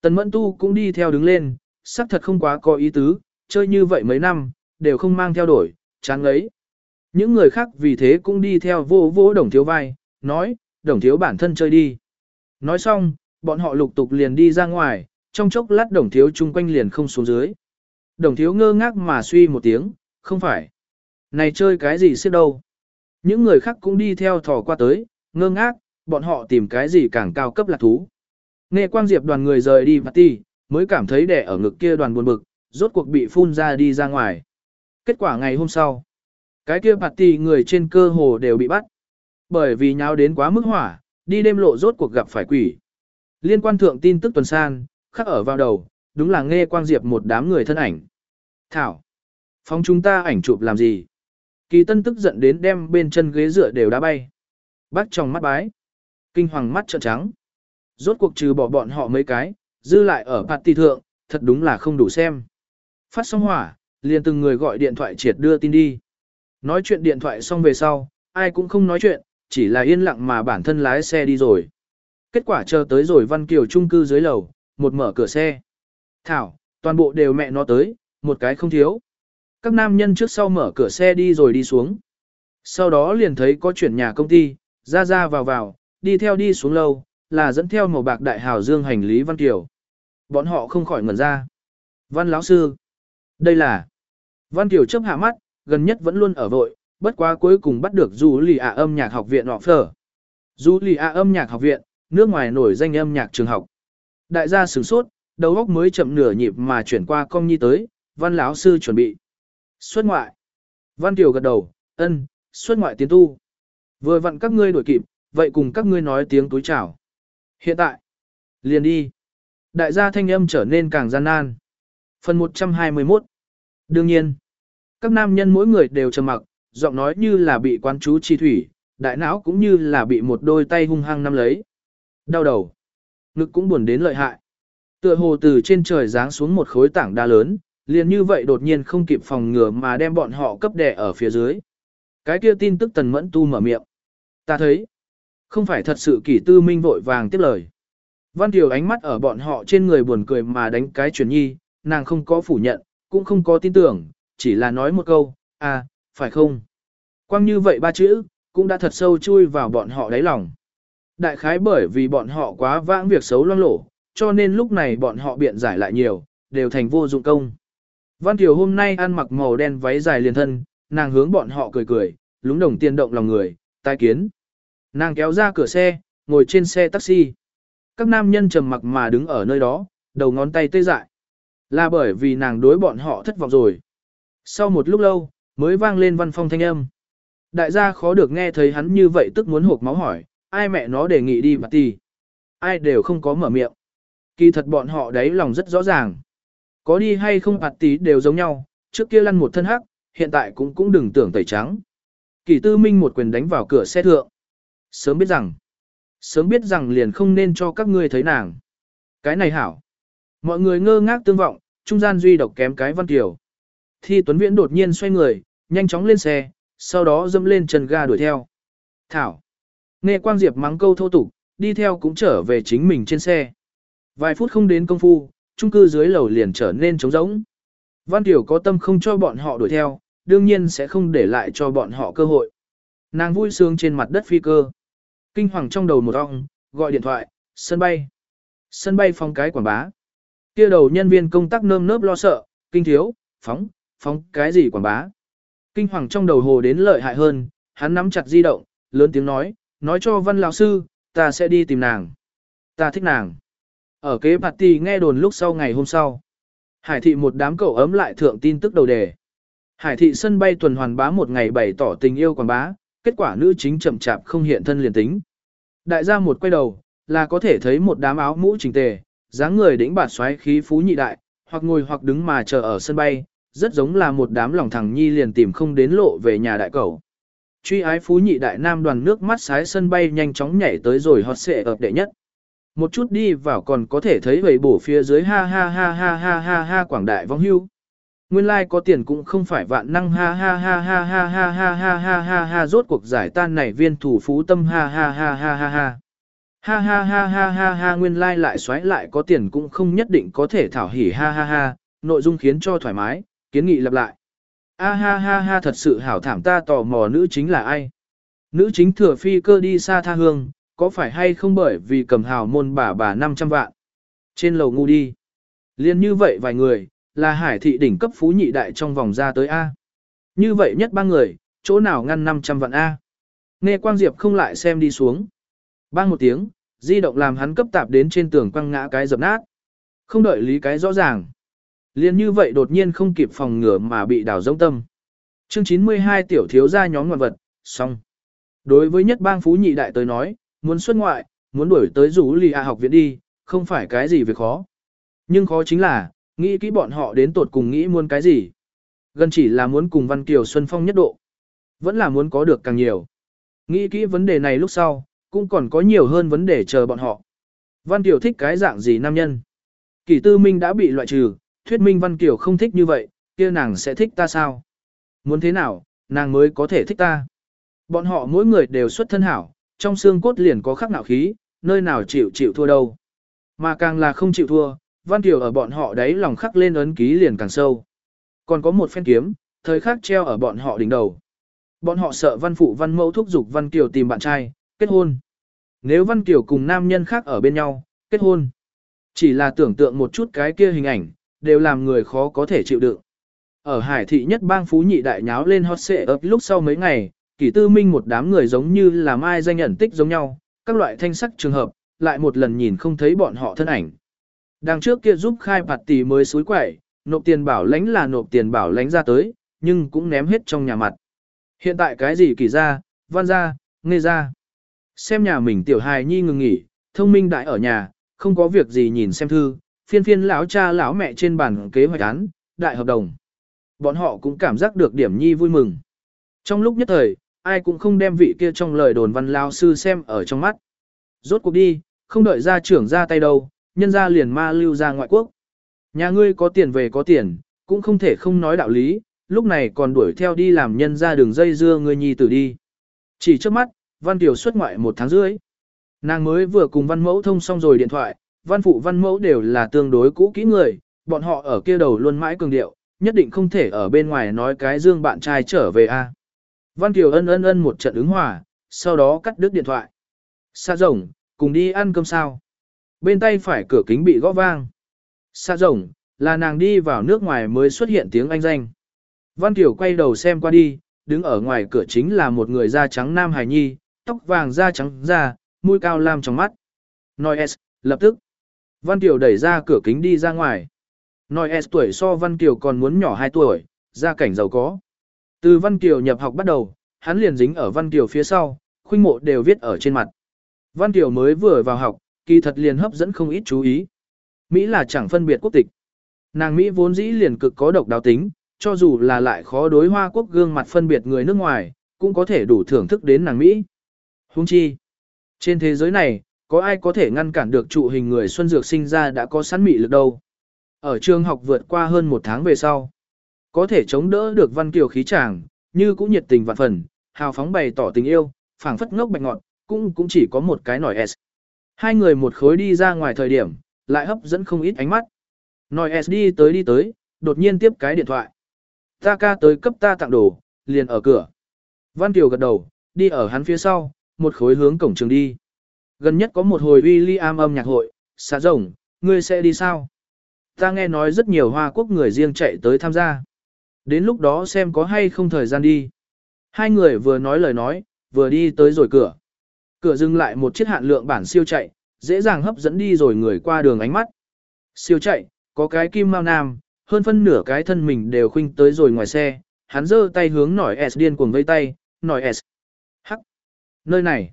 Tần Mẫn Tu cũng đi theo đứng lên, sắc thật không quá có ý tứ, chơi như vậy mấy năm, đều không mang theo đổi, chán lấy. Những người khác vì thế cũng đi theo vô vô đồng thiếu vai, nói, đồng thiếu bản thân chơi đi. Nói xong, bọn họ lục tục liền đi ra ngoài, trong chốc lát đồng thiếu chung quanh liền không xuống dưới. Đồng thiếu ngơ ngác mà suy một tiếng, không phải. Này chơi cái gì xếp đâu. Những người khác cũng đi theo thò qua tới, ngơ ngác, bọn họ tìm cái gì càng cao cấp là thú. Nghe quang diệp đoàn người rời đi party, mới cảm thấy đẻ ở ngực kia đoàn buồn bực, rốt cuộc bị phun ra đi ra ngoài. Kết quả ngày hôm sau, cái kia party người trên cơ hồ đều bị bắt. Bởi vì nháo đến quá mức hỏa, đi đêm lộ rốt cuộc gặp phải quỷ. Liên quan thượng tin tức tuần san, khắc ở vào đầu, đúng là nghe quang diệp một đám người thân ảnh. Thảo, phóng chúng ta ảnh chụp làm gì? Kỳ tân tức giận đến đem bên chân ghế dựa đều đá bay. Bác trong mắt bái. Kinh hoàng mắt trợn trắng. Rốt cuộc trừ bỏ bọn họ mấy cái, dư lại ở party thượng, thật đúng là không đủ xem. Phát xong hỏa, liền từng người gọi điện thoại triệt đưa tin đi. Nói chuyện điện thoại xong về sau, ai cũng không nói chuyện, chỉ là yên lặng mà bản thân lái xe đi rồi. Kết quả chờ tới rồi Văn Kiều trung cư dưới lầu, một mở cửa xe. Thảo, toàn bộ đều mẹ nó tới, một cái không thiếu. Các nam nhân trước sau mở cửa xe đi rồi đi xuống. Sau đó liền thấy có chuyển nhà công ty, ra ra vào vào, đi theo đi xuống lâu, là dẫn theo màu bạc đại hào dương hành lý Văn Kiều. Bọn họ không khỏi ngẩn ra. Văn lão sư. Đây là. Văn Kiều chấp hạ mắt, gần nhất vẫn luôn ở vội, bất quá cuối cùng bắt được Du Lì ạ âm nhạc học viện họ phở. Du Lì ạ âm nhạc học viện, nước ngoài nổi danh âm nhạc trường học. Đại gia sửng sốt, đầu óc mới chậm nửa nhịp mà chuyển qua công nhi tới, văn lão sư chuẩn bị. Xuất ngoại. Văn Kiều gật đầu, ân, xuất ngoại tiến tu. Vừa vặn các ngươi đổi kịp, vậy cùng các ngươi nói tiếng túi chào. Hiện tại, liền đi. Đại gia thanh âm trở nên càng gian nan. Phần 121 Đương nhiên, các nam nhân mỗi người đều trầm mặc, giọng nói như là bị quán chú chi thủy, đại não cũng như là bị một đôi tay hung hăng nắm lấy. Đau đầu. Ngực cũng buồn đến lợi hại. Tựa hồ từ trên trời giáng xuống một khối tảng đa lớn, liền như vậy đột nhiên không kịp phòng ngừa mà đem bọn họ cấp đè ở phía dưới. Cái kia tin tức tần mẫn tu mở miệng. Ta thấy, không phải thật sự kỷ tư minh vội vàng tiếp lời. Văn Kiều ánh mắt ở bọn họ trên người buồn cười mà đánh cái chuyển nhi, nàng không có phủ nhận, cũng không có tin tưởng, chỉ là nói một câu, à, phải không? Quang như vậy ba chữ, cũng đã thật sâu chui vào bọn họ đáy lòng. Đại khái bởi vì bọn họ quá vãng việc xấu loang lổ, cho nên lúc này bọn họ biện giải lại nhiều, đều thành vô dụng công. Văn Kiều hôm nay ăn mặc màu đen váy dài liền thân, nàng hướng bọn họ cười cười, lúng đồng tiên động lòng người, tai kiến. Nàng kéo ra cửa xe, ngồi trên xe taxi. Các nam nhân trầm mặc mà đứng ở nơi đó, đầu ngón tay tê dại. Là bởi vì nàng đối bọn họ thất vọng rồi. Sau một lúc lâu, mới vang lên văn phong thanh âm. Đại gia khó được nghe thấy hắn như vậy tức muốn hộp máu hỏi, ai mẹ nó đề nghị đi bà tì. Ai đều không có mở miệng. Kỳ thật bọn họ đấy lòng rất rõ ràng. Có đi hay không bà tì đều giống nhau, trước kia lăn một thân hắc, hiện tại cũng cũng đừng tưởng tẩy trắng. Kỳ tư minh một quyền đánh vào cửa xe thượng. Sớm biết rằng, sớm biết rằng liền không nên cho các ngươi thấy nàng. Cái này hảo. Mọi người ngơ ngác tương vọng, trung gian duy độc kém cái văn tiểu. Thi Tuấn Viễn đột nhiên xoay người, nhanh chóng lên xe, sau đó dâm lên chân ga đuổi theo. Thảo. Nghe Quang Diệp mắng câu thô tục, đi theo cũng trở về chính mình trên xe. Vài phút không đến công phu, trung cư dưới lầu liền trở nên trống rỗng. Văn Tiểu có tâm không cho bọn họ đuổi theo, đương nhiên sẽ không để lại cho bọn họ cơ hội. Nàng vui sướng trên mặt đất phi cơ. Kinh hoàng trong đầu một ong, gọi điện thoại, sân bay. Sân bay phóng cái quảng bá. kia đầu nhân viên công tác nơm nớp lo sợ, kinh thiếu, phóng, phóng cái gì quảng bá. Kinh hoàng trong đầu hồ đến lợi hại hơn, hắn nắm chặt di động, lớn tiếng nói, nói cho văn lão sư, ta sẽ đi tìm nàng. Ta thích nàng. Ở kế party nghe đồn lúc sau ngày hôm sau. Hải thị một đám cậu ấm lại thượng tin tức đầu đề. Hải thị sân bay tuần hoàn bá một ngày bày tỏ tình yêu quảng bá, kết quả nữ chính chậm chạp không hiện thân liền tính. Đại gia một quay đầu, là có thể thấy một đám áo mũ chỉnh tề, dáng người đĩnh bạt xoáy khí phú nhị đại, hoặc ngồi hoặc đứng mà chờ ở sân bay, rất giống là một đám lòng thằng nhi liền tìm không đến lộ về nhà đại cầu. Truy ái phú nhị đại nam đoàn nước mắt sái sân bay nhanh chóng nhảy tới rồi hot xệ ập đệ nhất. Một chút đi vào còn có thể thấy bầy bổ phía dưới ha ha ha ha ha ha ha quảng đại vong hưu. Nguyên lai like có tiền cũng không phải vạn năng ha ha ha ha ha ha ha ha ha ha ha rốt cuộc giải tan này viên thủ phú tâm ha ha ha ha ha ha. Ha ha ha ha ha ha nguyên lai like lại xoáy lại có tiền cũng không nhất định có thể thảo hỉ ha ha ha, nội dung khiến cho thoải mái, kiến nghị lặp lại. A ha ha ha thật sự hảo thảm ta tò mò nữ chính là ai. Nữ chính thừa phi cơ đi xa tha hương, có phải hay không bởi vì cầm hào môn bà bà 500 vạn. Trên lầu ngu đi. Liên như vậy vài người, là hải thị đỉnh cấp phú nhị đại trong vòng ra tới A. Như vậy nhất ba người, chỗ nào ngăn 500 vạn A. Nghe Quang Diệp không lại xem đi xuống. Bang một tiếng, di động làm hắn cấp tạp đến trên tường quăng ngã cái dập nát. Không đợi lý cái rõ ràng. Liên như vậy đột nhiên không kịp phòng ngừa mà bị đảo rông tâm. Chương 92 tiểu thiếu gia nhóm ngoạn vật, xong. Đối với nhất bang phú nhị đại tới nói, muốn xuất ngoại, muốn đuổi tới rủ lì à học viện đi, không phải cái gì việc khó. Nhưng khó chính là, nghĩ kỹ bọn họ đến tột cùng nghĩ muốn cái gì. Gần chỉ là muốn cùng Văn Kiều Xuân Phong nhất độ. Vẫn là muốn có được càng nhiều. Nghĩ kỹ vấn đề này lúc sau, cũng còn có nhiều hơn vấn đề chờ bọn họ. Văn Kiều thích cái dạng gì nam nhân? kỷ tư minh đã bị loại trừ, thuyết minh Văn Kiều không thích như vậy, kia nàng sẽ thích ta sao? Muốn thế nào, nàng mới có thể thích ta? Bọn họ mỗi người đều xuất thân hảo, trong xương cốt liền có khắc nạo khí, nơi nào chịu chịu thua đâu. Mà càng là không chịu thua, Văn Kiều ở bọn họ đấy lòng khắc lên ấn ký liền càng sâu. Còn có một phen kiếm, thời khắc treo ở bọn họ đỉnh đầu. Bọn họ sợ văn phụ văn mẫu thúc giục Văn Kiều tìm bạn trai, kết hôn. Nếu Văn Kiều cùng nam nhân khác ở bên nhau, kết hôn. Chỉ là tưởng tượng một chút cái kia hình ảnh, đều làm người khó có thể chịu đựng. Ở hải thị nhất bang phú nhị đại nháo lên hot xệ ấp lúc sau mấy ngày, kỷ tư minh một đám người giống như là mai danh nhận tích giống nhau, các loại thanh sắc trường hợp, lại một lần nhìn không thấy bọn họ thân ảnh. Đằng trước kia giúp khai phạt tỷ mới suối quẩy, nộp tiền bảo lãnh là nộp tiền bảo lãnh ra tới, nhưng cũng ném hết trong nhà mặt. Hiện tại cái gì kỳ ra, văn ra, nghe ra. Xem nhà mình tiểu hài nhi ngừng nghỉ, thông minh đại ở nhà, không có việc gì nhìn xem thư, phiên phiên lão cha lão mẹ trên bàn kế hoạch án, đại hợp đồng. Bọn họ cũng cảm giác được điểm nhi vui mừng. Trong lúc nhất thời, ai cũng không đem vị kia trong lời đồn văn lao sư xem ở trong mắt. Rốt cuộc đi, không đợi ra trưởng ra tay đâu, nhân ra liền ma lưu ra ngoại quốc. Nhà ngươi có tiền về có tiền, cũng không thể không nói đạo lý, lúc này còn đuổi theo đi làm nhân ra đường dây dưa ngươi nhi tử đi. Chỉ trước mắt, văn tiểu xuất ngoại một tháng rưỡi. Nàng mới vừa cùng văn mẫu thông xong rồi điện thoại, văn phụ văn mẫu đều là tương đối cũ kỹ người, bọn họ ở kia đầu luôn mãi cường điệu, nhất định không thể ở bên ngoài nói cái dương bạn trai trở về a. Văn Kiều ân ân ân một trận ứng hòa, sau đó cắt đứt điện thoại. Sa rồng, cùng đi ăn cơm sao. Bên tay phải cửa kính bị gõ vang. xa rồng, là nàng đi vào nước ngoài mới xuất hiện tiếng Anh danh. Văn Kiều quay đầu xem qua đi, đứng ở ngoài cửa chính là một người da trắng nam hài nhi, tóc vàng da trắng da, mũi cao lam trong mắt. Nói S, lập tức. Văn Kiều đẩy ra cửa kính đi ra ngoài. Nói S tuổi so Văn Kiều còn muốn nhỏ 2 tuổi, gia cảnh giàu có. Từ Văn Kiều nhập học bắt đầu, hắn liền dính ở Văn Kiều phía sau, khuynh mộ đều viết ở trên mặt. Văn Kiều mới vừa vào học, kỳ thật liền hấp dẫn không ít chú ý. Mỹ là chẳng phân biệt quốc tịch. Nàng Mỹ vốn dĩ liền cực có độc đáo tính, cho dù là lại khó đối hoa quốc gương mặt phân biệt người nước ngoài, cũng có thể đủ thưởng thức đến nàng Mỹ. Hung chi, trên thế giới này, có ai có thể ngăn cản được trụ hình người Xuân Dược sinh ra đã có sẵn mị lực đâu. Ở trường học vượt qua hơn một tháng về sau, có thể chống đỡ được văn kiều khí chàng, như cũng nhiệt tình vạn phần, hào phóng bày tỏ tình yêu, phảng phất ngốc bạch ngọn, cũng cũng chỉ có một cái nổi S. Hai người một khối đi ra ngoài thời điểm, lại hấp dẫn không ít ánh mắt. Nói S đi tới đi tới, đột nhiên tiếp cái điện thoại. Ta ca tới cấp ta tặng đồ, liền ở cửa. Văn Kiều gật đầu, đi ở hắn phía sau, một khối hướng cổng trường đi. Gần nhất có một hồi William âm nhạc hội, xả rồng, ngươi sẽ đi sao? Ta nghe nói rất nhiều Hoa Quốc người riêng chạy tới tham gia. Đến lúc đó xem có hay không thời gian đi. Hai người vừa nói lời nói, vừa đi tới rồi cửa. Cửa dừng lại một chiếc hạn lượng bản siêu chạy, dễ dàng hấp dẫn đi rồi người qua đường ánh mắt. Siêu chạy, có cái kim mao nam, hơn phân nửa cái thân mình đều khuynh tới rồi ngoài xe, hắn giơ tay hướng nổi S điên cuồng vây tay, nổi S. Hắc. Nơi này.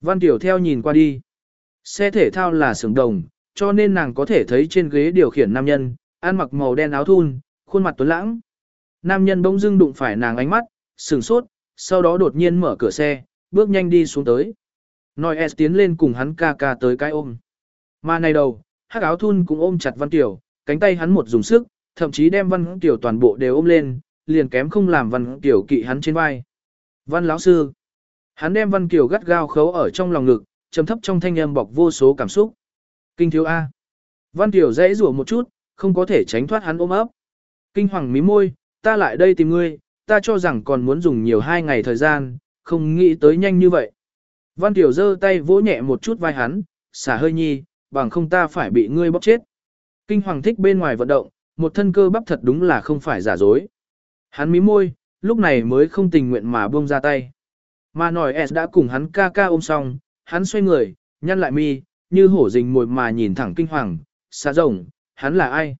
Văn Tiểu theo nhìn qua đi. Xe thể thao là sưởng đồng, cho nên nàng có thể thấy trên ghế điều khiển nam nhân, ăn mặc màu đen áo thun, khuôn mặt tuấn lãng. Nam nhân bỗng dưng đụng phải nàng ánh mắt, sừng sốt, sau đó đột nhiên mở cửa xe, bước nhanh đi xuống tới. Nói S tiến lên cùng hắn ca ca tới cái ôm. Mà này đầu, hắc áo thun cũng ôm chặt Văn Tiểu, cánh tay hắn một dùng sức, thậm chí đem Văn Tiểu toàn bộ đều ôm lên, liền kém không làm Văn Tiểu kỵ hắn trên vai. Văn lão sư. Hắn đem Văn Kiều gắt gao khấu ở trong lòng ngực, trầm thấp trong thanh âm bọc vô số cảm xúc. Kinh thiếu A. Văn Tiểu dãy rủa một chút, không có thể tránh thoát hắn ôm ấp. Kinh hoàng mí môi, ta lại đây tìm ngươi, ta cho rằng còn muốn dùng nhiều hai ngày thời gian, không nghĩ tới nhanh như vậy. Văn Tiểu giơ tay vỗ nhẹ một chút vai hắn, xả hơi nhi, bằng không ta phải bị ngươi bóp chết. Kinh hoàng thích bên ngoài vận động, một thân cơ bắp thật đúng là không phải giả dối. Hắn mí môi, lúc này mới không tình nguyện mà buông ra tay. Mà nòi S đã cùng hắn ca ca ôm xong, hắn xoay người, nhăn lại mi, như hổ rình mồi mà nhìn thẳng kinh hoàng, xa rồng, hắn là ai?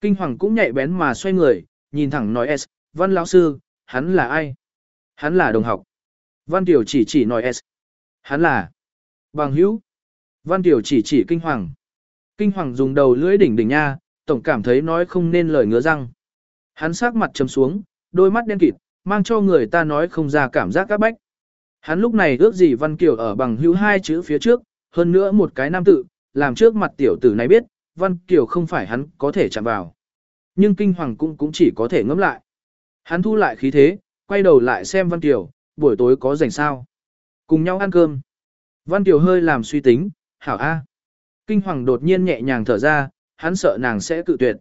Kinh hoàng cũng nhạy bén mà xoay người, nhìn thẳng nói S, văn lão sư, hắn là ai? Hắn là đồng học. Văn tiểu chỉ chỉ nói S. Hắn là bằng hữu. Văn tiểu chỉ chỉ kinh hoàng. Kinh hoàng dùng đầu lưỡi đỉnh đỉnh nha, tổng cảm thấy nói không nên lời ngứa răng. Hắn sắc mặt trầm xuống, đôi mắt đen kịt, mang cho người ta nói không ra cảm giác các bách. Hắn lúc này ước gì Văn Kiều ở bằng hữu hai chữ phía trước, hơn nữa một cái nam tự, làm trước mặt tiểu tử này biết, Văn Kiều không phải hắn có thể chạm vào. Nhưng kinh hoàng cũng cũng chỉ có thể ngẫm lại. Hắn thu lại khí thế, quay đầu lại xem Văn Kiều, buổi tối có rảnh sao. Cùng nhau ăn cơm. Văn Kiều hơi làm suy tính, hảo a. Kinh hoàng đột nhiên nhẹ nhàng thở ra, hắn sợ nàng sẽ cự tuyệt.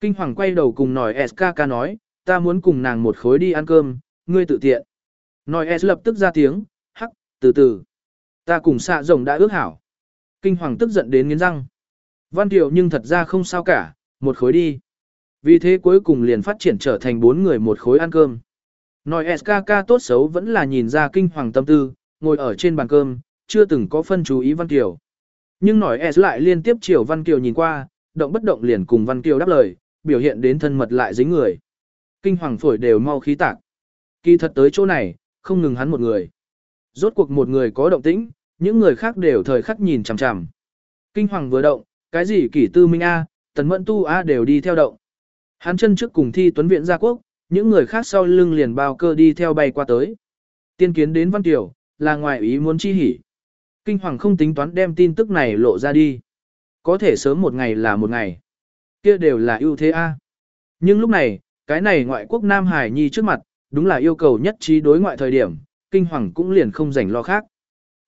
Kinh hoàng quay đầu cùng nói SKK nói, ta muốn cùng nàng một khối đi ăn cơm, ngươi tự tiện. Nói S lập tức ra tiếng, hắc, từ từ. Ta cùng xạ rồng đã ước hảo. Kinh hoàng tức giận đến nghiến răng. Văn Kiều nhưng thật ra không sao cả, một khối đi. Vì thế cuối cùng liền phát triển trở thành bốn người một khối ăn cơm. Nói SKK tốt xấu vẫn là nhìn ra kinh hoàng tâm tư, ngồi ở trên bàn cơm, chưa từng có phân chú ý Văn Kiều. Nhưng nói S lại liên tiếp chiều Văn Kiều nhìn qua, động bất động liền cùng Văn Kiều đáp lời, biểu hiện đến thân mật lại dính người. Kinh hoàng phổi đều mau khí tạc. Kỳ thật tới chỗ này, không ngừng hắn một người. Rốt cuộc một người có động tĩnh, những người khác đều thời khắc nhìn chằm chằm. Kinh hoàng vừa động, cái gì kỷ tư minh A, tần mẫn tu A đều đi theo động. Hắn chân trước cùng thi tuấn viện gia quốc, những người khác sau lưng liền bao cơ đi theo bay qua tới. Tiên kiến đến Văn Kiều là ngoài ý muốn chi hỉ. Kinh hoàng không tính toán đem tin tức này lộ ra đi. Có thể sớm một ngày là một ngày. kia đều là ưu thế A. Nhưng lúc này, cái này ngoại quốc Nam Hải Nhi trước mặt, đúng là yêu cầu nhất trí đối ngoại thời điểm, kinh hoàng cũng liền không rảnh lo khác.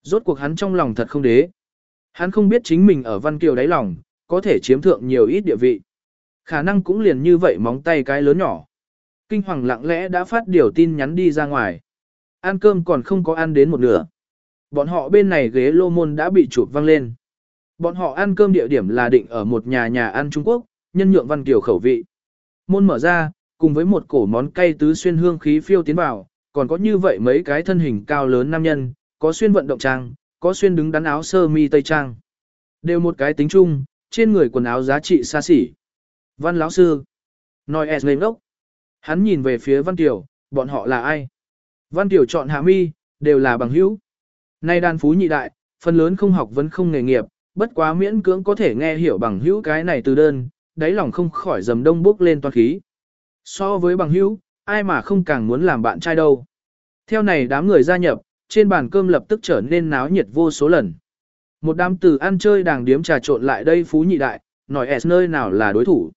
Rốt cuộc hắn trong lòng thật không đế. Hắn không biết chính mình ở Văn Kiều đáy lòng, có thể chiếm thượng nhiều ít địa vị. Khả năng cũng liền như vậy móng tay cái lớn nhỏ. Kinh hoàng lặng lẽ đã phát điều tin nhắn đi ra ngoài. Ăn cơm còn không có ăn đến một nửa. Bọn họ bên này ghế lô môn đã bị chụp văng lên. Bọn họ ăn cơm địa điểm là định ở một nhà nhà ăn Trung Quốc, nhân nhượng Văn Kiều khẩu vị. Môn mở ra, cùng với một cổ món cay tứ xuyên hương khí phiêu tiến vào, còn có như vậy mấy cái thân hình cao lớn nam nhân, có xuyên vận động trang, có xuyên đứng đắn áo sơ mi tây trang. Đều một cái tính chung, trên người quần áo giá trị xa xỉ. Văn lão sư. Nói es lên ngốc. Hắn nhìn về phía Văn Tiểu, bọn họ là ai? Văn Tiểu chọn hạ mi, đều là bằng hữu. Nay đàn phú nhị đại, phần lớn không học vẫn không nghề nghiệp, bất quá miễn cưỡng có thể nghe hiểu bằng hữu cái này từ đơn, đáy lòng không khỏi dầm đông bước lên toan khí. So với bằng hữu, ai mà không càng muốn làm bạn trai đâu. Theo này đám người gia nhập, trên bàn cơm lập tức trở nên náo nhiệt vô số lần. Một đám từ ăn chơi đàng điếm trà trộn lại đây phú nhị đại, nói S nơi nào là đối thủ.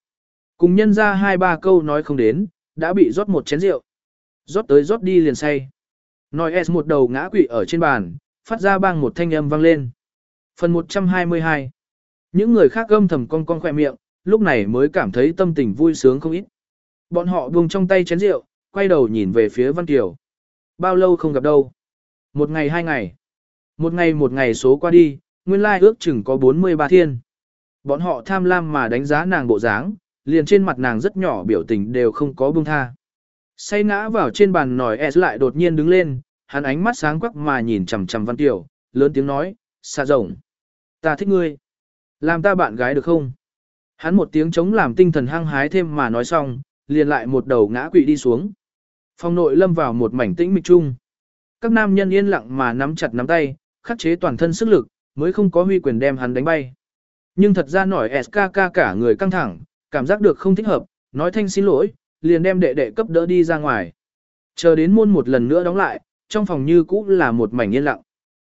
Cùng nhân ra hai ba câu nói không đến, đã bị rót một chén rượu. Rót tới rót đi liền say. Nói S một đầu ngã quỵ ở trên bàn, phát ra bang một thanh âm vang lên. Phần 122 Những người khác gâm thầm con con khỏe miệng, lúc này mới cảm thấy tâm tình vui sướng không ít. Bọn họ buông trong tay chén rượu, quay đầu nhìn về phía Văn Kiều. Bao lâu không gặp đâu? Một ngày hai ngày. Một ngày một ngày số qua đi, nguyên lai ước chừng có 43 thiên. Bọn họ tham lam mà đánh giá nàng bộ dáng, liền trên mặt nàng rất nhỏ biểu tình đều không có buông tha. Say ngã vào trên bàn nòi S lại đột nhiên đứng lên, hắn ánh mắt sáng quắc mà nhìn chằm chằm Văn Kiều, lớn tiếng nói, xa rộng. Ta thích ngươi. Làm ta bạn gái được không? Hắn một tiếng chống làm tinh thần hăng hái thêm mà nói xong, liền lại một đầu ngã quỵ đi xuống. Phòng nội lâm vào một mảnh tĩnh mịch chung. Các nam nhân yên lặng mà nắm chặt nắm tay, khắc chế toàn thân sức lực, mới không có huy quyền đem hắn đánh bay. Nhưng thật ra nổi SKK cả người căng thẳng, cảm giác được không thích hợp, nói thanh xin lỗi, liền đem đệ đệ cấp đỡ đi ra ngoài. Chờ đến môn một lần nữa đóng lại, trong phòng như cũ là một mảnh yên lặng.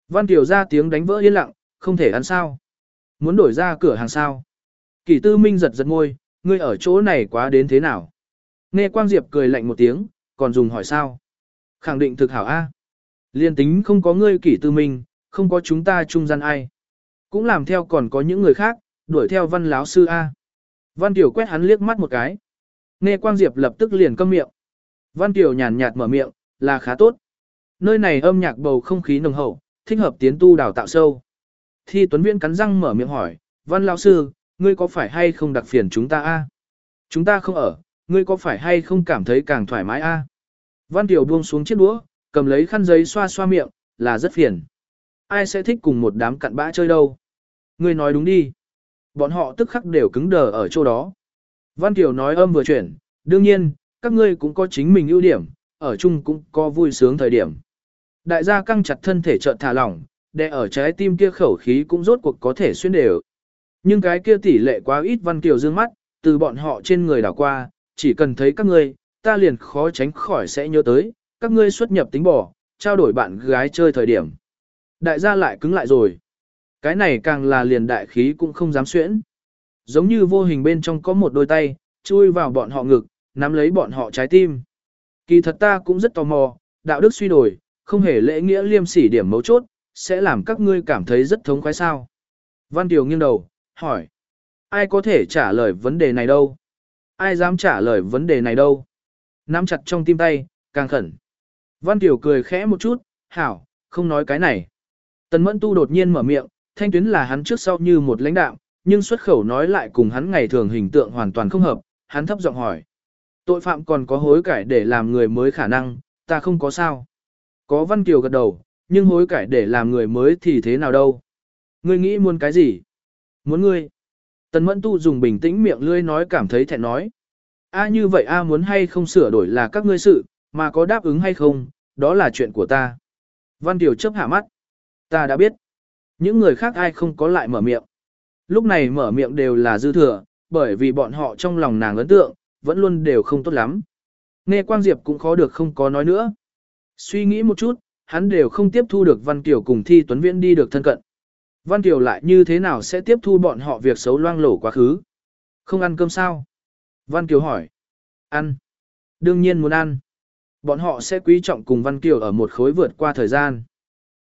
Văn Tiểu ra tiếng đánh vỡ yên lặng, không thể ăn sao. Muốn đổi ra cửa hàng sao. Kỷ tư minh giật giật môi, ngươi ở chỗ này quá đến thế nào. Nghe Quang Diệp cười lạnh một tiếng, còn dùng hỏi sao. Khẳng định thực hảo A. Liên tính không có ngươi kỷ tư minh, không có chúng ta trung gian ai. Cũng làm theo còn có những người khác, đuổi theo văn láo sư A. Văn Tiểu quét hắn liếc mắt một cái. Nghe Quang Diệp lập tức liền câm miệng. Văn Kiều nhàn nhạt mở miệng, là khá tốt. Nơi này âm nhạc bầu không khí nồng hậu, thích hợp tiến tu đào tạo sâu. Thi Tuấn Viễn cắn răng mở miệng hỏi, Văn lão sư, ngươi có phải hay không đặc phiền chúng ta a? Chúng ta không ở, ngươi có phải hay không cảm thấy càng thoải mái a? Văn Tiểu buông xuống chiếc đũa, cầm lấy khăn giấy xoa xoa miệng, là rất phiền. Ai sẽ thích cùng một đám cặn bã chơi đâu? Ngươi nói đúng đi. Bọn họ tức khắc đều cứng đờ ở chỗ đó. Văn Kiều nói âm vừa chuyển, đương nhiên, các ngươi cũng có chính mình ưu điểm, ở chung cũng có vui sướng thời điểm. Đại gia căng chặt thân thể chợt thả lỏng, để ở trái tim kia khẩu khí cũng rốt cuộc có thể xuyên đều. Nhưng cái kia tỷ lệ quá ít Văn Kiều dương mắt, từ bọn họ trên người đảo qua, chỉ cần thấy các ngươi, ta liền khó tránh khỏi sẽ nhớ tới, các ngươi xuất nhập tính bỏ, trao đổi bạn gái chơi thời điểm. Đại gia lại cứng lại rồi. Cái này càng là liền đại khí cũng không dám xuyễn. Giống như vô hình bên trong có một đôi tay, chui vào bọn họ ngực, nắm lấy bọn họ trái tim. Kỳ thật ta cũng rất tò mò, đạo đức suy đổi, không hề lễ nghĩa liêm sỉ điểm mấu chốt, sẽ làm các ngươi cảm thấy rất thống khoái sao. Văn Tiểu nghiêng đầu, hỏi. Ai có thể trả lời vấn đề này đâu? Ai dám trả lời vấn đề này đâu? Nắm chặt trong tim tay, càng khẩn. Văn Tiểu cười khẽ một chút, hảo, không nói cái này. Tần Mẫn Tu đột nhiên mở miệng, thanh tuyến là hắn trước sau như một lãnh đạo, nhưng xuất khẩu nói lại cùng hắn ngày thường hình tượng hoàn toàn không hợp, hắn thấp giọng hỏi. Tội phạm còn có hối cải để làm người mới khả năng, ta không có sao. Có Văn Kiều gật đầu, nhưng hối cải để làm người mới thì thế nào đâu. Ngươi nghĩ muốn cái gì? Muốn ngươi. Tần Mẫn Tu dùng bình tĩnh miệng lươi nói cảm thấy thẹn nói. A như vậy A muốn hay không sửa đổi là các ngươi sự, mà có đáp ứng hay không, đó là chuyện của ta. Văn Kiều chấp hạ mắt. Ta đã biết. Những người khác ai không có lại mở miệng. Lúc này mở miệng đều là dư thừa, bởi vì bọn họ trong lòng nàng ấn tượng, vẫn luôn đều không tốt lắm. Nghe Quang Diệp cũng khó được không có nói nữa. Suy nghĩ một chút, hắn đều không tiếp thu được Văn Kiều cùng Thi Tuấn Viễn đi được thân cận. Văn Kiều lại như thế nào sẽ tiếp thu bọn họ việc xấu loang lổ quá khứ? Không ăn cơm sao? Văn Kiều hỏi. Ăn. Đương nhiên muốn ăn. Bọn họ sẽ quý trọng cùng Văn Kiều ở một khối vượt qua thời gian.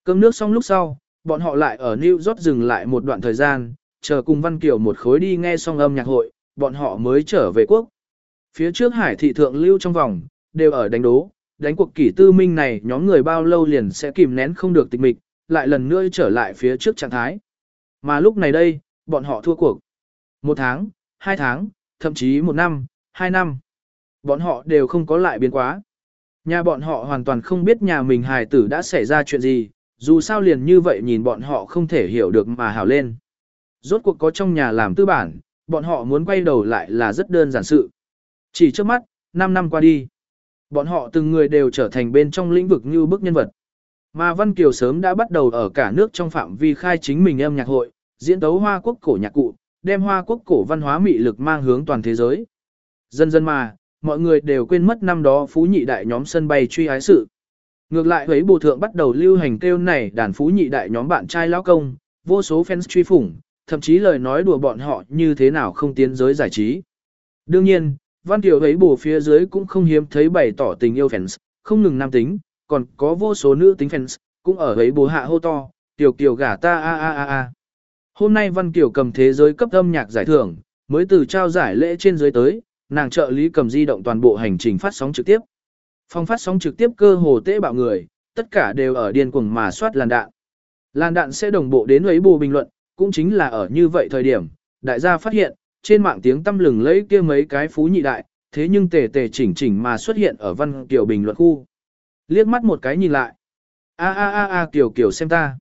Cơm nước xong lúc sau, bọn họ lại ở New York dừng lại một đoạn thời gian, chờ cùng Văn Kiều một khối đi nghe xong âm nhạc hội, bọn họ mới trở về quốc. Phía trước hải thị thượng lưu trong vòng, đều ở đánh đố, đánh cuộc kỷ tư minh này nhóm người bao lâu liền sẽ kìm nén không được tịch mịch, lại lần nữa trở lại phía trước trạng thái. Mà lúc này đây, bọn họ thua cuộc. Một tháng, hai tháng, thậm chí một năm, hai năm. Bọn họ đều không có lại biến quá. Nhà bọn họ hoàn toàn không biết nhà mình hài tử đã xảy ra chuyện gì, dù sao liền như vậy nhìn bọn họ không thể hiểu được mà hào lên. Rốt cuộc có trong nhà làm tư bản, bọn họ muốn quay đầu lại là rất đơn giản sự. Chỉ trước mắt, 5 năm qua đi, bọn họ từng người đều trở thành bên trong lĩnh vực như bức nhân vật. Mà Văn Kiều sớm đã bắt đầu ở cả nước trong phạm vi khai chính mình em nhạc hội, diễn tấu hoa quốc cổ nhạc cụ, đem hoa quốc cổ văn hóa mị lực mang hướng toàn thế giới. Dần dần mà, mọi người đều quên mất năm đó phú nhị đại nhóm sân bay truy ái sự. Ngược lại ấy bộ thượng bắt đầu lưu hành kêu này đàn phú nhị đại nhóm bạn trai lão công, vô số fans truy phủng, thậm chí lời nói đùa bọn họ như thế nào không tiến giới giải trí. Đương nhiên, Văn Kiều ấy bổ phía dưới cũng không hiếm thấy bày tỏ tình yêu fans, không ngừng nam tính, còn có vô số nữ tính fans, cũng ở ấy bố hạ hô to, tiểu Kiều gả ta a a a a. Hôm nay Văn Kiều cầm thế giới cấp âm nhạc giải thưởng, mới từ trao giải lễ trên dưới tới, nàng trợ lý cầm di động toàn bộ hành trình phát sóng trực tiếp. Phong phát sóng trực tiếp cơ hồ tế bạo người, tất cả đều ở điên cuồng mà soát làn đạn. Làn đạn sẽ đồng bộ đến ấy bù bình luận, cũng chính là ở như vậy thời điểm, đại gia phát hiện, trên mạng tiếng tâm lừng lấy kia mấy cái phú nhị đại, thế nhưng tề tề chỉnh chỉnh mà xuất hiện ở văn kiểu bình luận khu. Liếc mắt một cái nhìn lại. A a a a kiểu kiểu xem ta.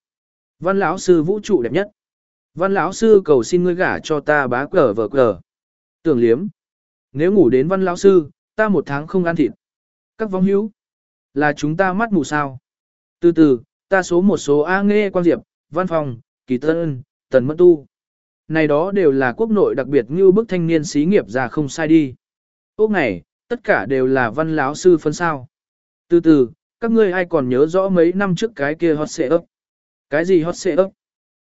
Văn lão sư vũ trụ đẹp nhất. Văn lão sư cầu xin ngươi gả cho ta bá cờ vờ cờ. Tưởng liếm. Nếu ngủ đến văn lão sư, ta một tháng không ăn thịt. Các vong hữu. Là chúng ta mắt mù sao. Từ từ, ta số một số A nghe quan diệp, văn phòng, kỳ tân, tần mẫn tu. Này đó đều là quốc nội đặc biệt như bức thanh niên xí nghiệp ra không sai đi. Úc này, tất cả đều là văn lão sư phân sao. Từ từ, các ngươi ai còn nhớ rõ mấy năm trước cái kia hot xệ ấp. Cái gì hot xệ ấp?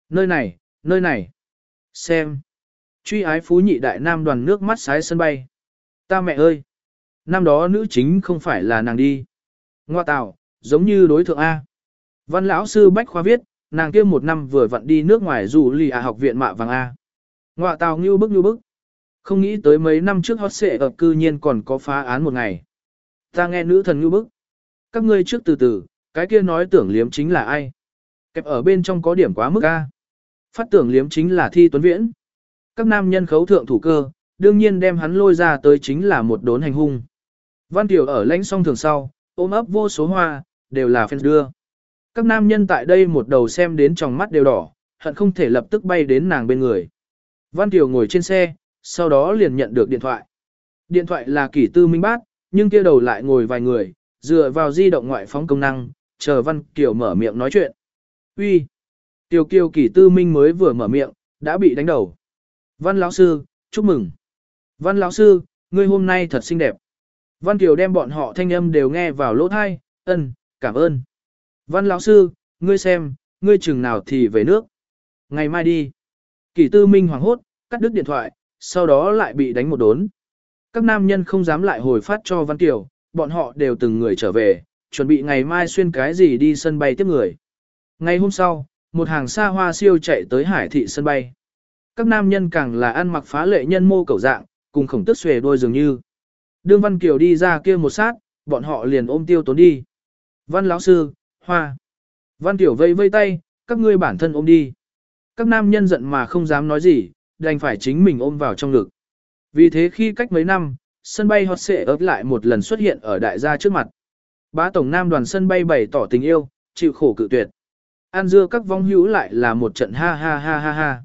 Nơi này, nơi này. Xem. Truy ái phú nhị đại nam đoàn nước mắt sái sân bay. Ta mẹ ơi. Năm đó nữ chính không phải là nàng đi. Ngoa tạo, giống như đối thượng A. Văn lão sư Bách Khoa viết, nàng kia một năm vừa vặn đi nước ngoài dù lì à học viện mạ vàng A. Ngoạ tàu như bức như bức. Không nghĩ tới mấy năm trước hot xệ ở cư nhiên còn có phá án một ngày. Ta nghe nữ thần như bức. Các ngươi trước từ từ, cái kia nói tưởng liếm chính là ai? Kẹp ở bên trong có điểm quá mức A. Phát tưởng liếm chính là thi tuấn viễn. Các nam nhân khấu thượng thủ cơ, đương nhiên đem hắn lôi ra tới chính là một đốn hành hung. Văn Tiểu ở lãnh song thường sau, ôm ấp vô số hoa, đều là fans đưa. Các nam nhân tại đây một đầu xem đến trong mắt đều đỏ, hận không thể lập tức bay đến nàng bên người. Văn Tiểu ngồi trên xe, sau đó liền nhận được điện thoại. Điện thoại là kỷ tư minh bát, nhưng kia đầu lại ngồi vài người, dựa vào di động ngoại phóng công năng, chờ Văn Kiều mở miệng nói chuyện. Uy, Tiểu Kiều kỷ tư minh mới vừa mở miệng, đã bị đánh đầu. Văn lão sư, chúc mừng. Văn lão sư, ngươi hôm nay thật xinh đẹp. Văn Kiều đem bọn họ thanh âm đều nghe vào lỗ thai, ân, cảm ơn. Văn lão sư, ngươi xem, ngươi chừng nào thì về nước. Ngày mai đi. Kỷ tư minh hoảng hốt, cắt đứt điện thoại, sau đó lại bị đánh một đốn. Các nam nhân không dám lại hồi phát cho Văn Kiều, bọn họ đều từng người trở về, chuẩn bị ngày mai xuyên cái gì đi sân bay tiếp người. Ngày hôm sau, một hàng xa hoa siêu chạy tới hải thị sân bay. Các nam nhân càng là ăn mặc phá lệ nhân mô cầu dạng, cùng khổng tức xuề đôi dường như. Đương Văn Kiều đi ra kia một sát, bọn họ liền ôm tiêu tốn đi. Văn lão sư, hoa. Văn Tiểu vây vây tay, các ngươi bản thân ôm đi. Các nam nhân giận mà không dám nói gì, đành phải chính mình ôm vào trong ngực. Vì thế khi cách mấy năm, sân bay hot sẽ ớt lại một lần xuất hiện ở đại gia trước mặt. Bá tổng nam đoàn sân bay bày tỏ tình yêu, chịu khổ cự tuyệt. An dưa các vong hữu lại là một trận ha ha ha ha ha.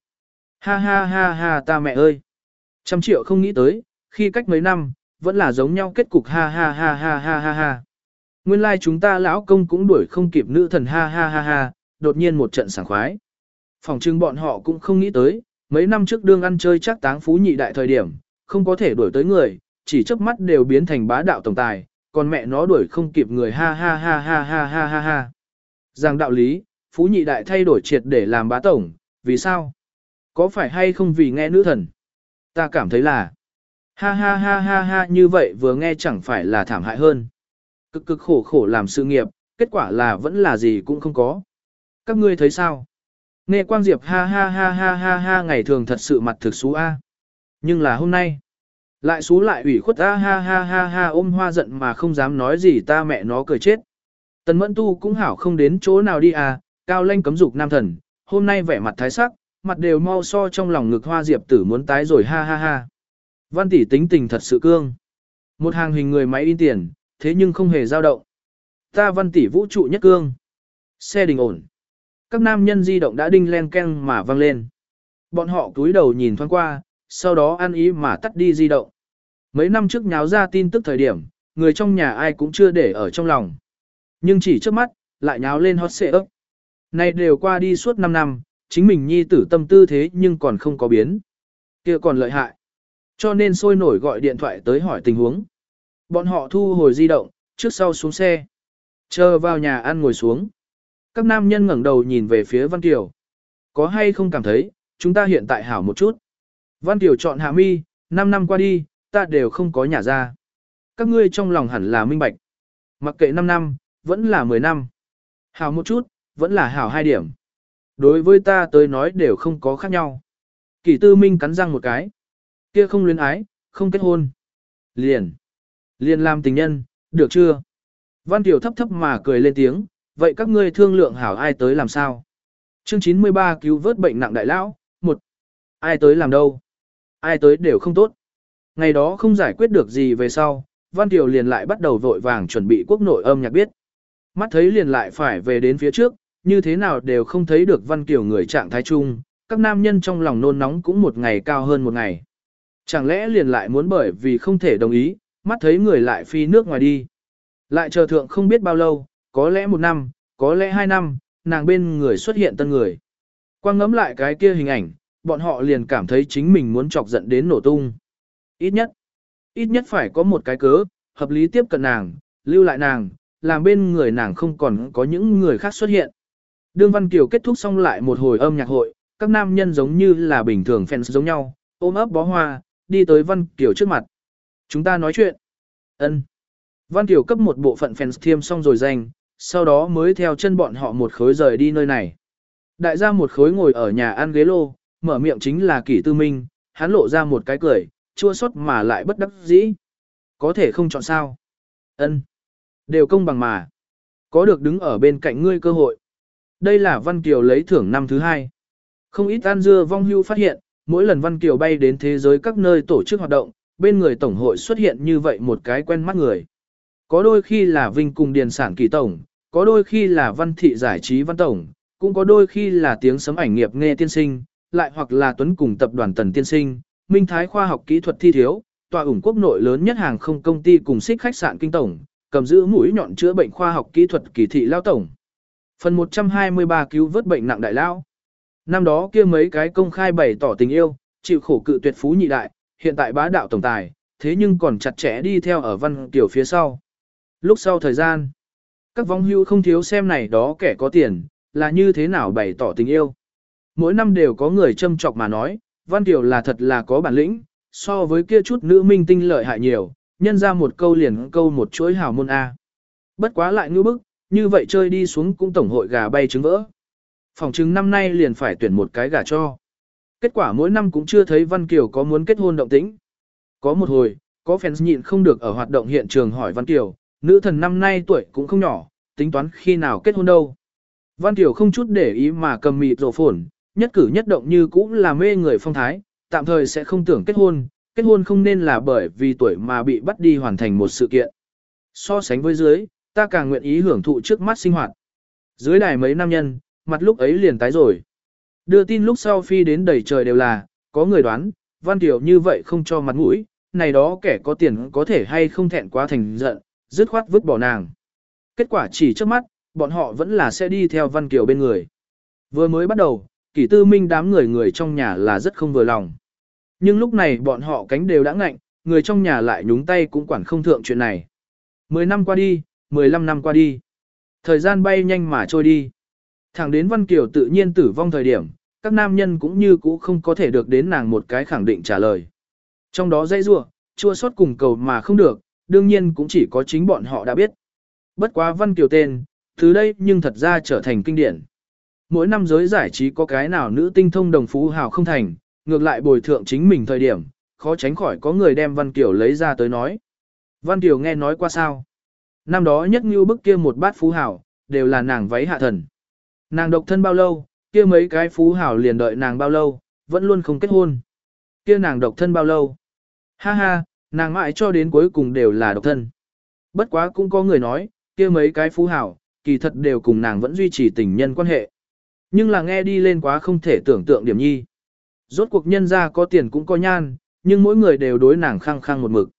Ha ha ha ha ta mẹ ơi. Trăm triệu không nghĩ tới, khi cách mấy năm, vẫn là giống nhau kết cục ha ha ha ha ha ha ha. Nguyên lai like chúng ta lão công cũng đuổi không kịp nữ thần ha ha ha ha, đột nhiên một trận sảng khoái. Phòng trưng bọn họ cũng không nghĩ tới, mấy năm trước đương ăn chơi chắc táng phú nhị đại thời điểm, không có thể đuổi tới người, chỉ chớp mắt đều biến thành bá đạo tổng tài, còn mẹ nó đuổi không kịp người ha ha ha ha ha ha ha ha. Rằng đạo lý, phú nhị đại thay đổi triệt để làm bá tổng, vì sao? Có phải hay không vì nghe nữ thần? Ta cảm thấy là, ha ha ha ha ha như vậy vừa nghe chẳng phải là thảm hại hơn. Cực cực khổ khổ làm sự nghiệp, kết quả là vẫn là gì cũng không có. Các ngươi thấy sao? Nghe Quang Diệp ha ha ha ha ha ha ngày thường thật sự mặt thực xú a. Nhưng là hôm nay, lại xú lại ủy khuất a ha ha ha ha ôm hoa giận mà không dám nói gì ta mẹ nó cười chết. Tần Mẫn Tu cũng hảo không đến chỗ nào đi à, cao lanh cấm dục nam thần, hôm nay vẻ mặt thái sắc, mặt đều mau so trong lòng ngực hoa diệp tử muốn tái rồi ha ha ha. Văn tỷ tính tình thật sự cương. Một hàng hình người máy in tiền, thế nhưng không hề dao động. Ta văn tỷ vũ trụ nhất cương. Xe đình ổn. Các nam nhân di động đã đinh len keng mà vang lên. Bọn họ túi đầu nhìn thoáng qua, sau đó ăn ý mà tắt đi di động. Mấy năm trước nháo ra tin tức thời điểm, người trong nhà ai cũng chưa để ở trong lòng. Nhưng chỉ trước mắt, lại nháo lên hot xệ ấp. Này đều qua đi suốt 5 năm, chính mình nhi tử tâm tư thế nhưng còn không có biến. kia còn lợi hại. Cho nên sôi nổi gọi điện thoại tới hỏi tình huống. Bọn họ thu hồi di động, trước sau xuống xe. Chờ vào nhà ăn ngồi xuống. Các nam nhân ngẩng đầu nhìn về phía Văn Kiều. Có hay không cảm thấy, chúng ta hiện tại hảo một chút. Văn Kiều chọn hạ mi, 5 năm qua đi, ta đều không có nhà ra. Các ngươi trong lòng hẳn là minh bạch. Mặc kệ 5 năm, vẫn là 10 năm. Hảo một chút, vẫn là hảo hai điểm. Đối với ta tới nói đều không có khác nhau. Kỷ tư minh cắn răng một cái. Kia không luyến ái, không kết hôn. Liền liên làm tình nhân, được chưa? Văn Tiểu thấp thấp mà cười lên tiếng, vậy các ngươi thương lượng hảo ai tới làm sao? Chương 93 cứu vớt bệnh nặng đại lão, một Ai tới làm đâu? Ai tới đều không tốt. Ngày đó không giải quyết được gì về sau, Văn Tiểu liền lại bắt đầu vội vàng chuẩn bị quốc nội âm nhạc biết. Mắt thấy liền lại phải về đến phía trước, như thế nào đều không thấy được Văn Kiều người trạng thái chung, các nam nhân trong lòng nôn nóng cũng một ngày cao hơn một ngày. Chẳng lẽ liền lại muốn bởi vì không thể đồng ý, mắt thấy người lại phi nước ngoài đi. Lại chờ thượng không biết bao lâu, có lẽ một năm, có lẽ hai năm, nàng bên người xuất hiện tân người. Quang ngắm lại cái kia hình ảnh, bọn họ liền cảm thấy chính mình muốn chọc giận đến nổ tung. Ít nhất, ít nhất phải có một cái cớ, hợp lý tiếp cận nàng, lưu lại nàng, làm bên người nàng không còn có những người khác xuất hiện. Đương Văn Kiều kết thúc xong lại một hồi âm nhạc hội, các nam nhân giống như là bình thường fans giống nhau, ôm ấp bó hoa, đi tới Văn Kiều trước mặt. Chúng ta nói chuyện. Ân. Văn Kiều cấp một bộ phận fans thiêm xong rồi danh, sau đó mới theo chân bọn họ một khối rời đi nơi này. Đại gia một khối ngồi ở nhà ăn ghế lô, mở miệng chính là kỷ tư minh, hắn lộ ra một cái cười, chua xót mà lại bất đắc dĩ. Có thể không chọn sao. ân Đều công bằng mà. Có được đứng ở bên cạnh ngươi cơ hội. Đây là Văn Kiều lấy thưởng năm thứ hai. Không ít an dưa vong hưu phát hiện, mỗi lần Văn Kiều bay đến thế giới các nơi tổ chức hoạt động, bên người Tổng hội xuất hiện như vậy một cái quen mắt người. Có đôi khi là Vinh cùng Điền sản kỳ Tổng, có đôi khi là Văn Thị giải trí Văn Tổng, cũng có đôi khi là tiếng sấm ảnh nghiệp nghe tiên sinh, lại hoặc là Tuấn cùng tập đoàn Tần Tiên Sinh, Minh Thái khoa học kỹ thuật thi thiếu, tòa ủng quốc nội lớn nhất hàng không công ty cùng xích khách sạn kinh tổng, cầm giữ mũi nhọn chữa bệnh khoa học kỹ thuật kỳ thị lao tổng. Phần 123 cứu vớt bệnh nặng đại lao. Năm đó kia mấy cái công khai bày tỏ tình yêu, chịu khổ cự tuyệt phú nhị đại, hiện tại bá đạo tổng tài, thế nhưng còn chặt chẽ đi theo ở văn tiểu phía sau. Lúc sau thời gian, các vong hưu không thiếu xem này đó kẻ có tiền, là như thế nào bày tỏ tình yêu. Mỗi năm đều có người châm chọc mà nói, văn tiểu là thật là có bản lĩnh, so với kia chút nữ minh tinh lợi hại nhiều, nhân ra một câu liền câu một chuỗi hào môn A. Bất quá lại ngư bức, như vậy chơi đi xuống cũng tổng hội gà bay trứng vỡ. Phòng trứng năm nay liền phải tuyển một cái gà cho. Kết quả mỗi năm cũng chưa thấy Văn Kiều có muốn kết hôn động tĩnh. Có một hồi, có fans nhịn không được ở hoạt động hiện trường hỏi Văn Kiều, nữ thần năm nay tuổi cũng không nhỏ, tính toán khi nào kết hôn đâu. Văn Kiều không chút để ý mà cầm mịt rổ phồn, nhất cử nhất động như cũng là mê người phong thái, tạm thời sẽ không tưởng kết hôn, kết hôn không nên là bởi vì tuổi mà bị bắt đi hoàn thành một sự kiện. So sánh với dưới, ta càng nguyện ý hưởng thụ trước mắt sinh hoạt. Dưới đài mấy nam nhân, mặt lúc ấy liền tái rồi. Đưa tin lúc sau phi đến đầy trời đều là, có người đoán, Văn Tiểu như vậy không cho mặt mũi, này đó kẻ có tiền có thể hay không thẹn quá thành giận, dứt khoát vứt bỏ nàng. Kết quả chỉ trước mắt, bọn họ vẫn là sẽ đi theo Văn Kiều bên người. Vừa mới bắt đầu, kỷ tư minh đám người người trong nhà là rất không vừa lòng. Nhưng lúc này bọn họ cánh đều đã ngạnh, người trong nhà lại nhúng tay cũng quản không thượng chuyện này. Mười năm qua đi, mười lăm năm qua đi. Thời gian bay nhanh mà trôi đi. Thẳng đến Văn Kiều tự nhiên tử vong thời điểm, các nam nhân cũng như cũ không có thể được đến nàng một cái khẳng định trả lời. Trong đó dây rua, chua sót cùng cầu mà không được, đương nhiên cũng chỉ có chính bọn họ đã biết. Bất quá Văn Kiều tên, từ đây nhưng thật ra trở thành kinh điển. Mỗi năm giới giải trí có cái nào nữ tinh thông đồng phú hào không thành, ngược lại bồi thượng chính mình thời điểm, khó tránh khỏi có người đem Văn Kiều lấy ra tới nói. Văn Kiều nghe nói qua sao? Năm đó nhất như bức kia một bát phú hào, đều là nàng váy hạ thần. Nàng độc thân bao lâu, kia mấy cái phú hảo liền đợi nàng bao lâu, vẫn luôn không kết hôn. Kia nàng độc thân bao lâu? Ha ha, nàng mãi cho đến cuối cùng đều là độc thân. Bất quá cũng có người nói, kia mấy cái phú hảo kỳ thật đều cùng nàng vẫn duy trì tình nhân quan hệ. Nhưng là nghe đi lên quá không thể tưởng tượng điểm nhi. Rốt cuộc nhân ra có tiền cũng có nhan, nhưng mỗi người đều đối nàng khăng khăng một mực.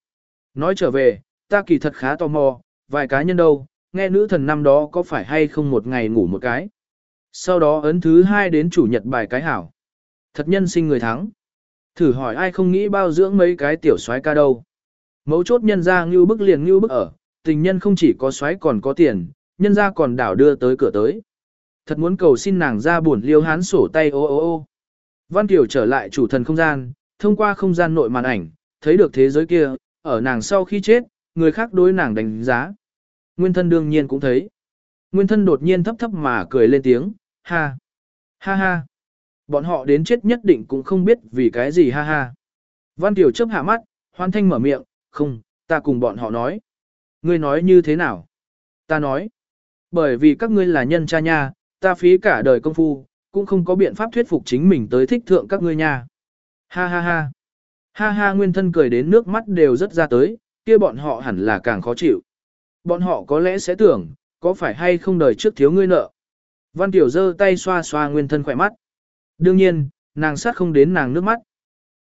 Nói trở về, ta kỳ thật khá tò mò, vài cá nhân đâu, nghe nữ thần năm đó có phải hay không một ngày ngủ một cái. Sau đó ấn thứ hai đến chủ nhật bài cái hảo. Thật nhân sinh người thắng. Thử hỏi ai không nghĩ bao dưỡng mấy cái tiểu soái ca đâu. Mấu chốt nhân ra như bức liền như bức ở, tình nhân không chỉ có soái còn có tiền, nhân ra còn đảo đưa tới cửa tới. Thật muốn cầu xin nàng ra buồn liêu hán sổ tay ô ô ô. Văn Kiều trở lại chủ thần không gian, thông qua không gian nội màn ảnh, thấy được thế giới kia, ở nàng sau khi chết, người khác đối nàng đánh giá. Nguyên thân đương nhiên cũng thấy. Nguyên thân đột nhiên thấp thấp mà cười lên tiếng, ha, ha ha. Bọn họ đến chết nhất định cũng không biết vì cái gì ha ha. Văn Kiều chớp hạ mắt, hoan thanh mở miệng, không, ta cùng bọn họ nói. Ngươi nói như thế nào? Ta nói. Bởi vì các ngươi là nhân cha nha, ta phí cả đời công phu, cũng không có biện pháp thuyết phục chính mình tới thích thượng các ngươi nha. Ha ha ha. Ha ha nguyên thân cười đến nước mắt đều rất ra tới, kia bọn họ hẳn là càng khó chịu. Bọn họ có lẽ sẽ tưởng, có phải hay không đời trước thiếu ngươi nợ. Văn Tiểu giơ tay xoa xoa nguyên thân khỏe mắt. Đương nhiên, nàng sát không đến nàng nước mắt.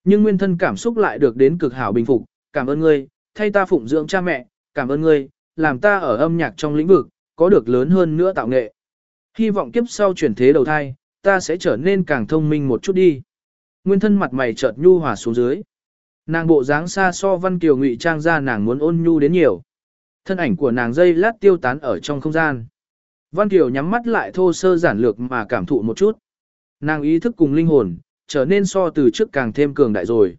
Nhưng nguyên thân cảm xúc lại được đến cực hảo bình phục, cảm ơn ngươi, thay ta phụng dưỡng cha mẹ, cảm ơn ngươi, làm ta ở âm nhạc trong lĩnh vực, có được lớn hơn nữa tạo nghệ. Hy vọng kiếp sau chuyển thế đầu thai, ta sẽ trở nên càng thông minh một chút đi. Nguyên thân mặt mày chợt nhu hòa xuống dưới. Nàng bộ dáng xa so văn kiều ngụy trang ra nàng muốn ôn nhu đến nhiều. Thân ảnh của nàng dây lát tiêu tán ở trong không gian. Văn kiều nhắm mắt lại thô sơ giản lược mà cảm thụ một chút. Nàng ý thức cùng linh hồn, trở nên so từ trước càng thêm cường đại rồi.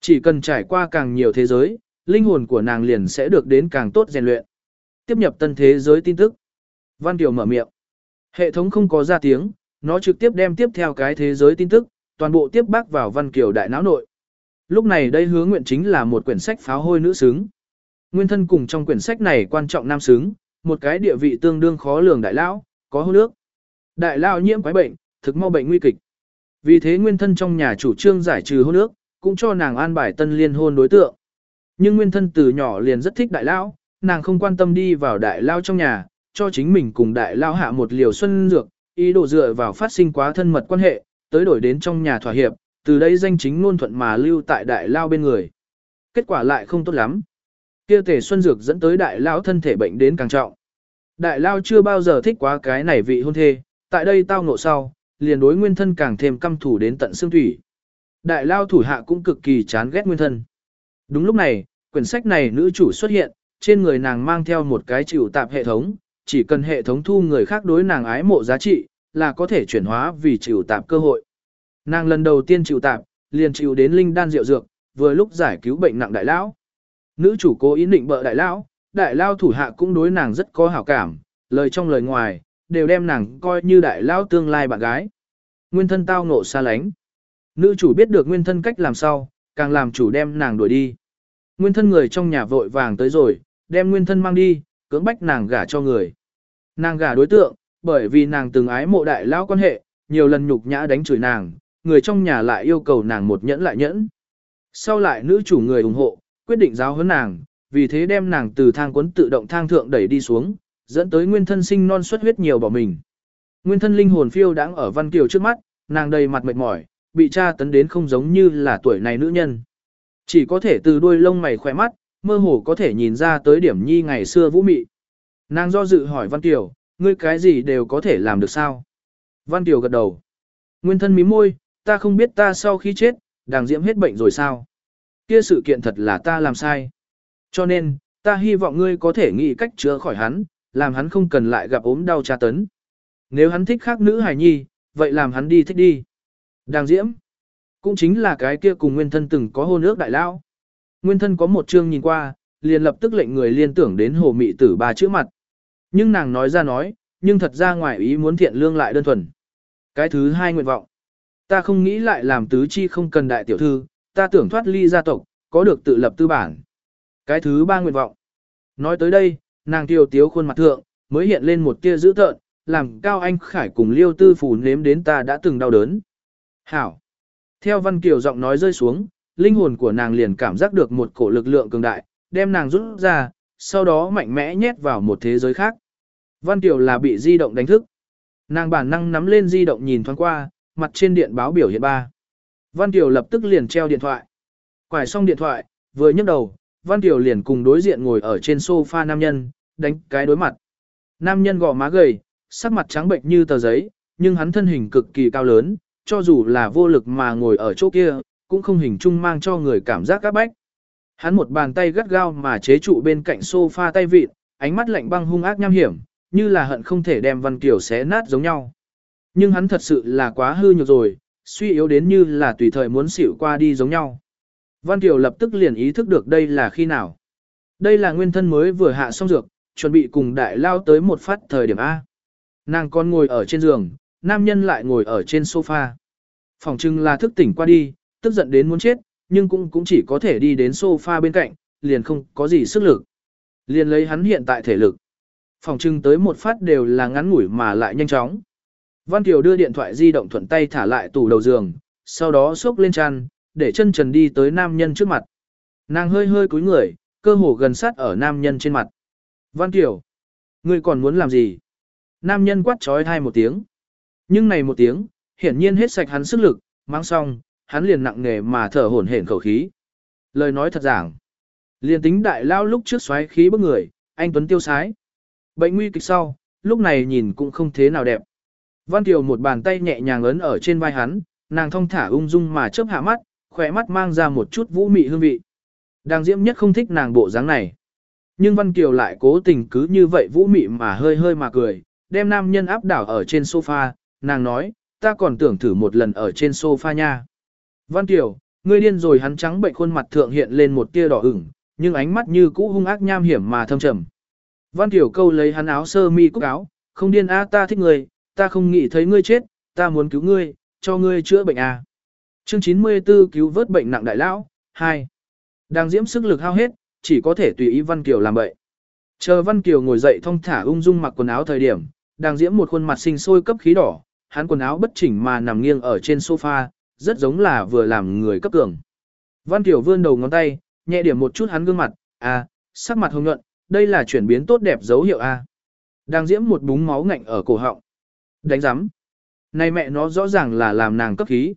Chỉ cần trải qua càng nhiều thế giới, linh hồn của nàng liền sẽ được đến càng tốt rèn luyện. Tiếp nhập tân thế giới tin tức. Văn Kiều mở miệng. Hệ thống không có ra tiếng, nó trực tiếp đem tiếp theo cái thế giới tin tức, toàn bộ tiếp bác vào văn kiều đại não nội. Lúc này đây hứa nguyện chính là một quyển sách pháo hôi nữ xứng. Nguyên thân cùng trong quyển sách này quan trọng nam xứng, một cái địa vị tương đương khó lường đại lão, có hôn nước. Đại lão nhiễm quái bệnh, thực mau bệnh nguy kịch. Vì thế nguyên thân trong nhà chủ trương giải trừ hôn nước, cũng cho nàng an bài tân liên hôn đối tượng. Nhưng nguyên thân từ nhỏ liền rất thích đại lão, nàng không quan tâm đi vào đại lão trong nhà, cho chính mình cùng đại lão hạ một liều xuân dược, ý đồ dựa vào phát sinh quá thân mật quan hệ, tới đổi đến trong nhà thỏa hiệp, từ đây danh chính ngôn thuận mà lưu tại đại lão bên người. Kết quả lại không tốt lắm. Kia tề xuân dược dẫn tới đại lao thân thể bệnh đến càng trọng. Đại lao chưa bao giờ thích quá cái này vị hôn thê, tại đây tao ngộ sau, liền đối nguyên thân càng thêm căm thủ đến tận xương thủy. Đại lao thủ hạ cũng cực kỳ chán ghét nguyên thân. Đúng lúc này, quyển sách này nữ chủ xuất hiện, trên người nàng mang theo một cái chịu tạp hệ thống, chỉ cần hệ thống thu người khác đối nàng ái mộ giá trị, là có thể chuyển hóa vì chịu tạp cơ hội. Nàng lần đầu tiên chịu tạp, liền chịu đến linh đan rượu dược, vừa lúc giải cứu bệnh nặng đại lão. Nữ chủ cố ý định bợ đại lão, đại lao thủ hạ cũng đối nàng rất có hảo cảm, lời trong lời ngoài, đều đem nàng coi như đại lao tương lai bạn gái. Nguyên thân tao ngộ xa lánh. Nữ chủ biết được nguyên thân cách làm sao, càng làm chủ đem nàng đuổi đi. Nguyên thân người trong nhà vội vàng tới rồi, đem nguyên thân mang đi, cưỡng bách nàng gả cho người. Nàng gả đối tượng, bởi vì nàng từng ái mộ đại lao quan hệ, nhiều lần nhục nhã đánh chửi nàng, người trong nhà lại yêu cầu nàng một nhẫn lại nhẫn. Sau lại nữ chủ người ủng hộ, quyết định giáo huấn nàng, vì thế đem nàng từ thang cuốn tự động thang thượng đẩy đi xuống, dẫn tới nguyên thân sinh non xuất huyết nhiều bỏ mình. Nguyên thân linh hồn phiêu đang ở Văn Kiều trước mắt, nàng đầy mặt mệt mỏi, bị cha tấn đến không giống như là tuổi này nữ nhân. Chỉ có thể từ đuôi lông mày khỏe mắt, mơ hồ có thể nhìn ra tới điểm nhi ngày xưa vũ mị. Nàng do dự hỏi Văn Kiều, ngươi cái gì đều có thể làm được sao? Văn Kiều gật đầu. Nguyên thân mím môi, ta không biết ta sau khi chết, đàng diễm hết bệnh rồi sao? Kia sự kiện thật là ta làm sai. Cho nên, ta hy vọng ngươi có thể nghĩ cách chữa khỏi hắn, làm hắn không cần lại gặp ốm đau tra tấn. Nếu hắn thích khác nữ hài nhi, vậy làm hắn đi thích đi. Đàng diễm, cũng chính là cái kia cùng nguyên thân từng có hôn ước đại lao. Nguyên thân có một chương nhìn qua, liền lập tức lệnh người liên tưởng đến hồ mị tử ba chữ mặt. Nhưng nàng nói ra nói, nhưng thật ra ngoài ý muốn thiện lương lại đơn thuần. Cái thứ hai nguyện vọng. Ta không nghĩ lại làm tứ chi không cần đại tiểu thư, ta tưởng thoát ly gia tộc, có được tự lập tư bản. Cái thứ ba nguyện vọng. Nói tới đây, nàng tiêu tiếu khuôn mặt thượng, mới hiện lên một tia dữ tợn, làm Cao Anh Khải cùng Liêu Tư Phủ nếm đến ta đã từng đau đớn. Hảo. Theo Văn Kiều giọng nói rơi xuống, linh hồn của nàng liền cảm giác được một cổ lực lượng cường đại, đem nàng rút ra, sau đó mạnh mẽ nhét vào một thế giới khác. Văn Kiều là bị di động đánh thức. Nàng bản năng nắm lên di động nhìn thoáng qua, mặt trên điện báo biểu hiện ba. Văn Kiều lập tức liền treo điện thoại. Quải xong điện thoại, vừa nhấc đầu, Văn Kiều liền cùng đối diện ngồi ở trên sofa nam nhân, đánh cái đối mặt. Nam nhân gò má gầy, sắc mặt trắng bệnh như tờ giấy, nhưng hắn thân hình cực kỳ cao lớn, cho dù là vô lực mà ngồi ở chỗ kia, cũng không hình chung mang cho người cảm giác các bách. Hắn một bàn tay gắt gao mà chế trụ bên cạnh sofa tay vịt, ánh mắt lạnh băng hung ác nham hiểm, như là hận không thể đem Văn Kiều xé nát giống nhau. Nhưng hắn thật sự là quá hư nhược rồi, suy yếu đến như là tùy thời muốn xỉu qua đi giống nhau. Văn Kiều lập tức liền ý thức được đây là khi nào. Đây là nguyên thân mới vừa hạ xong dược, chuẩn bị cùng đại lao tới một phát thời điểm A. Nàng con ngồi ở trên giường, nam nhân lại ngồi ở trên sofa. Phòng trưng là thức tỉnh qua đi, tức giận đến muốn chết, nhưng cũng cũng chỉ có thể đi đến sofa bên cạnh, liền không có gì sức lực. Liền lấy hắn hiện tại thể lực. Phòng trưng tới một phát đều là ngắn ngủi mà lại nhanh chóng. Văn Kiều đưa điện thoại di động thuận tay thả lại tủ đầu giường, sau đó xốc lên chăn, để chân trần đi tới nam nhân trước mặt. Nàng hơi hơi cúi người, cơ hồ gần sát ở nam nhân trên mặt. Văn Kiều, ngươi còn muốn làm gì? Nam nhân quát trói thai một tiếng. Nhưng này một tiếng, hiển nhiên hết sạch hắn sức lực, mang xong, hắn liền nặng nề mà thở hổn hển khẩu khí. Lời nói thật giảng. Liền tính đại lao lúc trước xoáy khí bức người, anh Tuấn tiêu sái. Bệnh nguy kịch sau, lúc này nhìn cũng không thế nào đẹp. Văn Kiều một bàn tay nhẹ nhàng ấn ở trên vai hắn, nàng thong thả ung dung mà chớp hạ mắt, khỏe mắt mang ra một chút vũ mị hương vị. Đang diễm nhất không thích nàng bộ dáng này. Nhưng Văn Kiều lại cố tình cứ như vậy vũ mị mà hơi hơi mà cười, đem nam nhân áp đảo ở trên sofa, nàng nói, ta còn tưởng thử một lần ở trên sofa nha. Văn Kiều, ngươi điên rồi hắn trắng bệnh khuôn mặt thượng hiện lên một tia đỏ ửng, nhưng ánh mắt như cũ hung ác nham hiểm mà thâm trầm. Văn Kiều câu lấy hắn áo sơ mi cúc áo, không điên a ta thích ngươi, ta không nghĩ thấy ngươi chết, ta muốn cứu ngươi, cho ngươi chữa bệnh à. Chương 94 cứu vớt bệnh nặng đại lão, 2. Đang diễm sức lực hao hết, chỉ có thể tùy ý Văn Kiều làm vậy. Chờ Văn Kiều ngồi dậy thong thả ung dung mặc quần áo thời điểm, đang diễm một khuôn mặt sinh sôi cấp khí đỏ, hắn quần áo bất chỉnh mà nằm nghiêng ở trên sofa, rất giống là vừa làm người cấp cường. Văn Kiều vươn đầu ngón tay, nhẹ điểm một chút hắn gương mặt, à, sắc mặt hồng nhuận, đây là chuyển biến tốt đẹp dấu hiệu a. À. Đang diễm một búng máu ngạnh ở cổ họng. Đánh giám. Này mẹ nó rõ ràng là làm nàng cấp khí.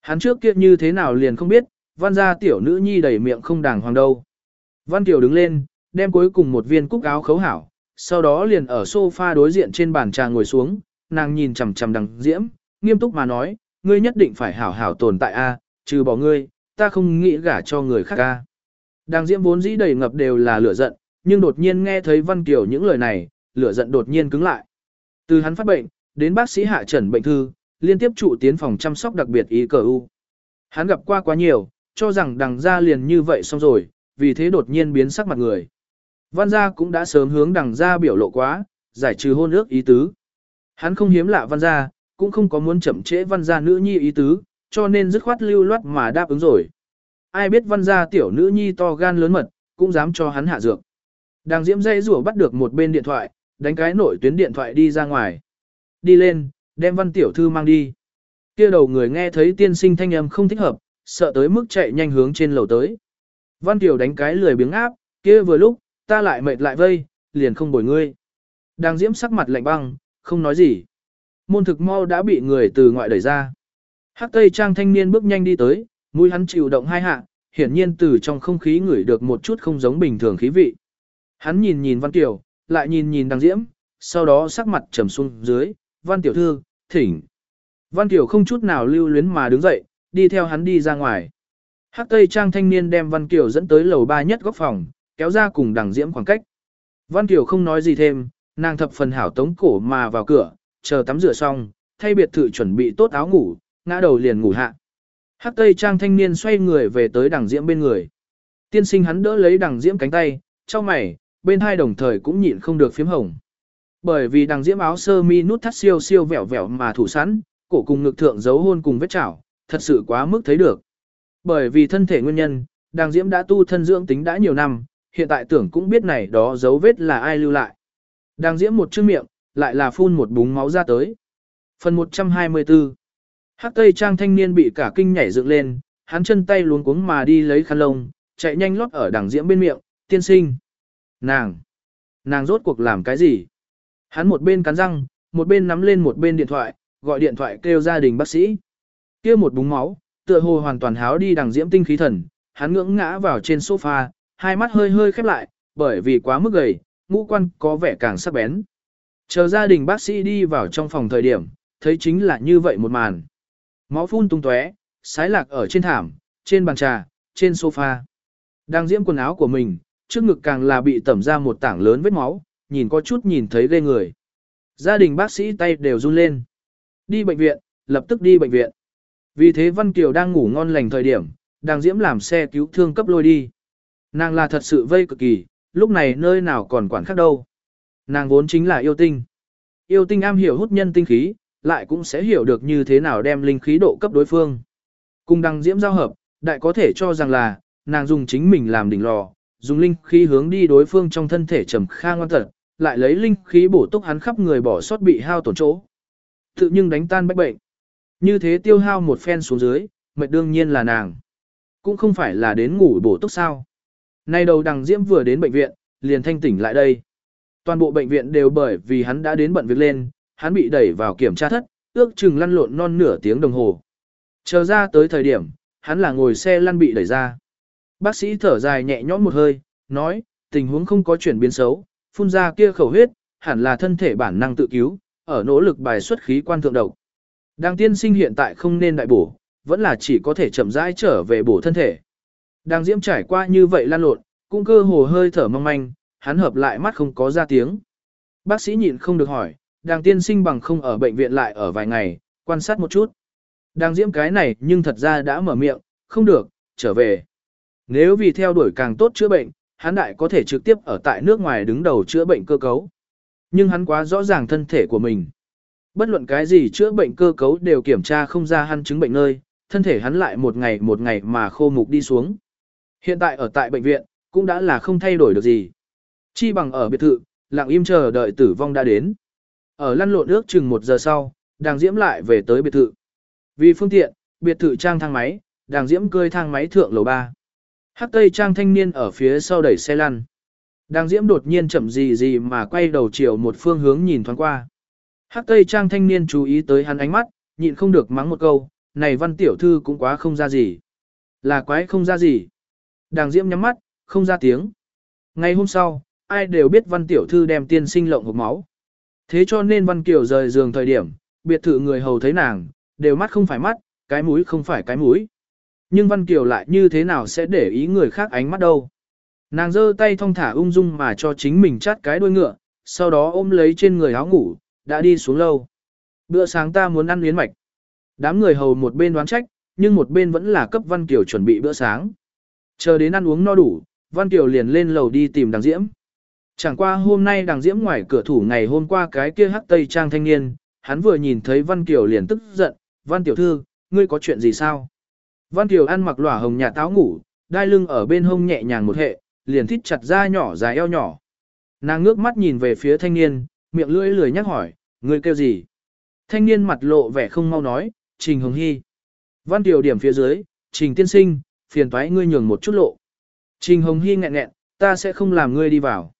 Hắn trước kia như thế nào liền không biết, văn gia tiểu nữ nhi đầy miệng không đàng hoàng đâu. Văn tiểu đứng lên, đem cuối cùng một viên cúc áo khấu hảo, sau đó liền ở sofa đối diện trên bàn trà ngồi xuống, nàng nhìn chằm chằm đằng diễm, nghiêm túc mà nói, ngươi nhất định phải hảo hảo tồn tại a, trừ bỏ ngươi, ta không nghĩ gả cho người khác a. Đằng diễm vốn dĩ đầy ngập đều là lửa giận, nhưng đột nhiên nghe thấy Văn tiểu những lời này, lửa giận đột nhiên cứng lại. Từ hắn phát bệnh, đến bác sĩ hạ trần bệnh thư, liên tiếp trụ tiến phòng chăm sóc đặc biệt y cờ u. Hắn gặp qua quá nhiều, cho rằng đằng ra liền như vậy xong rồi, vì thế đột nhiên biến sắc mặt người. Văn gia cũng đã sớm hướng đằng ra biểu lộ quá, giải trừ hôn ước ý tứ. Hắn không hiếm lạ văn gia, cũng không có muốn chậm trễ văn gia nữ nhi ý tứ, cho nên dứt khoát lưu loát mà đáp ứng rồi. Ai biết văn gia tiểu nữ nhi to gan lớn mật, cũng dám cho hắn hạ dược. Đang diễm dây rủa bắt được một bên điện thoại, đánh cái nổi tuyến điện thoại đi ra ngoài. Đi lên, đem văn tiểu thư mang đi. kia đầu người nghe thấy tiên sinh thanh âm không thích hợp, sợ tới mức chạy nhanh hướng trên lầu tới. Văn tiểu đánh cái lười biếng áp, kia vừa lúc, ta lại mệt lại vây, liền không bồi ngươi. Đang diễm sắc mặt lạnh băng, không nói gì. Môn thực mau đã bị người từ ngoại đẩy ra. Hắc tây trang thanh niên bước nhanh đi tới, mũi hắn chịu động hai hạ, hiển nhiên từ trong không khí ngửi được một chút không giống bình thường khí vị. Hắn nhìn nhìn Văn Kiều, lại nhìn nhìn Đằng Diễm, sau đó sắc mặt trầm xuống dưới, Văn Tiểu Thư, thỉnh. Văn Tiểu không chút nào lưu luyến mà đứng dậy, đi theo hắn đi ra ngoài. Hắc Tây Trang thanh niên đem Văn Kiều dẫn tới lầu ba nhất góc phòng, kéo ra cùng Đằng Diễm khoảng cách. Văn Kiều không nói gì thêm, nàng thập phần hảo tống cổ mà vào cửa, chờ tắm rửa xong, thay biệt thự chuẩn bị tốt áo ngủ, ngã đầu liền ngủ hạ. Hắc Tây Trang thanh niên xoay người về tới Đằng Diễm bên người. Tiên sinh hắn đỡ lấy Đằng Diễm cánh tay, cho mày, bên hai đồng thời cũng nhịn không được phím hồng. Bởi vì đằng diễm áo sơ mi nút thắt siêu siêu vẹo vẹo mà thủ sẵn, cổ cùng ngực thượng giấu hôn cùng vết chảo, thật sự quá mức thấy được. Bởi vì thân thể nguyên nhân, đằng diễm đã tu thân dưỡng tính đã nhiều năm, hiện tại tưởng cũng biết này đó dấu vết là ai lưu lại. Đằng diễm một chữ miệng, lại là phun một búng máu ra tới. Phần 124 Hắc tây trang thanh niên bị cả kinh nhảy dựng lên, hắn chân tay luống cuống mà đi lấy khăn lông, chạy nhanh lót ở đằng diễm bên miệng, tiên sinh. Nàng! Nàng rốt cuộc làm cái gì? Hắn một bên cắn răng, một bên nắm lên một bên điện thoại, gọi điện thoại kêu gia đình bác sĩ. kia một búng máu, tựa hồ hoàn toàn háo đi đằng diễm tinh khí thần, hắn ngưỡng ngã vào trên sofa, hai mắt hơi hơi khép lại, bởi vì quá mức gầy, ngũ quan có vẻ càng sắc bén. Chờ gia đình bác sĩ đi vào trong phòng thời điểm, thấy chính là như vậy một màn. Máu phun tung tóe, sái lạc ở trên thảm, trên bàn trà, trên sofa. Đang diễm quần áo của mình, trước ngực càng là bị tẩm ra một tảng lớn vết máu, nhìn có chút nhìn thấy ghê người. Gia đình bác sĩ tay đều run lên. Đi bệnh viện, lập tức đi bệnh viện. Vì thế Văn Kiều đang ngủ ngon lành thời điểm, đang diễm làm xe cứu thương cấp lôi đi. Nàng là thật sự vây cực kỳ, lúc này nơi nào còn quản khác đâu. Nàng vốn chính là yêu tinh. Yêu tinh am hiểu hút nhân tinh khí, lại cũng sẽ hiểu được như thế nào đem linh khí độ cấp đối phương. Cùng đăng diễm giao hợp, đại có thể cho rằng là, nàng dùng chính mình làm đỉnh lò, dùng linh khí hướng đi đối phương trong thân thể trầm kha ngoan thật lại lấy linh khí bổ túc hắn khắp người bỏ sót bị hao tổn chỗ. Tự nhưng đánh tan bách bệnh. Như thế tiêu hao một phen xuống dưới, mệt đương nhiên là nàng. Cũng không phải là đến ngủ bổ túc sao. Nay đầu đằng diễm vừa đến bệnh viện, liền thanh tỉnh lại đây. Toàn bộ bệnh viện đều bởi vì hắn đã đến bận việc lên, hắn bị đẩy vào kiểm tra thất, ước chừng lăn lộn non nửa tiếng đồng hồ. Chờ ra tới thời điểm, hắn là ngồi xe lăn bị đẩy ra. Bác sĩ thở dài nhẹ nhõm một hơi, nói, tình huống không có chuyển biến xấu, phun ra kia khẩu huyết, hẳn là thân thể bản năng tự cứu, ở nỗ lực bài xuất khí quan thượng độc. Đang tiên sinh hiện tại không nên đại bổ, vẫn là chỉ có thể chậm rãi trở về bổ thân thể. Đang diễm trải qua như vậy lan lộn, cũng cơ hồ hơi thở mong manh, hắn hợp lại mắt không có ra tiếng. Bác sĩ nhịn không được hỏi, đang tiên sinh bằng không ở bệnh viện lại ở vài ngày, quan sát một chút. Đang diễm cái này nhưng thật ra đã mở miệng, không được, trở về. Nếu vì theo đuổi càng tốt chữa bệnh, hắn đại có thể trực tiếp ở tại nước ngoài đứng đầu chữa bệnh cơ cấu. Nhưng hắn quá rõ ràng thân thể của mình. Bất luận cái gì chữa bệnh cơ cấu đều kiểm tra không ra hắn chứng bệnh nơi, thân thể hắn lại một ngày một ngày mà khô mục đi xuống. Hiện tại ở tại bệnh viện, cũng đã là không thay đổi được gì. Chi bằng ở biệt thự, lặng im chờ đợi tử vong đã đến. Ở lăn lộn ước chừng một giờ sau, đàng diễm lại về tới biệt thự. Vì phương tiện, biệt thự trang thang máy, đàng diễm cơi thang máy thượng lầu 3. Hắc tây trang thanh niên ở phía sau đẩy xe lăn. Đang diễm đột nhiên chậm gì gì mà quay đầu chiều một phương hướng nhìn thoáng qua. Hắc tây trang thanh niên chú ý tới hắn ánh mắt, nhịn không được mắng một câu, này văn tiểu thư cũng quá không ra gì. Là quái không ra gì. Đàng diễm nhắm mắt, không ra tiếng. Ngày hôm sau, ai đều biết văn tiểu thư đem tiên sinh lộng hộp máu. Thế cho nên văn kiều rời giường thời điểm, biệt thự người hầu thấy nàng, đều mắt không phải mắt, cái mũi không phải cái mũi. Nhưng văn kiều lại như thế nào sẽ để ý người khác ánh mắt đâu. Nàng giơ tay thong thả ung dung mà cho chính mình chát cái đuôi ngựa, sau đó ôm lấy trên người áo ngủ, đã đi xuống lâu. Bữa sáng ta muốn ăn yến mạch. Đám người hầu một bên đoán trách, nhưng một bên vẫn là cấp Văn Kiều chuẩn bị bữa sáng. Chờ đến ăn uống no đủ, Văn Kiều liền lên lầu đi tìm đằng diễm. Chẳng qua hôm nay đằng diễm ngoài cửa thủ ngày hôm qua cái kia hắc tây trang thanh niên, hắn vừa nhìn thấy Văn Kiều liền tức giận, Văn Tiểu Thư, ngươi có chuyện gì sao? Văn Kiều ăn mặc lỏa hồng nhà táo ngủ, đai lưng ở bên hông nhẹ nhàng một hệ, liền thít chặt da nhỏ dài eo nhỏ. Nàng ngước mắt nhìn về phía thanh niên, miệng lưỡi lười nhắc hỏi, người kêu gì? Thanh niên mặt lộ vẻ không mau nói, Trình Hồng Hy. Văn Kiều điểm phía dưới, Trình Tiên Sinh, phiền toái ngươi nhường một chút lộ. Trình Hồng Hy nghẹn nghẹn, ta sẽ không làm ngươi đi vào.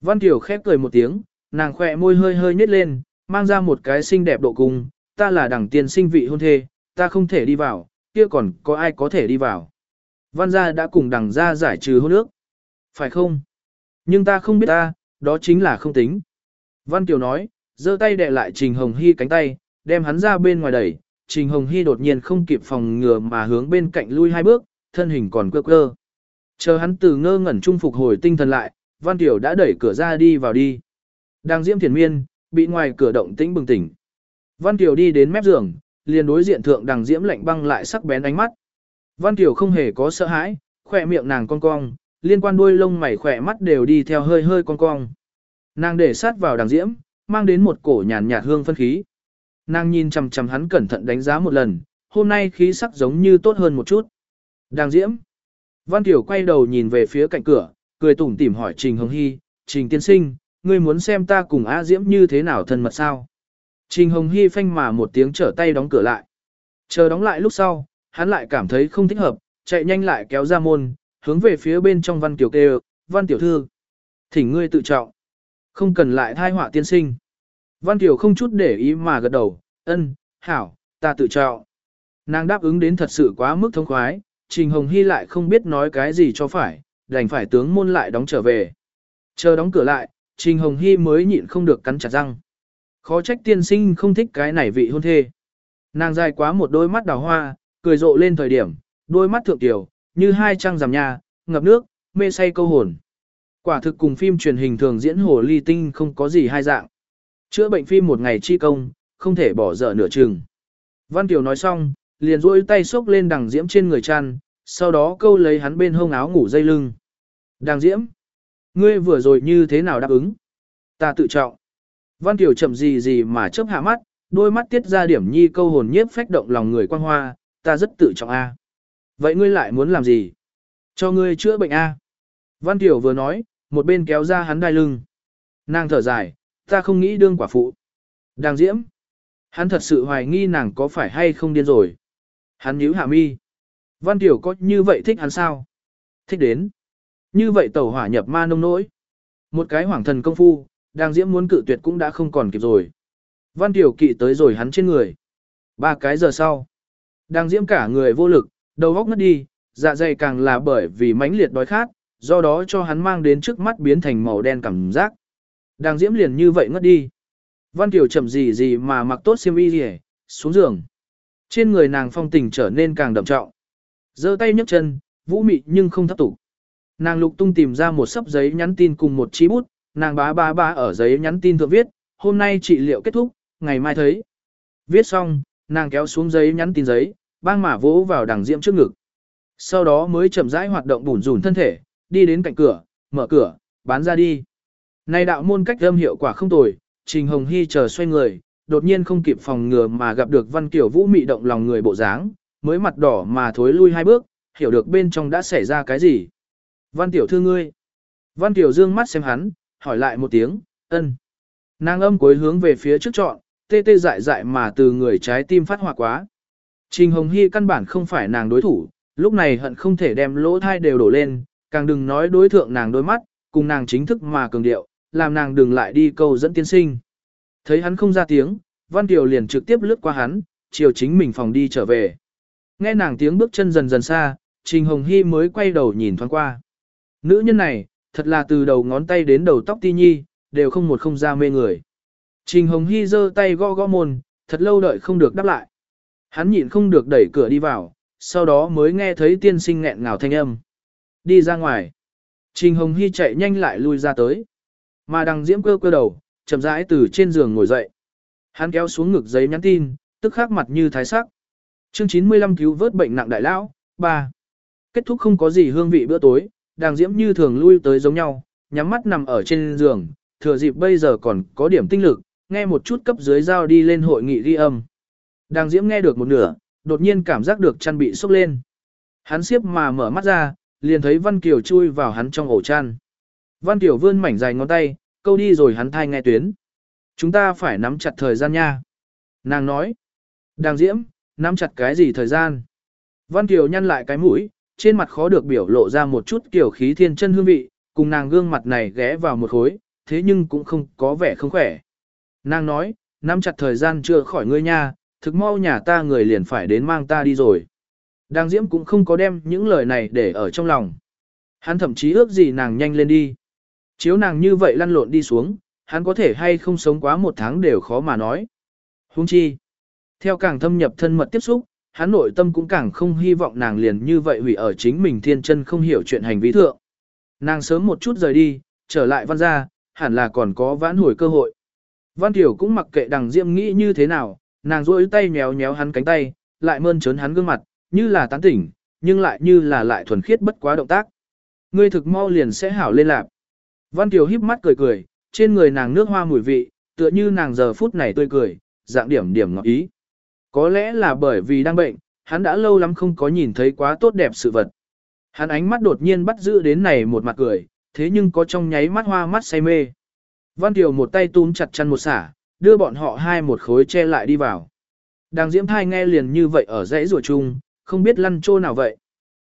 Văn Kiều khép cười một tiếng, nàng khỏe môi hơi hơi nhếch lên, mang ra một cái xinh đẹp độ cùng: ta là đẳng tiên sinh vị hôn thê, ta không thể đi vào, kia còn có ai có thể đi vào. Văn gia đã cùng đằng gia giải trừ hôn ước. Phải không? Nhưng ta không biết ta, đó chính là không tính. Văn Kiều nói, giơ tay đè lại Trình Hồng Hy cánh tay, đem hắn ra bên ngoài đẩy. Trình Hồng Hy đột nhiên không kịp phòng ngừa mà hướng bên cạnh lui hai bước, thân hình còn cơ cơ. Chờ hắn từ ngơ ngẩn trung phục hồi tinh thần lại, Văn Tiểu đã đẩy cửa ra đi vào đi. Đang diễm thiền miên, bị ngoài cửa động tĩnh bừng tỉnh. Văn Tiểu đi đến mép giường, liền đối diện thượng đằng diễm lạnh băng lại sắc bén ánh mắt. Văn Tiểu không hề có sợ hãi, khỏe miệng nàng cong cong, liên quan đuôi lông mày khỏe mắt đều đi theo hơi hơi cong cong. Nàng để sát vào đằng diễm, mang đến một cổ nhàn nhạt hương phân khí. Nàng nhìn chằm chằm hắn cẩn thận đánh giá một lần, hôm nay khí sắc giống như tốt hơn một chút. Đằng diễm. Văn Tiểu quay đầu nhìn về phía cạnh cửa, cười tủm tỉm hỏi Trình Hồng Hy, Trình tiên sinh, ngươi muốn xem ta cùng A Diễm như thế nào thân mật sao? Trình Hồng Hy phanh mà một tiếng trở tay đóng cửa lại. Chờ đóng lại lúc sau, hắn lại cảm thấy không thích hợp, chạy nhanh lại kéo ra môn, hướng về phía bên trong Văn Tiểu kêu, Văn Tiểu Thư. Thỉnh ngươi tự trọng. Không cần lại thai họa tiên sinh. Văn Tiểu không chút để ý mà gật đầu, ân, hảo, ta tự trọng. Nàng đáp ứng đến thật sự quá mức thông khoái, Trình Hồng Hy lại không biết nói cái gì cho phải, đành phải tướng môn lại đóng trở về. Chờ đóng cửa lại, Trình Hồng Hy mới nhịn không được cắn chặt răng. Khó trách tiên sinh không thích cái này vị hôn thê. Nàng dài quá một đôi mắt đào hoa, cười rộ lên thời điểm, đôi mắt thượng tiểu, như hai trăng rằm nhà, ngập nước, mê say câu hồn. Quả thực cùng phim truyền hình thường diễn hồ ly tinh không có gì hai dạng. Chữa bệnh phim một ngày chi công, không thể bỏ dở nửa chừng. Văn Kiều nói xong, liền duỗi tay xốc lên đằng diễm trên người chăn, sau đó câu lấy hắn bên hông áo ngủ dây lưng. Đằng diễm, ngươi vừa rồi như thế nào đáp ứng? Ta tự trọng. Văn Kiều chậm gì gì mà chớp hạ mắt, đôi mắt tiết ra điểm nhi câu hồn nhiếp phách động lòng người quan hoa, ta rất tự trọng a. Vậy ngươi lại muốn làm gì? Cho ngươi chữa bệnh a. Văn Kiều vừa nói, một bên kéo ra hắn đai lưng. Nàng thở dài, ta không nghĩ đương quả phụ. Đang diễm. Hắn thật sự hoài nghi nàng có phải hay không điên rồi. Hắn nhíu hạ mi. Văn Tiểu có như vậy thích hắn sao? Thích đến. Như vậy tẩu hỏa nhập ma nông nỗi. Một cái hoàng thần công phu, đang diễm muốn cự tuyệt cũng đã không còn kịp rồi. Văn Tiểu kỵ tới rồi hắn trên người. Ba cái giờ sau. Đang diễm cả người vô lực, đầu góc ngất đi, dạ dày càng là bởi vì mãnh liệt đói khát, do đó cho hắn mang đến trước mắt biến thành màu đen cảm giác. Đang diễm liền như vậy ngất đi. Văn Tiểu chậm gì gì mà mặc tốt xiêm y gì, xuống giường. Trên người nàng phong tình trở nên càng đậm trọng. giơ tay nhấc chân, vũ mị nhưng không thấp tục. Nàng lục tung tìm ra một sấp giấy nhắn tin cùng một chí bút, nàng bá bá bá ở giấy nhắn tin thượng viết, hôm nay trị liệu kết thúc, ngày mai thấy. Viết xong, nàng kéo xuống giấy nhắn tin giấy, bang mà vỗ vào đằng diễm trước ngực. Sau đó mới chậm rãi hoạt động bủn rủn thân thể, đi đến cạnh cửa, mở cửa, bán ra đi. Này đạo môn cách âm hiệu quả không tồi, Trình Hồng Hy chờ xoay người, đột nhiên không kịp phòng ngừa mà gặp được Văn Kiểu Vũ mị động lòng người bộ dáng, mới mặt đỏ mà thối lui hai bước, hiểu được bên trong đã xảy ra cái gì. Văn Tiểu thư ngươi. Văn Tiểu dương mắt xem hắn, hỏi lại một tiếng, ân. Nàng âm cuối hướng về phía trước chọn, tê tê dại dại mà từ người trái tim phát hỏa quá. Trình Hồng Hy căn bản không phải nàng đối thủ, lúc này hận không thể đem lỗ thai đều đổ lên, càng đừng nói đối thượng nàng đôi mắt, cùng nàng chính thức mà cường điệu, làm nàng đừng lại đi câu dẫn tiên sinh. Thấy hắn không ra tiếng, Văn Kiều liền trực tiếp lướt qua hắn, chiều chính mình phòng đi trở về. Nghe nàng tiếng bước chân dần dần xa, Trình Hồng Hy mới quay đầu nhìn thoáng qua. Nữ nhân này, thật là từ đầu ngón tay đến đầu tóc ti nhi, đều không một không ra mê người. Trình Hồng Hy giơ tay gõ gõ môn, thật lâu đợi không được đáp lại. Hắn nhịn không được đẩy cửa đi vào, sau đó mới nghe thấy tiên sinh nghẹn ngào thanh âm. Đi ra ngoài. Trình Hồng Hy chạy nhanh lại lui ra tới. Mà đằng diễm cơ cơ đầu, chậm rãi từ trên giường ngồi dậy. Hắn kéo xuống ngực giấy nhắn tin, tức khắc mặt như thái sắc. Chương 95 cứu vớt bệnh nặng đại lão, 3. Kết thúc không có gì hương vị bữa tối, đàng diễm như thường lui tới giống nhau, nhắm mắt nằm ở trên giường, thừa dịp bây giờ còn có điểm tinh lực, nghe một chút cấp dưới giao đi lên hội nghị ghi âm. Đàng diễm nghe được một nửa, đột nhiên cảm giác được chăn bị sốc lên. Hắn siếp mà mở mắt ra, liền thấy Văn Kiều chui vào hắn trong ổ chăn. Văn Kiều vươn mảnh dài ngón tay, câu đi rồi hắn thai nghe tuyến. Chúng ta phải nắm chặt thời gian nha. Nàng nói. Đàng diễm, nắm chặt cái gì thời gian? Văn Kiều nhăn lại cái mũi, trên mặt khó được biểu lộ ra một chút kiểu khí thiên chân hương vị, cùng nàng gương mặt này ghé vào một khối, thế nhưng cũng không có vẻ không khỏe. Nàng nói, nắm chặt thời gian chưa khỏi ngươi nha, thực mau nhà ta người liền phải đến mang ta đi rồi. Đang diễm cũng không có đem những lời này để ở trong lòng. Hắn thậm chí ước gì nàng nhanh lên đi. Chiếu nàng như vậy lăn lộn đi xuống, hắn có thể hay không sống quá một tháng đều khó mà nói. Hung chi. Theo càng thâm nhập thân mật tiếp xúc, hắn nội tâm cũng càng không hy vọng nàng liền như vậy hủy ở chính mình thiên chân không hiểu chuyện hành vi thượng. Nàng sớm một chút rời đi, trở lại văn gia, hẳn là còn có vãn hồi cơ hội. Văn Tiểu cũng mặc kệ đằng diệm nghĩ như thế nào, nàng duỗi tay nhéo nhéo hắn cánh tay, lại mơn trớn hắn gương mặt, như là tán tỉnh, nhưng lại như là lại thuần khiết bất quá động tác. Ngươi thực mau liền sẽ hảo lên lạp. Văn Tiểu híp mắt cười cười, trên người nàng nước hoa mùi vị, tựa như nàng giờ phút này tươi cười, dạng điểm điểm ngọt ý. Có lẽ là bởi vì đang bệnh, hắn đã lâu lắm không có nhìn thấy quá tốt đẹp sự vật. Hắn ánh mắt đột nhiên bắt giữ đến này một mặt cười, thế nhưng có trong nháy mắt hoa mắt say mê. Văn Kiều một tay túm chặt chăn một xả, đưa bọn họ hai một khối che lại đi vào. Đang diễm thai nghe liền như vậy ở dãy rùa chung, không biết lăn trô nào vậy.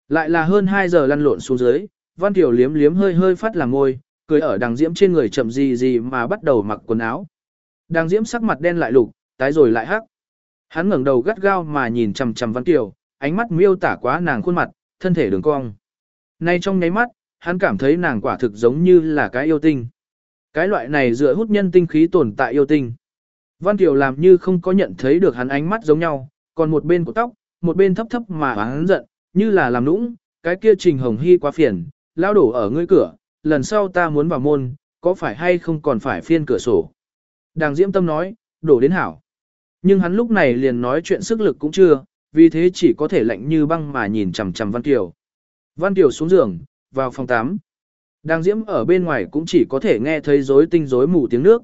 Lại là hơn 2 giờ lăn lộn xuống dưới, Văn Kiều liếm liếm hơi hơi phát làm môi, cười ở đằng diễm trên người chậm gì gì mà bắt đầu mặc quần áo. Đang diễm sắc mặt đen lại lục, tái rồi lại hắc. Hắn ngẩng đầu gắt gao mà nhìn chằm chằm Văn Kiều, ánh mắt miêu tả quá nàng khuôn mặt, thân thể đường cong. Nay trong nháy mắt, hắn cảm thấy nàng quả thực giống như là cái yêu tinh. Cái loại này dựa hút nhân tinh khí tồn tại yêu tinh. Văn Kiều làm như không có nhận thấy được hắn ánh mắt giống nhau, còn một bên của tóc, một bên thấp thấp mà hắn giận, như là làm nũng, cái kia trình hồng hy quá phiền, lao đổ ở ngươi cửa, lần sau ta muốn vào môn, có phải hay không còn phải phiên cửa sổ. Đàng Diễm Tâm nói, đổ đến hảo. Nhưng hắn lúc này liền nói chuyện sức lực cũng chưa, vì thế chỉ có thể lạnh như băng mà nhìn chằm chằm Văn Kiều. Văn Kiều xuống giường, vào phòng 8. Đang diễm ở bên ngoài cũng chỉ có thể nghe thấy rối tinh rối mù tiếng nước.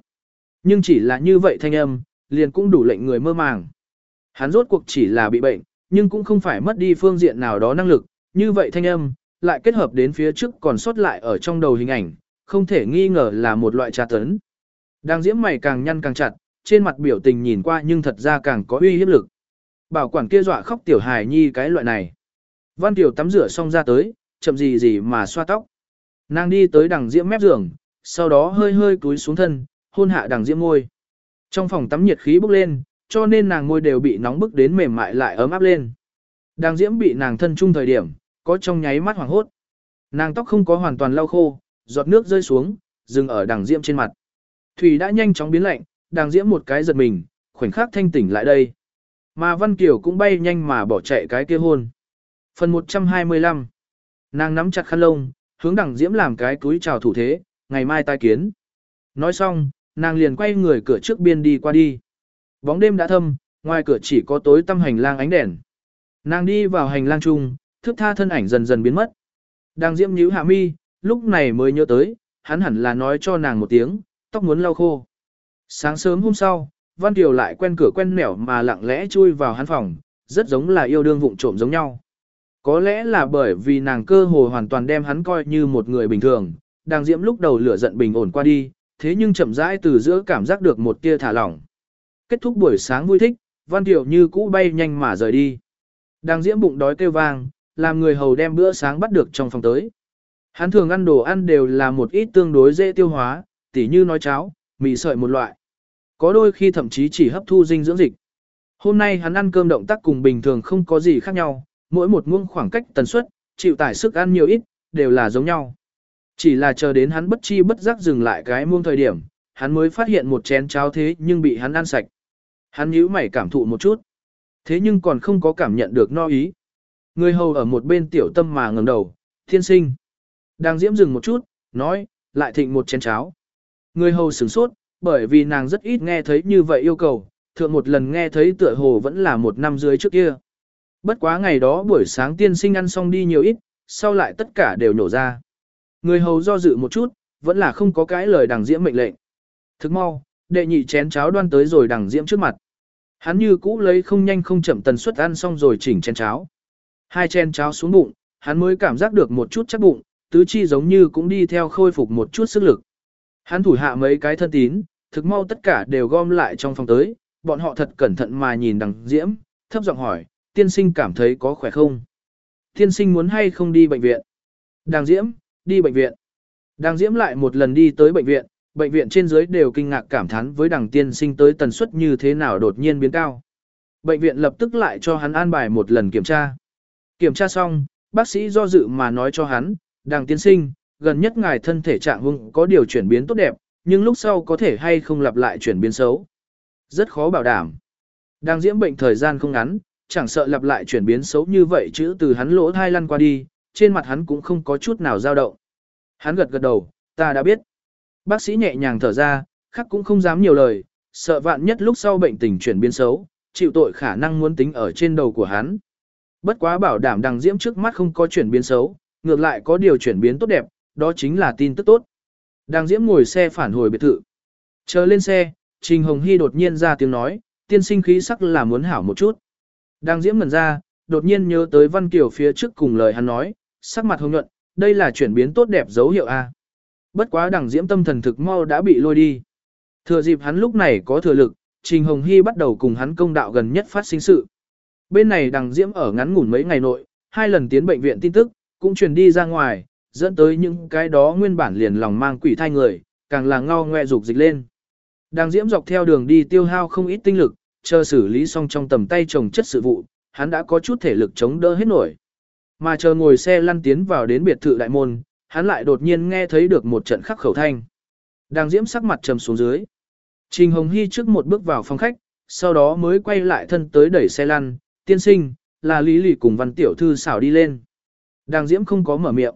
Nhưng chỉ là như vậy thanh âm, liền cũng đủ lệnh người mơ màng. Hắn rốt cuộc chỉ là bị bệnh, nhưng cũng không phải mất đi phương diện nào đó năng lực, như vậy thanh âm, lại kết hợp đến phía trước còn sót lại ở trong đầu hình ảnh, không thể nghi ngờ là một loại trà tấn. Đang diễm mày càng nhăn càng chặt, trên mặt biểu tình nhìn qua nhưng thật ra càng có uy hiếp lực. Bảo quản kia dọa khóc tiểu hài nhi cái loại này. Văn tiểu tắm rửa xong ra tới, chậm gì gì mà xoa tóc. Nàng đi tới đằng diễm mép giường, sau đó hơi hơi cúi xuống thân, hôn hạ đằng diễm môi. Trong phòng tắm nhiệt khí bốc lên, cho nên nàng môi đều bị nóng bức đến mềm mại lại ấm áp lên. Đằng diễm bị nàng thân chung thời điểm, có trong nháy mắt hoảng hốt. Nàng tóc không có hoàn toàn lau khô, giọt nước rơi xuống, dừng ở đằng diễm trên mặt. Thủy đã nhanh chóng biến lạnh, đang diễm một cái giật mình, khoảnh khắc thanh tỉnh lại đây. Mà Văn Kiều cũng bay nhanh mà bỏ chạy cái kia hôn. Phần 125 Nàng nắm chặt khăn lông, hướng đằng diễm làm cái túi chào thủ thế, ngày mai tai kiến. Nói xong, nàng liền quay người cửa trước biên đi qua đi. Bóng đêm đã thâm, ngoài cửa chỉ có tối tăm hành lang ánh đèn. Nàng đi vào hành lang chung, thước tha thân ảnh dần dần biến mất. Đang diễm nhíu hạ mi, lúc này mới nhớ tới, hắn hẳn là nói cho nàng một tiếng, tóc muốn lau khô. Sáng sớm hôm sau, Văn Kiều lại quen cửa quen nẻo mà lặng lẽ chui vào hắn phòng, rất giống là yêu đương vụng trộm giống nhau. Có lẽ là bởi vì nàng cơ hồ hoàn toàn đem hắn coi như một người bình thường, đang diễm lúc đầu lửa giận bình ổn qua đi, thế nhưng chậm rãi từ giữa cảm giác được một tia thả lỏng. Kết thúc buổi sáng vui thích, Văn Kiều như cũ bay nhanh mà rời đi. Đang diễm bụng đói kêu vang, làm người hầu đem bữa sáng bắt được trong phòng tới. Hắn thường ăn đồ ăn đều là một ít tương đối dễ tiêu hóa, tỉ như nói cháo, mì sợi một loại. Có đôi khi thậm chí chỉ hấp thu dinh dưỡng dịch. Hôm nay hắn ăn cơm động tác cùng bình thường không có gì khác nhau, mỗi một muông khoảng cách tần suất, chịu tải sức ăn nhiều ít, đều là giống nhau. Chỉ là chờ đến hắn bất chi bất giác dừng lại cái muông thời điểm, hắn mới phát hiện một chén cháo thế nhưng bị hắn ăn sạch. Hắn nhíu mày cảm thụ một chút. Thế nhưng còn không có cảm nhận được no ý. Người hầu ở một bên tiểu tâm mà ngẩng đầu, thiên sinh. Đang diễm dừng một chút, nói, lại thịnh một chén cháo. Người hầu sửng sốt, bởi vì nàng rất ít nghe thấy như vậy yêu cầu, thượng một lần nghe thấy tựa hồ vẫn là một năm dưới trước kia. Bất quá ngày đó buổi sáng tiên sinh ăn xong đi nhiều ít, sau lại tất cả đều nổ ra. Người hầu do dự một chút, vẫn là không có cái lời đằng diễm mệnh lệnh. Thức mau, đệ nhị chén cháo đoan tới rồi đằng diễm trước mặt. Hắn như cũ lấy không nhanh không chậm tần suất ăn xong rồi chỉnh chén cháo. Hai chén cháo xuống bụng, hắn mới cảm giác được một chút chắc bụng, tứ chi giống như cũng đi theo khôi phục một chút sức lực. Hắn thủ hạ mấy cái thân tín, thực mau tất cả đều gom lại trong phòng tới, bọn họ thật cẩn thận mà nhìn đằng diễm, thấp giọng hỏi, tiên sinh cảm thấy có khỏe không? Tiên sinh muốn hay không đi bệnh viện? Đằng diễm, đi bệnh viện. Đằng diễm lại một lần đi tới bệnh viện, bệnh viện trên dưới đều kinh ngạc cảm thán với đằng tiên sinh tới tần suất như thế nào đột nhiên biến cao. Bệnh viện lập tức lại cho hắn an bài một lần kiểm tra. Kiểm tra xong, bác sĩ do dự mà nói cho hắn, đằng tiên sinh, gần nhất ngài thân thể trạng hung có điều chuyển biến tốt đẹp, nhưng lúc sau có thể hay không lặp lại chuyển biến xấu. Rất khó bảo đảm. Đang diễm bệnh thời gian không ngắn, chẳng sợ lặp lại chuyển biến xấu như vậy chữ từ hắn lỗ thai lăn qua đi, trên mặt hắn cũng không có chút nào dao động. Hắn gật gật đầu, ta đã biết. Bác sĩ nhẹ nhàng thở ra, khắc cũng không dám nhiều lời, sợ vạn nhất lúc sau bệnh tình chuyển biến xấu, chịu tội khả năng muốn tính ở trên đầu của hắn. Bất quá bảo đảm đằng diễm trước mắt không có chuyển biến xấu, ngược lại có điều chuyển biến tốt đẹp, đó chính là tin tức tốt. Đang diễm ngồi xe phản hồi biệt thự. Chờ lên xe, Trình Hồng Hy đột nhiên ra tiếng nói, tiên sinh khí sắc là muốn hảo một chút. Đang diễm ngần ra, đột nhiên nhớ tới Văn Kiều phía trước cùng lời hắn nói, sắc mặt hồng nhuận, đây là chuyển biến tốt đẹp dấu hiệu A. Bất quá đằng diễm tâm thần thực mau đã bị lôi đi. Thừa dịp hắn lúc này có thừa lực, Trình Hồng Hy bắt đầu cùng hắn công đạo gần nhất phát sinh sự. Bên này đằng diễm ở ngắn ngủn mấy ngày nội, hai lần tiến bệnh viện tin tức, cũng truyền đi ra ngoài, dẫn tới những cái đó nguyên bản liền lòng mang quỷ thai người, càng là ngao ngoe dục dịch lên. Đang diễm dọc theo đường đi tiêu hao không ít tinh lực, chờ xử lý xong trong tầm tay chồng chất sự vụ, hắn đã có chút thể lực chống đỡ hết nổi. Mà chờ ngồi xe lăn tiến vào đến biệt thự đại môn, hắn lại đột nhiên nghe thấy được một trận khắc khẩu thanh. Đang diễm sắc mặt trầm xuống dưới. Trình Hồng Hy trước một bước vào phòng khách, sau đó mới quay lại thân tới đẩy xe lăn, tiên sinh, là Lý Lị cùng văn tiểu thư xảo đi lên. Đang diễm không có mở miệng.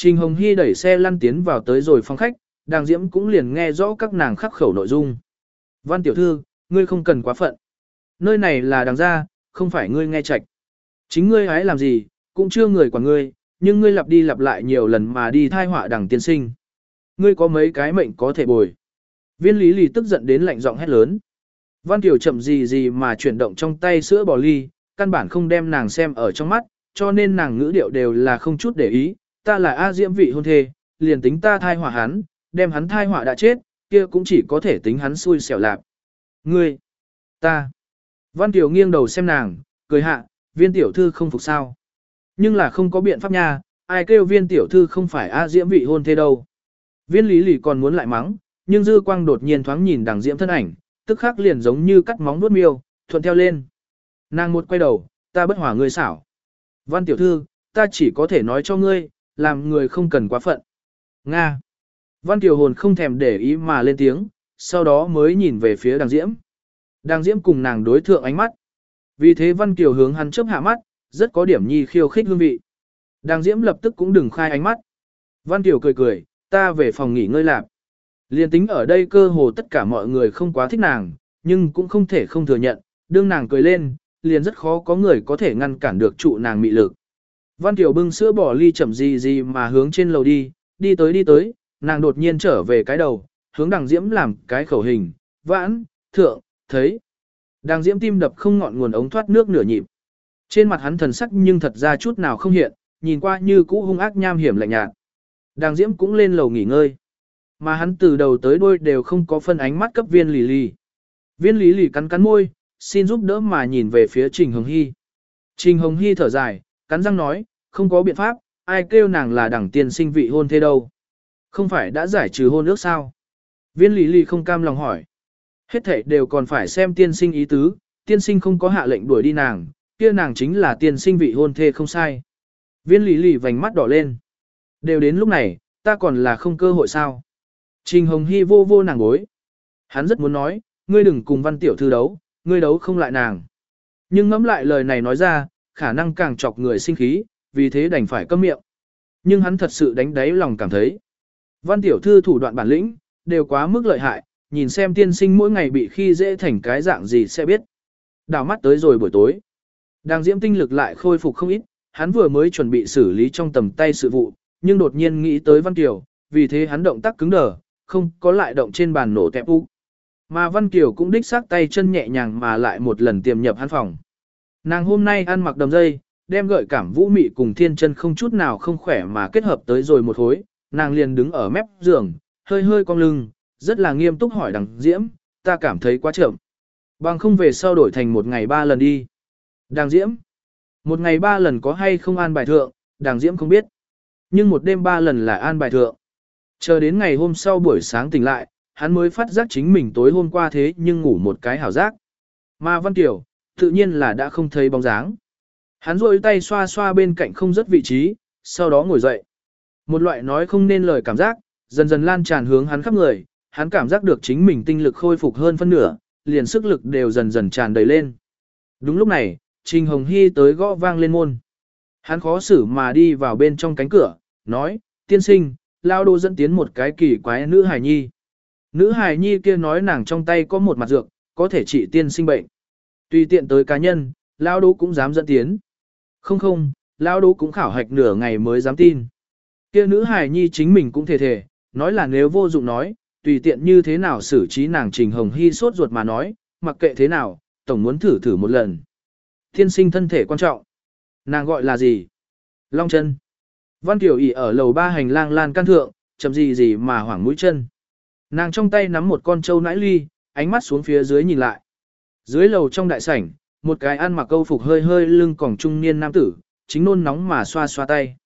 Trình Hồng Hy đẩy xe lăn tiến vào tới rồi phòng khách, Đang diễm cũng liền nghe rõ các nàng khắc khẩu nội dung. Văn tiểu thư, ngươi không cần quá phận. Nơi này là đàng gia, không phải ngươi nghe trạch. Chính ngươi hái làm gì, cũng chưa người quản ngươi, nhưng ngươi lặp đi lặp lại nhiều lần mà đi thai họa đằng tiên sinh. Ngươi có mấy cái mệnh có thể bồi. Viên lý lì tức giận đến lạnh giọng hét lớn. Văn Tiểu chậm gì gì mà chuyển động trong tay sữa bò ly, căn bản không đem nàng xem ở trong mắt, cho nên nàng ngữ điệu đều là không chút để ý, ta là A Diễm vị hôn thê, liền tính ta thai họa hắn, đem hắn thai họa đã chết, kia cũng chỉ có thể tính hắn xui xẻo lạc. Ngươi, ta. Văn Tiểu nghiêng đầu xem nàng, cười hạ, viên tiểu thư không phục sao. Nhưng là không có biện pháp nha, ai kêu viên tiểu thư không phải A Diễm vị hôn thê đâu. Viên lý lì còn muốn lại mắng, nhưng dư quang đột nhiên thoáng nhìn đằng Diễm thân ảnh, tức khắc liền giống như cắt móng nuốt miêu, thuận theo lên. Nàng một quay đầu, ta bất hỏa ngươi xảo. Văn tiểu thư, ta chỉ có thể nói cho ngươi, làm người không cần quá phận. Nga. Văn Kiều hồn không thèm để ý mà lên tiếng, sau đó mới nhìn về phía đàng Diễm. Đàng Diễm cùng nàng đối thượng ánh mắt. Vì thế Văn Kiều hướng hắn chớp hạ mắt, rất có điểm nhi khiêu khích hương vị. Đàng Diễm lập tức cũng đừng khai ánh mắt. Văn Kiều cười cười, ta về phòng nghỉ ngơi lạc. Liên tính ở đây cơ hồ tất cả mọi người không quá thích nàng, nhưng cũng không thể không thừa nhận, đương nàng cười lên, liền rất khó có người có thể ngăn cản được trụ nàng mị lực. Văn Kiều bưng sữa bỏ ly chậm gì gì mà hướng trên lầu đi, đi tới đi tới, nàng đột nhiên trở về cái đầu, hướng đằng Diễm làm cái khẩu hình, vãn, thượng, thấy. Đang diễm tim đập không ngọn nguồn ống thoát nước nửa nhịp. Trên mặt hắn thần sắc nhưng thật ra chút nào không hiện, nhìn qua như cũ hung ác nham hiểm lạnh nhạt. Đang diễm cũng lên lầu nghỉ ngơi. Mà hắn từ đầu tới đuôi đều không có phân ánh mắt cấp viên lì lì. Viên lì lì cắn cắn môi, xin giúp đỡ mà nhìn về phía Trình Hồng Hy. Trình Hồng Hy thở dài, cắn răng nói, không có biện pháp, ai kêu nàng là đẳng tiên sinh vị hôn thế đâu. Không phải đã giải trừ hôn ước sao? Viên lý lý không cam lòng hỏi. Hết thảy đều còn phải xem tiên sinh ý tứ, tiên sinh không có hạ lệnh đuổi đi nàng, kia nàng chính là tiên sinh vị hôn thê không sai. Viên lý lý vành mắt đỏ lên. Đều đến lúc này, ta còn là không cơ hội sao. Trình Hồng Hy vô vô nàng gối. Hắn rất muốn nói, ngươi đừng cùng văn tiểu thư đấu, ngươi đấu không lại nàng. Nhưng ngẫm lại lời này nói ra, khả năng càng chọc người sinh khí, vì thế đành phải câm miệng. Nhưng hắn thật sự đánh đáy lòng cảm thấy. Văn tiểu thư thủ đoạn bản lĩnh, đều quá mức lợi hại, nhìn xem tiên sinh mỗi ngày bị khi dễ thành cái dạng gì sẽ biết. Đào mắt tới rồi buổi tối. Đang diễm tinh lực lại khôi phục không ít, hắn vừa mới chuẩn bị xử lý trong tầm tay sự vụ, nhưng đột nhiên nghĩ tới Văn Kiều, vì thế hắn động tác cứng đờ, không có lại động trên bàn nổ tẹp u. Mà Văn Kiều cũng đích xác tay chân nhẹ nhàng mà lại một lần tiềm nhập hắn phòng. Nàng hôm nay ăn mặc đầm dây, đem gợi cảm vũ mị cùng thiên chân không chút nào không khỏe mà kết hợp tới rồi một hối, nàng liền đứng ở mép giường, hơi hơi cong lưng, rất là nghiêm túc hỏi đằng diễm, ta cảm thấy quá chậm. Bằng không về sau đổi thành một ngày ba lần đi. Đàng diễm, một ngày ba lần có hay không an bài thượng, đàng diễm không biết. Nhưng một đêm ba lần là an bài thượng. Chờ đến ngày hôm sau buổi sáng tỉnh lại, hắn mới phát giác chính mình tối hôm qua thế nhưng ngủ một cái hảo giác. Mà Văn Tiểu, tự nhiên là đã không thấy bóng dáng. Hắn rôi tay xoa xoa bên cạnh không rất vị trí, sau đó ngồi dậy. Một loại nói không nên lời cảm giác, dần dần lan tràn hướng hắn khắp người, hắn cảm giác được chính mình tinh lực khôi phục hơn phân nửa, liền sức lực đều dần dần tràn đầy lên. Đúng lúc này, Trình Hồng Hy tới gõ vang lên môn. Hắn khó xử mà đi vào bên trong cánh cửa, nói, tiên sinh, lao đô dẫn tiến một cái kỳ quái nữ hài nhi. Nữ hài nhi kia nói nàng trong tay có một mặt dược, có thể trị tiên sinh bệnh. Tùy tiện tới cá nhân, lão đố cũng dám dẫn tiến. Không không, lão đố cũng khảo hạch nửa ngày mới dám tin. Kia nữ hài nhi chính mình cũng thể thể, nói là nếu vô dụng nói, tùy tiện như thế nào xử trí nàng Trình Hồng Hy sốt ruột mà nói, mặc kệ thế nào, tổng muốn thử thử một lần. thiên sinh thân thể quan trọng. Nàng gọi là gì? Long chân. Văn Tiểu ỉ ở lầu ba hành lang lan can thượng, chậm gì gì mà hoảng mũi chân. Nàng trong tay nắm một con trâu nãi ly, ánh mắt xuống phía dưới nhìn lại. Dưới lầu trong đại sảnh, một cái ăn mặc câu phục hơi hơi lưng còng trung niên nam tử, chính nôn nóng mà xoa xoa tay.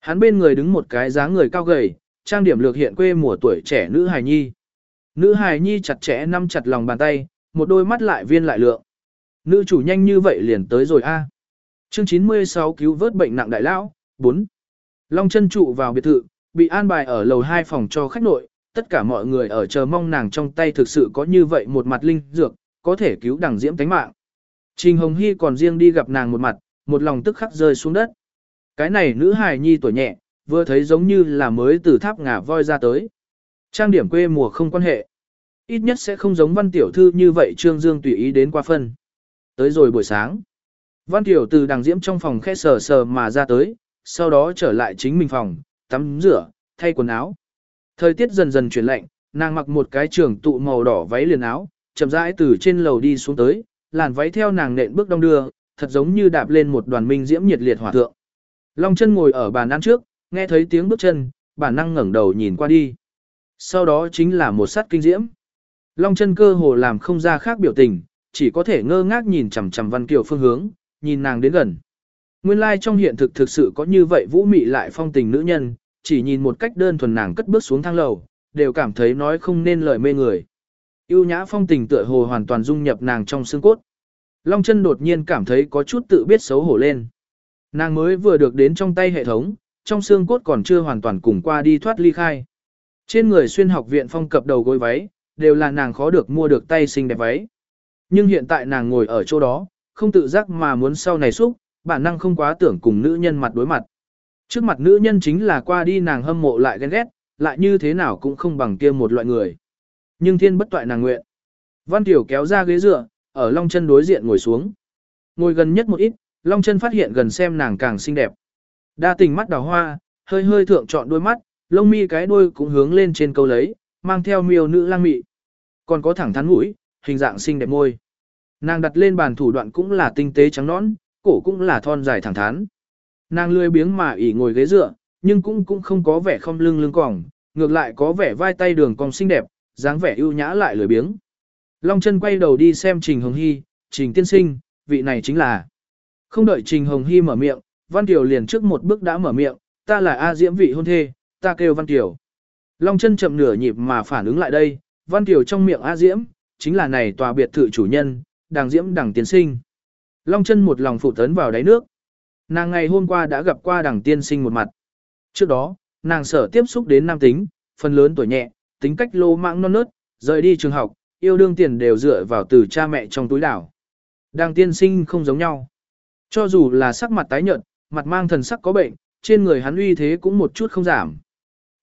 Hắn bên người đứng một cái dáng người cao gầy, trang điểm lược hiện quê mùa tuổi trẻ nữ hài nhi. Nữ hài nhi chặt chẽ nắm chặt lòng bàn tay, một đôi mắt lại viên lại lượng. Nữ chủ nhanh như vậy liền tới rồi a. Chương 96 cứu vớt bệnh nặng đại lão, 4. Long chân trụ vào biệt thự, bị an bài ở lầu 2 phòng cho khách nội, tất cả mọi người ở chờ mong nàng trong tay thực sự có như vậy một mặt linh dược, có thể cứu đằng diễm tánh mạng. Trình Hồng Hy còn riêng đi gặp nàng một mặt, một lòng tức khắc rơi xuống đất. Cái này nữ hài nhi tuổi nhẹ, vừa thấy giống như là mới từ tháp ngà voi ra tới. Trang điểm quê mùa không quan hệ. Ít nhất sẽ không giống văn tiểu thư như vậy Trương Dương tùy ý đến qua phân. Tới rồi buổi sáng. Văn tiểu từ đằng diễm trong phòng khẽ sờ sờ mà ra tới, sau đó trở lại chính mình phòng, tắm rửa, thay quần áo. Thời tiết dần dần chuyển lạnh, nàng mặc một cái trường tụ màu đỏ váy liền áo, chậm rãi từ trên lầu đi xuống tới, làn váy theo nàng nện bước đông đưa, thật giống như đạp lên một đoàn minh diễm nhiệt liệt hỏa thượng. Long chân ngồi ở bàn ăn trước, nghe thấy tiếng bước chân, bản năng ngẩng đầu nhìn qua đi. Sau đó chính là một sát kinh diễm. Long chân cơ hồ làm không ra khác biểu tình, chỉ có thể ngơ ngác nhìn chằm chằm Văn Kiều phương hướng, nhìn nàng đến gần. Nguyên lai like trong hiện thực thực sự có như vậy vũ mị lại phong tình nữ nhân, chỉ nhìn một cách đơn thuần nàng cất bước xuống thang lầu, đều cảm thấy nói không nên lời mê người. Yêu nhã phong tình tựa hồ hoàn toàn dung nhập nàng trong xương cốt. Long chân đột nhiên cảm thấy có chút tự biết xấu hổ lên. Nàng mới vừa được đến trong tay hệ thống, trong xương cốt còn chưa hoàn toàn cùng qua đi thoát ly khai. Trên người xuyên học viện phong cập đầu gối váy, đều là nàng khó được mua được tay xinh đẹp váy. Nhưng hiện tại nàng ngồi ở chỗ đó, không tự giác mà muốn sau này xúc, bản năng không quá tưởng cùng nữ nhân mặt đối mặt. Trước mặt nữ nhân chính là qua đi nàng hâm mộ lại ghen ghét, lại như thế nào cũng không bằng kia một loại người. Nhưng thiên bất toại nàng nguyện. Văn Tiểu kéo ra ghế dựa, ở Long chân đối diện ngồi xuống. Ngồi gần nhất một ít, Long chân phát hiện gần xem nàng càng xinh đẹp. Đa tình mắt đào hoa, hơi hơi thượng chọn đôi mắt, lông mi cái đuôi cũng hướng lên trên câu lấy, mang theo miêu nữ lang mị. Còn có thẳng thắn mũi, hình dạng xinh đẹp môi. Nàng đặt lên bàn thủ đoạn cũng là tinh tế trắng nõn, cổ cũng là thon dài thẳng thắn. Nàng lười biếng mà ỉ ngồi ghế dựa, nhưng cũng cũng không có vẻ không lưng lưng còng, ngược lại có vẻ vai tay đường cong xinh đẹp, dáng vẻ ưu nhã lại lười biếng. Long chân quay đầu đi xem Trình Hồng Hy, Trình tiên sinh, vị này chính là. Không đợi Trình Hồng Hy mở miệng, Văn Kiều liền trước một bước đã mở miệng, ta là A Diễm vị hôn thê, ta kêu Văn Kiều. Long chân chậm nửa nhịp mà phản ứng lại đây, Văn Kiều trong miệng A Diễm, chính là này tòa biệt thự chủ nhân, đàng Diễm đàng tiên sinh. Long chân một lòng phụ tấn vào đáy nước. Nàng ngày hôm qua đã gặp qua đàng tiên sinh một mặt. Trước đó, nàng sở tiếp xúc đến nam tính, phần lớn tuổi nhẹ, tính cách lô mạng non nớt, rời đi trường học, yêu đương tiền đều dựa vào từ cha mẹ trong túi đảo. Đang tiên sinh không giống nhau. Cho dù là sắc mặt tái nhợt, mặt mang thần sắc có bệnh, trên người hắn uy thế cũng một chút không giảm.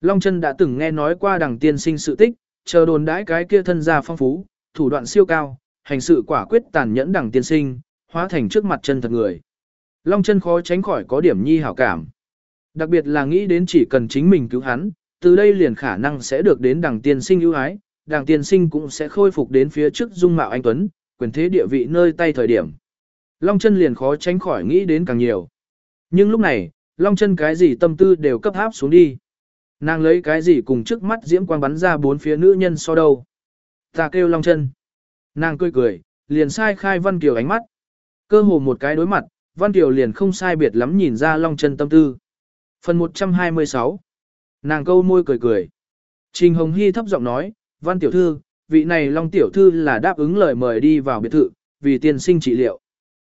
Long chân đã từng nghe nói qua đằng tiên sinh sự tích, chờ đồn đãi cái kia thân gia phong phú, thủ đoạn siêu cao, hành sự quả quyết tàn nhẫn đằng tiên sinh, hóa thành trước mặt chân thật người. Long chân khó tránh khỏi có điểm nhi hảo cảm. Đặc biệt là nghĩ đến chỉ cần chính mình cứu hắn, từ đây liền khả năng sẽ được đến đằng tiên sinh ưu ái, đằng tiên sinh cũng sẽ khôi phục đến phía trước dung mạo anh Tuấn, quyền thế địa vị nơi tay thời điểm. Long chân liền khó tránh khỏi nghĩ đến càng nhiều. Nhưng lúc này, Long chân cái gì tâm tư đều cấp háp xuống đi. Nàng lấy cái gì cùng trước mắt diễm quang bắn ra bốn phía nữ nhân so đâu. Ta kêu Long chân. Nàng cười cười, liền sai khai Văn Kiều ánh mắt. Cơ hồ một cái đối mặt, Văn Kiều liền không sai biệt lắm nhìn ra Long chân tâm tư. Phần 126 Nàng câu môi cười cười. Trình Hồng Hy thấp giọng nói, Văn Tiểu Thư, vị này Long Tiểu Thư là đáp ứng lời mời đi vào biệt thự, vì tiền sinh trị liệu.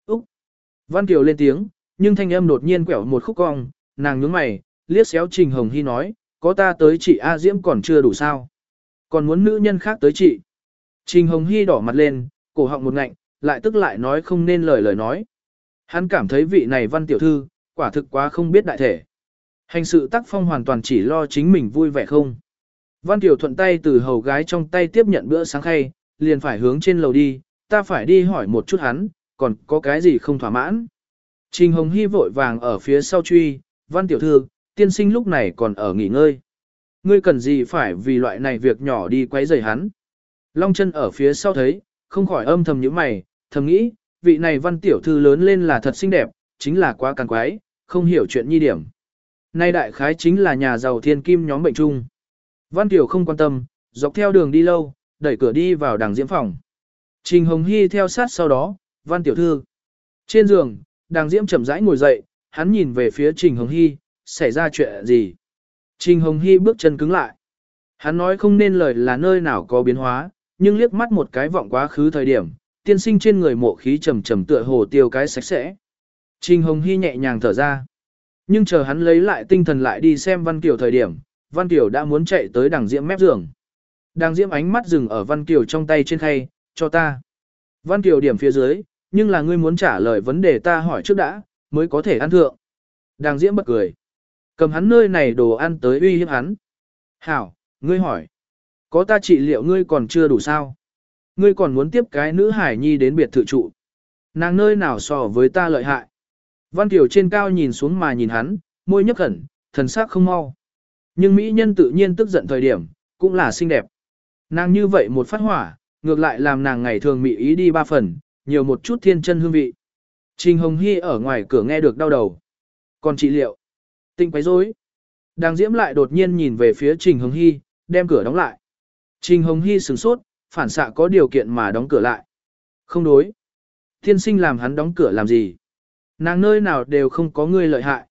Úc! Văn Kiều lên tiếng, nhưng thanh âm đột nhiên quẹo một khúc cong, nàng nhướng mày, liếc xéo Trình Hồng Hy nói, có ta tới chị A Diễm còn chưa đủ sao. Còn muốn nữ nhân khác tới chị. Trình Hồng Hy đỏ mặt lên, cổ họng một ngạnh, lại tức lại nói không nên lời lời nói. Hắn cảm thấy vị này văn tiểu thư, quả thực quá không biết đại thể. Hành sự tác phong hoàn toàn chỉ lo chính mình vui vẻ không. Văn tiểu thuận tay từ hầu gái trong tay tiếp nhận bữa sáng khay, liền phải hướng trên lầu đi, ta phải đi hỏi một chút hắn, còn có cái gì không thỏa mãn. Trình Hồng Hy vội vàng ở phía sau truy, văn tiểu thư, tiên sinh lúc này còn ở nghỉ ngơi. Ngươi cần gì phải vì loại này việc nhỏ đi quấy rầy hắn. Long chân ở phía sau thấy, không khỏi âm thầm những mày, thầm nghĩ, vị này văn tiểu thư lớn lên là thật xinh đẹp, chính là quá càng quái, không hiểu chuyện nhi điểm. Nay đại khái chính là nhà giàu thiên kim nhóm bệnh chung. Văn tiểu không quan tâm, dọc theo đường đi lâu, đẩy cửa đi vào đằng diễm phòng. Trình Hồng Hy theo sát sau đó, văn tiểu thư. Trên giường, đằng diễm chậm rãi ngồi dậy, hắn nhìn về phía Trình Hồng Hy, xảy ra chuyện gì. Trình Hồng Hy bước chân cứng lại. Hắn nói không nên lời là nơi nào có biến hóa, nhưng liếc mắt một cái vọng quá khứ thời điểm, tiên sinh trên người mộ khí trầm trầm tựa hồ tiêu cái sạch sẽ. Trình Hồng Hy nhẹ nhàng thở ra. Nhưng chờ hắn lấy lại tinh thần lại đi xem Văn Kiều thời điểm, Văn Kiều đã muốn chạy tới đằng diễm mép giường. Đằng diễm ánh mắt dừng ở Văn Kiều trong tay trên khay, cho ta. Văn Kiều điểm phía dưới, nhưng là ngươi muốn trả lời vấn đề ta hỏi trước đã, mới có thể ăn thượng. Đằng diễm bật cười. Cầm hắn nơi này đồ ăn tới uy hiếp hắn. Hảo, ngươi hỏi. Có ta trị liệu ngươi còn chưa đủ sao? Ngươi còn muốn tiếp cái nữ hải nhi đến biệt thự trụ. Nàng nơi nào so với ta lợi hại. Văn Kiều trên cao nhìn xuống mà nhìn hắn, môi nhấp khẩn, thần sắc không mau. Nhưng mỹ nhân tự nhiên tức giận thời điểm, cũng là xinh đẹp. Nàng như vậy một phát hỏa, ngược lại làm nàng ngày thường mị ý đi ba phần, nhiều một chút thiên chân hương vị. Trình Hồng Hy ở ngoài cửa nghe được đau đầu. Còn trị liệu, tinh quấy rối. Đang diễm lại đột nhiên nhìn về phía Trình Hồng Hy, đem cửa đóng lại. Trình Hồng Hy sửng sốt, phản xạ có điều kiện mà đóng cửa lại. Không đối. Thiên sinh làm hắn đóng cửa làm gì? Nàng nơi nào đều không có người lợi hại.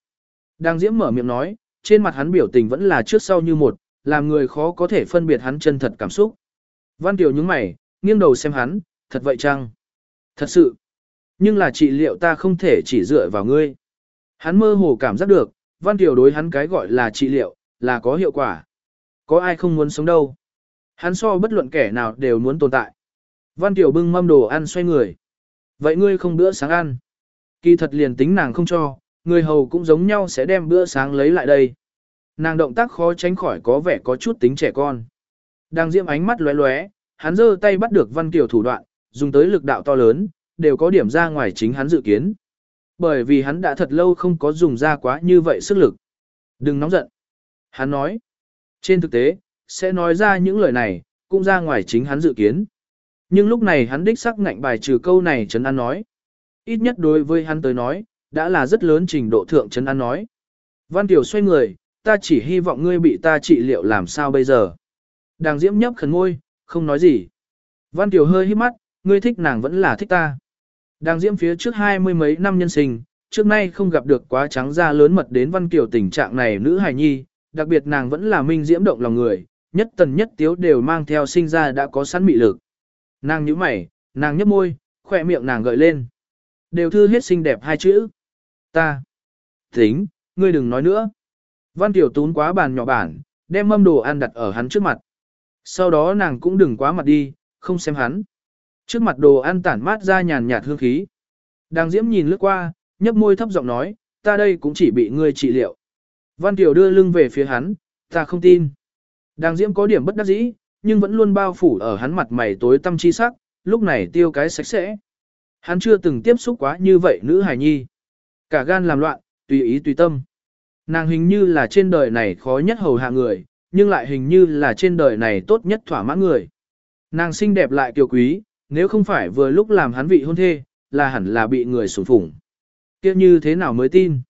Đang diễm mở miệng nói, trên mặt hắn biểu tình vẫn là trước sau như một, làm người khó có thể phân biệt hắn chân thật cảm xúc. Văn Tiểu nhướng mày, nghiêng đầu xem hắn, thật vậy chăng? Thật sự. Nhưng là trị liệu ta không thể chỉ dựa vào ngươi. Hắn mơ hồ cảm giác được, Văn Tiểu đối hắn cái gọi là trị liệu, là có hiệu quả. Có ai không muốn sống đâu. Hắn so bất luận kẻ nào đều muốn tồn tại. Văn Tiểu bưng mâm đồ ăn xoay người. Vậy ngươi không bữa sáng ăn. Kỳ thật liền tính nàng không cho, người hầu cũng giống nhau sẽ đem bữa sáng lấy lại đây. Nàng động tác khó tránh khỏi có vẻ có chút tính trẻ con. Đang diễm ánh mắt lóe lóe, hắn giơ tay bắt được Văn Kiều thủ đoạn, dùng tới lực đạo to lớn, đều có điểm ra ngoài chính hắn dự kiến. Bởi vì hắn đã thật lâu không có dùng ra quá như vậy sức lực. Đừng nóng giận. Hắn nói. Trên thực tế, sẽ nói ra những lời này, cũng ra ngoài chính hắn dự kiến. Nhưng lúc này hắn đích sắc ngạnh bài trừ câu này Trấn An nói. Ít nhất đối với hắn tới nói, đã là rất lớn trình độ thượng Trấn An nói. Văn Tiểu xoay người, ta chỉ hy vọng ngươi bị ta trị liệu làm sao bây giờ. Đàng Diễm nhấp khẩn ngôi, không nói gì. Văn Tiểu hơi hít mắt, ngươi thích nàng vẫn là thích ta. Đàng Diễm phía trước hai mươi mấy năm nhân sinh, trước nay không gặp được quá trắng da lớn mật đến Văn Kiều tình trạng này nữ hài nhi, đặc biệt nàng vẫn là minh diễm động lòng người, nhất tần nhất tiếu đều mang theo sinh ra đã có sẵn mị lực. Nàng nhíu mày, nàng nhấp môi, khỏe miệng nàng gợi lên. Đều thư hết xinh đẹp hai chữ. Ta. Tính, ngươi đừng nói nữa. Văn Tiểu tún quá bàn nhỏ bản, đem mâm đồ ăn đặt ở hắn trước mặt. Sau đó nàng cũng đừng quá mặt đi, không xem hắn. Trước mặt đồ ăn tản mát ra nhàn nhạt hương khí. Đang diễm nhìn lướt qua, nhấp môi thấp giọng nói, ta đây cũng chỉ bị ngươi trị liệu. Văn Tiểu đưa lưng về phía hắn, ta không tin. Đang diễm có điểm bất đắc dĩ, nhưng vẫn luôn bao phủ ở hắn mặt mày tối tâm chi sắc, lúc này tiêu cái sạch sẽ. Hắn chưa từng tiếp xúc quá như vậy nữ hài nhi. Cả gan làm loạn, tùy ý tùy tâm. Nàng hình như là trên đời này khó nhất hầu hạ người, nhưng lại hình như là trên đời này tốt nhất thỏa mãn người. Nàng xinh đẹp lại kiều quý, nếu không phải vừa lúc làm hắn vị hôn thê, là hẳn là bị người sủng phủng. Kia như thế nào mới tin?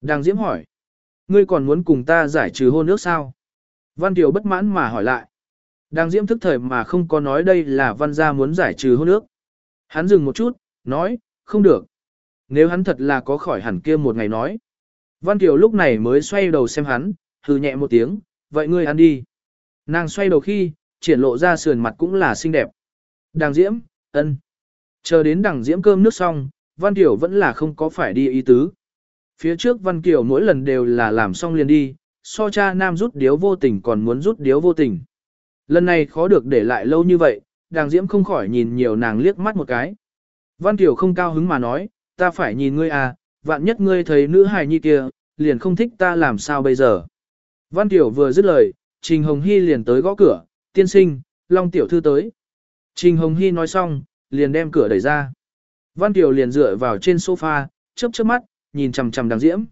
Đang diễm hỏi. Ngươi còn muốn cùng ta giải trừ hôn ước sao? Văn Kiều bất mãn mà hỏi lại. Đang diễm thức thời mà không có nói đây là văn gia muốn giải trừ hôn ước. Hắn dừng một chút, nói, không được. Nếu hắn thật là có khỏi hẳn kia một ngày nói. Văn Kiều lúc này mới xoay đầu xem hắn, hừ nhẹ một tiếng, vậy ngươi ăn đi. Nàng xoay đầu khi, triển lộ ra sườn mặt cũng là xinh đẹp. Đàng diễm, ân. Chờ đến đằng diễm cơm nước xong, Văn Kiều vẫn là không có phải đi ý tứ. Phía trước Văn Kiều mỗi lần đều là làm xong liền đi, so cha nam rút điếu vô tình còn muốn rút điếu vô tình. Lần này khó được để lại lâu như vậy, đàng diễm không khỏi nhìn nhiều nàng liếc mắt một cái. Văn Kiều không cao hứng mà nói, ta phải nhìn ngươi à, vạn nhất ngươi thấy nữ hài nhi kia, liền không thích ta làm sao bây giờ. Văn Kiều vừa dứt lời, Trình Hồng Hy liền tới gõ cửa, tiên sinh, Long Tiểu Thư tới. Trình Hồng Hy nói xong, liền đem cửa đẩy ra. Văn Kiều liền dựa vào trên sofa, chớp chớp mắt, nhìn chằm chằm đằng diễm.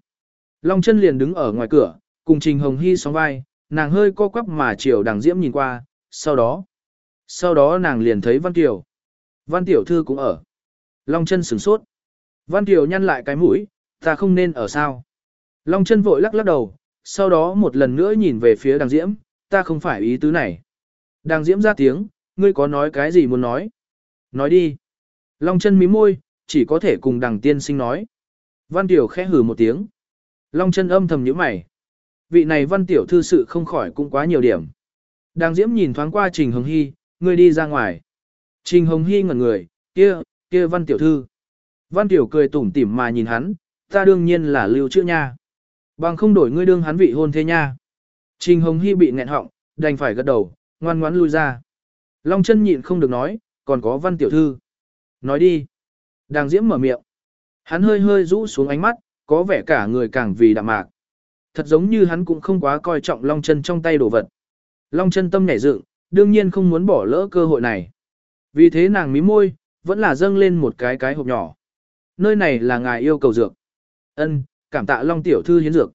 Long chân liền đứng ở ngoài cửa, cùng Trình Hồng Hy sóng vai, nàng hơi co quắp mà chiều đằng diễm nhìn qua, sau đó. Sau đó nàng liền thấy Văn Kiều. Văn Tiểu Thư cũng ở. Long chân sửng sốt. Văn Kiều nhăn lại cái mũi, ta không nên ở sao. Long chân vội lắc lắc đầu, sau đó một lần nữa nhìn về phía đằng diễm, ta không phải ý tứ này. Đằng diễm ra tiếng, ngươi có nói cái gì muốn nói? Nói đi. Long chân mí môi, chỉ có thể cùng đằng tiên sinh nói. Văn Tiểu khẽ hừ một tiếng. Long chân âm thầm nhíu mày. Vị này văn tiểu thư sự không khỏi cũng quá nhiều điểm. Đằng diễm nhìn thoáng qua Trình Hồng Hy, ngươi đi ra ngoài. Trình Hồng Hy ngẩn người, kia, kia văn tiểu thư. Văn tiểu cười tủm tỉm mà nhìn hắn, ta đương nhiên là lưu chữ nha. Bằng không đổi ngươi đương hắn vị hôn thế nha. Trình Hồng Hy bị nghẹn họng, đành phải gật đầu, ngoan ngoãn lui ra. Long chân nhịn không được nói, còn có văn tiểu thư. Nói đi. Đàng diễm mở miệng. Hắn hơi hơi rũ xuống ánh mắt, có vẻ cả người càng vì đạm mạc. Thật giống như hắn cũng không quá coi trọng Long chân trong tay đồ vật. Long chân tâm nhảy dựng, đương nhiên không muốn bỏ lỡ cơ hội này. Vì thế nàng mí môi, vẫn là dâng lên một cái cái hộp nhỏ. Nơi này là ngài yêu cầu dược. Ân, cảm tạ Long tiểu thư hiến dược.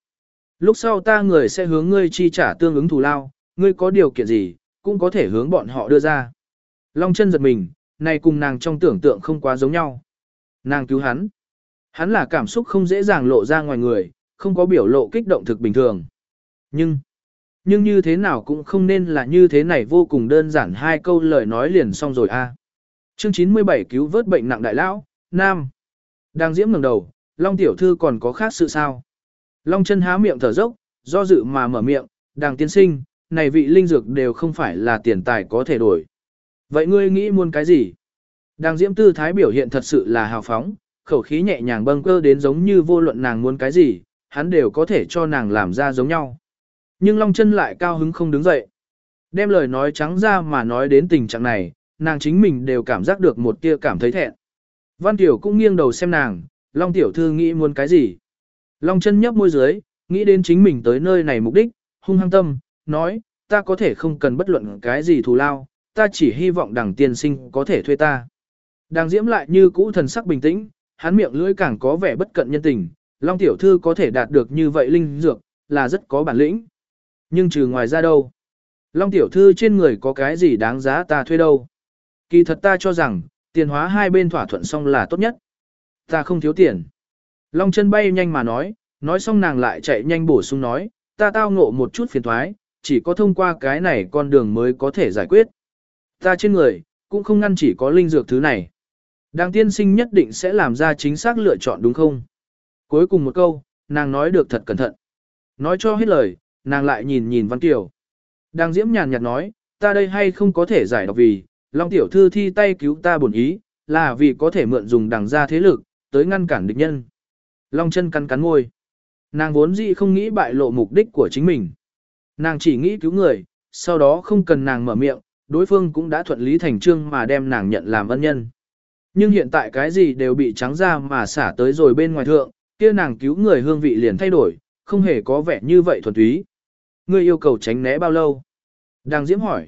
Lúc sau ta người sẽ hướng ngươi chi trả tương ứng thù lao, ngươi có điều kiện gì, cũng có thể hướng bọn họ đưa ra. Long chân giật mình, này cùng nàng trong tưởng tượng không quá giống nhau. Nàng cứu hắn. Hắn là cảm xúc không dễ dàng lộ ra ngoài người, không có biểu lộ kích động thực bình thường. Nhưng, nhưng như thế nào cũng không nên là như thế này vô cùng đơn giản hai câu lời nói liền xong rồi a. À. Chương 97 cứu vớt bệnh nặng đại lão, Nam. Đang diễm ngẩng đầu, Long tiểu thư còn có khác sự sao? Long chân há miệng thở dốc, do dự mà mở miệng, đàng tiên sinh, này vị linh dược đều không phải là tiền tài có thể đổi. Vậy ngươi nghĩ muốn cái gì? Đàng diễm tư thái biểu hiện thật sự là hào phóng, khẩu khí nhẹ nhàng bâng cơ đến giống như vô luận nàng muốn cái gì, hắn đều có thể cho nàng làm ra giống nhau. Nhưng Long chân lại cao hứng không đứng dậy. Đem lời nói trắng ra mà nói đến tình trạng này, nàng chính mình đều cảm giác được một tia cảm thấy thẹn. Văn Tiểu cũng nghiêng đầu xem nàng, Long Tiểu Thư nghĩ muốn cái gì. Long chân nhấp môi dưới, nghĩ đến chính mình tới nơi này mục đích, hung hăng tâm, nói, ta có thể không cần bất luận cái gì thù lao, ta chỉ hy vọng đằng tiên sinh có thể thuê ta. đang diễm lại như cũ thần sắc bình tĩnh, hắn miệng lưỡi càng có vẻ bất cận nhân tình, Long tiểu thư có thể đạt được như vậy linh dược, là rất có bản lĩnh. Nhưng trừ ngoài ra đâu? Long tiểu thư trên người có cái gì đáng giá ta thuê đâu? Kỳ thật ta cho rằng, tiền hóa hai bên thỏa thuận xong là tốt nhất. Ta không thiếu tiền. Long chân bay nhanh mà nói, nói xong nàng lại chạy nhanh bổ sung nói, ta tao ngộ một chút phiền thoái, chỉ có thông qua cái này con đường mới có thể giải quyết. Ta trên người, cũng không ngăn chỉ có linh dược thứ này. Đàng tiên sinh nhất định sẽ làm ra chính xác lựa chọn đúng không? Cuối cùng một câu, nàng nói được thật cẩn thận. Nói cho hết lời, nàng lại nhìn nhìn Văn Kiều. Đang diễm nhàn nhạt nói, ta đây hay không có thể giải đọc vì, Long tiểu thư thi tay cứu ta bổn ý, là vì có thể mượn dùng đằng ra thế lực, tới ngăn cản địch nhân. Long chân cắn cắn ngôi. Nàng vốn dĩ không nghĩ bại lộ mục đích của chính mình. Nàng chỉ nghĩ cứu người, sau đó không cần nàng mở miệng, đối phương cũng đã thuận lý thành trương mà đem nàng nhận làm ân nhân. Nhưng hiện tại cái gì đều bị trắng ra mà xả tới rồi bên ngoài thượng, kia nàng cứu người hương vị liền thay đổi, không hề có vẻ như vậy thuần túy. Ngươi yêu cầu tránh né bao lâu? Đang diễm hỏi.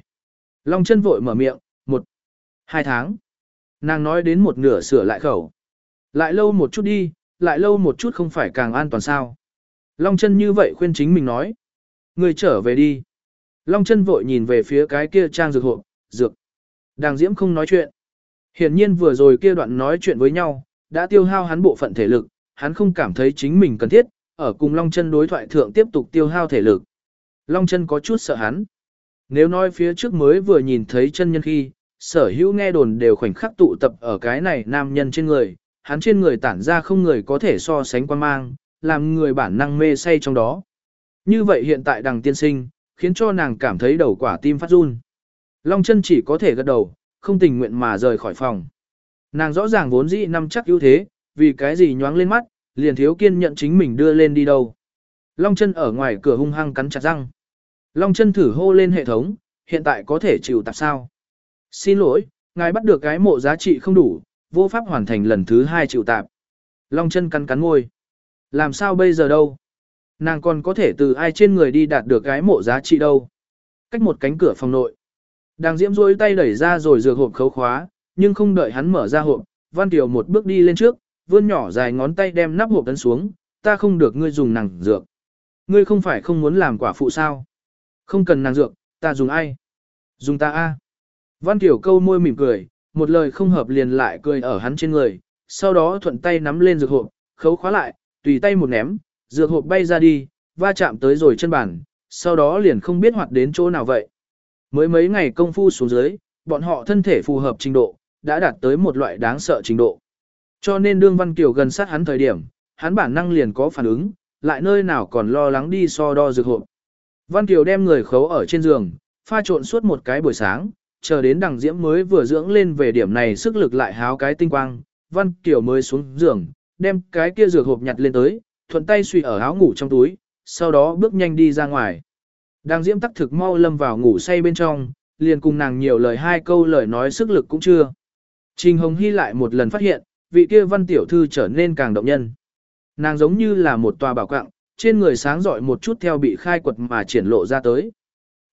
Long chân vội mở miệng, hai tháng. Nàng nói đến một nửa sửa lại khẩu. Lại lâu một chút đi, lại lâu một chút không phải càng an toàn sao. Long chân như vậy khuyên chính mình nói. người trở về đi. Long chân vội nhìn về phía cái kia trang dược hộp, dược. Đàng diễm không nói chuyện. Hiển nhiên vừa rồi kia đoạn nói chuyện với nhau, đã tiêu hao hắn bộ phận thể lực, hắn không cảm thấy chính mình cần thiết, ở cùng Long chân đối thoại thượng tiếp tục tiêu hao thể lực. Long chân có chút sợ hắn. Nếu nói phía trước mới vừa nhìn thấy chân nhân khi, sở hữu nghe đồn đều khoảnh khắc tụ tập ở cái này nam nhân trên người, hắn trên người tản ra không người có thể so sánh quan mang, làm người bản năng mê say trong đó. Như vậy hiện tại đằng tiên sinh, khiến cho nàng cảm thấy đầu quả tim phát run. Long chân chỉ có thể gật đầu, không tình nguyện mà rời khỏi phòng. Nàng rõ ràng vốn dĩ năm chắc ưu thế, vì cái gì nhoáng lên mắt, liền thiếu kiên nhận chính mình đưa lên đi đâu. Long chân ở ngoài cửa hung hăng cắn chặt răng. Long chân thử hô lên hệ thống, hiện tại có thể chịu tạp sao. Xin lỗi, ngài bắt được cái mộ giá trị không đủ, vô pháp hoàn thành lần thứ hai triệu tạp. Long chân cắn cắn ngôi. Làm sao bây giờ đâu? Nàng còn có thể từ ai trên người đi đạt được cái mộ giá trị đâu? Cách một cánh cửa phòng nội. Đang diễm rôi tay đẩy ra rồi dược hộp khấu khóa, nhưng không đợi hắn mở ra hộp, Văn Kiều một bước đi lên trước, vươn nhỏ dài ngón tay đem nắp hộp tấn xuống, ta không được ngươi dùng nàng dược. Ngươi không phải không muốn làm quả phụ sao? Không cần nàng dược, ta dùng ai? Dùng ta a. Văn Kiều câu môi mỉm cười, một lời không hợp liền lại cười ở hắn trên người, sau đó thuận tay nắm lên dược hộp, khấu khóa lại, tùy tay một ném, dược hộp bay ra đi, va chạm tới rồi chân bàn, sau đó liền không biết hoạt đến chỗ nào vậy. Mới mấy ngày công phu xuống dưới, bọn họ thân thể phù hợp trình độ, đã đạt tới một loại đáng sợ trình độ. Cho nên đương Văn Kiều gần sát hắn thời điểm, hắn bản năng liền có phản ứng, lại nơi nào còn lo lắng đi so đo dược hộp. Văn Kiều đem người khấu ở trên giường, pha trộn suốt một cái buổi sáng, chờ đến đằng diễm mới vừa dưỡng lên về điểm này sức lực lại háo cái tinh quang, Văn kiểu mới xuống giường, đem cái kia dược hộp nhặt lên tới, thuận tay suy ở áo ngủ trong túi, sau đó bước nhanh đi ra ngoài. Đằng diễm tắc thực mau lâm vào ngủ say bên trong, liền cùng nàng nhiều lời hai câu lời nói sức lực cũng chưa. Trình Hồng Hy lại một lần phát hiện, vị kia văn tiểu thư trở nên càng động nhân. Nàng giống như là một tòa bảo quạng, trên người sáng rọi một chút theo bị khai quật mà triển lộ ra tới.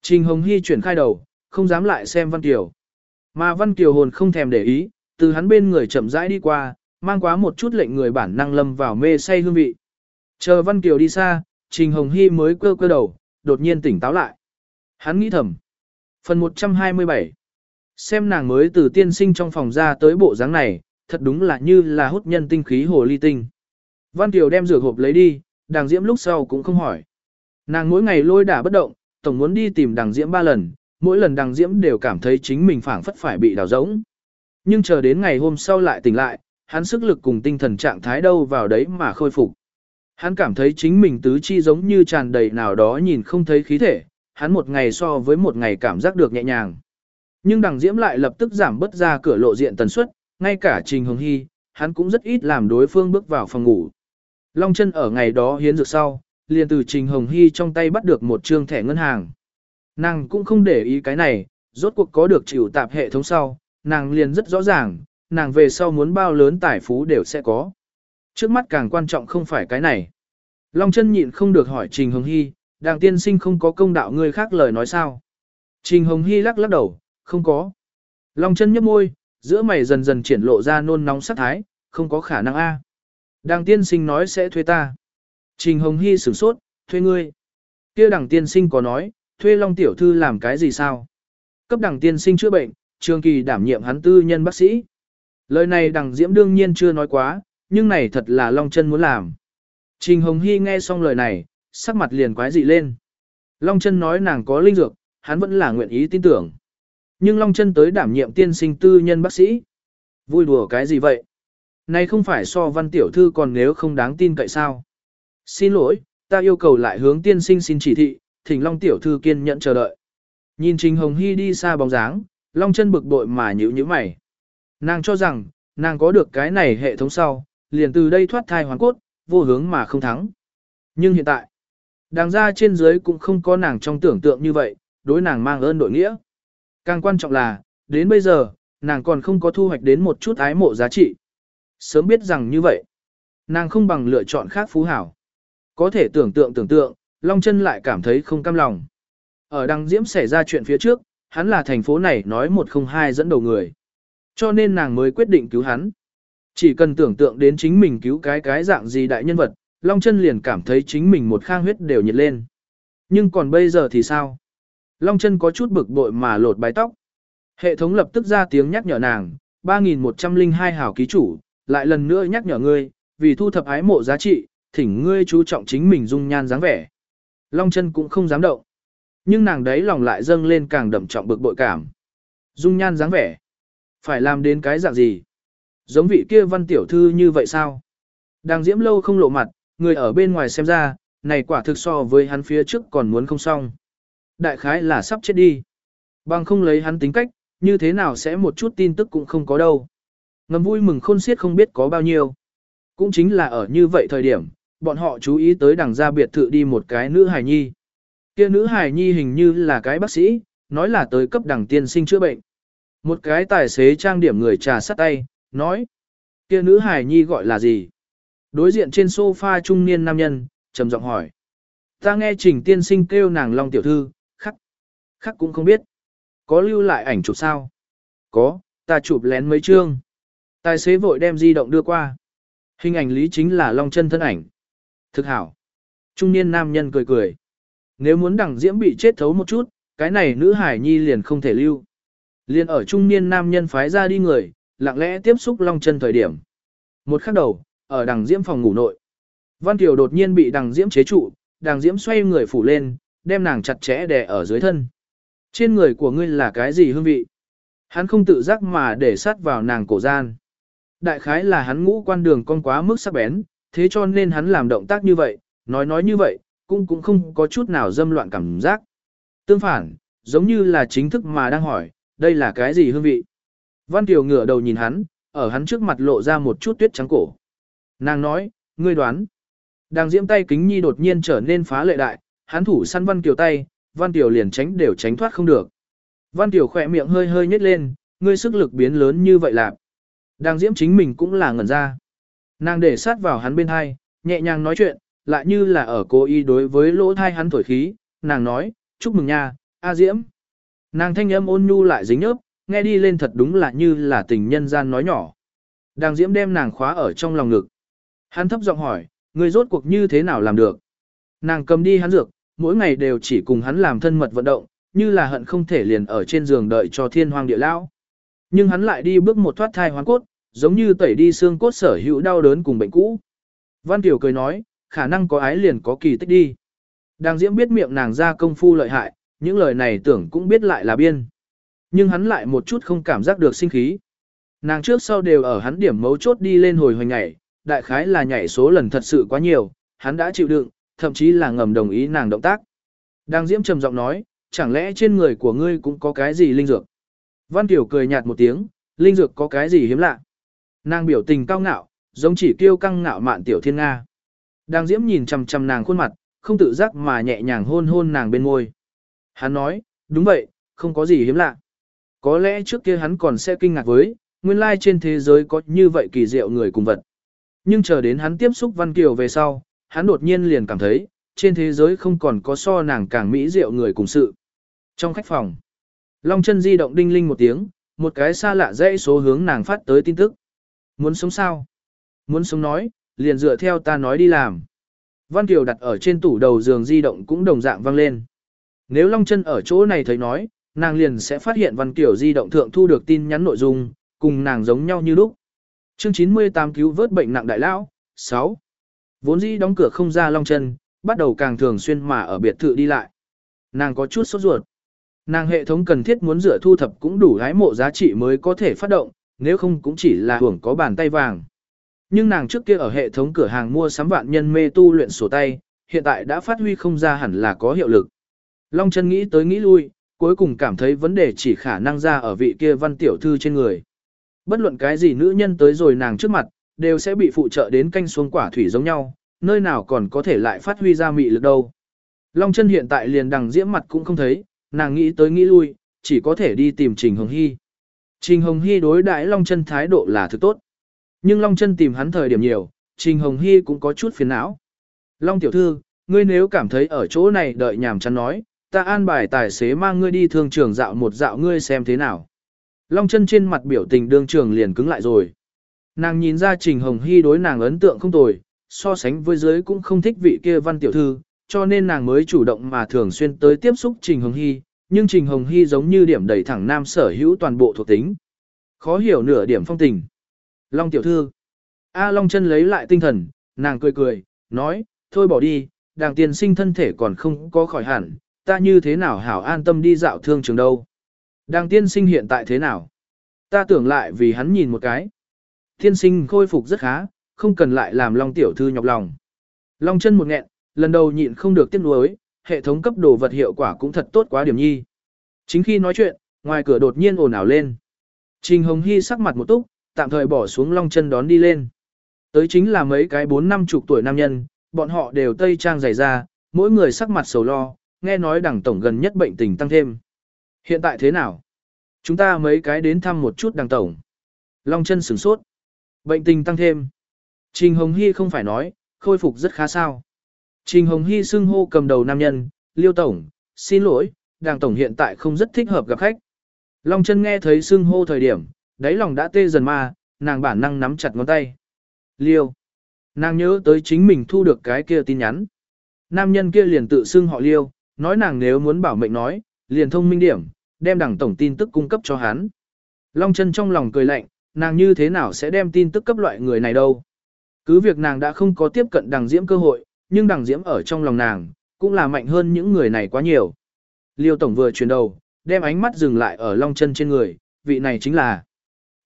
Trình Hồng Hy chuyển khai đầu, không dám lại xem Văn Kiều. Mà Văn Kiều hồn không thèm để ý, từ hắn bên người chậm rãi đi qua, mang quá một chút lệnh người bản năng lâm vào mê say hương vị. Chờ Văn Kiều đi xa, Trình Hồng Hy mới quơ quơ đầu, đột nhiên tỉnh táo lại. Hắn nghĩ thầm. Phần 127 Xem nàng mới từ tiên sinh trong phòng ra tới bộ dáng này, thật đúng là như là hút nhân tinh khí hồ ly tinh. Văn Kiều đem rửa hộp lấy đi, đàng diễm lúc sau cũng không hỏi. Nàng mỗi ngày lôi đả bất động, tổng muốn đi tìm đàng diễm ba lần, mỗi lần đằng diễm đều cảm thấy chính mình phảng phất phải bị đào rỗng. Nhưng chờ đến ngày hôm sau lại tỉnh lại, hắn sức lực cùng tinh thần trạng thái đâu vào đấy mà khôi phục. Hắn cảm thấy chính mình tứ chi giống như tràn đầy nào đó nhìn không thấy khí thể, hắn một ngày so với một ngày cảm giác được nhẹ nhàng. Nhưng đằng diễm lại lập tức giảm bớt ra cửa lộ diện tần suất, ngay cả Trình Hồng Hy, hắn cũng rất ít làm đối phương bước vào phòng ngủ. Long chân ở ngày đó hiến dược sau, liền từ Trình Hồng Hy trong tay bắt được một trương thẻ ngân hàng. Nàng cũng không để ý cái này, rốt cuộc có được chịu tạp hệ thống sau, nàng liền rất rõ ràng, nàng về sau muốn bao lớn tài phú đều sẽ có. Trước mắt càng quan trọng không phải cái này. Long chân nhịn không được hỏi Trình Hồng Hy, đàng tiên sinh không có công đạo người khác lời nói sao. Trình Hồng Hy lắc lắc đầu, không có. Long chân nhấp môi, giữa mày dần dần triển lộ ra nôn nóng sát thái, không có khả năng a. Đàng tiên sinh nói sẽ thuê ta. Trình Hồng Hy sửng sốt, thuê ngươi. kia đàng tiên sinh có nói, thuê Long tiểu thư làm cái gì sao? Cấp đẳng tiên sinh chữa bệnh, trường kỳ đảm nhiệm hắn tư nhân bác sĩ. Lời này đằng diễm đương nhiên chưa nói quá, nhưng này thật là Long chân muốn làm. Trình Hồng Hy nghe xong lời này, sắc mặt liền quái dị lên. Long chân nói nàng có linh dược, hắn vẫn là nguyện ý tin tưởng. Nhưng Long chân tới đảm nhiệm tiên sinh tư nhân bác sĩ. Vui đùa cái gì vậy? Này không phải so văn tiểu thư còn nếu không đáng tin cậy sao? Xin lỗi, ta yêu cầu lại hướng tiên sinh xin chỉ thị, thỉnh Long tiểu thư kiên nhẫn chờ đợi. Nhìn Trình Hồng Hy đi xa bóng dáng, Long chân bực bội mà nhíu nhíu mày. Nàng cho rằng, nàng có được cái này hệ thống sau, liền từ đây thoát thai hoàn cốt, vô hướng mà không thắng. Nhưng hiện tại, đàng ra trên dưới cũng không có nàng trong tưởng tượng như vậy, đối nàng mang ơn đội nghĩa. Càng quan trọng là, đến bây giờ, nàng còn không có thu hoạch đến một chút ái mộ giá trị. Sớm biết rằng như vậy, nàng không bằng lựa chọn khác phú hảo. Có thể tưởng tượng tưởng tượng, Long chân lại cảm thấy không cam lòng. Ở đăng diễm xảy ra chuyện phía trước, hắn là thành phố này nói một không hai dẫn đầu người. Cho nên nàng mới quyết định cứu hắn. Chỉ cần tưởng tượng đến chính mình cứu cái cái dạng gì đại nhân vật, Long chân liền cảm thấy chính mình một khang huyết đều nhiệt lên. Nhưng còn bây giờ thì sao? Long chân có chút bực bội mà lột bái tóc. Hệ thống lập tức ra tiếng nhắc nhở nàng, 3102 hảo ký chủ, lại lần nữa nhắc nhở ngươi, vì thu thập ái mộ giá trị, thỉnh ngươi chú trọng chính mình dung nhan dáng vẻ. Long chân cũng không dám động. Nhưng nàng đấy lòng lại dâng lên càng đậm trọng bực bội cảm. Dung nhan dáng vẻ. Phải làm đến cái dạng gì? Giống vị kia văn tiểu thư như vậy sao? Đang diễm lâu không lộ mặt, người ở bên ngoài xem ra, này quả thực so với hắn phía trước còn muốn không xong. Đại khái là sắp chết đi. Bằng không lấy hắn tính cách, như thế nào sẽ một chút tin tức cũng không có đâu. Ngầm vui mừng khôn xiết không biết có bao nhiêu. Cũng chính là ở như vậy thời điểm, bọn họ chú ý tới đằng ra biệt thự đi một cái nữ hài nhi. Kia nữ hài nhi hình như là cái bác sĩ, nói là tới cấp đằng tiên sinh chữa bệnh. Một cái tài xế trang điểm người trà sắt tay, nói. Kia nữ hài nhi gọi là gì? Đối diện trên sofa trung niên nam nhân, trầm giọng hỏi. Ta nghe trình tiên sinh kêu nàng Long tiểu thư, khắc. Khắc cũng không biết. Có lưu lại ảnh chụp sao? Có, ta chụp lén mấy chương. Tài xế vội đem di động đưa qua. Hình ảnh lý chính là Long chân thân ảnh. Thực hảo. Trung niên nam nhân cười cười. Nếu muốn đằng diễm bị chết thấu một chút, cái này nữ hải nhi liền không thể lưu. Liền ở trung niên nam nhân phái ra đi người, lặng lẽ tiếp xúc Long chân thời điểm. Một khắc đầu, ở đằng diễm phòng ngủ nội. Văn Kiều đột nhiên bị đằng diễm chế trụ, đằng diễm xoay người phủ lên, đem nàng chặt chẽ đè ở dưới thân. Trên người của ngươi là cái gì hương vị? Hắn không tự giác mà để sát vào nàng cổ gian. Đại khái là hắn ngũ quan đường con quá mức sắc bén, thế cho nên hắn làm động tác như vậy, nói nói như vậy, cũng cũng không có chút nào dâm loạn cảm giác. Tương phản, giống như là chính thức mà đang hỏi, đây là cái gì hương vị? Văn Kiều ngửa đầu nhìn hắn, ở hắn trước mặt lộ ra một chút tuyết trắng cổ. Nàng nói, ngươi đoán. Đang diễm tay kính nhi đột nhiên trở nên phá lệ đại, hắn thủ săn Văn Kiều tay, Văn Kiều liền tránh đều tránh thoát không được. Văn Kiều khỏe miệng hơi hơi nhếch lên, ngươi sức lực biến lớn như vậy là? Đang diễm chính mình cũng là ngẩn ra. Nàng để sát vào hắn bên hai, nhẹ nhàng nói chuyện, lại như là ở cố ý đối với lỗ thai hắn thổi khí, nàng nói, chúc mừng nha, A Diễm. Nàng thanh âm ôn nhu lại dính nhớp, nghe đi lên thật đúng là như là tình nhân gian nói nhỏ. Đang Diễm đem nàng khóa ở trong lòng ngực. Hắn thấp giọng hỏi, người rốt cuộc như thế nào làm được? Nàng cầm đi hắn dược, mỗi ngày đều chỉ cùng hắn làm thân mật vận động, như là hận không thể liền ở trên giường đợi cho thiên hoàng địa lao. Nhưng hắn lại đi bước một thoát thai hoàn cốt, giống như tẩy đi xương cốt sở hữu đau đớn cùng bệnh cũ. Văn Kiều cười nói, khả năng có ái liền có kỳ tích đi. Đang diễm biết miệng nàng ra công phu lợi hại, những lời này tưởng cũng biết lại là biên. Nhưng hắn lại một chút không cảm giác được sinh khí. Nàng trước sau đều ở hắn điểm mấu chốt đi lên hồi hoành nhảy, đại khái là nhảy số lần thật sự quá nhiều, hắn đã chịu đựng, thậm chí là ngầm đồng ý nàng động tác. Đang diễm trầm giọng nói, chẳng lẽ trên người của ngươi cũng có cái gì linh dược? Văn Tiểu cười nhạt một tiếng, linh dược có cái gì hiếm lạ? Nàng biểu tình cao ngạo, giống chỉ kiêu căng ngạo mạn tiểu thiên nga. Đang diễm nhìn chằm chằm nàng khuôn mặt, không tự giác mà nhẹ nhàng hôn hôn nàng bên môi. Hắn nói, đúng vậy, không có gì hiếm lạ. Có lẽ trước kia hắn còn sẽ kinh ngạc với, nguyên lai trên thế giới có như vậy kỳ diệu người cùng vật. Nhưng chờ đến hắn tiếp xúc Văn Kiều về sau, hắn đột nhiên liền cảm thấy, trên thế giới không còn có so nàng càng mỹ diệu người cùng sự. Trong khách phòng, Long chân di động đinh linh một tiếng, một cái xa lạ dãy số hướng nàng phát tới tin tức. Muốn sống sao? Muốn sống nói, liền dựa theo ta nói đi làm. Văn Kiều đặt ở trên tủ đầu giường di động cũng đồng dạng vang lên. Nếu Long chân ở chỗ này thấy nói, nàng liền sẽ phát hiện Văn Kiều di động thượng thu được tin nhắn nội dung, cùng nàng giống nhau như lúc. Chương 98 cứu vớt bệnh nặng đại lão 6. Vốn dĩ đóng cửa không ra long chân, bắt đầu càng thường xuyên mà ở biệt thự đi lại. Nàng có chút sốt ruột. Nàng hệ thống cần thiết muốn rửa thu thập cũng đủ gái mộ giá trị mới có thể phát động, nếu không cũng chỉ là hưởng có bàn tay vàng. Nhưng nàng trước kia ở hệ thống cửa hàng mua sắm vạn nhân mê tu luyện sổ tay, hiện tại đã phát huy không ra hẳn là có hiệu lực. Long chân nghĩ tới nghĩ lui, cuối cùng cảm thấy vấn đề chỉ khả năng ra ở vị kia văn tiểu thư trên người. Bất luận cái gì nữ nhân tới rồi nàng trước mặt, đều sẽ bị phụ trợ đến canh xuống quả thủy giống nhau, nơi nào còn có thể lại phát huy ra mị lực đâu. Long chân hiện tại liền đằng diễm mặt cũng không thấy, nàng nghĩ tới nghĩ lui, chỉ có thể đi tìm Trình Hồng Hy. Trình Hồng Hy đối đãi Long chân thái độ là thực tốt. Nhưng Long chân tìm hắn thời điểm nhiều, Trình Hồng Hy cũng có chút phiền não. Long tiểu thư, ngươi nếu cảm thấy ở chỗ này đợi nhàm chán nói, ta an bài tài xế mang ngươi đi thương trường dạo một dạo ngươi xem thế nào. Long chân trên mặt biểu tình đương trường liền cứng lại rồi. Nàng nhìn ra Trình Hồng Hy đối nàng ấn tượng không tồi, so sánh với giới cũng không thích vị kia văn tiểu thư, cho nên nàng mới chủ động mà thường xuyên tới tiếp xúc Trình Hồng Hy, nhưng Trình Hồng Hy giống như điểm đầy thẳng nam sở hữu toàn bộ thuộc tính. Khó hiểu nửa điểm phong tình. Long tiểu thư. A Long chân lấy lại tinh thần, nàng cười cười, nói, thôi bỏ đi, đàng tiền sinh thân thể còn không có khỏi hẳn, ta như thế nào hảo an tâm đi dạo thương trường đâu. Đàng tiên sinh hiện tại thế nào? Ta tưởng lại vì hắn nhìn một cái. Tiên sinh khôi phục rất khá, không cần lại làm Long tiểu thư nhọc lòng. Long chân một nghẹn, lần đầu nhịn không được tiếc nuối, hệ thống cấp đồ vật hiệu quả cũng thật tốt quá điểm nhi. Chính khi nói chuyện, ngoài cửa đột nhiên ồn ào lên. Trình Hồng Hy sắc mặt một túc, tạm thời bỏ xuống Long chân đón đi lên. Tới chính là mấy cái bốn năm chục tuổi nam nhân, bọn họ đều tây trang dày ra, mỗi người sắc mặt sầu lo, nghe nói đảng tổng gần nhất bệnh tình tăng thêm. Hiện tại thế nào? Chúng ta mấy cái đến thăm một chút đảng tổng. Long chân sửng sốt. Bệnh tình tăng thêm. Trình Hồng Hy không phải nói, khôi phục rất khá sao. Trình Hồng Hy xưng hô cầm đầu nam nhân, Liêu Tổng, xin lỗi, đảng tổng hiện tại không rất thích hợp gặp khách. Long chân nghe thấy xưng hô thời điểm, đáy lòng đã tê dần ma, nàng bản năng nắm chặt ngón tay. Liêu. Nàng nhớ tới chính mình thu được cái kia tin nhắn. Nam nhân kia liền tự xưng họ Liêu, nói nàng nếu muốn bảo mệnh nói, liền thông minh điểm, đem đảng tổng tin tức cung cấp cho hắn. Long chân trong lòng cười lạnh, nàng như thế nào sẽ đem tin tức cấp loại người này đâu. Cứ việc nàng đã không có tiếp cận đằng diễm cơ hội, nhưng đằng diễm ở trong lòng nàng, cũng là mạnh hơn những người này quá nhiều. Liêu Tổng vừa chuyển đầu, đem ánh mắt dừng lại ở long chân trên người, vị này chính là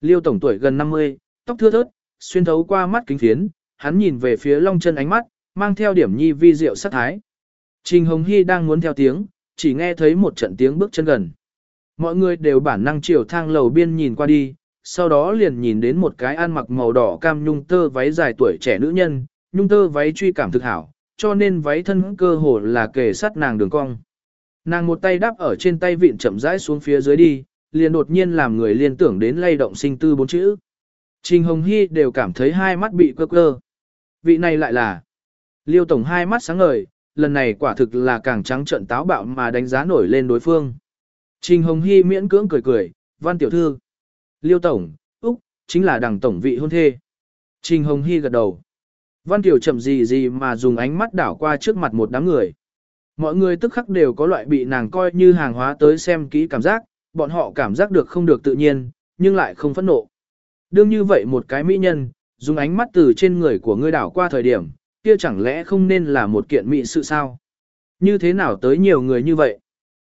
Liêu Tổng tuổi gần 50, tóc thưa thớt, xuyên thấu qua mắt kính phiến, hắn nhìn về phía long chân ánh mắt, mang theo điểm nhi vi diệu sát thái. Trình Hồng Hy đang muốn theo tiếng, chỉ nghe thấy một trận tiếng bước chân gần. Mọi người đều bản năng chiều thang lầu biên nhìn qua đi, sau đó liền nhìn đến một cái ăn mặc màu đỏ cam nhung tơ váy dài tuổi trẻ nữ nhân, nhung tơ váy truy cảm thực hảo, cho nên váy thân cơ hồ là kề sát nàng đường cong. Nàng một tay đáp ở trên tay vịn chậm rãi xuống phía dưới đi, liền đột nhiên làm người liên tưởng đến lay động sinh tư bốn chữ. Trình Hồng Hy đều cảm thấy hai mắt bị cơ cơ. Vị này lại là Liêu Tổng hai mắt sáng ngời, lần này quả thực là càng trắng trận táo bạo mà đánh giá nổi lên đối phương. Trình Hồng Hy miễn cưỡng cười cười, văn tiểu thư. Liêu Tổng, Úc, chính là đằng Tổng vị hôn thê. Trình Hồng Hy gật đầu. Văn Kiều chậm gì gì mà dùng ánh mắt đảo qua trước mặt một đám người. Mọi người tức khắc đều có loại bị nàng coi như hàng hóa tới xem kỹ cảm giác, bọn họ cảm giác được không được tự nhiên, nhưng lại không phẫn nộ. Đương như vậy một cái mỹ nhân, dùng ánh mắt từ trên người của ngươi đảo qua thời điểm, kia chẳng lẽ không nên là một kiện mỹ sự sao? Như thế nào tới nhiều người như vậy?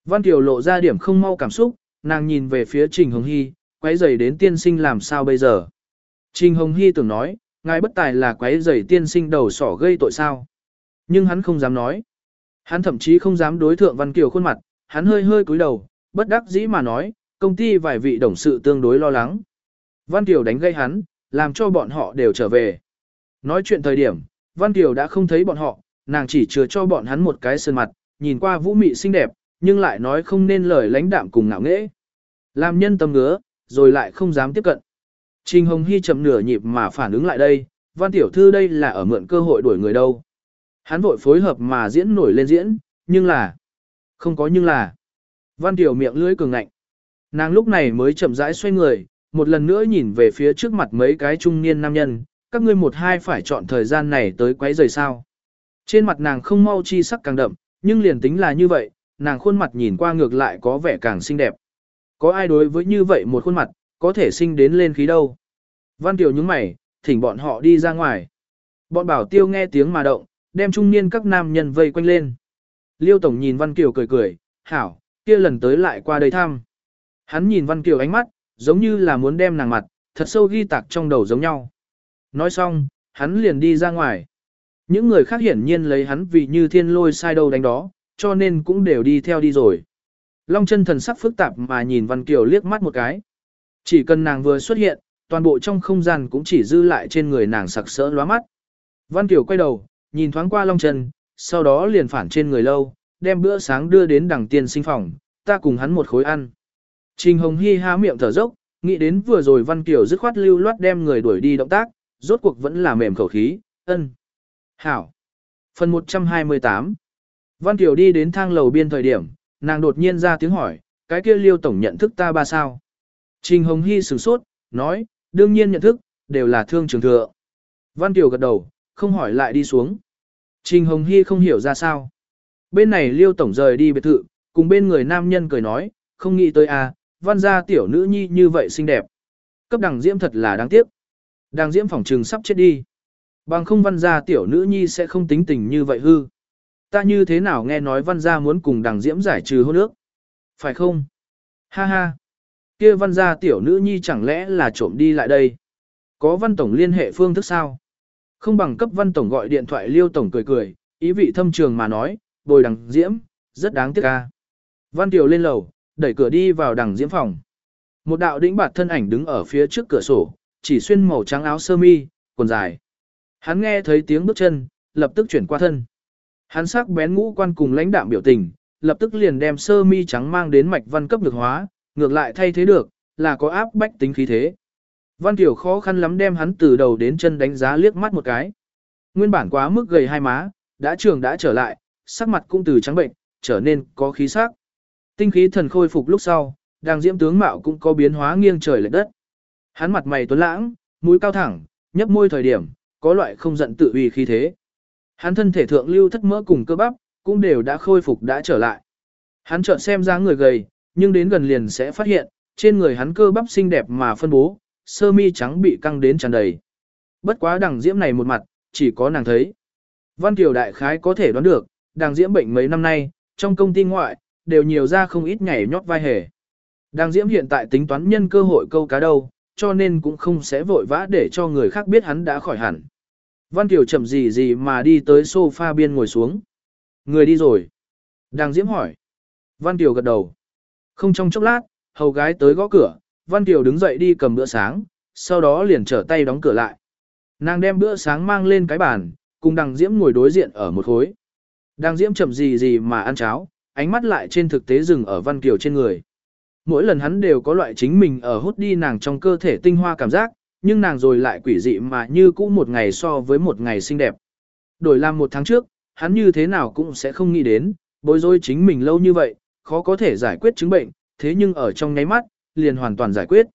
Văn Kiều lộ ra điểm không mau cảm xúc, nàng nhìn về phía Trình Hồng Hy, quấy rầy đến tiên sinh làm sao bây giờ? Trình Hồng Hy tưởng nói, ngài bất tài là quái rầy tiên sinh đầu sỏ gây tội sao? Nhưng hắn không dám nói. Hắn thậm chí không dám đối thượng Văn Kiều khuôn mặt, hắn hơi hơi cúi đầu, bất đắc dĩ mà nói, công ty vài vị đồng sự tương đối lo lắng. Văn Kiều đánh gây hắn, làm cho bọn họ đều trở về. Nói chuyện thời điểm, Văn Kiều đã không thấy bọn họ, nàng chỉ chừa cho bọn hắn một cái sơn mặt, nhìn qua vũ mị xinh đẹp, nhưng lại nói không nên lời lãnh đạm cùng ngạo nghễ. Làm nhân tâm ngứa, rồi lại không dám tiếp cận. Trình Hồng Hy chậm nửa nhịp mà phản ứng lại đây, Văn Tiểu Thư đây là ở mượn cơ hội đuổi người đâu. Hắn vội phối hợp mà diễn nổi lên diễn, nhưng là... Không có nhưng là... Văn Tiểu miệng lưỡi cường ngạnh. Nàng lúc này mới chậm rãi xoay người, một lần nữa nhìn về phía trước mặt mấy cái trung niên nam nhân, các ngươi một hai phải chọn thời gian này tới quấy rời sao. Trên mặt nàng không mau chi sắc càng đậm, nhưng liền tính là như vậy, nàng khuôn mặt nhìn qua ngược lại có vẻ càng xinh đẹp. Có ai đối với như vậy một khuôn mặt, có thể sinh đến lên khí đâu. Văn Kiều nhướng mày, thỉnh bọn họ đi ra ngoài. Bọn bảo tiêu nghe tiếng mà động, đem trung niên các nam nhân vây quanh lên. Liêu Tổng nhìn Văn Kiều cười cười, hảo, kia lần tới lại qua đây thăm. Hắn nhìn Văn Kiều ánh mắt, giống như là muốn đem nàng mặt, thật sâu ghi tạc trong đầu giống nhau. Nói xong, hắn liền đi ra ngoài. Những người khác hiển nhiên lấy hắn vì như thiên lôi sai đâu đánh đó, cho nên cũng đều đi theo đi rồi. Long chân thần sắc phức tạp mà nhìn Văn Kiều liếc mắt một cái. Chỉ cần nàng vừa xuất hiện, toàn bộ trong không gian cũng chỉ dư lại trên người nàng sặc sỡ lóa mắt. Văn Kiều quay đầu, nhìn thoáng qua Long Trần, sau đó liền phản trên người lâu, đem bữa sáng đưa đến đằng tiên sinh phòng, ta cùng hắn một khối ăn. Trình Hồng Hy há miệng thở dốc, nghĩ đến vừa rồi Văn Kiều dứt khoát lưu loát đem người đuổi đi động tác, rốt cuộc vẫn là mềm khẩu khí, ân. Hảo. Phần 128 Văn Kiều đi đến thang lầu biên thời điểm, nàng đột nhiên ra tiếng hỏi, cái kia liêu tổng nhận thức ta ba sao. Trình Hồng Hy sửng sốt, nói, đương nhiên nhận thức, đều là thương trường thừa. Văn Kiều gật đầu, không hỏi lại đi xuống. Trình Hồng Hy không hiểu ra sao. Bên này liêu tổng rời đi biệt thự, cùng bên người nam nhân cười nói, không nghĩ tới à, văn gia tiểu nữ nhi như vậy xinh đẹp. Cấp đằng diễm thật là đáng tiếc. Đằng diễm phỏng trừng sắp chết đi. Bằng không văn gia tiểu nữ nhi sẽ không tính tình như vậy hư. Ta như thế nào nghe nói văn gia muốn cùng đằng diễm giải trừ hôn ước? Phải không? Ha ha kia văn gia tiểu nữ nhi chẳng lẽ là trộm đi lại đây? Có văn tổng liên hệ phương thức sao? Không bằng cấp văn tổng gọi điện thoại liêu tổng cười cười, ý vị thâm trường mà nói, bồi đằng diễm, rất đáng tiếc ca. Văn tiểu lên lầu, đẩy cửa đi vào đằng diễm phòng. Một đạo đĩnh bạt thân ảnh đứng ở phía trước cửa sổ, chỉ xuyên màu trắng áo sơ mi, quần dài. Hắn nghe thấy tiếng bước chân, lập tức chuyển qua thân. Hắn sắc bén ngũ quan cùng lãnh đạm biểu tình, lập tức liền đem sơ mi trắng mang đến mạch văn cấp được hóa, ngược lại thay thế được, là có áp bách tính khí thế. Văn Tiểu khó khăn lắm đem hắn từ đầu đến chân đánh giá liếc mắt một cái. Nguyên bản quá mức gầy hai má, đã trường đã trở lại, sắc mặt cũng từ trắng bệnh, trở nên có khí sắc. Tinh khí thần khôi phục lúc sau, đang diễm tướng mạo cũng có biến hóa nghiêng trời lệch đất. Hắn mặt mày tuấn lãng, mũi cao thẳng, nhấp môi thời điểm, có loại không giận tự uy khí thế. Hắn thân thể thượng lưu thất mỡ cùng cơ bắp, cũng đều đã khôi phục đã trở lại. Hắn chợt xem ra người gầy, nhưng đến gần liền sẽ phát hiện, trên người hắn cơ bắp xinh đẹp mà phân bố, sơ mi trắng bị căng đến tràn đầy. Bất quá đằng diễm này một mặt, chỉ có nàng thấy. Văn Kiều đại khái có thể đoán được, đằng diễm bệnh mấy năm nay, trong công ty ngoại, đều nhiều ra không ít nhảy nhót vai hề. Đằng diễm hiện tại tính toán nhân cơ hội câu cá đâu, cho nên cũng không sẽ vội vã để cho người khác biết hắn đã khỏi hẳn. Văn Kiều chậm gì gì mà đi tới sofa biên ngồi xuống. Người đi rồi. Đằng diễm hỏi. Văn Kiều gật đầu. Không trong chốc lát, hầu gái tới gõ cửa, Văn Kiều đứng dậy đi cầm bữa sáng, sau đó liền trở tay đóng cửa lại. Nàng đem bữa sáng mang lên cái bàn, cùng đằng diễm ngồi đối diện ở một khối. Đằng diễm chậm gì gì mà ăn cháo, ánh mắt lại trên thực tế dừng ở Văn Kiều trên người. Mỗi lần hắn đều có loại chính mình ở hút đi nàng trong cơ thể tinh hoa cảm giác, nhưng nàng rồi lại quỷ dị mà như cũ một ngày so với một ngày xinh đẹp. Đổi làm một tháng trước, hắn như thế nào cũng sẽ không nghĩ đến, bối rối chính mình lâu như vậy, khó có thể giải quyết chứng bệnh, thế nhưng ở trong nháy mắt, liền hoàn toàn giải quyết.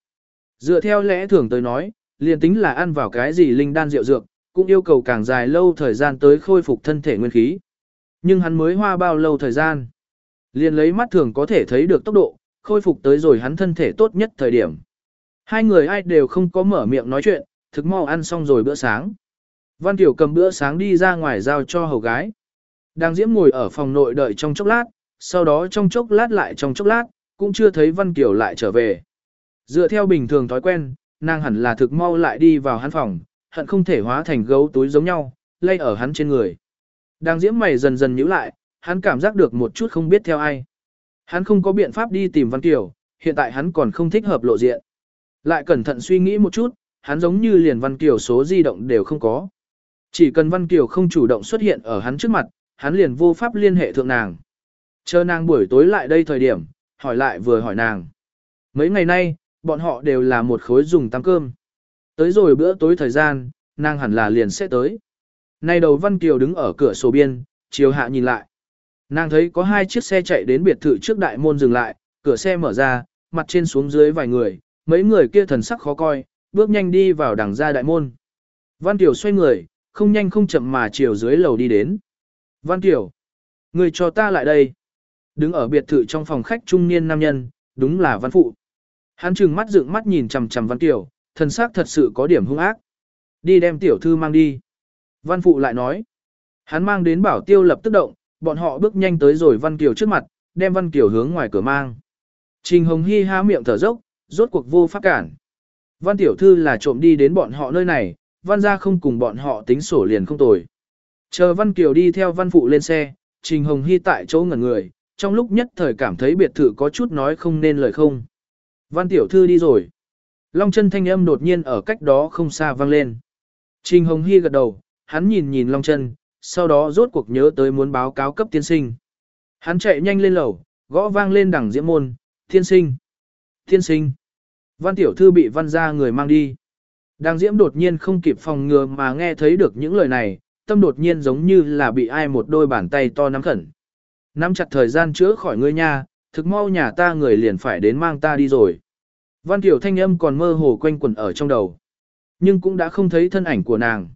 Dựa theo lẽ thường tới nói, liền tính là ăn vào cái gì linh đan rượu dược, cũng yêu cầu càng dài lâu thời gian tới khôi phục thân thể nguyên khí. Nhưng hắn mới hoa bao lâu thời gian? Liền lấy mắt thường có thể thấy được tốc độ, khôi phục tới rồi hắn thân thể tốt nhất thời điểm. Hai người ai đều không có mở miệng nói chuyện, thực mau ăn xong rồi bữa sáng. Văn Tiểu cầm bữa sáng đi ra ngoài giao cho hầu gái. Đang Diễm ngồi ở phòng nội đợi trong chốc lát, sau đó trong chốc lát lại trong chốc lát, cũng chưa thấy Văn Kiều lại trở về. Dựa theo bình thường thói quen, nàng hẳn là thực mau lại đi vào hắn phòng, hận không thể hóa thành gấu túi giống nhau, lay ở hắn trên người. Đang diễm mày dần dần nhíu lại, hắn cảm giác được một chút không biết theo ai. Hắn không có biện pháp đi tìm Văn Kiều, hiện tại hắn còn không thích hợp lộ diện. Lại cẩn thận suy nghĩ một chút, hắn giống như liền Văn Kiều số di động đều không có. Chỉ cần Văn Kiều không chủ động xuất hiện ở hắn trước mặt, hắn liền vô pháp liên hệ thượng nàng. Chờ nàng buổi tối lại đây thời điểm, hỏi lại vừa hỏi nàng. Mấy ngày nay, bọn họ đều là một khối dùng tăng cơm. Tới rồi bữa tối thời gian, nàng hẳn là liền sẽ tới. Nay đầu Văn Kiều đứng ở cửa sổ biên, chiều hạ nhìn lại. Nàng thấy có hai chiếc xe chạy đến biệt thự trước đại môn dừng lại, cửa xe mở ra, mặt trên xuống dưới vài người, mấy người kia thần sắc khó coi, bước nhanh đi vào đằng ra đại môn. Văn Kiều xoay người, không nhanh không chậm mà chiều dưới lầu đi đến. Văn Kiều, người cho ta lại đây. Đứng ở biệt thự trong phòng khách trung niên nam nhân, đúng là văn phụ. Hắn trừng mắt dựng mắt nhìn chằm chằm văn tiểu, thần sắc thật sự có điểm hung ác. Đi đem tiểu thư mang đi. Văn phụ lại nói. Hắn mang đến bảo tiêu lập tức động, bọn họ bước nhanh tới rồi văn tiểu trước mặt, đem văn tiểu hướng ngoài cửa mang. Trình Hồng Hy há miệng thở dốc, rốt cuộc vô pháp cản. Văn tiểu thư là trộm đi đến bọn họ nơi này, văn gia không cùng bọn họ tính sổ liền không tồi. Chờ văn kiều đi theo văn phụ lên xe, Trình Hồng Hy tại chỗ ngẩn người, trong lúc nhất thời cảm thấy biệt thự có chút nói không nên lời không. Văn tiểu thư đi rồi. Long chân thanh âm đột nhiên ở cách đó không xa vang lên. Trình Hồng Hy gật đầu, hắn nhìn nhìn Long chân, sau đó rốt cuộc nhớ tới muốn báo cáo cấp tiên sinh. Hắn chạy nhanh lên lầu, gõ vang lên đẳng diễm môn, tiên sinh, tiên sinh. Văn tiểu thư bị văn ra người mang đi. Đang diễm đột nhiên không kịp phòng ngừa mà nghe thấy được những lời này, tâm đột nhiên giống như là bị ai một đôi bàn tay to nắm khẩn. Nắm chặt thời gian chữa khỏi ngươi nha, thực mau nhà ta người liền phải đến mang ta đi rồi. Văn tiểu thanh âm còn mơ hồ quanh quẩn ở trong đầu. Nhưng cũng đã không thấy thân ảnh của nàng.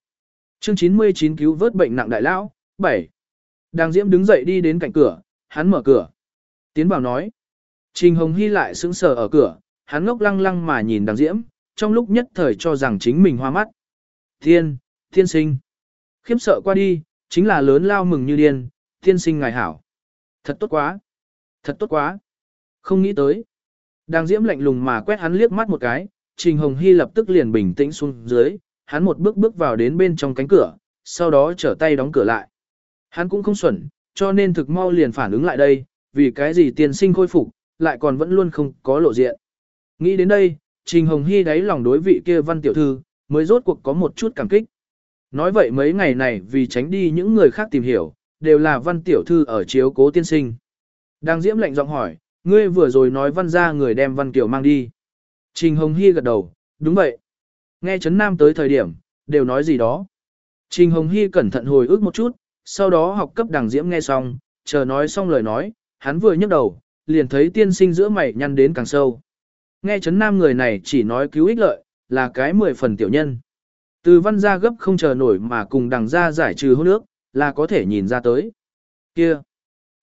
Chương 99 cứu vớt bệnh nặng đại lão, 7. Đang Diễm đứng dậy đi đến cạnh cửa, hắn mở cửa. Tiến bảo nói. Trình Hồng Hy lại sững sờ ở cửa, hắn ngốc lăng lăng mà nhìn Đang Diễm, trong lúc nhất thời cho rằng chính mình hoa mắt. Thiên, thiên sinh. Khiếm sợ qua đi, chính là lớn lao mừng như điên, thiên sinh ngài hảo. Thật tốt quá. Thật tốt quá. Không nghĩ tới. Đang Diễm lạnh lùng mà quét hắn liếc mắt một cái, Trình Hồng Hy lập tức liền bình tĩnh xuống dưới, hắn một bước bước vào đến bên trong cánh cửa, sau đó trở tay đóng cửa lại. Hắn cũng không xuẩn, cho nên thực mau liền phản ứng lại đây, vì cái gì tiền sinh khôi phục, lại còn vẫn luôn không có lộ diện. Nghĩ đến đây, Trình Hồng Hy đáy lòng đối vị kia văn tiểu thư, mới rốt cuộc có một chút cảm kích. Nói vậy mấy ngày này vì tránh đi những người khác tìm hiểu, đều là văn tiểu thư ở chiếu cố tiên sinh. Đang diễm lệnh giọng hỏi, ngươi vừa rồi nói văn ra người đem văn tiểu mang đi. Trình Hồng Hy gật đầu, đúng vậy. Nghe Trấn Nam tới thời điểm, đều nói gì đó. Trình Hồng Hy cẩn thận hồi ức một chút, sau đó học cấp đằng diễm nghe xong, chờ nói xong lời nói, hắn vừa nhấc đầu, liền thấy tiên sinh giữa mày nhăn đến càng sâu. Nghe Trấn Nam người này chỉ nói cứu ích lợi, là cái mười phần tiểu nhân. Từ văn gia gấp không chờ nổi mà cùng đằng gia giải trừ hôn nước, là có thể nhìn ra tới. Kia!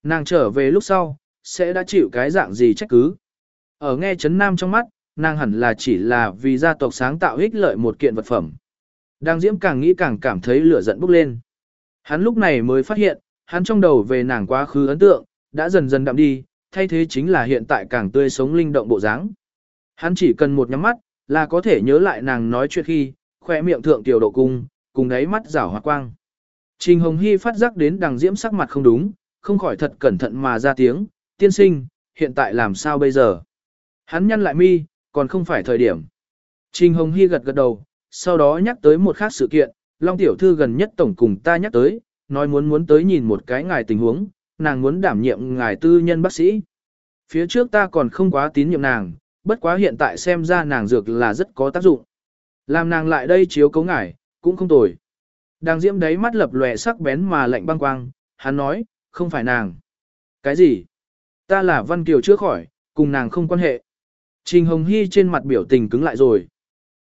Nàng trở về lúc sau, sẽ đã chịu cái dạng gì trách cứ. Ở nghe Trấn Nam trong mắt, nàng hẳn là chỉ là vì gia tộc sáng tạo ích lợi một kiện vật phẩm. Đang diễm càng nghĩ càng cảm thấy lửa giận bốc lên. Hắn lúc này mới phát hiện, hắn trong đầu về nàng quá khứ ấn tượng, đã dần dần đậm đi, thay thế chính là hiện tại càng tươi sống linh động bộ dáng. Hắn chỉ cần một nhắm mắt, là có thể nhớ lại nàng nói chuyện khi, khỏe miệng thượng tiểu độ cung, cùng đáy mắt rảo hoa quang. Trình Hồng Hy phát giác đến đằng diễm sắc mặt không đúng, không khỏi thật cẩn thận mà ra tiếng, tiên sinh, hiện tại làm sao bây giờ? Hắn nhăn lại mi, còn không phải thời điểm. Trình Hồng Hy gật gật đầu, sau đó nhắc tới một khác sự kiện, Long Tiểu Thư gần nhất tổng cùng ta nhắc tới, nói muốn muốn tới nhìn một cái ngài tình huống, nàng muốn đảm nhiệm ngài tư nhân bác sĩ. Phía trước ta còn không quá tín nhiệm nàng, bất quá hiện tại xem ra nàng dược là rất có tác dụng. Làm nàng lại đây chiếu cấu ngài, cũng không tồi. Đang diễm đấy mắt lập lòe sắc bén mà lạnh băng quang, hắn nói, không phải nàng. Cái gì? Ta là Văn Kiều chưa khỏi, cùng nàng không quan hệ. Trình Hồng Hy trên mặt biểu tình cứng lại rồi.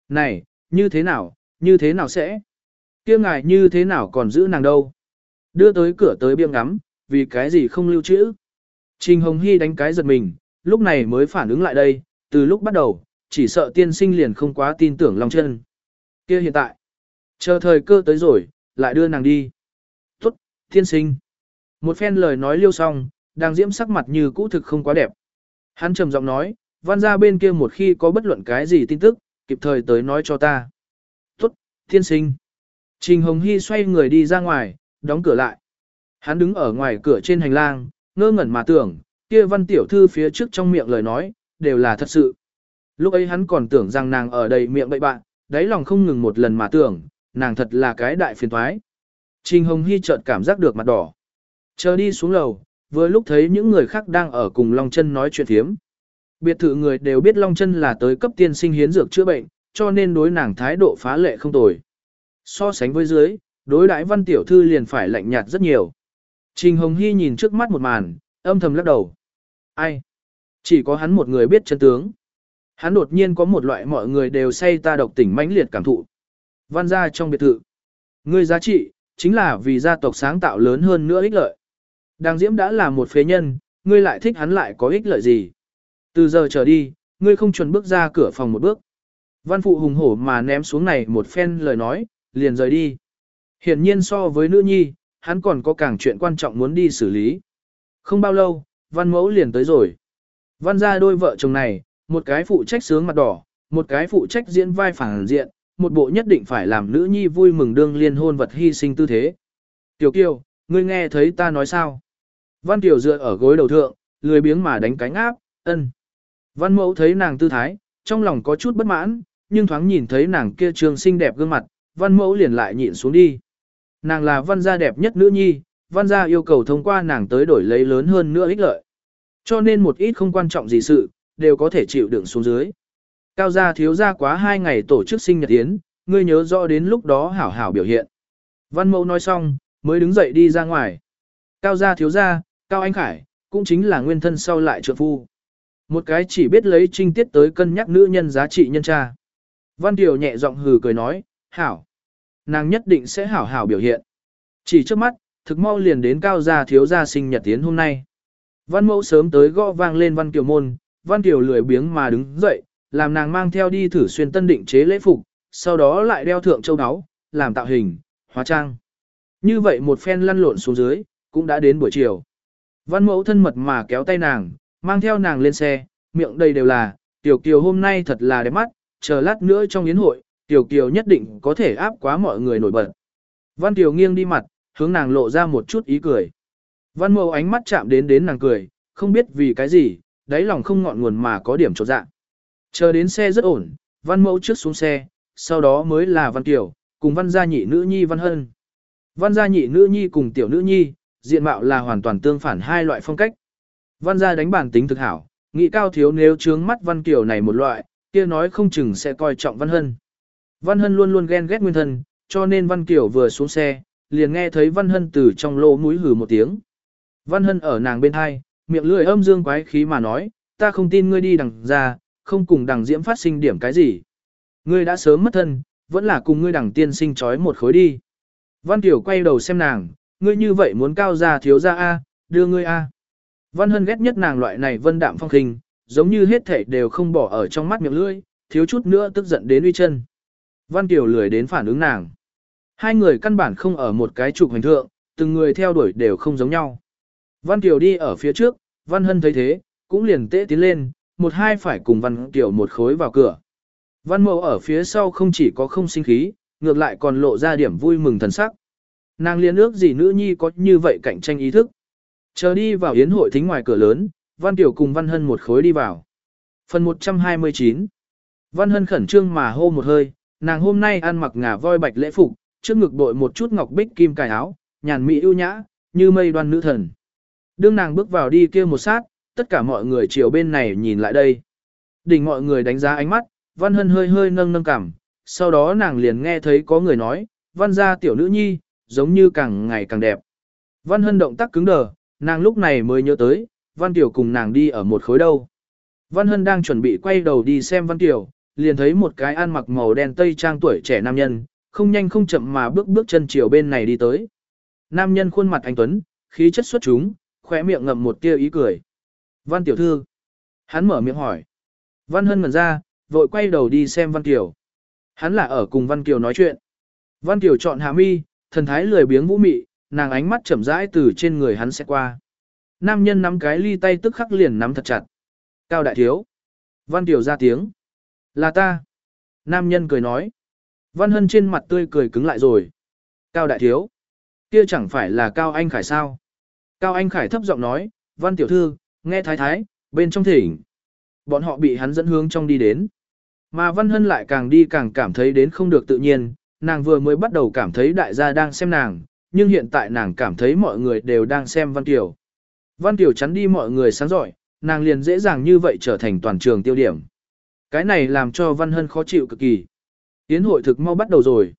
Này, như thế nào, như thế nào sẽ? kia ngài như thế nào còn giữ nàng đâu? Đưa tới cửa tới biếng ngắm, vì cái gì không lưu trữ? Trình Hồng Hy đánh cái giật mình, lúc này mới phản ứng lại đây, từ lúc bắt đầu, chỉ sợ tiên sinh liền không quá tin tưởng Long chân. kia hiện tại, chờ thời cơ tới rồi, lại đưa nàng đi. Tốt, thiên sinh. Một phen lời nói liêu xong, đang diễm sắc mặt như cũ thực không quá đẹp. Hắn trầm giọng nói, văn ra bên kia một khi có bất luận cái gì tin tức, kịp thời tới nói cho ta. Tốt, thiên sinh. Trình Hồng Hy xoay người đi ra ngoài, đóng cửa lại. Hắn đứng ở ngoài cửa trên hành lang, ngơ ngẩn mà tưởng, kia văn tiểu thư phía trước trong miệng lời nói, đều là thật sự. Lúc ấy hắn còn tưởng rằng nàng ở đây miệng bậy bạn, đáy lòng không ngừng một lần mà tưởng, nàng thật là cái đại phiền thoái. Trình Hồng Hy chợt cảm giác được mặt đỏ. Chờ đi xuống lầu, vừa lúc thấy những người khác đang ở cùng Long chân nói chuyện thiếm. Biệt thự người đều biết Long chân là tới cấp tiên sinh hiến dược chữa bệnh, cho nên đối nàng thái độ phá lệ không tồi. So sánh với dưới, đối đãi văn tiểu thư liền phải lạnh nhạt rất nhiều. Trình Hồng Hy nhìn trước mắt một màn, âm thầm lắc đầu. Ai? Chỉ có hắn một người biết chân tướng. Hắn đột nhiên có một loại mọi người đều say ta độc tỉnh mãnh liệt cảm thụ. Văn gia trong biệt thự. Ngươi giá trị, chính là vì gia tộc sáng tạo lớn hơn nữa ích lợi. Đàng Diễm đã là một phế nhân, ngươi lại thích hắn lại có ích lợi gì. Từ giờ trở đi, ngươi không chuẩn bước ra cửa phòng một bước. Văn phụ hùng hổ mà ném xuống này một phen lời nói, liền rời đi. Hiển nhiên so với nữ nhi, hắn còn có càng chuyện quan trọng muốn đi xử lý. Không bao lâu, văn mẫu liền tới rồi. Văn ra đôi vợ chồng này, một cái phụ trách sướng mặt đỏ, một cái phụ trách diễn vai phản diện, một bộ nhất định phải làm nữ nhi vui mừng đương liên hôn vật hy sinh tư thế. Tiểu kiều, ngươi nghe thấy ta nói sao? Văn Kiều dựa ở gối đầu thượng, lười biếng mà đánh cánh áp, ân. Văn mẫu thấy nàng tư thái, trong lòng có chút bất mãn, nhưng thoáng nhìn thấy nàng kia trường xinh đẹp gương mặt, văn mẫu liền lại nhịn xuống đi. Nàng là văn gia đẹp nhất nữ nhi, văn gia yêu cầu thông qua nàng tới đổi lấy lớn hơn nữa ích lợi. Cho nên một ít không quan trọng gì sự, đều có thể chịu đựng xuống dưới. Cao gia thiếu gia quá hai ngày tổ chức sinh nhật yến, ngươi nhớ rõ đến lúc đó hảo hảo biểu hiện. Văn mẫu nói xong, mới đứng dậy đi ra ngoài. Cao gia thiếu gia, Cao Anh Khải, cũng chính là nguyên thân sau lại trượng phu. Một cái chỉ biết lấy trinh tiết tới cân nhắc nữ nhân giá trị nhân tra. Văn Tiểu nhẹ giọng hừ cười nói, hảo. Nàng nhất định sẽ hảo hảo biểu hiện. Chỉ trước mắt, thực mau liền đến cao gia thiếu gia sinh nhật tiến hôm nay. Văn mẫu sớm tới gõ vang lên Văn Kiều môn, Văn Kiều lười biếng mà đứng dậy, làm nàng mang theo đi thử xuyên tân định chế lễ phục, sau đó lại đeo thượng châu áo, làm tạo hình, hóa trang. Như vậy một phen lăn lộn xuống dưới, cũng đã đến buổi chiều. Văn mẫu thân mật mà kéo tay nàng, mang theo nàng lên xe, miệng đầy đều là, Tiểu Kiều hôm nay thật là đẹp mắt, chờ lát nữa trong yến hội, Tiểu Kiều nhất định có thể áp quá mọi người nổi bật. Văn tiểu nghiêng đi mặt, hướng nàng lộ ra một chút ý cười. Văn mẫu ánh mắt chạm đến đến nàng cười, không biết vì cái gì, đáy lòng không ngọn nguồn mà có điểm trột dạng. Chờ đến xe rất ổn, văn mẫu trước xuống xe, sau đó mới là văn tiểu, cùng văn gia nhị nữ nhi văn hân. Văn gia nhị nữ nhi cùng tiểu nữ nhi, diện mạo là hoàn toàn tương phản hai loại phong cách. Văn gia đánh bản tính thực hảo, nghĩ cao thiếu nếu trướng mắt văn kiểu này một loại, kia nói không chừng sẽ coi trọng văn hân. Văn hân luôn luôn ghen ghét nguyên thân, cho nên văn kiểu vừa xuống xe, liền nghe thấy văn hân từ trong lỗ mũi hừ một tiếng. Văn hân ở nàng bên hai, miệng lưỡi âm dương quái khí mà nói, ta không tin ngươi đi đằng ra, không cùng đằng diễm phát sinh điểm cái gì. Ngươi đã sớm mất thân, vẫn là cùng ngươi đằng tiên sinh trói một khối đi. Văn Tiểu quay đầu xem nàng, ngươi như vậy muốn cao ra thiếu ra A, đưa ngươi A. Văn Hân ghét nhất nàng loại này vân đạm phong khinh, giống như hết thể đều không bỏ ở trong mắt miệng lưỡi, thiếu chút nữa tức giận đến uy chân. Văn Tiểu lười đến phản ứng nàng. Hai người căn bản không ở một cái trục hành thượng, từng người theo đuổi đều không giống nhau. Văn Tiểu đi ở phía trước, Văn Hân thấy thế, cũng liền tễ tiến lên, một hai phải cùng Văn Kiều một khối vào cửa. Văn Mậu ở phía sau không chỉ có không sinh khí, ngược lại còn lộ ra điểm vui mừng thần sắc. Nàng liên ước gì nữ nhi có như vậy cạnh tranh ý thức. Chờ đi vào yến hội thính ngoài cửa lớn, Văn Kiều cùng Văn Hân một khối đi vào. Phần 129 Văn Hân khẩn trương mà hô một hơi, nàng hôm nay ăn mặc ngà voi bạch lễ phục, trước ngực bội một chút ngọc bích kim cài áo, nhàn mỹ ưu nhã, như mây đoan nữ thần. Đương nàng bước vào đi kia một sát, tất cả mọi người chiều bên này nhìn lại đây. Đỉnh mọi người đánh giá ánh mắt, Văn Hân hơi hơi nâng nâng cảm, sau đó nàng liền nghe thấy có người nói, Văn gia tiểu nữ nhi, giống như càng ngày càng đẹp. Văn Hân động tác cứng đờ, nàng lúc này mới nhớ tới, Văn Tiểu cùng nàng đi ở một khối đâu. Văn Hân đang chuẩn bị quay đầu đi xem Văn Tiểu, liền thấy một cái ăn mặc màu đen tây trang tuổi trẻ nam nhân, không nhanh không chậm mà bước bước chân chiều bên này đi tới. Nam nhân khuôn mặt anh Tuấn, khí chất xuất chúng, khỏe miệng ngậm một tia ý cười. Văn Tiểu Thư. Hắn mở miệng hỏi. Văn Hân ngẩn ra, vội quay đầu đi xem Văn Kiều. Hắn là ở cùng Văn Kiều nói chuyện. Văn Kiều chọn hạ mi, thần thái lười biếng vũ mị, nàng ánh mắt chậm rãi từ trên người hắn sẽ qua. Nam nhân nắm cái ly tay tức khắc liền nắm thật chặt. Cao đại thiếu. Văn Kiều ra tiếng. Là ta. Nam nhân cười nói. Văn Hân trên mặt tươi cười cứng lại rồi. Cao đại thiếu. Kia chẳng phải là Cao Anh Khải sao. Cao Anh Khải thấp giọng nói, Văn Tiểu Thư, nghe thái thái, bên trong thỉnh. Bọn họ bị hắn dẫn hướng trong đi đến. Mà Văn Hân lại càng đi càng cảm thấy đến không được tự nhiên, nàng vừa mới bắt đầu cảm thấy đại gia đang xem nàng, nhưng hiện tại nàng cảm thấy mọi người đều đang xem Văn Kiều. Văn Kiều chắn đi mọi người sáng giỏi, nàng liền dễ dàng như vậy trở thành toàn trường tiêu điểm. Cái này làm cho Văn Hân khó chịu cực kỳ. Tiến hội thực mau bắt đầu rồi.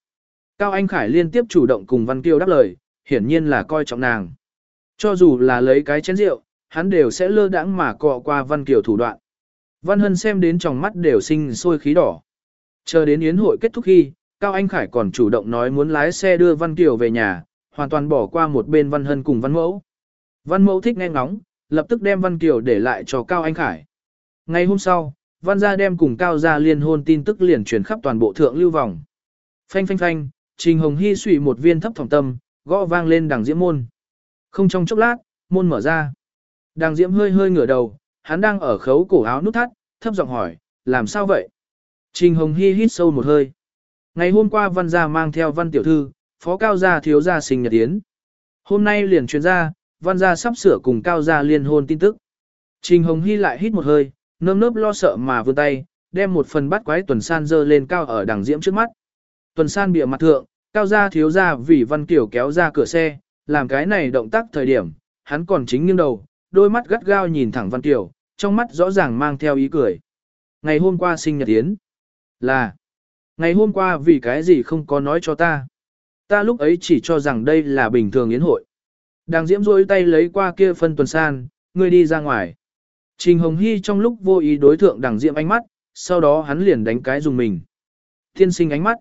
Cao Anh Khải liên tiếp chủ động cùng Văn Kiều đáp lời, hiển nhiên là coi trọng nàng. Cho dù là lấy cái chén rượu, hắn đều sẽ lơ đãng mà cọ qua Văn Kiều thủ đoạn. Văn Hân xem đến trong mắt đều sinh sôi khí đỏ. Chờ đến yến hội kết thúc khi, Cao Anh Khải còn chủ động nói muốn lái xe đưa Văn Kiều về nhà, hoàn toàn bỏ qua một bên Văn Hân cùng Văn Mẫu. Văn Mẫu thích nghe ngóng, lập tức đem Văn Kiều để lại cho Cao Anh Khải. Ngày hôm sau, Văn gia đem cùng Cao gia liên hôn tin tức liền truyền khắp toàn bộ thượng lưu vòng. Phanh phanh phanh, Trình Hồng Hy suy một viên thấp thỏm tâm, gõ vang lên đằng diễm môn. Không trong chốc lát, môn mở ra. Đằng diễm hơi hơi ngửa đầu, hắn đang ở khấu cổ áo nút thắt, thấp giọng hỏi, làm sao vậy? Trình Hồng Hy hít sâu một hơi. Ngày hôm qua văn gia mang theo văn tiểu thư, phó cao gia thiếu gia sinh nhật yến, Hôm nay liền truyền ra, văn gia sắp sửa cùng cao gia liên hôn tin tức. Trình Hồng Hy lại hít một hơi, nơm nớp lo sợ mà vươn tay, đem một phần bát quái tuần san dơ lên cao ở đằng diễm trước mắt. Tuần san bịa mặt thượng, cao gia thiếu gia vì văn kiểu kéo ra cửa xe, làm cái này động tác thời điểm, hắn còn chính nghiêng đầu, đôi mắt gắt gao nhìn thẳng văn Kiều, trong mắt rõ ràng mang theo ý cười. Ngày hôm qua sinh nhật tiến, là, ngày hôm qua vì cái gì không có nói cho ta. Ta lúc ấy chỉ cho rằng đây là bình thường yến hội. Đang diễm rôi tay lấy qua kia phân tuần san, ngươi đi ra ngoài. Trình Hồng Hy trong lúc vô ý đối thượng đằng diễm ánh mắt, sau đó hắn liền đánh cái dùng mình. Thiên sinh ánh mắt,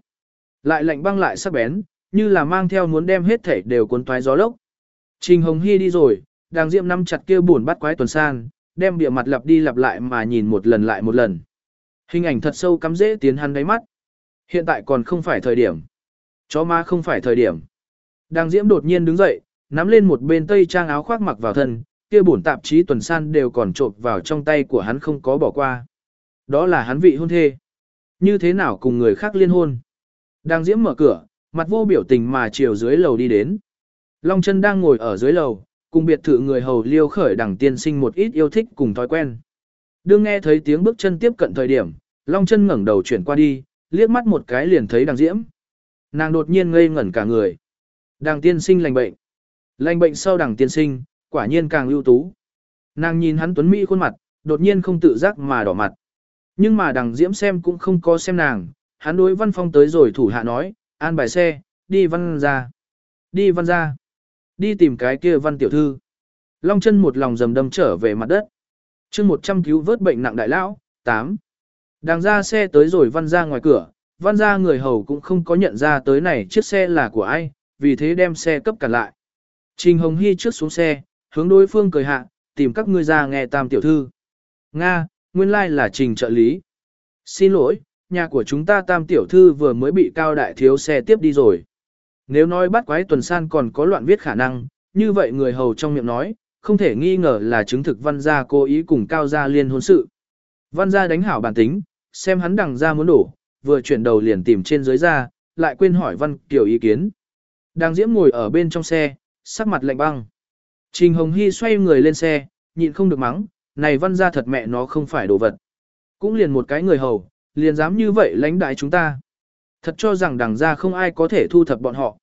lại lạnh băng lại sắc bén, như là mang theo muốn đem hết thể đều cuốn toái gió lốc. Trình Hồng Hy đi rồi, đang diễm nắm chặt kia buồn bắt quái tuần san, đem bìa mặt lặp đi lặp lại mà nhìn một lần lại một lần. Hình ảnh thật sâu cắm dễ tiến hắn đáy mắt. Hiện tại còn không phải thời điểm. Chó ma không phải thời điểm. Đang diễm đột nhiên đứng dậy, nắm lên một bên tây trang áo khoác mặc vào thân, kia bổn tạp chí tuần san đều còn trộn vào trong tay của hắn không có bỏ qua. Đó là hắn vị hôn thê. Như thế nào cùng người khác liên hôn? Đang diễm mở cửa, mặt vô biểu tình mà chiều dưới lầu đi đến. Long chân đang ngồi ở dưới lầu, cùng biệt thự người hầu liêu khởi đằng tiên sinh một ít yêu thích cùng thói quen. Đương nghe thấy tiếng bước chân tiếp cận thời điểm, Long chân ngẩng đầu chuyển qua đi, liếc mắt một cái liền thấy đằng diễm. Nàng đột nhiên ngây ngẩn cả người. Đằng tiên sinh lành bệnh. Lành bệnh sau đằng tiên sinh, quả nhiên càng ưu tú. Nàng nhìn hắn tuấn mỹ khuôn mặt, đột nhiên không tự giác mà đỏ mặt. Nhưng mà đằng diễm xem cũng không có xem nàng, hắn đối văn phong tới rồi thủ hạ nói, an bài xe, đi văn ra. Đi văn ra. Đi tìm cái kia văn tiểu thư. Long chân một lòng dầm đâm trở về mặt đất. chương 100 cứu vớt bệnh nặng đại lão, 8. đang ra xe tới rồi văn ra ngoài cửa, văn ra người hầu cũng không có nhận ra tới này chiếc xe là của ai, vì thế đem xe cấp cản lại. Trình Hồng Hy trước xuống xe, hướng đối phương cười hạ, tìm các ngươi ra nghe tam tiểu thư. Nga, nguyên lai like là trình trợ lý. Xin lỗi, nhà của chúng ta tam tiểu thư vừa mới bị cao đại thiếu xe tiếp đi rồi. Nếu nói bắt quái tuần san còn có loạn viết khả năng, như vậy người hầu trong miệng nói, không thể nghi ngờ là chứng thực văn gia cố ý cùng cao gia liên hôn sự. Văn gia đánh hảo bản tính, xem hắn đằng ra muốn đổ, vừa chuyển đầu liền tìm trên dưới ra, lại quên hỏi văn kiểu ý kiến. Đang diễm ngồi ở bên trong xe, sắc mặt lạnh băng. Trình Hồng Hy xoay người lên xe, nhịn không được mắng, này văn gia thật mẹ nó không phải đồ vật. Cũng liền một cái người hầu, liền dám như vậy lãnh đại chúng ta. Thật cho rằng đằng ra không ai có thể thu thập bọn họ.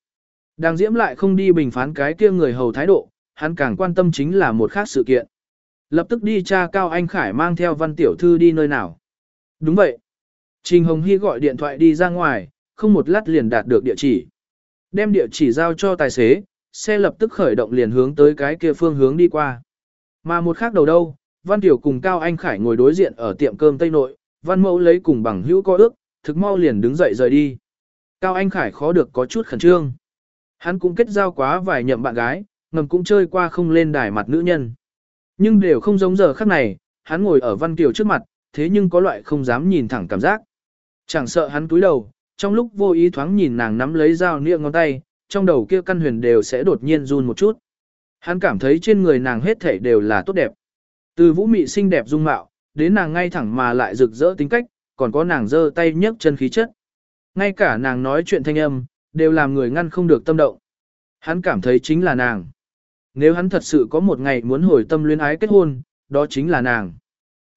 Đằng diễm lại không đi bình phán cái kia người hầu thái độ, hắn càng quan tâm chính là một khác sự kiện. Lập tức đi tra Cao Anh Khải mang theo văn tiểu thư đi nơi nào. Đúng vậy. Trình Hồng Hy gọi điện thoại đi ra ngoài, không một lát liền đạt được địa chỉ. Đem địa chỉ giao cho tài xế, xe lập tức khởi động liền hướng tới cái kia phương hướng đi qua. Mà một khác đầu đâu, Văn Tiểu cùng Cao Anh Khải ngồi đối diện ở tiệm cơm Tây Nội, Văn Mẫu lấy cùng bằng hữu có ước, thực mau liền đứng dậy rời đi. Cao Anh Khải khó được có chút khẩn trương. Hắn cũng kết giao quá vài nhậm bạn gái, ngầm cũng chơi qua không lên đài mặt nữ nhân. Nhưng đều không giống giờ khắc này, hắn ngồi ở Văn Kiều trước mặt, thế nhưng có loại không dám nhìn thẳng cảm giác. Chẳng sợ hắn cúi đầu, trong lúc vô ý thoáng nhìn nàng nắm lấy dao nĩa ngón tay, trong đầu kia căn huyền đều sẽ đột nhiên run một chút. Hắn cảm thấy trên người nàng hết thảy đều là tốt đẹp. Từ vũ mị xinh đẹp dung mạo, đến nàng ngay thẳng mà lại rực rỡ tính cách, còn có nàng giơ tay nhấc chân khí chất. Ngay cả nàng nói chuyện thanh âm, đều làm người ngăn không được tâm động. Hắn cảm thấy chính là nàng. Nếu hắn thật sự có một ngày muốn hồi tâm luyến ái kết hôn, đó chính là nàng.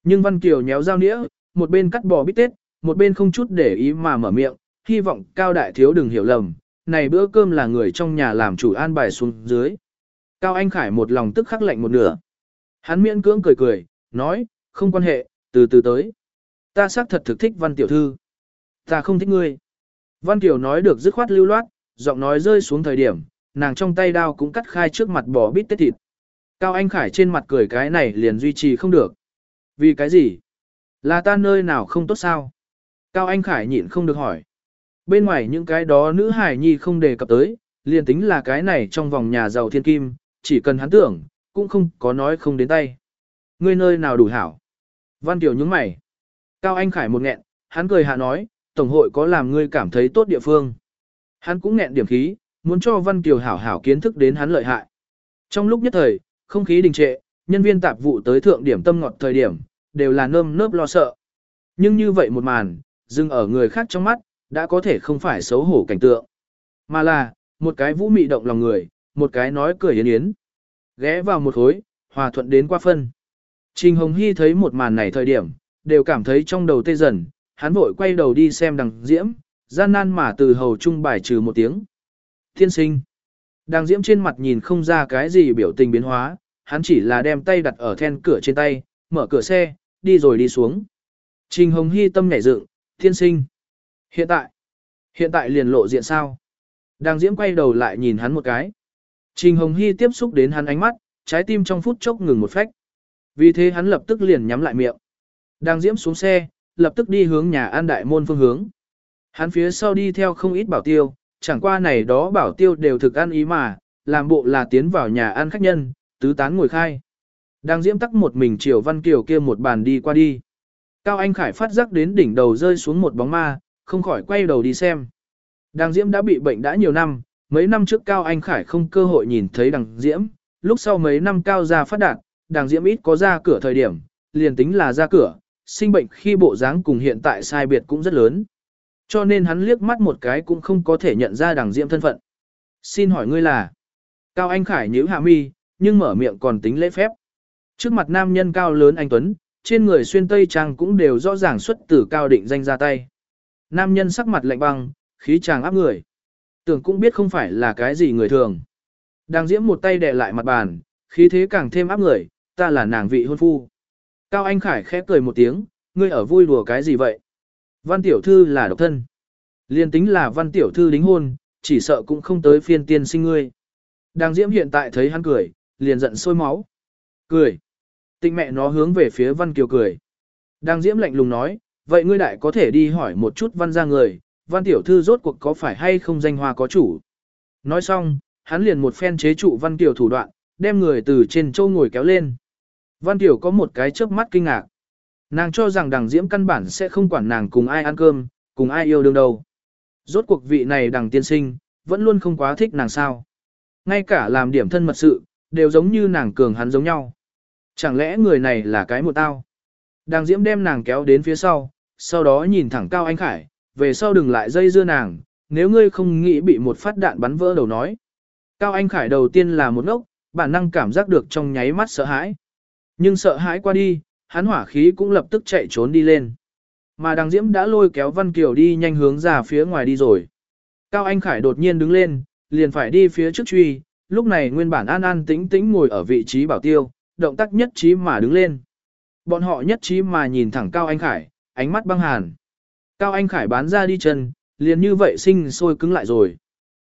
Nhưng Văn Kiều nhéo dao nĩa, một bên cắt bò bít tết, một bên không chút để ý mà mở miệng, hy vọng Cao Đại Thiếu đừng hiểu lầm, này bữa cơm là người trong nhà làm chủ an bài xuống dưới. Cao Anh Khải một lòng tức khắc lạnh một nửa. Hắn miễn cưỡng cười cười, nói, không quan hệ, từ từ tới. Ta xác thật thực thích Văn Tiểu Thư. Ta không thích ngươi. Văn Tiểu nói được dứt khoát lưu loát, giọng nói rơi xuống thời điểm, nàng trong tay đao cũng cắt khai trước mặt bò bít tết thịt. Cao Anh Khải trên mặt cười cái này liền duy trì không được. Vì cái gì? Là ta nơi nào không tốt sao? Cao Anh Khải nhịn không được hỏi. Bên ngoài những cái đó nữ hải nhi không đề cập tới, liền tính là cái này trong vòng nhà giàu thiên kim, chỉ cần hắn tưởng, cũng không có nói không đến tay. Ngươi nơi nào đủ hảo. Văn Tiểu nhướng mày. Cao Anh Khải một nghẹn, hắn cười hạ nói, Tổng hội có làm ngươi cảm thấy tốt địa phương. Hắn cũng nghẹn điểm khí, muốn cho Văn Kiều hảo hảo kiến thức đến hắn lợi hại. Trong lúc nhất thời, không khí đình trệ, nhân viên tạp vụ tới thượng điểm tâm ngọt thời điểm, đều là nơm nớp lo sợ. Nhưng như vậy một màn, dừng ở người khác trong mắt, đã có thể không phải xấu hổ cảnh tượng. Mà là, một cái vũ mị động lòng người, một cái nói cười yến yến. Ghé vào một khối, hòa thuận đến qua phân. Trình Hồng Hy thấy một màn này thời điểm, đều cảm thấy trong đầu tê dần, hắn vội quay đầu đi xem đằng diễm, gian nan mà từ hầu trung bài trừ một tiếng. Thiên sinh. Đằng diễm trên mặt nhìn không ra cái gì biểu tình biến hóa, hắn chỉ là đem tay đặt ở then cửa trên tay, mở cửa xe, đi rồi đi xuống. Trình Hồng Hy tâm nhảy dựng, thiên sinh. Hiện tại, hiện tại liền lộ diện sao? Đằng diễm quay đầu lại nhìn hắn một cái. Trình Hồng Hy tiếp xúc đến hắn ánh mắt, trái tim trong phút chốc ngừng một phách. Vì thế hắn lập tức liền nhắm lại miệng. Đang diễm xuống xe, lập tức đi hướng nhà an đại môn phương hướng. Hắn phía sau đi theo không ít bảo tiêu, chẳng qua này đó bảo tiêu đều thực ăn ý mà, làm bộ là tiến vào nhà ăn khách nhân, tứ tán ngồi khai. Đang diễm tắc một mình chiều văn kiều kia một bàn đi qua đi. Cao Anh Khải phát giác đến đỉnh đầu rơi xuống một bóng ma, không khỏi quay đầu đi xem. Đang Diễm đã bị bệnh đã nhiều năm, mấy năm trước Cao Anh Khải không cơ hội nhìn thấy đằng Diễm, lúc sau mấy năm Cao ra phát đạt, đằng Diễm ít có ra cửa thời điểm, liền tính là ra cửa, sinh bệnh khi bộ dáng cùng hiện tại sai biệt cũng rất lớn. Cho nên hắn liếc mắt một cái cũng không có thể nhận ra đằng Diễm thân phận. Xin hỏi ngươi là? Cao Anh Khải nhíu hạ mi, nhưng mở miệng còn tính lễ phép. Trước mặt nam nhân cao lớn anh Tuấn, trên người xuyên tây trang cũng đều rõ ràng xuất từ cao định danh ra tay. Nam nhân sắc mặt lạnh băng, khí chàng áp người. Tưởng cũng biết không phải là cái gì người thường. Đang diễm một tay đè lại mặt bàn, khí thế càng thêm áp người, ta là nàng vị hôn phu. Cao Anh Khải khẽ cười một tiếng, ngươi ở vui đùa cái gì vậy? Văn tiểu thư là độc thân. Liên tính là văn tiểu thư đính hôn, chỉ sợ cũng không tới phiên tiên sinh ngươi. Đang diễm hiện tại thấy hắn cười, liền giận sôi máu. Cười. Tịnh mẹ nó hướng về phía Văn Kiều cười. Đang diễm lạnh lùng nói, vậy ngươi đại có thể đi hỏi một chút văn ra người, văn tiểu thư rốt cuộc có phải hay không danh hoa có chủ. Nói xong, hắn liền một phen chế trụ văn tiểu thủ đoạn, đem người từ trên châu ngồi kéo lên. Văn tiểu có một cái chớp mắt kinh ngạc. Nàng cho rằng đằng diễm căn bản sẽ không quản nàng cùng ai ăn cơm, cùng ai yêu đương đâu. Rốt cuộc vị này đằng tiên sinh, vẫn luôn không quá thích nàng sao. Ngay cả làm điểm thân mật sự, đều giống như nàng cường hắn giống nhau. Chẳng lẽ người này là cái một tao? Đàng Diễm đem nàng kéo đến phía sau, sau đó nhìn thẳng Cao Anh Khải, về sau đừng lại dây dưa nàng, nếu ngươi không nghĩ bị một phát đạn bắn vỡ đầu nói. Cao Anh Khải đầu tiên là một ngốc, bản năng cảm giác được trong nháy mắt sợ hãi. Nhưng sợ hãi qua đi, hắn hỏa khí cũng lập tức chạy trốn đi lên. Mà Đằng Diễm đã lôi kéo Văn Kiều đi nhanh hướng ra phía ngoài đi rồi. Cao Anh Khải đột nhiên đứng lên, liền phải đi phía trước truy, lúc này nguyên bản an an tĩnh tĩnh ngồi ở vị trí bảo tiêu, động tác nhất trí mà đứng lên. Bọn họ nhất trí mà nhìn thẳng Cao Anh Khải, ánh mắt băng hàn. Cao Anh Khải bán ra đi chân, liền như vậy sinh sôi cứng lại rồi.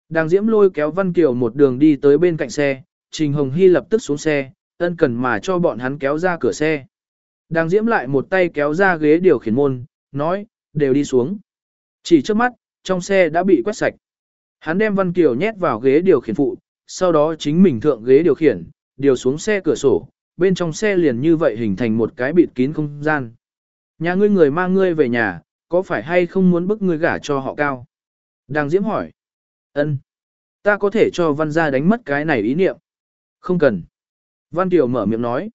Đàng Diễm lôi kéo Văn Kiều một đường đi tới bên cạnh xe, Trình Hồng Hy lập tức xuống xe, ân cần mà cho bọn hắn kéo ra cửa xe. Đang Diễm lại một tay kéo ra ghế điều khiển môn, nói, đều đi xuống. Chỉ trước mắt, trong xe đã bị quét sạch. Hắn đem Văn Kiều nhét vào ghế điều khiển phụ, sau đó chính mình thượng ghế điều khiển, điều xuống xe cửa sổ, bên trong xe liền như vậy hình thành một cái bịt kín không gian. Nhà ngươi người mang ngươi về nhà, có phải hay không muốn bức ngươi gả cho họ cao? Đang Diễm hỏi. Ân, Ta có thể cho văn gia đánh mất cái này ý niệm. Không cần. Văn Kiều mở miệng nói.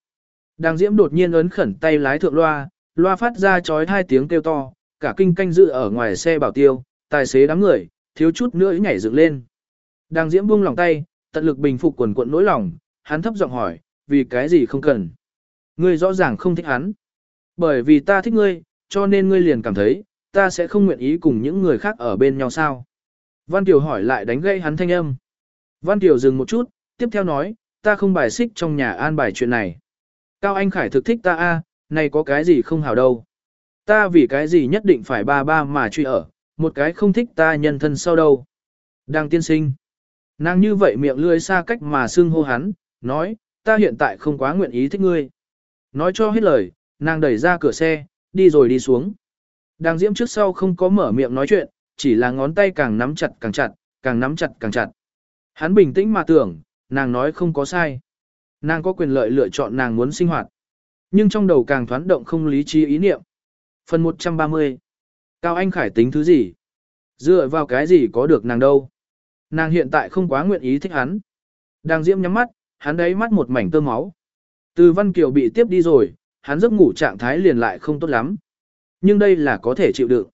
Đang Diễm đột nhiên ấn khẩn tay lái thượng loa, loa phát ra chói hai tiếng kêu to, cả kinh canh dự ở ngoài xe bảo tiêu, tài xế đám người, thiếu chút nữa nhảy dựng lên. Đang Diễm buông lòng tay, tận lực bình phục quần cuộn nỗi lòng, hắn thấp giọng hỏi, vì cái gì không cần. Ngươi rõ ràng không thích hắn. Bởi vì ta thích ngươi, cho nên ngươi liền cảm thấy, ta sẽ không nguyện ý cùng những người khác ở bên nhau sao. Văn Kiều hỏi lại đánh gây hắn thanh âm. Văn Kiều dừng một chút, tiếp theo nói, ta không bài xích trong nhà an bài chuyện này. Cao Anh Khải thực thích ta a, này có cái gì không hảo đâu. Ta vì cái gì nhất định phải ba ba mà truy ở, một cái không thích ta nhân thân sau đâu. Đang tiên sinh. Nàng như vậy miệng lươi xa cách mà xưng hô hắn, nói, ta hiện tại không quá nguyện ý thích ngươi. Nói cho hết lời, nàng đẩy ra cửa xe, đi rồi đi xuống. Đang diễm trước sau không có mở miệng nói chuyện, chỉ là ngón tay càng nắm chặt càng chặt, càng nắm chặt càng chặt. Hắn bình tĩnh mà tưởng, nàng nói không có sai. Nàng có quyền lợi lựa chọn nàng muốn sinh hoạt. Nhưng trong đầu càng thoán động không lý trí ý niệm. Phần 130. Cao Anh Khải tính thứ gì? Dựa vào cái gì có được nàng đâu? Nàng hiện tại không quá nguyện ý thích hắn. Đang diễm nhắm mắt, hắn đấy mắt một mảnh tơ máu. Từ Văn Kiều bị tiếp đi rồi, hắn giấc ngủ trạng thái liền lại không tốt lắm. Nhưng đây là có thể chịu đựng.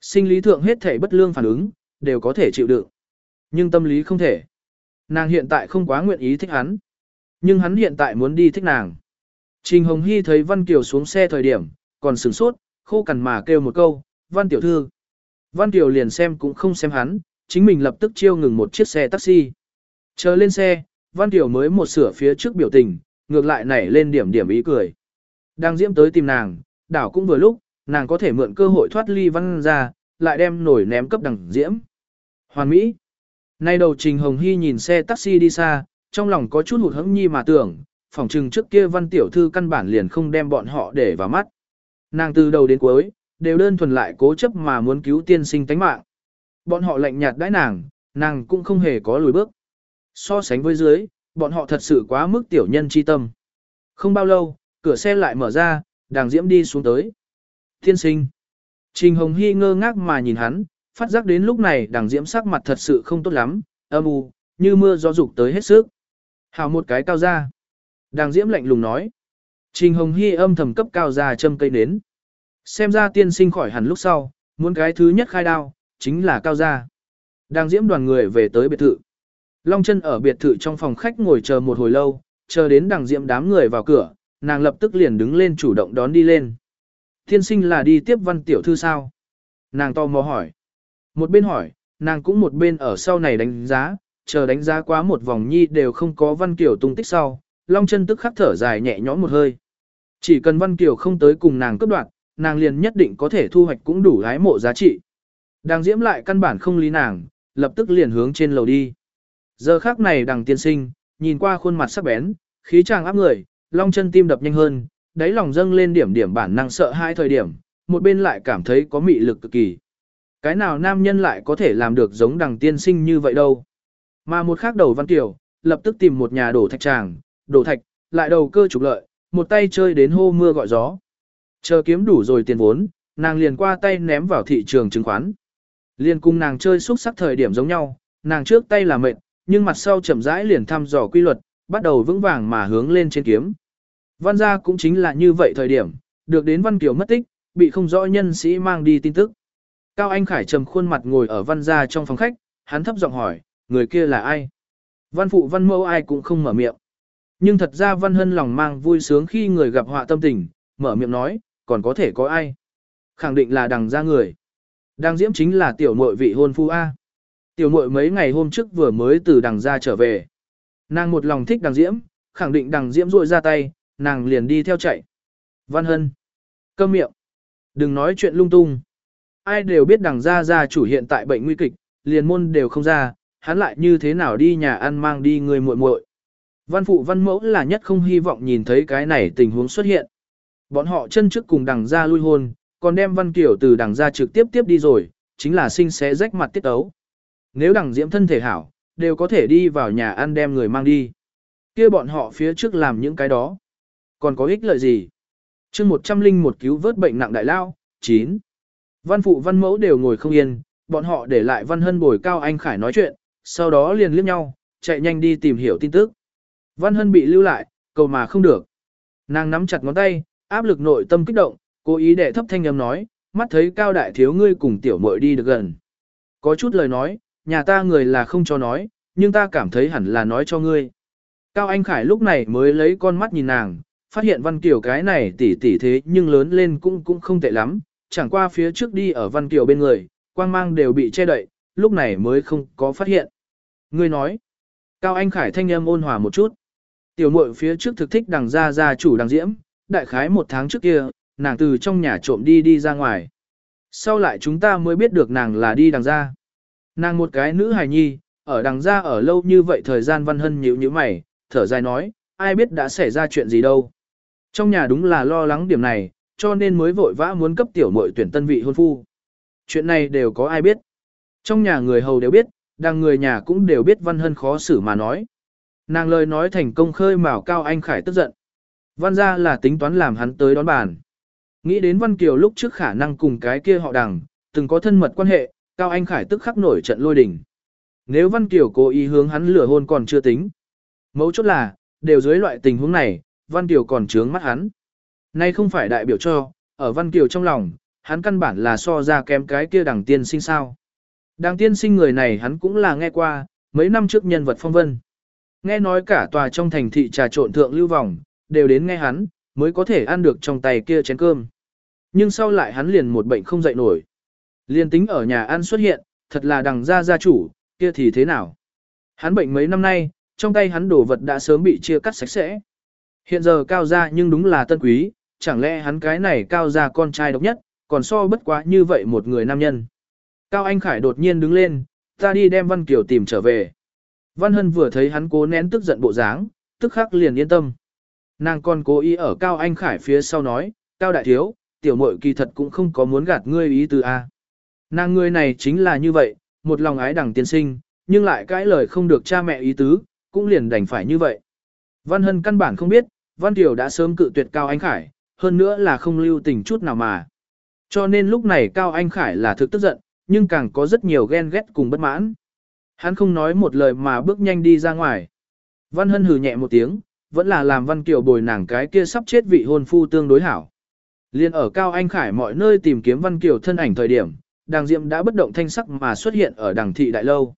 Sinh lý thượng hết thể bất lương phản ứng, đều có thể chịu đựng. Nhưng tâm lý không thể. Nàng hiện tại không quá nguyện ý thích hắn. Nhưng hắn hiện tại muốn đi thích nàng. Trình Hồng Hy thấy Văn Kiều xuống xe thời điểm, còn sửng sốt, khô cằn mà kêu một câu, Văn Tiểu Thư. Văn Kiều liền xem cũng không xem hắn, chính mình lập tức chiêu ngừng một chiếc xe taxi. Chờ lên xe, Văn Kiều mới một sửa phía trước biểu tình, ngược lại nảy lên điểm điểm ý cười. Đang diễm tới tìm nàng, đảo cũng vừa lúc, nàng có thể mượn cơ hội thoát ly văn ra, lại đem nổi ném cấp đằng diễm. Hoàn Mỹ. Nay đầu Trình Hồng Hy nhìn xe taxi đi xa, trong lòng có chút hụt hẫng nhi mà tưởng, phỏng chừng trước kia văn tiểu thư căn bản liền không đem bọn họ để vào mắt. Nàng từ đầu đến cuối, đều đơn thuần lại cố chấp mà muốn cứu tiên sinh tánh mạng. Bọn họ lạnh nhạt đãi nàng, nàng cũng không hề có lùi bước. So sánh với dưới, bọn họ thật sự quá mức tiểu nhân chi tâm. Không bao lâu, cửa xe lại mở ra, đàng diễm đi xuống tới. Tiên sinh. Trình Hồng Hy ngơ ngác mà nhìn hắn, phát giác đến lúc này Đằng diễm sắc mặt thật sự không tốt lắm, âm u, như mưa gió dục tới hết sức. Hào một cái cao ra. Đằng diễm lạnh lùng nói. Trình Hồng Hy âm thầm cấp cao ra châm cây nến. Xem ra tiên sinh khỏi hẳn lúc sau, muốn cái thứ nhất khai đao, chính là cao gia. Đang diễm đoàn người về tới biệt thự. Long chân ở biệt thự trong phòng khách ngồi chờ một hồi lâu, chờ đến đằng diễm đám người vào cửa, nàng lập tức liền đứng lên chủ động đón đi lên. Tiên sinh là đi tiếp văn tiểu thư sao? Nàng to mò hỏi. Một bên hỏi, nàng cũng một bên ở sau này đánh giá, chờ đánh giá quá một vòng nhi đều không có văn kiều tung tích sau, Long chân tức khắc thở dài nhẹ nhõm một hơi. Chỉ cần văn kiều không tới cùng nàng cấp đoạn, nàng liền nhất định có thể thu hoạch cũng đủ gái mộ giá trị. Đang diễm lại căn bản không lý nàng, lập tức liền hướng trên lầu đi. Giờ khác này đằng tiên sinh, nhìn qua khuôn mặt sắc bén, khí chàng áp người, long chân tim đập nhanh hơn, đáy lòng dâng lên điểm điểm bản năng sợ hai thời điểm, một bên lại cảm thấy có mị lực cực kỳ. Cái nào nam nhân lại có thể làm được giống đằng tiên sinh như vậy đâu. Mà một khác đầu văn tiểu, lập tức tìm một nhà đổ thạch tràng, đổ thạch, lại đầu cơ trục lợi, một tay chơi đến hô mưa gọi gió. Chờ kiếm đủ rồi tiền vốn, nàng liền qua tay ném vào thị trường chứng khoán. liên cùng nàng chơi xúc sắc thời điểm giống nhau, nàng trước tay là mệt, nhưng mặt sau chậm rãi liền thăm dò quy luật, bắt đầu vững vàng mà hướng lên trên kiếm. Văn gia cũng chính là như vậy thời điểm, được đến Văn Kiều mất tích, bị không rõ nhân sĩ mang đi tin tức. Cao Anh Khải trầm khuôn mặt ngồi ở Văn gia trong phòng khách, hắn thấp giọng hỏi, người kia là ai? Văn phụ văn mẫu ai cũng không mở miệng. Nhưng thật ra Văn Hân lòng mang vui sướng khi người gặp họa tâm tình, mở miệng nói, còn có thể có ai? Khẳng định là đằng ra người. Đằng diễm chính là tiểu muội vị hôn phu A. Tiểu muội mấy ngày hôm trước vừa mới từ đằng ra trở về. Nàng một lòng thích đằng diễm, khẳng định đằng diễm rội ra tay, nàng liền đi theo chạy. Văn Hân. Câm miệng. Đừng nói chuyện lung tung. Ai đều biết đằng gia gia chủ hiện tại bệnh nguy kịch, liền môn đều không ra, hắn lại như thế nào đi nhà ăn mang đi người muội muội. Văn phụ văn mẫu là nhất không hy vọng nhìn thấy cái này tình huống xuất hiện. Bọn họ chân trước cùng đằng gia lui hôn, còn đem Văn kiểu từ đằng gia trực tiếp tiếp đi rồi, chính là sinh xé rách mặt tiết tấu. Nếu đằng diễm thân thể hảo, đều có thể đi vào nhà ăn đem người mang đi. kia bọn họ phía trước làm những cái đó. Còn có ích lợi gì? chương một trăm linh một cứu vớt bệnh nặng đại lao, 9. Văn phụ văn mẫu đều ngồi không yên, bọn họ để lại văn hân bồi cao anh khải nói chuyện, sau đó liền liếc nhau, chạy nhanh đi tìm hiểu tin tức. Văn hân bị lưu lại, cầu mà không được. Nàng nắm chặt ngón tay, áp lực nội tâm kích động, cố ý để thấp thanh âm nói, mắt thấy cao đại thiếu ngươi cùng tiểu muội đi được gần. Có chút lời nói, nhà ta người là không cho nói, nhưng ta cảm thấy hẳn là nói cho ngươi. Cao Anh Khải lúc này mới lấy con mắt nhìn nàng, phát hiện Văn Kiều cái này tỉ tỉ thế nhưng lớn lên cũng cũng không tệ lắm, chẳng qua phía trước đi ở Văn Kiều bên người, quang mang đều bị che đậy, lúc này mới không có phát hiện. Ngươi nói, Cao Anh Khải thanh âm ôn hòa một chút. Tiểu muội phía trước thực thích đằng gia gia chủ đằng diễm, đại khái một tháng trước kia, nàng từ trong nhà trộm đi đi ra ngoài. Sau lại chúng ta mới biết được nàng là đi đằng ra. Nàng một cái nữ hài nhi, ở đằng ra ở lâu như vậy thời gian văn hân nhíu nhíu mày, thở dài nói, ai biết đã xảy ra chuyện gì đâu. Trong nhà đúng là lo lắng điểm này, cho nên mới vội vã muốn cấp tiểu muội tuyển tân vị hôn phu. Chuyện này đều có ai biết. Trong nhà người hầu đều biết, đang người nhà cũng đều biết văn hân khó xử mà nói. Nàng lời nói thành công khơi mào Cao Anh Khải tức giận. Văn ra là tính toán làm hắn tới đón bàn. Nghĩ đến Văn Kiều lúc trước khả năng cùng cái kia họ đằng, từng có thân mật quan hệ, Cao Anh Khải tức khắc nổi trận lôi đình. Nếu Văn Kiều cố ý hướng hắn lửa hôn còn chưa tính. Mấu chốt là, đều dưới loại tình huống này, Văn Kiều còn trướng mắt hắn. Nay không phải đại biểu cho, ở Văn Kiều trong lòng, hắn căn bản là so ra kém cái kia đằng tiên sinh sao. Đằng tiên sinh người này hắn cũng là nghe qua, mấy năm trước nhân vật phong vân. Nghe nói cả tòa trong thành thị trà trộn thượng lưu vòng, đều đến nghe hắn, mới có thể ăn được trong tay kia chén cơm. Nhưng sau lại hắn liền một bệnh không dậy nổi. Liên tính ở nhà ăn xuất hiện, thật là đằng gia gia chủ, kia thì thế nào? Hắn bệnh mấy năm nay, trong tay hắn đồ vật đã sớm bị chia cắt sạch sẽ. Hiện giờ cao gia nhưng đúng là tân quý, chẳng lẽ hắn cái này cao gia con trai độc nhất, còn so bất quá như vậy một người nam nhân. Cao Anh Khải đột nhiên đứng lên, ta đi đem Văn Kiều tìm trở về. Văn Hân vừa thấy hắn cố nén tức giận bộ dáng, tức khắc liền yên tâm. Nàng còn cố ý ở Cao Anh Khải phía sau nói, Cao Đại Thiếu, tiểu muội kỳ thật cũng không có muốn gạt ngươi ý từ A. Nàng người này chính là như vậy, một lòng ái đẳng tiên sinh, nhưng lại cãi lời không được cha mẹ ý tứ, cũng liền đành phải như vậy. Văn Hân căn bản không biết, Văn Kiều đã sớm cự tuyệt Cao Anh Khải, hơn nữa là không lưu tình chút nào mà. Cho nên lúc này Cao Anh Khải là thực tức giận, nhưng càng có rất nhiều ghen ghét cùng bất mãn. Hắn không nói một lời mà bước nhanh đi ra ngoài. Văn Hân hừ nhẹ một tiếng, vẫn là làm Văn Kiều bồi nàng cái kia sắp chết vị hôn phu tương đối hảo. Liên ở Cao Anh Khải mọi nơi tìm kiếm Văn Kiều thân ảnh thời điểm, đàng diệm đã bất động thanh sắc mà xuất hiện ở đàng thị đại lâu.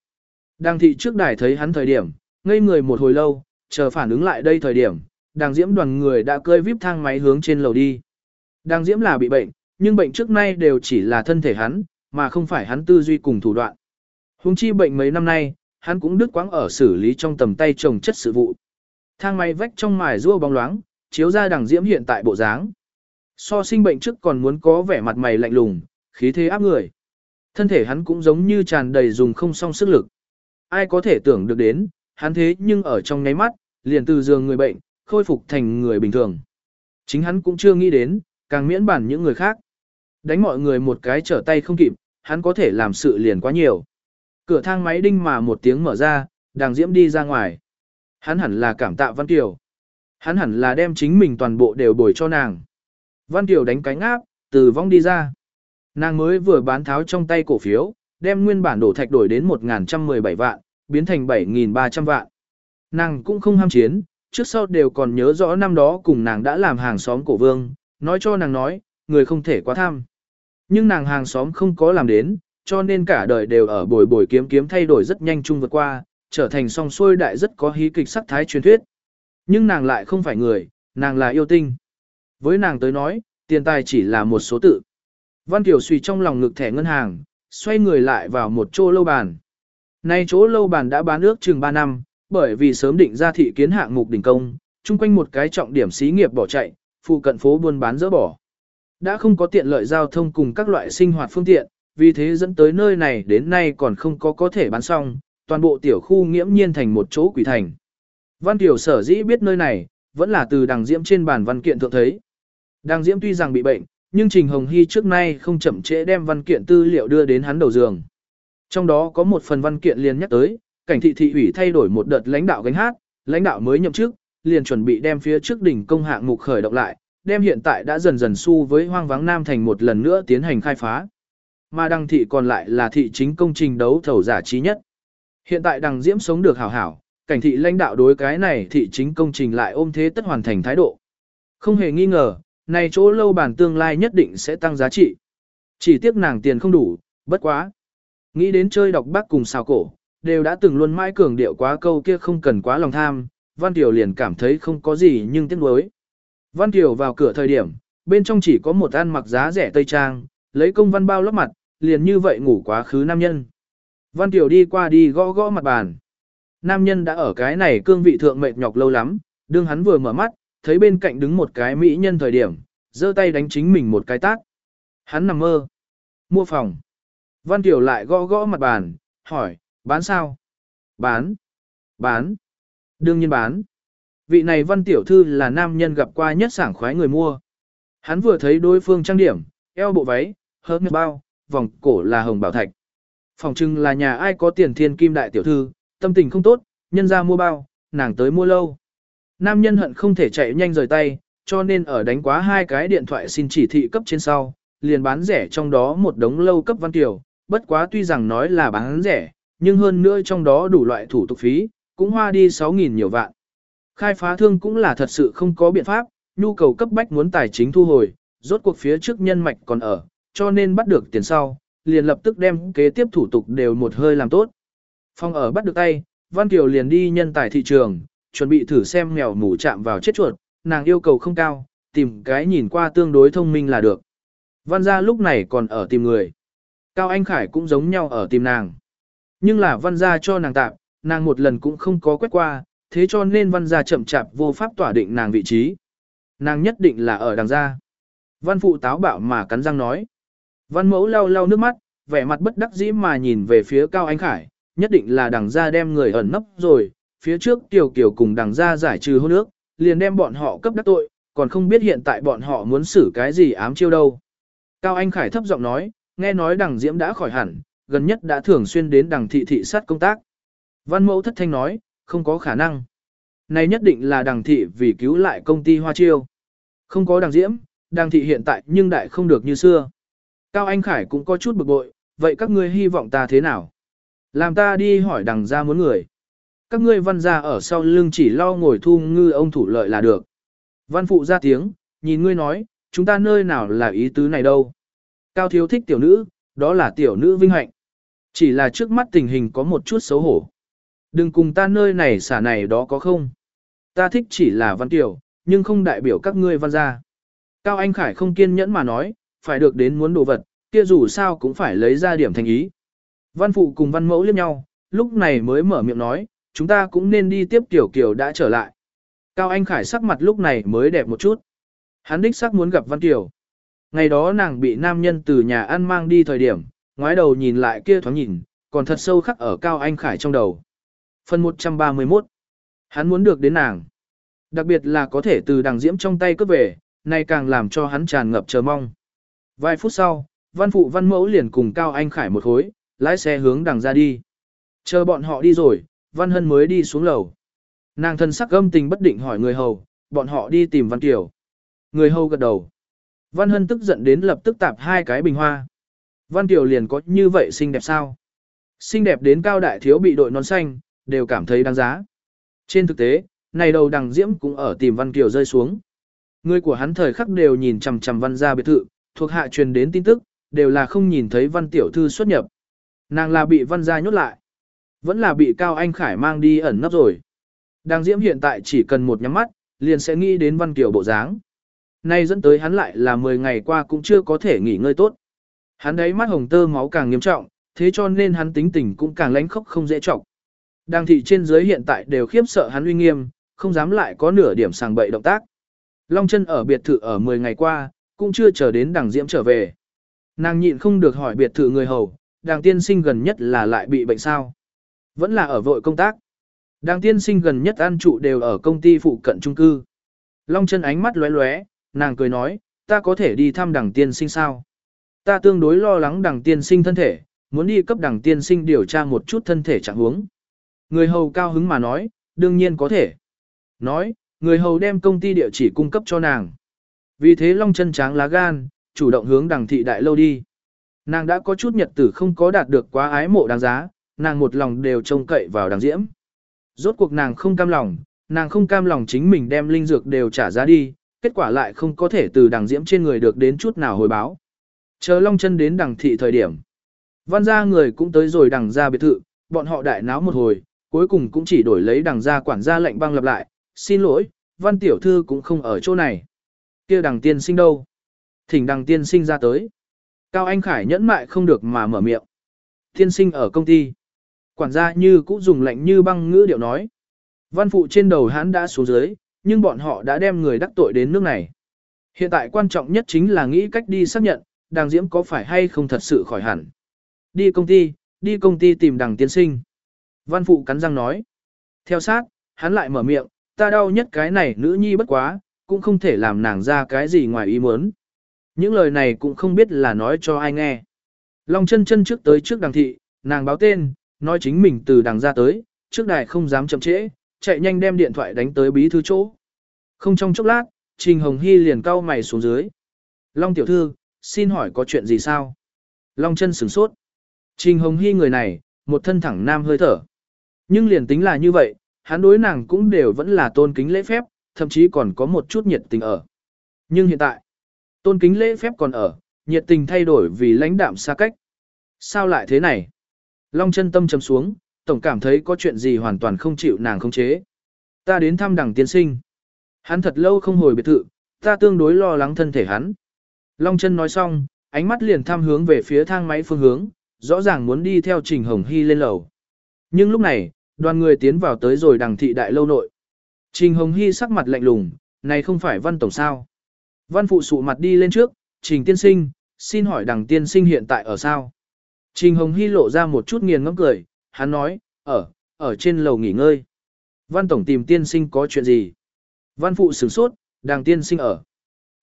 Đàng thị trước đài thấy hắn thời điểm, ngây người một hồi lâu, chờ phản ứng lại đây thời điểm, đàng diễm đoàn người đã cơi vip thang máy hướng trên lầu đi. Đàng diễm là bị bệnh, nhưng bệnh trước nay đều chỉ là thân thể hắn, mà không phải hắn tư duy cùng thủ đoạn. Hùng chi bệnh mấy năm nay, hắn cũng đứt quãng ở xử lý trong tầm tay trồng chất sự vụ. Thang máy vách trong mài rua bóng loáng, chiếu ra đằng diễm hiện tại bộ dáng. So sinh bệnh trước còn muốn có vẻ mặt mày lạnh lùng, khí thế áp người. Thân thể hắn cũng giống như tràn đầy dùng không song sức lực. Ai có thể tưởng được đến, hắn thế nhưng ở trong nháy mắt, liền từ giường người bệnh, khôi phục thành người bình thường. Chính hắn cũng chưa nghĩ đến, càng miễn bản những người khác. Đánh mọi người một cái trở tay không kịp, hắn có thể làm sự liền quá nhiều. Cửa thang máy đinh mà một tiếng mở ra, đàng diễm đi ra ngoài. Hắn hẳn là cảm tạ Văn Kiều. Hắn hẳn là đem chính mình toàn bộ đều bồi cho nàng. Văn Kiều đánh cánh áp, từ vong đi ra. Nàng mới vừa bán tháo trong tay cổ phiếu, đem nguyên bản đổ thạch đổi đến 1.117 vạn, biến thành 7.300 vạn. Nàng cũng không ham chiến, trước sau đều còn nhớ rõ năm đó cùng nàng đã làm hàng xóm cổ vương, nói cho nàng nói, người không thể quá tham. Nhưng nàng hàng xóm không có làm đến, cho nên cả đời đều ở bồi bồi kiếm kiếm thay đổi rất nhanh chung vượt qua, trở thành song xuôi đại rất có hí kịch sắc thái truyền thuyết. Nhưng nàng lại không phải người, nàng là yêu tinh. Với nàng tới nói, tiền tài chỉ là một số tự. Văn Kiều suy trong lòng ngực thẻ ngân hàng, xoay người lại vào một chỗ lâu bàn. Nay chỗ lâu bàn đã bán ước chừng 3 năm, bởi vì sớm định ra thị kiến hạng mục đỉnh công, chung quanh một cái trọng điểm xí nghiệp bỏ chạy, phụ cận phố buôn bán dỡ bỏ. Đã không có tiện lợi giao thông cùng các loại sinh hoạt phương tiện, vì thế dẫn tới nơi này đến nay còn không có có thể bán xong, toàn bộ tiểu khu nghiễm nhiên thành một chỗ quỷ thành. Văn Tiểu sở dĩ biết nơi này, vẫn là từ đằng diễm trên bàn văn kiện thượng thấy. Đằng diễm tuy rằng bị bệnh, nhưng Trình Hồng Hy trước nay không chậm trễ đem văn kiện tư liệu đưa đến hắn đầu giường. Trong đó có một phần văn kiện liền nhắc tới, cảnh thị thị ủy thay đổi một đợt lãnh đạo gánh hát, lãnh đạo mới nhậm chức, liền chuẩn bị đem phía trước đỉnh công hạng mục khởi động lại, đem hiện tại đã dần dần xu với hoang vắng Nam thành một lần nữa tiến hành khai phá. Mà đăng thị còn lại là thị chính công trình đấu thầu giả trí nhất. Hiện tại đằng diễm sống được hảo hảo, cảnh thị lãnh đạo đối cái này thị chính công trình lại ôm thế tất hoàn thành thái độ. Không hề nghi ngờ, này chỗ lâu bản tương lai nhất định sẽ tăng giá trị. Chỉ tiếc nàng tiền không đủ, bất quá. Nghĩ đến chơi đọc bác cùng xào cổ, đều đã từng luôn mãi cường điệu quá câu kia không cần quá lòng tham, Văn Tiểu liền cảm thấy không có gì nhưng tiếc nuối. Văn Tiểu vào cửa thời điểm, bên trong chỉ có một ăn mặc giá rẻ tây trang, lấy công văn bao lót mặt, liền như vậy ngủ quá khứ nam nhân. Văn Tiểu đi qua đi gõ gõ mặt bàn. Nam nhân đã ở cái này cương vị thượng mệt nhọc lâu lắm, đương hắn vừa mở mắt, thấy bên cạnh đứng một cái mỹ nhân thời điểm, giơ tay đánh chính mình một cái tát. Hắn nằm mơ. Mua phòng. Văn Tiểu lại gõ gõ mặt bàn, hỏi, bán sao? Bán. Bán. Đương nhiên bán. Vị này Văn Tiểu Thư là nam nhân gặp qua nhất sảng khoái người mua. Hắn vừa thấy đối phương trang điểm, eo bộ váy, hớt bao, vòng cổ là hồng bảo thạch. Phòng trưng là nhà ai có tiền thiên kim đại tiểu thư, tâm tình không tốt, nhân ra mua bao, nàng tới mua lâu. Nam nhân hận không thể chạy nhanh rời tay, cho nên ở đánh quá hai cái điện thoại xin chỉ thị cấp trên sau, liền bán rẻ trong đó một đống lâu cấp văn tiểu, bất quá tuy rằng nói là bán rẻ, nhưng hơn nữa trong đó đủ loại thủ tục phí, cũng hoa đi 6.000 nhiều vạn. Khai phá thương cũng là thật sự không có biện pháp, nhu cầu cấp bách muốn tài chính thu hồi, rốt cuộc phía trước nhân mạch còn ở, cho nên bắt được tiền sau, liền lập tức đem kế tiếp thủ tục đều một hơi làm tốt. Phong ở bắt được tay, Văn Kiều liền đi nhân tài thị trường, chuẩn bị thử xem nghèo mù chạm vào chết chuột, nàng yêu cầu không cao, tìm cái nhìn qua tương đối thông minh là được. Văn gia lúc này còn ở tìm người. Cao Anh Khải cũng giống nhau ở tìm nàng. Nhưng là văn gia cho nàng tạm, nàng một lần cũng không có quét qua, thế cho nên văn gia chậm chạp vô pháp tỏa định nàng vị trí. Nàng nhất định là ở đằng gia. Văn phụ táo bạo mà cắn răng nói. Văn mẫu lau lau nước mắt, vẻ mặt bất đắc dĩ mà nhìn về phía Cao Anh Khải, nhất định là đằng gia đem người ẩn nấp rồi, phía trước tiểu kiểu cùng đằng gia giải trừ hôn ước, liền đem bọn họ cấp đắc tội, còn không biết hiện tại bọn họ muốn xử cái gì ám chiêu đâu. Cao Anh Khải thấp giọng nói, nghe nói đằng diễm đã khỏi hẳn, gần nhất đã thường xuyên đến đằng thị thị sát công tác. Văn mẫu thất thanh nói, không có khả năng. Này nhất định là đằng thị vì cứu lại công ty hoa chiêu. Không có đằng diễm, đằng thị hiện tại nhưng đại không được như xưa. Cao Anh Khải cũng có chút bực bội, vậy các ngươi hy vọng ta thế nào? Làm ta đi hỏi đằng ra muốn người. Các ngươi văn ra ở sau lưng chỉ lo ngồi thu ngư ông thủ lợi là được. Văn phụ ra tiếng, nhìn ngươi nói, chúng ta nơi nào là ý tứ này đâu. Cao thiếu thích tiểu nữ, đó là tiểu nữ vinh hạnh. Chỉ là trước mắt tình hình có một chút xấu hổ. Đừng cùng ta nơi này xả này đó có không. Ta thích chỉ là văn tiểu, nhưng không đại biểu các ngươi văn gia. Cao Anh Khải không kiên nhẫn mà nói, phải được đến muốn đồ vật, kia dù sao cũng phải lấy ra điểm thành ý. Văn phụ cùng văn mẫu liếc nhau, lúc này mới mở miệng nói, chúng ta cũng nên đi tiếp tiểu kiều đã trở lại. Cao Anh Khải sắc mặt lúc này mới đẹp một chút. Hắn đích sắc muốn gặp Văn Kiều. Ngày đó nàng bị nam nhân từ nhà ăn mang đi thời điểm, ngoái đầu nhìn lại kia thoáng nhìn, còn thật sâu khắc ở Cao Anh Khải trong đầu. Phần 131 Hắn muốn được đến nàng. Đặc biệt là có thể từ đằng diễm trong tay cướp về, nay càng làm cho hắn tràn ngập chờ mong. Vài phút sau, văn phụ văn mẫu liền cùng Cao Anh Khải một khối, lái xe hướng đằng ra đi. Chờ bọn họ đi rồi, văn hân mới đi xuống lầu. Nàng thân sắc gâm tình bất định hỏi người hầu, bọn họ đi tìm văn tiểu. Người hầu gật đầu. Văn hân tức giận đến lập tức tạp hai cái bình hoa. Văn Kiều liền có như vậy xinh đẹp sao? Xinh đẹp đến cao đại thiếu bị đội nón xanh, đều cảm thấy đáng giá. Trên thực tế, này đầu đằng diễm cũng ở tìm văn kiều rơi xuống. Người của hắn thời khắc đều nhìn chằm chằm văn gia biệt thự, thuộc hạ truyền đến tin tức, đều là không nhìn thấy văn tiểu thư xuất nhập. Nàng là bị văn gia nhốt lại. Vẫn là bị Cao Anh Khải mang đi ẩn nấp rồi. Đằng diễm hiện tại chỉ cần một nhắm mắt, liền sẽ nghĩ đến văn kiểu bộ dáng. Nay dẫn tới hắn lại là 10 ngày qua cũng chưa có thể nghỉ ngơi tốt. Hắn đấy mắt hồng tơ máu càng nghiêm trọng, thế cho nên hắn tính tình cũng càng lánh khốc không dễ trọng. Đang thị trên dưới hiện tại đều khiếp sợ hắn uy nghiêm, không dám lại có nửa điểm sàng bậy động tác. Long chân ở biệt thự ở 10 ngày qua, cũng chưa chờ đến đằng diễm trở về. Nàng nhịn không được hỏi biệt thự người hầu, đàng tiên sinh gần nhất là lại bị bệnh sao. Vẫn là ở vội công tác. Đàng tiên sinh gần nhất ăn trụ đều ở công ty phụ cận trung cư. Long chân ánh mắt lóe lóe, nàng cười nói, ta có thể đi thăm đằng tiên sinh sao? Ta tương đối lo lắng đằng tiên sinh thân thể, muốn đi cấp đằng tiên sinh điều tra một chút thân thể trạng huống. Người hầu cao hứng mà nói, đương nhiên có thể. Nói, người hầu đem công ty địa chỉ cung cấp cho nàng. Vì thế Long chân tráng lá gan, chủ động hướng đằng thị đại lâu đi. Nàng đã có chút nhật tử không có đạt được quá ái mộ đáng giá, nàng một lòng đều trông cậy vào đằng diễm. Rốt cuộc nàng không cam lòng, nàng không cam lòng chính mình đem linh dược đều trả giá đi, kết quả lại không có thể từ đằng diễm trên người được đến chút nào hồi báo. Chờ Long chân đến đằng thị thời điểm. Văn gia người cũng tới rồi đằng ra biệt thự, bọn họ đại náo một hồi, cuối cùng cũng chỉ đổi lấy đằng ra quản gia lệnh băng lập lại, xin lỗi, văn tiểu thư cũng không ở chỗ này. kia đằng tiên sinh đâu? Thỉnh đằng tiên sinh ra tới. Cao Anh Khải nhẫn mại không được mà mở miệng. Tiên sinh ở công ty. Quản gia như cũng dùng lệnh như băng ngữ điệu nói. Văn phụ trên đầu hắn đã xuống dưới, nhưng bọn họ đã đem người đắc tội đến nước này. Hiện tại quan trọng nhất chính là nghĩ cách đi xác nhận, đàng diễm có phải hay không thật sự khỏi hẳn. Đi công ty, đi công ty tìm đằng tiên sinh. Văn phụ cắn răng nói. Theo sát, hắn lại mở miệng, ta đau nhất cái này nữ nhi bất quá, cũng không thể làm nàng ra cái gì ngoài ý muốn. Những lời này cũng không biết là nói cho ai nghe. Long chân chân trước tới trước đằng thị, nàng báo tên, nói chính mình từ đằng ra tới, trước đài không dám chậm trễ, chạy nhanh đem điện thoại đánh tới bí thư chỗ. Không trong chốc lát, Trình Hồng Hy liền cau mày xuống dưới. Long tiểu thư, xin hỏi có chuyện gì sao? Long chân sửng sốt. Trình Hồng Hy người này, một thân thẳng nam hơi thở. Nhưng liền tính là như vậy, hắn đối nàng cũng đều vẫn là tôn kính lễ phép, thậm chí còn có một chút nhiệt tình ở. Nhưng hiện tại, tôn kính lễ phép còn ở, nhiệt tình thay đổi vì lãnh đạm xa cách. Sao lại thế này? Long chân tâm chấm xuống, tổng cảm thấy có chuyện gì hoàn toàn không chịu nàng không chế. Ta đến thăm đằng tiên sinh. Hắn thật lâu không hồi biệt thự, ta tương đối lo lắng thân thể hắn. Long chân nói xong, ánh mắt liền tham hướng về phía thang máy phương hướng, rõ ràng muốn đi theo Trình Hồng Hy lên lầu. Nhưng lúc này, đoàn người tiến vào tới rồi đằng thị đại lâu nội. Trình Hồng Hy sắc mặt lạnh lùng, này không phải văn tổng sao. Văn phụ sụ mặt đi lên trước, Trình tiên sinh, xin hỏi đằng tiên sinh hiện tại ở sao? Trình Hồng Hy lộ ra một chút nghiền ngẫm cười, hắn nói, ở, ở trên lầu nghỉ ngơi. Văn tổng tìm tiên sinh có chuyện gì? Văn phụ sửng sốt, đằng tiên sinh ở.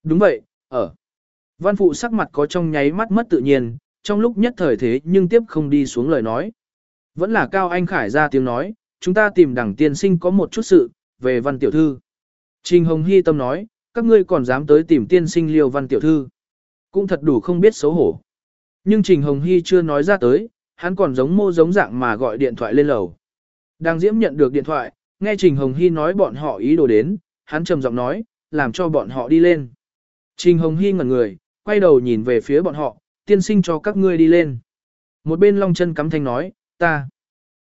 Đúng vậy, ở. Văn phụ sắc mặt có trong nháy mắt mất tự nhiên, trong lúc nhất thời thế nhưng tiếp không đi xuống lời nói. Vẫn là Cao Anh Khải ra tiếng nói, chúng ta tìm đẳng tiên sinh có một chút sự, về văn tiểu thư. Trình Hồng Hy tâm nói, các ngươi còn dám tới tìm tiên sinh liêu văn tiểu thư. Cũng thật đủ không biết xấu hổ. Nhưng Trình Hồng Hy chưa nói ra tới, hắn còn giống mô giống dạng mà gọi điện thoại lên lầu. Đang Diễm nhận được điện thoại, nghe Trình Hồng Hy nói bọn họ ý đồ đến, hắn trầm giọng nói, làm cho bọn họ đi lên. Trình Hồng Hy ngẩn người, quay đầu nhìn về phía bọn họ, tiên sinh cho các ngươi đi lên. Một bên Long chân cắm thanh nói, ta.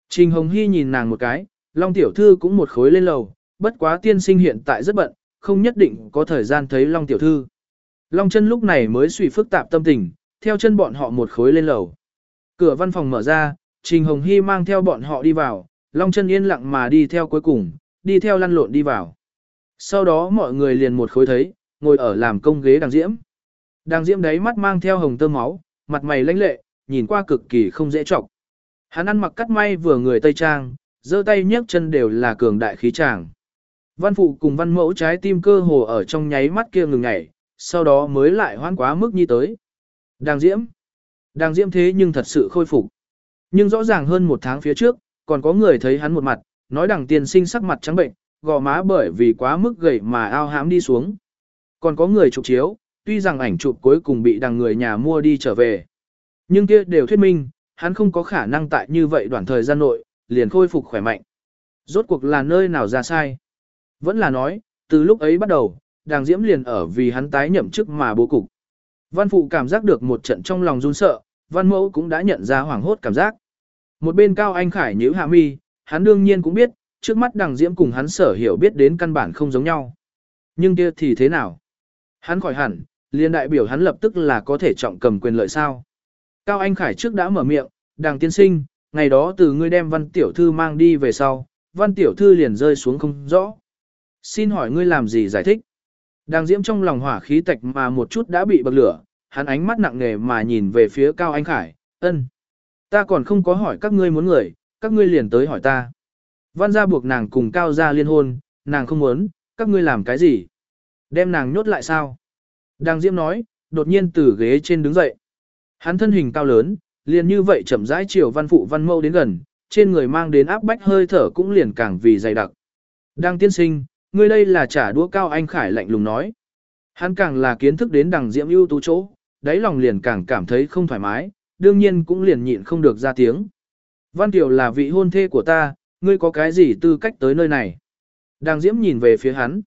Trình Hồng Hy nhìn nàng một cái, Long tiểu thư cũng một khối lên lầu, bất quá tiên sinh hiện tại rất bận, không nhất định có thời gian thấy Long tiểu thư. Long chân lúc này mới suy phức tạp tâm tình, theo chân bọn họ một khối lên lầu. Cửa văn phòng mở ra, Trình Hồng Hy mang theo bọn họ đi vào, Long chân yên lặng mà đi theo cuối cùng, đi theo lăn lộn đi vào. Sau đó mọi người liền một khối thấy, ngồi ở làm công ghế đằng diễm đang diễm đấy mắt mang theo hồng tơ máu, mặt mày lãnh lệ, nhìn qua cực kỳ không dễ trọng. Hắn ăn mặc cắt may vừa người Tây Trang, giơ tay nhấc chân đều là cường đại khí tràng. Văn phụ cùng văn mẫu trái tim cơ hồ ở trong nháy mắt kia ngừng ngảy, sau đó mới lại hoan quá mức như tới. Đang diễm. Đang diễm thế nhưng thật sự khôi phục. Nhưng rõ ràng hơn một tháng phía trước, còn có người thấy hắn một mặt, nói đằng tiền sinh sắc mặt trắng bệnh, gò má bởi vì quá mức gầy mà ao hãm đi xuống. Còn có người chụp chiếu, tuy rằng ảnh chụp cuối cùng bị đằng người nhà mua đi trở về. Nhưng kia đều thuyết minh, hắn không có khả năng tại như vậy đoạn thời gian nội, liền khôi phục khỏe mạnh. Rốt cuộc là nơi nào ra sai? Vẫn là nói, từ lúc ấy bắt đầu, đàng diễm liền ở vì hắn tái nhậm chức mà bố cục. Văn phụ cảm giác được một trận trong lòng run sợ, văn mẫu cũng đã nhận ra hoảng hốt cảm giác. Một bên cao anh khải nhíu hạ mi, hắn đương nhiên cũng biết, trước mắt đàng diễm cùng hắn sở hiểu biết đến căn bản không giống nhau. Nhưng kia thì thế nào? Hắn khỏi hẳn, liền đại biểu hắn lập tức là có thể trọng cầm quyền lợi sao. Cao Anh Khải trước đã mở miệng, đàng tiên sinh, ngày đó từ ngươi đem văn tiểu thư mang đi về sau, văn tiểu thư liền rơi xuống không rõ. Xin hỏi ngươi làm gì giải thích? Đang diễm trong lòng hỏa khí tạch mà một chút đã bị bậc lửa, hắn ánh mắt nặng nề mà nhìn về phía Cao Anh Khải, ân. Ta còn không có hỏi các ngươi muốn người, các ngươi liền tới hỏi ta. Văn gia buộc nàng cùng Cao gia liên hôn, nàng không muốn, các ngươi làm cái gì? Đem nàng nhốt lại sao? Đang diễm nói, đột nhiên từ ghế trên đứng dậy. Hắn thân hình cao lớn, liền như vậy chậm rãi chiều văn phụ văn mâu đến gần, trên người mang đến áp bách hơi thở cũng liền càng vì dày đặc. Đang tiên sinh, ngươi đây là trả đũa cao anh khải lạnh lùng nói. Hắn càng là kiến thức đến đằng diễm ưu tú chỗ, đáy lòng liền càng cảm thấy không thoải mái, đương nhiên cũng liền nhịn không được ra tiếng. Văn Tiểu là vị hôn thê của ta, ngươi có cái gì tư cách tới nơi này? Đàng Diễm nhìn về phía hắn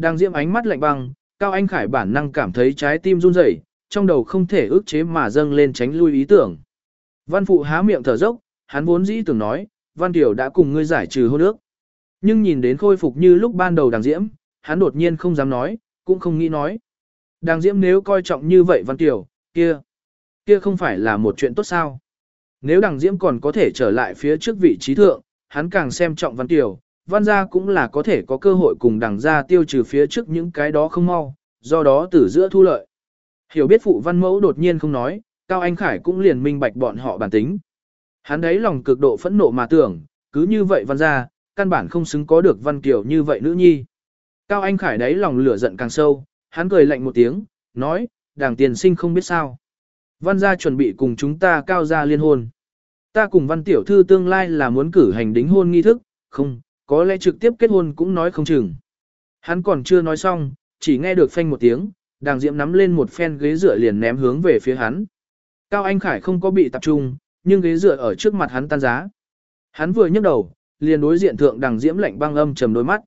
đang Diễm ánh mắt lạnh băng, Cao Anh Khải bản năng cảm thấy trái tim run rẩy, trong đầu không thể ước chế mà dâng lên tránh lui ý tưởng. Văn Phụ há miệng thở dốc, hắn vốn dĩ tưởng nói, Văn Tiểu đã cùng ngươi giải trừ hôn ước. Nhưng nhìn đến khôi phục như lúc ban đầu đàng diễm, hắn đột nhiên không dám nói, cũng không nghĩ nói. Đàng diễm nếu coi trọng như vậy Văn Tiểu, kia, kia không phải là một chuyện tốt sao. Nếu đàng diễm còn có thể trở lại phía trước vị trí thượng, hắn càng xem trọng Văn Tiểu, Văn gia cũng là có thể có cơ hội cùng Đằng gia tiêu trừ phía trước những cái đó không mau, do đó từ giữa thu lợi. Hiểu biết phụ văn mẫu đột nhiên không nói, Cao Anh Khải cũng liền minh bạch bọn họ bản tính. Hắn đấy lòng cực độ phẫn nộ mà tưởng, cứ như vậy văn gia, căn bản không xứng có được văn kiểu như vậy nữ nhi. Cao Anh Khải đấy lòng lửa giận càng sâu, hắn cười lạnh một tiếng, nói, đảng tiền sinh không biết sao. Văn gia chuẩn bị cùng chúng ta cao gia liên hôn. Ta cùng văn tiểu thư tương lai là muốn cử hành đính hôn nghi thức, không, có lẽ trực tiếp kết hôn cũng nói không chừng. Hắn còn chưa nói xong, chỉ nghe được phanh một tiếng, đàng diễm nắm lên một phen ghế dựa liền ném hướng về phía hắn. Cao Anh Khải không có bị tập trung, nhưng ghế dựa ở trước mặt hắn tan giá. Hắn vừa nhấc đầu, liền đối diện thượng đàng diễm lạnh băng âm trầm đôi mắt.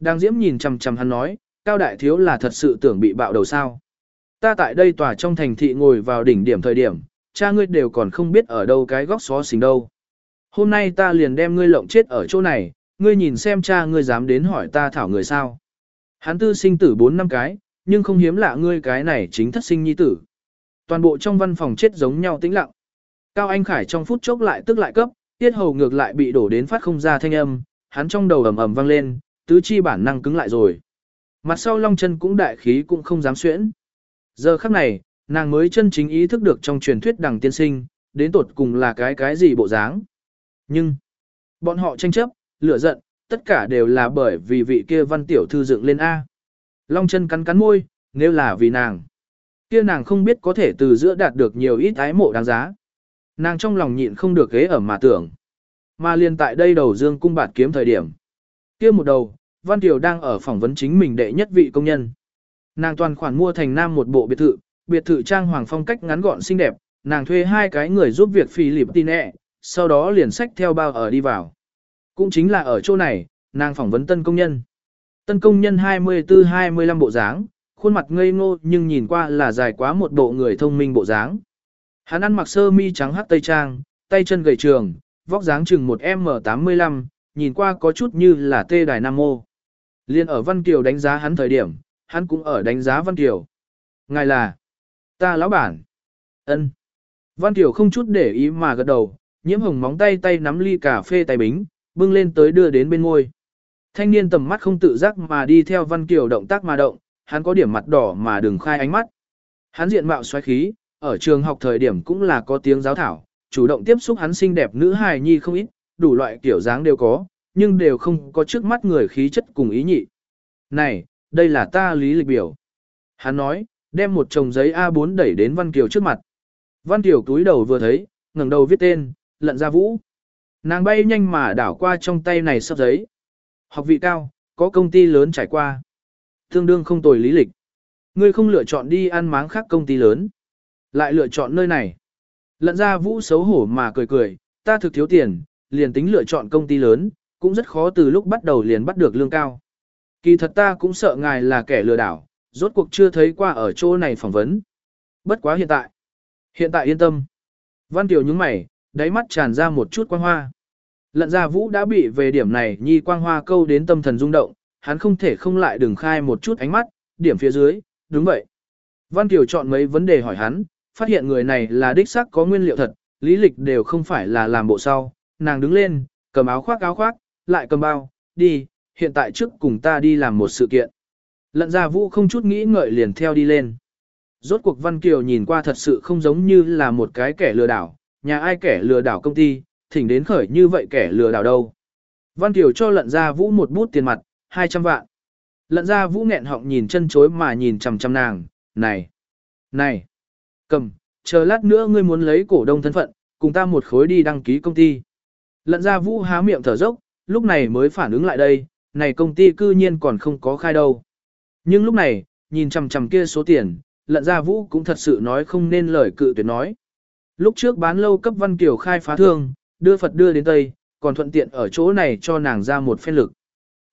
Đàng diễm nhìn chằm chằm hắn nói, Cao Đại Thiếu là thật sự tưởng bị bạo đầu sao. Ta tại đây tòa trong thành thị ngồi vào đỉnh điểm thời điểm, cha ngươi đều còn không biết ở đâu cái góc xó xình đâu. Hôm nay ta liền đem ngươi lộng chết ở chỗ này, ngươi nhìn xem cha ngươi dám đến hỏi ta thảo người sao. Hắn tư sinh tử bốn năm cái, nhưng không hiếm lạ ngươi cái này chính thất sinh nhi tử. Toàn bộ trong văn phòng chết giống nhau tĩnh lặng. Cao Anh Khải trong phút chốc lại tức lại cấp, tiết hầu ngược lại bị đổ đến phát không ra thanh âm, hắn trong đầu ầm ầm vang lên, tứ chi bản năng cứng lại rồi. Mặt sau long chân cũng đại khí cũng không dám xuyễn. Giờ khắc này, nàng mới chân chính ý thức được trong truyền thuyết đằng tiên sinh, đến tột cùng là cái cái gì bộ dáng. Nhưng, bọn họ tranh chấp, lửa giận, tất cả đều là bởi vì vị kia văn tiểu thư dựng lên A. Long chân cắn cắn môi, nếu là vì nàng. Kia nàng không biết có thể từ giữa đạt được nhiều ít ái mộ đáng giá. Nàng trong lòng nhịn không được ghế ở mà tưởng. Mà liền tại đây đầu dương cung bạt kiếm thời điểm. Kia một đầu, Văn Tiểu đang ở phỏng vấn chính mình đệ nhất vị công nhân. Nàng toàn khoản mua thành nam một bộ biệt thự, biệt thự trang hoàng phong cách ngắn gọn xinh đẹp, nàng thuê hai cái người giúp việc phi lịp tin ẹ, sau đó liền sách theo bao ở đi vào. Cũng chính là ở chỗ này, nàng phỏng vấn tân công nhân. Tân công nhân 24-25 bộ dáng, khuôn mặt ngây ngô nhưng nhìn qua là dài quá một bộ người thông minh bộ dáng. Hắn ăn mặc sơ mi trắng hắc tây trang, tay chân gầy trường, vóc dáng chừng một M85, nhìn qua có chút như là tê đài nam mô. Liên ở Văn Kiều đánh giá hắn thời điểm, hắn cũng ở đánh giá Văn Kiều. Ngài là, ta lão bản. ân Văn Kiều không chút để ý mà gật đầu, nhiễm hồng móng tay tay nắm ly cà phê tay bính, bưng lên tới đưa đến bên ngôi. Thanh niên tầm mắt không tự giác mà đi theo Văn Kiều động tác mà động, hắn có điểm mặt đỏ mà đừng khai ánh mắt. Hắn diện mạo xoáy khí, ở trường học thời điểm cũng là có tiếng giáo thảo, chủ động tiếp xúc hắn xinh đẹp nữ hài nhi không ít, đủ loại kiểu dáng đều có, nhưng đều không có trước mắt người khí chất cùng ý nhị. Này, đây là ta lý lịch biểu. Hắn nói, đem một chồng giấy A4 đẩy đến Văn Kiều trước mặt. Văn Kiều túi đầu vừa thấy, ngẩng đầu viết tên, lận ra vũ. Nàng bay nhanh mà đảo qua trong tay này sắp giấy. Học vị cao, có công ty lớn trải qua. Tương đương không tồi lý lịch. Ngươi không lựa chọn đi ăn máng khác công ty lớn. Lại lựa chọn nơi này. Lận ra vũ xấu hổ mà cười cười, ta thực thiếu tiền, liền tính lựa chọn công ty lớn, cũng rất khó từ lúc bắt đầu liền bắt được lương cao. Kỳ thật ta cũng sợ ngài là kẻ lừa đảo, rốt cuộc chưa thấy qua ở chỗ này phỏng vấn. Bất quá hiện tại. Hiện tại yên tâm. Văn Tiểu nhúng mày, đáy mắt tràn ra một chút quang hoa. Lận ra vũ đã bị về điểm này nhi quang hoa câu đến tâm thần rung động, hắn không thể không lại đừng khai một chút ánh mắt, điểm phía dưới, đúng vậy. Văn Kiều chọn mấy vấn đề hỏi hắn, phát hiện người này là đích xác có nguyên liệu thật, lý lịch đều không phải là làm bộ sau. Nàng đứng lên, cầm áo khoác áo khoác, lại cầm bao, đi, hiện tại trước cùng ta đi làm một sự kiện. Lận ra vũ không chút nghĩ ngợi liền theo đi lên. Rốt cuộc Văn Kiều nhìn qua thật sự không giống như là một cái kẻ lừa đảo, nhà ai kẻ lừa đảo công ty, thỉnh đến khởi như vậy kẻ lừa đảo đâu. Văn Kiều cho lận ra vũ một bút tiền mặt, 200 vạn. Lận ra vũ nghẹn họng nhìn chân chối mà nhìn chằm chằm nàng, này, này, cầm, chờ lát nữa ngươi muốn lấy cổ đông thân phận, cùng ta một khối đi đăng ký công ty. Lận ra vũ há miệng thở dốc, lúc này mới phản ứng lại đây, này công ty cư nhiên còn không có khai đâu. Nhưng lúc này, nhìn chằm chằm kia số tiền, lận ra vũ cũng thật sự nói không nên lời cự tuyệt nói. Lúc trước bán lâu cấp văn kiều khai phá thương, đưa Phật đưa đến Tây, còn thuận tiện ở chỗ này cho nàng ra một phen lực.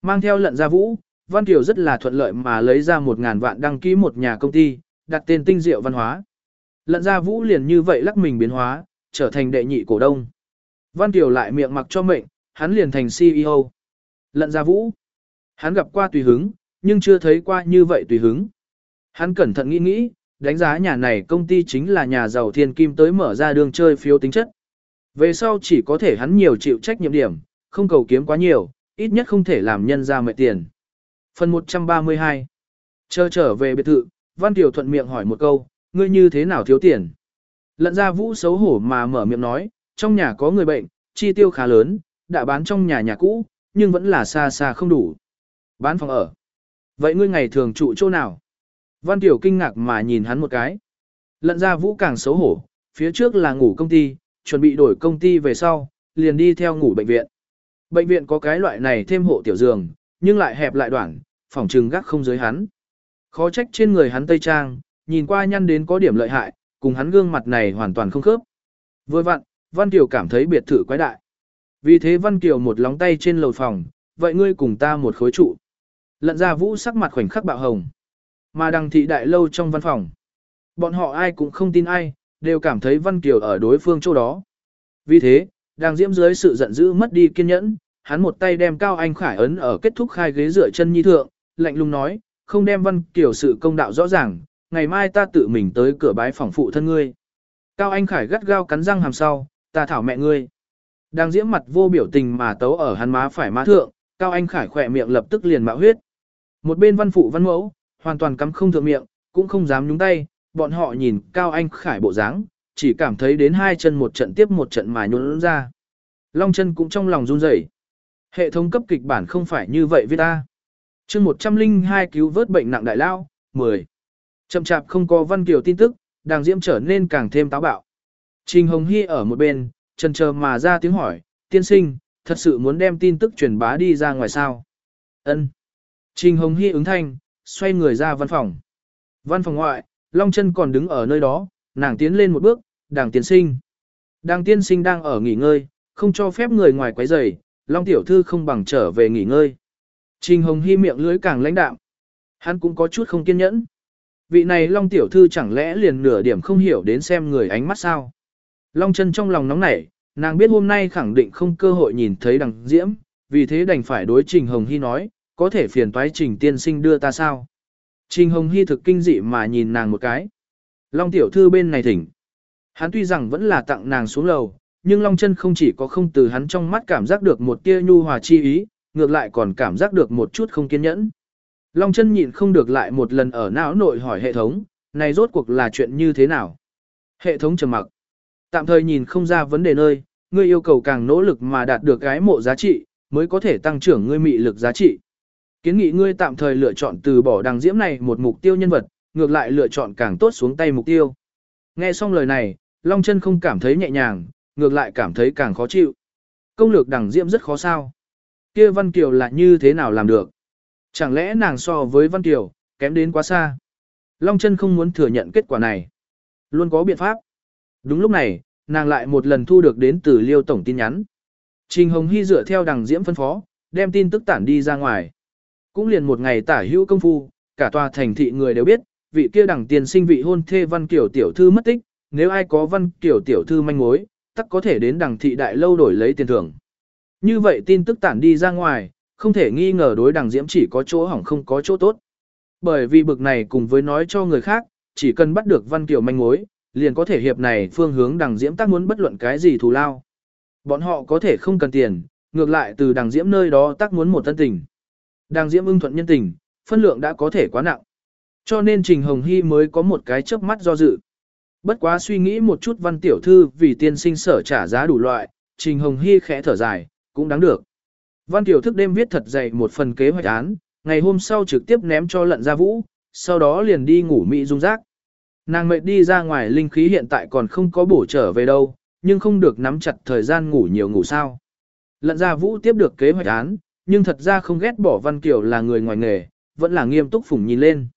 Mang theo lận gia vũ, Văn Kiều rất là thuận lợi mà lấy ra một ngàn vạn đăng ký một nhà công ty, đặt tên tinh diệu văn hóa. Lận gia vũ liền như vậy lắc mình biến hóa, trở thành đệ nhị cổ đông. Văn Kiều lại miệng mặc cho mệnh, hắn liền thành CEO. Lận gia vũ. Hắn gặp qua tùy hứng, nhưng chưa thấy qua như vậy tùy hứng. Hắn cẩn thận nghĩ nghĩ, đánh giá nhà này công ty chính là nhà giàu thiên kim tới mở ra đường chơi phiếu tính chất. Về sau chỉ có thể hắn nhiều chịu trách nhiệm điểm, không cầu kiếm quá nhiều, ít nhất không thể làm nhân ra mệt tiền. Phần 132 Chờ trở về biệt thự, Văn Tiểu thuận miệng hỏi một câu, ngươi như thế nào thiếu tiền? Lận ra vũ xấu hổ mà mở miệng nói, trong nhà có người bệnh, chi tiêu khá lớn, đã bán trong nhà nhà cũ, nhưng vẫn là xa xa không đủ. Bán phòng ở. Vậy ngươi ngày thường trụ chỗ nào? Văn Tiểu kinh ngạc mà nhìn hắn một cái. Lận ra vũ càng xấu hổ, phía trước là ngủ công ty, chuẩn bị đổi công ty về sau, liền đi theo ngủ bệnh viện. Bệnh viện có cái loại này thêm hộ tiểu giường, nhưng lại hẹp lại đoạn, phòng trừng gác không dưới hắn. Khó trách trên người hắn tây trang, nhìn qua nhăn đến có điểm lợi hại, cùng hắn gương mặt này hoàn toàn không khớp. Vừa vặn, Văn Kiều cảm thấy biệt thự quái đại. Vì thế Văn Kiều một lóng tay trên lầu phòng, vậy ngươi cùng ta một khối trụ. Lận ra vũ sắc mặt khoảnh khắc bạo hồng. Mà đằng thị đại lâu trong văn phòng. Bọn họ ai cũng không tin ai, đều cảm thấy Văn Kiều ở đối phương chỗ đó. Vì thế, đang diễm dưới sự giận dữ mất đi kiên nhẫn, hắn một tay đem Cao Anh Khải ấn ở kết thúc khai ghế dựa chân nhi thượng, lạnh lùng nói, không đem Văn Kiều sự công đạo rõ ràng, ngày mai ta tự mình tới cửa bái phòng phụ thân ngươi. Cao Anh Khải gắt gao cắn răng hàm sau, ta thảo mẹ ngươi. Đang diễm mặt vô biểu tình mà tấu ở hắn má phải má thượng, Cao Anh Khải khỏe miệng lập tức liền mạo huyết. Một bên văn phụ văn mẫu, hoàn toàn cắm không thượng miệng, cũng không dám nhúng tay, bọn họ nhìn Cao Anh Khải bộ dáng, chỉ cảm thấy đến hai chân một trận tiếp một trận mà nhún ra. Long chân cũng trong lòng run rẩy. Hệ thống cấp kịch bản không phải như vậy viết ta. chương 102 cứu vớt bệnh nặng đại lao, 10. Chậm chạp không có văn kiều tin tức, đàng diễm trở nên càng thêm táo bạo. Trình Hồng Hy ở một bên, chân chờ mà ra tiếng hỏi, tiên sinh, thật sự muốn đem tin tức truyền bá đi ra ngoài sao? Ân. Trình Hồng Hy ứng thanh, xoay người ra văn phòng. Văn phòng ngoại, Long chân còn đứng ở nơi đó, nàng tiến lên một bước, đàng tiên sinh. Đàng tiên sinh đang ở nghỉ ngơi, không cho phép người ngoài quấy rầy, Long tiểu thư không bằng trở về nghỉ ngơi. Trình Hồng Hy miệng lưỡi càng lãnh đạm. Hắn cũng có chút không kiên nhẫn. Vị này Long tiểu thư chẳng lẽ liền nửa điểm không hiểu đến xem người ánh mắt sao? Long chân trong lòng nóng nảy, nàng biết hôm nay khẳng định không cơ hội nhìn thấy đằng diễm, vì thế đành phải đối Trình Hồng Hy nói, có thể phiền toái Trình tiên sinh đưa ta sao? Trình Hồng Hy thực kinh dị mà nhìn nàng một cái. Long tiểu thư bên này thỉnh. Hắn tuy rằng vẫn là tặng nàng xuống lầu, nhưng Long chân không chỉ có không từ hắn trong mắt cảm giác được một tia nhu hòa chi ý, ngược lại còn cảm giác được một chút không kiên nhẫn. Long chân nhịn không được lại một lần ở não nội hỏi hệ thống, này rốt cuộc là chuyện như thế nào? Hệ thống trầm mặc. Tạm thời nhìn không ra vấn đề nơi, ngươi yêu cầu càng nỗ lực mà đạt được cái mộ giá trị, mới có thể tăng trưởng ngươi mị lực giá trị. Kiến nghị ngươi tạm thời lựa chọn từ bỏ đằng diễm này một mục tiêu nhân vật, ngược lại lựa chọn càng tốt xuống tay mục tiêu. Nghe xong lời này, Long chân không cảm thấy nhẹ nhàng, ngược lại cảm thấy càng khó chịu. Công lược đằng diễm rất khó sao. Kia Văn Kiều là như thế nào làm được? Chẳng lẽ nàng so với Văn Kiều, kém đến quá xa? Long chân không muốn thừa nhận kết quả này. Luôn có biện pháp. Đúng lúc này, nàng lại một lần thu được đến từ Liêu Tổng tin nhắn. Trình Hồng Hy dựa theo đằng diễm phân phó, đem tin tức tản đi ra ngoài. Cũng liền một ngày tả hữu công phu, cả tòa thành thị người đều biết, vị kia đẳng tiền sinh vị hôn thê Văn Kiều tiểu thư mất tích, nếu ai có Văn Kiều tiểu thư manh mối, tắc có thể đến đẳng thị đại lâu đổi lấy tiền thưởng. Như vậy tin tức tản đi ra ngoài, không thể nghi ngờ đối đẳng diễm chỉ có chỗ hỏng không có chỗ tốt. Bởi vì bực này cùng với nói cho người khác, chỉ cần bắt được Văn Kiều manh mối, liền có thể hiệp này phương hướng đằng diễm tác muốn bất luận cái gì thù lao. Bọn họ có thể không cần tiền, ngược lại từ đằng diễm nơi đó tác muốn một thân tình đang diễm ưng thuận nhân tình, phân lượng đã có thể quá nặng. Cho nên Trình Hồng Hy mới có một cái chớp mắt do dự. Bất quá suy nghĩ một chút văn tiểu thư vì tiên sinh sở trả giá đủ loại, Trình Hồng Hy khẽ thở dài, cũng đáng được. Văn tiểu thức đêm viết thật dày một phần kế hoạch án, ngày hôm sau trực tiếp ném cho lận ra vũ, sau đó liền đi ngủ mị dung rác. Nàng mệt đi ra ngoài linh khí hiện tại còn không có bổ trở về đâu, nhưng không được nắm chặt thời gian ngủ nhiều ngủ sao. Lận ra vũ tiếp được kế hoạch án, nhưng thật ra không ghét bỏ Văn Kiều là người ngoài nghề, vẫn là nghiêm túc phủng nhìn lên.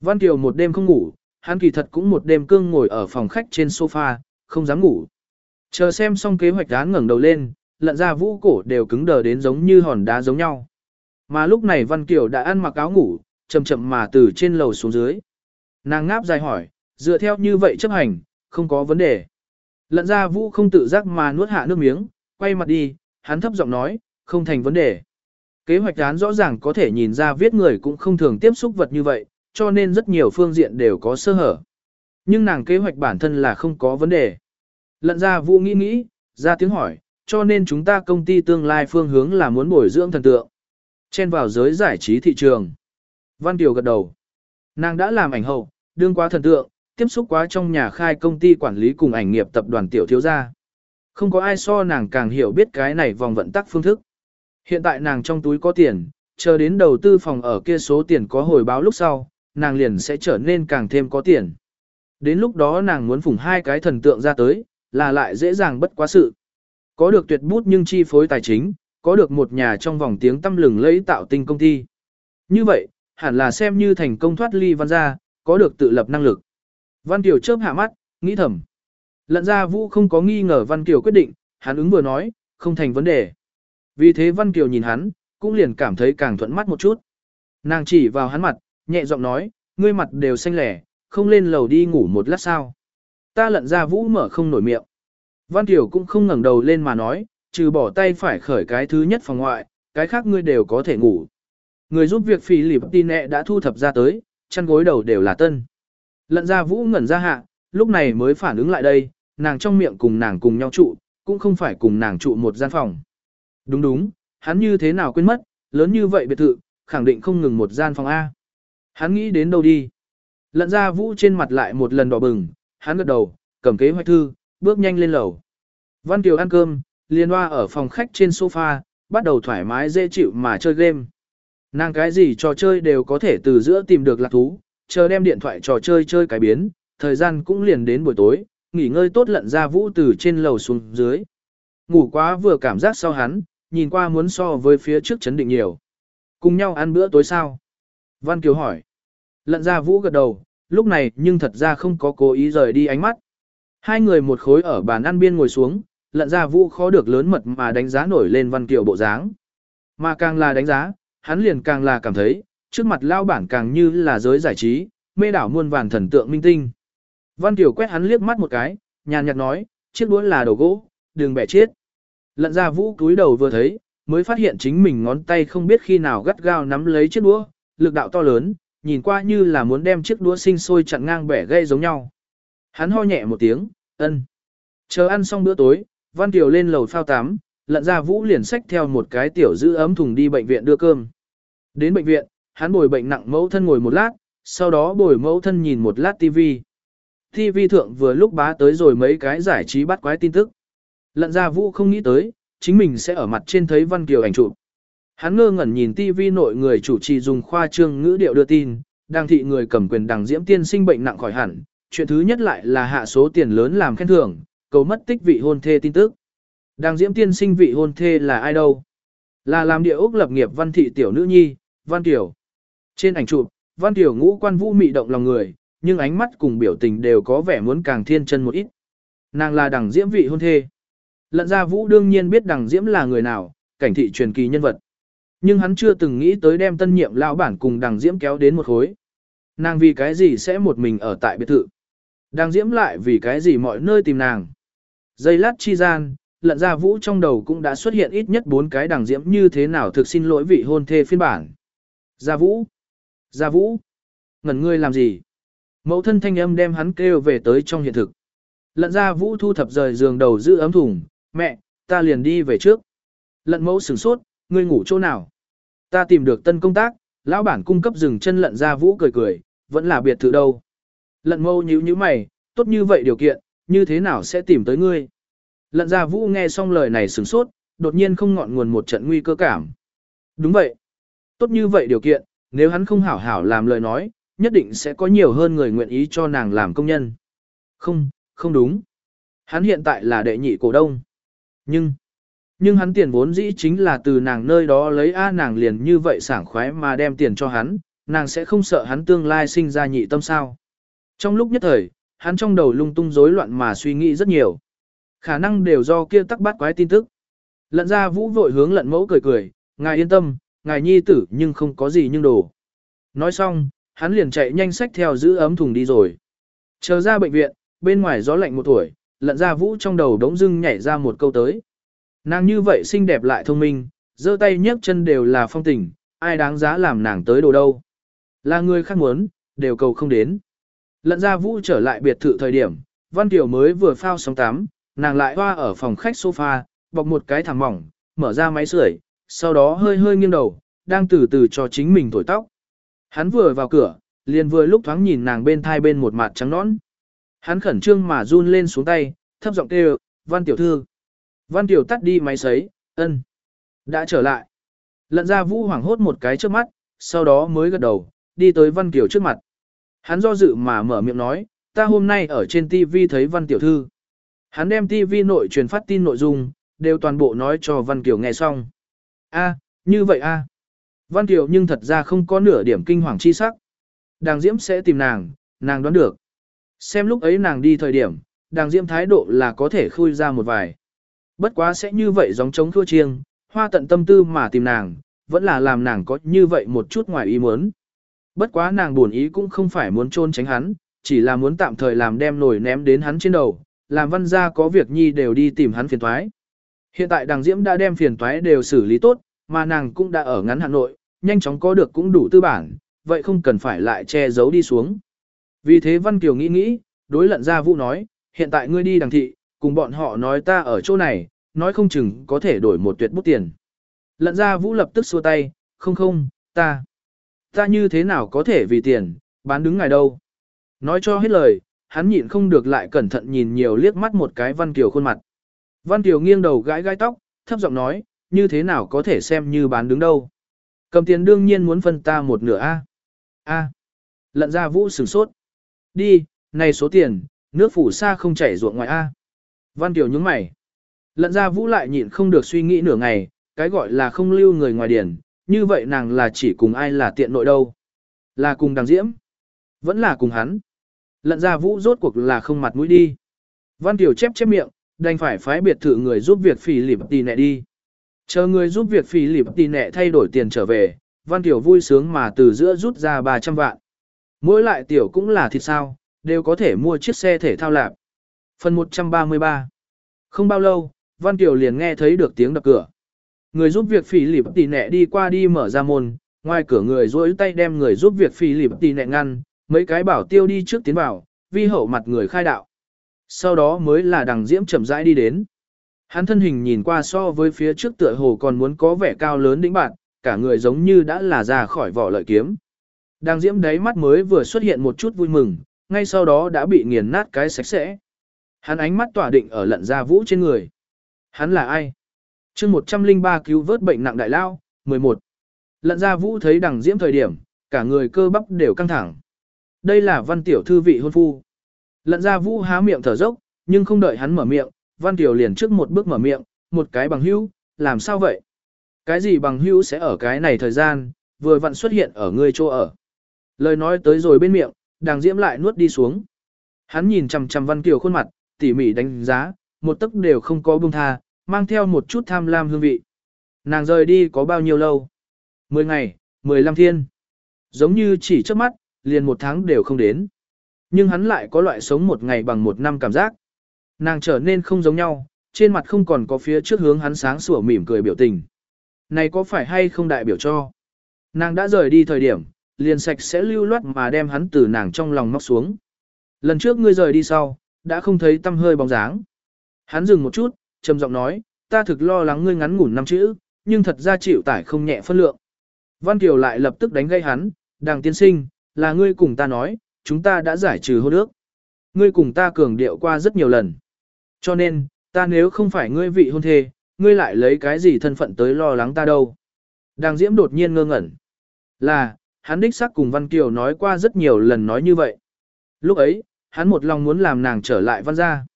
Văn Kiều một đêm không ngủ, hắn kỳ thật cũng một đêm cương ngồi ở phòng khách trên sofa, không dám ngủ. Chờ xem xong kế hoạch án ngẩng đầu lên, lận ra vũ cổ đều cứng đờ đến giống như hòn đá giống nhau. Mà lúc này Văn Kiều đã ăn mặc áo ngủ, chậm chậm mà từ trên lầu xuống dưới. Nàng ngáp dài hỏi, dựa theo như vậy chấp hành, không có vấn đề. Lận ra vũ không tự giác mà nuốt hạ nước miếng, quay mặt đi, hắn thấp giọng nói, không thành vấn đề. Kế hoạch án rõ ràng có thể nhìn ra viết người cũng không thường tiếp xúc vật như vậy, cho nên rất nhiều phương diện đều có sơ hở. Nhưng nàng kế hoạch bản thân là không có vấn đề. Lận ra vũ nghĩ nghĩ, ra tiếng hỏi, cho nên chúng ta công ty tương lai phương hướng là muốn bồi dưỡng thần tượng. Chen vào giới giải trí thị trường. Văn Kiều gật đầu. Nàng đã làm ảnh hậu, đương quá thần tượng, tiếp xúc quá trong nhà khai công ty quản lý cùng ảnh nghiệp tập đoàn tiểu thiếu gia. Không có ai so nàng càng hiểu biết cái này vòng vận tắc phương thức. Hiện tại nàng trong túi có tiền, chờ đến đầu tư phòng ở kia số tiền có hồi báo lúc sau, nàng liền sẽ trở nên càng thêm có tiền. Đến lúc đó nàng muốn phủng hai cái thần tượng ra tới, là lại dễ dàng bất quá sự. Có được tuyệt bút nhưng chi phối tài chính, có được một nhà trong vòng tiếng tăm lừng lẫy tạo tinh công ty. Như vậy, hẳn là xem như thành công thoát ly văn gia, có được tự lập năng lực. Văn Kiều chớp hạ mắt, nghĩ thầm. Lận ra Vũ không có nghi ngờ Văn Kiều quyết định, hắn ứng vừa nói, không thành vấn đề. Vì thế Văn Kiều nhìn hắn, cũng liền cảm thấy càng thuận mắt một chút. Nàng chỉ vào hắn mặt, nhẹ giọng nói, ngươi mặt đều xanh lẻ, không lên lầu đi ngủ một lát sao. Ta lận ra Vũ mở không nổi miệng. Văn Kiều cũng không ngẩng đầu lên mà nói, trừ bỏ tay phải khởi cái thứ nhất phòng ngoại, cái khác ngươi đều có thể ngủ. Người giúp việc phì lịp tin nẹ đã thu thập ra tới, chăn gối đầu đều là tân. Lận ra vũ ngẩn ra hạ, lúc này mới phản ứng lại đây, nàng trong miệng cùng nàng cùng nhau trụ, cũng không phải cùng nàng trụ một gian phòng. Đúng đúng, hắn như thế nào quên mất, lớn như vậy biệt thự, khẳng định không ngừng một gian phòng A. Hắn nghĩ đến đâu đi. Lận ra vũ trên mặt lại một lần đỏ bừng, hắn gật đầu, cầm kế hoạch thư, bước nhanh lên lầu. Văn Kiều ăn cơm, liên hoa ở phòng khách trên sofa, bắt đầu thoải mái dễ chịu mà chơi game. Nàng cái gì trò chơi đều có thể từ giữa tìm được lạc thú, chờ đem điện thoại trò chơi chơi cái biến, thời gian cũng liền đến buổi tối, nghỉ ngơi tốt lận ra vũ từ trên lầu xuống dưới. Ngủ quá vừa cảm giác sau hắn, nhìn qua muốn so với phía trước chấn định nhiều. Cùng nhau ăn bữa tối sao? Văn Kiều hỏi. Lận ra vũ gật đầu, lúc này nhưng thật ra không có cố ý rời đi ánh mắt. Hai người một khối ở bàn ăn biên ngồi xuống, lận ra vũ khó được lớn mật mà đánh giá nổi lên Văn Kiều bộ dáng. Mà càng là đánh giá, hắn liền càng là cảm thấy, trước mặt lao bản càng như là giới giải trí, mê đảo muôn vàn thần tượng minh tinh. Văn Kiều quét hắn liếc mắt một cái, nhàn nhạt nói, chiếc đũa là đồ gỗ, đừng bẻ chết. Lận ra vũ cúi đầu vừa thấy, mới phát hiện chính mình ngón tay không biết khi nào gắt gao nắm lấy chiếc đũa, lực đạo to lớn, nhìn qua như là muốn đem chiếc đũa sinh sôi chặn ngang bẻ gây giống nhau. Hắn ho nhẹ một tiếng, ân. Chờ ăn xong bữa tối, Văn Kiều lên lầu phao tắm, lận ra vũ liền xách theo một cái tiểu giữ ấm thùng đi bệnh viện đưa cơm. Đến bệnh viện, hắn bồi bệnh nặng mẫu thân ngồi một lát, sau đó bồi mẫu thân nhìn một lát TV. TV thượng vừa lúc bá tới rồi mấy cái giải trí bắt quái tin tức. Lận ra vũ không nghĩ tới, chính mình sẽ ở mặt trên thấy Văn Kiều ảnh chụp. Hắn ngơ ngẩn nhìn TV nội người chủ trì dùng khoa trương ngữ điệu đưa tin, đang thị người cầm quyền đằng diễm tiên sinh bệnh nặng khỏi hẳn. Chuyện thứ nhất lại là hạ số tiền lớn làm khen thưởng, cầu mất tích vị hôn thê tin tức. Đang diễm tiên sinh vị hôn thê là ai đâu? Là làm địa ốc lập nghiệp văn thị tiểu nữ nhi, Văn Tiểu. Trên ảnh chụp, Văn Tiểu ngũ quan vũ mị động lòng người, nhưng ánh mắt cùng biểu tình đều có vẻ muốn càng thiên chân một ít. Nàng là đằng diễm vị hôn thê. Lận ra vũ đương nhiên biết đằng diễm là người nào, cảnh thị truyền kỳ nhân vật. Nhưng hắn chưa từng nghĩ tới đem tân nhiệm lão bản cùng đằng diễm kéo đến một khối. Nàng vì cái gì sẽ một mình ở tại biệt thự. Đằng diễm lại vì cái gì mọi nơi tìm nàng. Giây lát chi gian, lận ra vũ trong đầu cũng đã xuất hiện ít nhất bốn cái đằng diễm như thế nào thực xin lỗi vị hôn thê phiên bản. Gia Vũ! Gia Vũ! Ngẩn ngươi làm gì? Mẫu thân thanh âm đem hắn kêu về tới trong hiện thực. Lận Gia Vũ thu thập rời giường đầu giữ ấm thùng, mẹ, ta liền đi về trước. Lận mẫu sửng sốt, ngươi ngủ chỗ nào? Ta tìm được tân công tác, lão bản cung cấp rừng chân lận ra Vũ cười cười, vẫn là biệt thự đâu. Lận mẫu nhíu nhíu mày, tốt như vậy điều kiện, như thế nào sẽ tìm tới ngươi? Lận ra Vũ nghe xong lời này sửng sốt, đột nhiên không ngọn nguồn một trận nguy cơ cảm. Đúng vậy. Tốt như vậy điều kiện, nếu hắn không hảo hảo làm lời nói, nhất định sẽ có nhiều hơn người nguyện ý cho nàng làm công nhân. Không, không đúng. Hắn hiện tại là đệ nhị cổ đông. Nhưng, nhưng hắn tiền vốn dĩ chính là từ nàng nơi đó lấy A nàng liền như vậy sảng khoái mà đem tiền cho hắn, nàng sẽ không sợ hắn tương lai sinh ra nhị tâm sao. Trong lúc nhất thời, hắn trong đầu lung tung rối loạn mà suy nghĩ rất nhiều. Khả năng đều do kia tắc bát quái tin tức. Lận ra vũ vội hướng lận mẫu cười cười, ngài yên tâm, ngài nhi tử nhưng không có gì nhưng đồ. Nói xong, hắn liền chạy nhanh sách theo giữ ấm thùng đi rồi. Chờ ra bệnh viện, bên ngoài gió lạnh một tuổi, lận ra vũ trong đầu đống dưng nhảy ra một câu tới. Nàng như vậy xinh đẹp lại thông minh, giơ tay nhấc chân đều là phong tình, ai đáng giá làm nàng tới đồ đâu. Là người khác muốn, đều cầu không đến. Lận ra vũ trở lại biệt thự thời điểm, Văn Tiểu mới vừa phao sóng tắm, nàng lại hoa ở phòng khách sofa, bọc một cái thảm mỏng, mở ra máy sưởi, sau đó hơi hơi nghiêng đầu, đang từ từ cho chính mình thổi tóc. Hắn vừa vào cửa, liền vừa lúc thoáng nhìn nàng bên thai bên một mặt trắng nõn. Hắn khẩn trương mà run lên xuống tay, thấp giọng kêu, văn tiểu thư. Văn tiểu tắt đi máy sấy, ân. Đã trở lại. Lận ra vũ hoảng hốt một cái trước mắt, sau đó mới gật đầu, đi tới văn tiểu trước mặt. Hắn do dự mà mở miệng nói, ta hôm nay ở trên TV thấy văn tiểu thư. Hắn đem TV nội truyền phát tin nội dung, đều toàn bộ nói cho văn tiểu nghe xong. A, như vậy a. Văn tiểu nhưng thật ra không có nửa điểm kinh hoàng chi sắc. Đàng Diễm sẽ tìm nàng, nàng đoán được. Xem lúc ấy nàng đi thời điểm, đàng Diễm thái độ là có thể khui ra một vài. Bất quá sẽ như vậy giống chống thua chiêng, hoa tận tâm tư mà tìm nàng, vẫn là làm nàng có như vậy một chút ngoài ý muốn. Bất quá nàng buồn ý cũng không phải muốn trôn tránh hắn, chỉ là muốn tạm thời làm đem nổi ném đến hắn trên đầu, làm văn gia có việc nhi đều đi tìm hắn phiền toái. Hiện tại đàng diễm đã đem phiền toái đều xử lý tốt, mà nàng cũng đã ở ngắn Hà Nội, nhanh chóng có được cũng đủ tư bản, vậy không cần phải lại che giấu đi xuống. Vì thế Văn Kiều nghĩ nghĩ, đối lận ra vũ nói, hiện tại ngươi đi đằng thị, cùng bọn họ nói ta ở chỗ này, nói không chừng có thể đổi một tuyệt bút tiền. Lận ra vũ lập tức xua tay, không không, ta, ta như thế nào có thể vì tiền, bán đứng ngài đâu. Nói cho hết lời, hắn nhịn không được lại cẩn thận nhìn nhiều liếc mắt một cái Văn Kiều khuôn mặt. Văn Kiều nghiêng đầu gãi gãi tóc, thấp giọng nói, như thế nào có thể xem như bán đứng đâu. Cầm tiền đương nhiên muốn phân ta một nửa A. A. Lận ra vũ sửng sốt. Đi, này số tiền, nước phủ xa không chảy ruộng ngoài A. Văn Kiều nhướng mày. Lận ra vũ lại nhịn không được suy nghĩ nửa ngày, cái gọi là không lưu người ngoài điển, như vậy nàng là chỉ cùng ai là tiện nội đâu. Là cùng đằng diễm. Vẫn là cùng hắn. Lận ra vũ rốt cuộc là không mặt mũi đi. Văn Kiều chép chép miệng, đành phải phái biệt thự người giúp việc phì lịp tì nẹ đi. Chờ người giúp việc phì lịp tì nẹ thay đổi tiền trở về, Văn Kiều vui sướng mà từ giữa rút ra 300 vạn. Mỗi lại tiểu cũng là thịt sao, đều có thể mua chiếc xe thể thao lạp. Phần 133 Không bao lâu, Văn Kiều liền nghe thấy được tiếng đập cửa. Người giúp việc phỉ lịp tì nẹ đi qua đi mở ra môn, ngoài cửa người rối tay đem người giúp việc phỉ lịp tì nẹ ngăn, mấy cái bảo tiêu đi trước tiến vào, vi hậu mặt người khai đạo. Sau đó mới là đằng diễm chậm rãi đi đến. Hắn thân hình nhìn qua so với phía trước tựa hồ còn muốn có vẻ cao lớn đỉnh bạn, cả người giống như đã là ra khỏi vỏ lợi kiếm đang diễm đáy mắt mới vừa xuất hiện một chút vui mừng, ngay sau đó đã bị nghiền nát cái sạch sẽ. Hắn ánh mắt tỏa định ở lận gia vũ trên người. Hắn là ai? chương 103 cứu vớt bệnh nặng đại lao, 11. Lận gia vũ thấy đằng diễm thời điểm, cả người cơ bắp đều căng thẳng. Đây là văn tiểu thư vị hôn phu. Lận gia vũ há miệng thở dốc, nhưng không đợi hắn mở miệng, văn tiểu liền trước một bước mở miệng, một cái bằng hữu, làm sao vậy? Cái gì bằng hữu sẽ ở cái này thời gian, vừa vặn xuất hiện ở ngươi chỗ ở. Lời nói tới rồi bên miệng, đàng diễm lại nuốt đi xuống. Hắn nhìn chằm chằm văn kiều khuôn mặt, tỉ mỉ đánh giá, một tấc đều không có buông tha, mang theo một chút tham lam hương vị. Nàng rời đi có bao nhiêu lâu? Mười ngày, mười lăm thiên. Giống như chỉ trước mắt, liền một tháng đều không đến. Nhưng hắn lại có loại sống một ngày bằng một năm cảm giác. Nàng trở nên không giống nhau, trên mặt không còn có phía trước hướng hắn sáng sủa mỉm cười biểu tình. Này có phải hay không đại biểu cho? Nàng đã rời đi thời điểm, liền sạch sẽ lưu loát mà đem hắn từ nàng trong lòng móc xuống. Lần trước ngươi rời đi sau, đã không thấy tâm hơi bóng dáng. Hắn dừng một chút, trầm giọng nói, ta thực lo lắng ngươi ngắn ngủn năm chữ, nhưng thật ra chịu tải không nhẹ phân lượng. Văn Kiều lại lập tức đánh gây hắn, đàng tiên sinh, là ngươi cùng ta nói, chúng ta đã giải trừ hôn ước. Ngươi cùng ta cường điệu qua rất nhiều lần. Cho nên, ta nếu không phải ngươi vị hôn thê, ngươi lại lấy cái gì thân phận tới lo lắng ta đâu. Đàng Diễm đột nhiên ngơ ngẩn. Là, hắn đích xác cùng Văn Kiều nói qua rất nhiều lần nói như vậy. Lúc ấy, hắn một lòng muốn làm nàng trở lại Văn gia.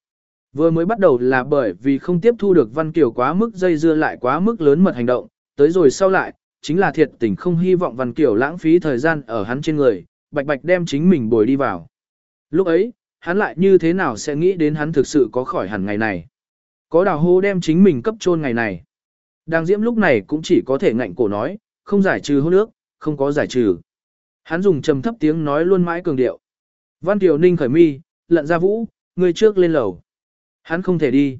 Vừa mới bắt đầu là bởi vì không tiếp thu được Văn Kiều quá mức dây dưa lại quá mức lớn mật hành động, tới rồi sau lại, chính là thiệt tình không hy vọng Văn Kiều lãng phí thời gian ở hắn trên người, bạch bạch đem chính mình bồi đi vào. Lúc ấy, hắn lại như thế nào sẽ nghĩ đến hắn thực sự có khỏi hẳn ngày này. Có đào hô đem chính mình cấp chôn ngày này. Đang diễm lúc này cũng chỉ có thể ngạnh cổ nói, không giải trừ hôn nước, không có giải trừ. Hắn dùng trầm thấp tiếng nói luôn mãi cường điệu. Văn Kiều Ninh khởi mi, lận ra vũ, người trước lên lầu. Hắn không thể đi.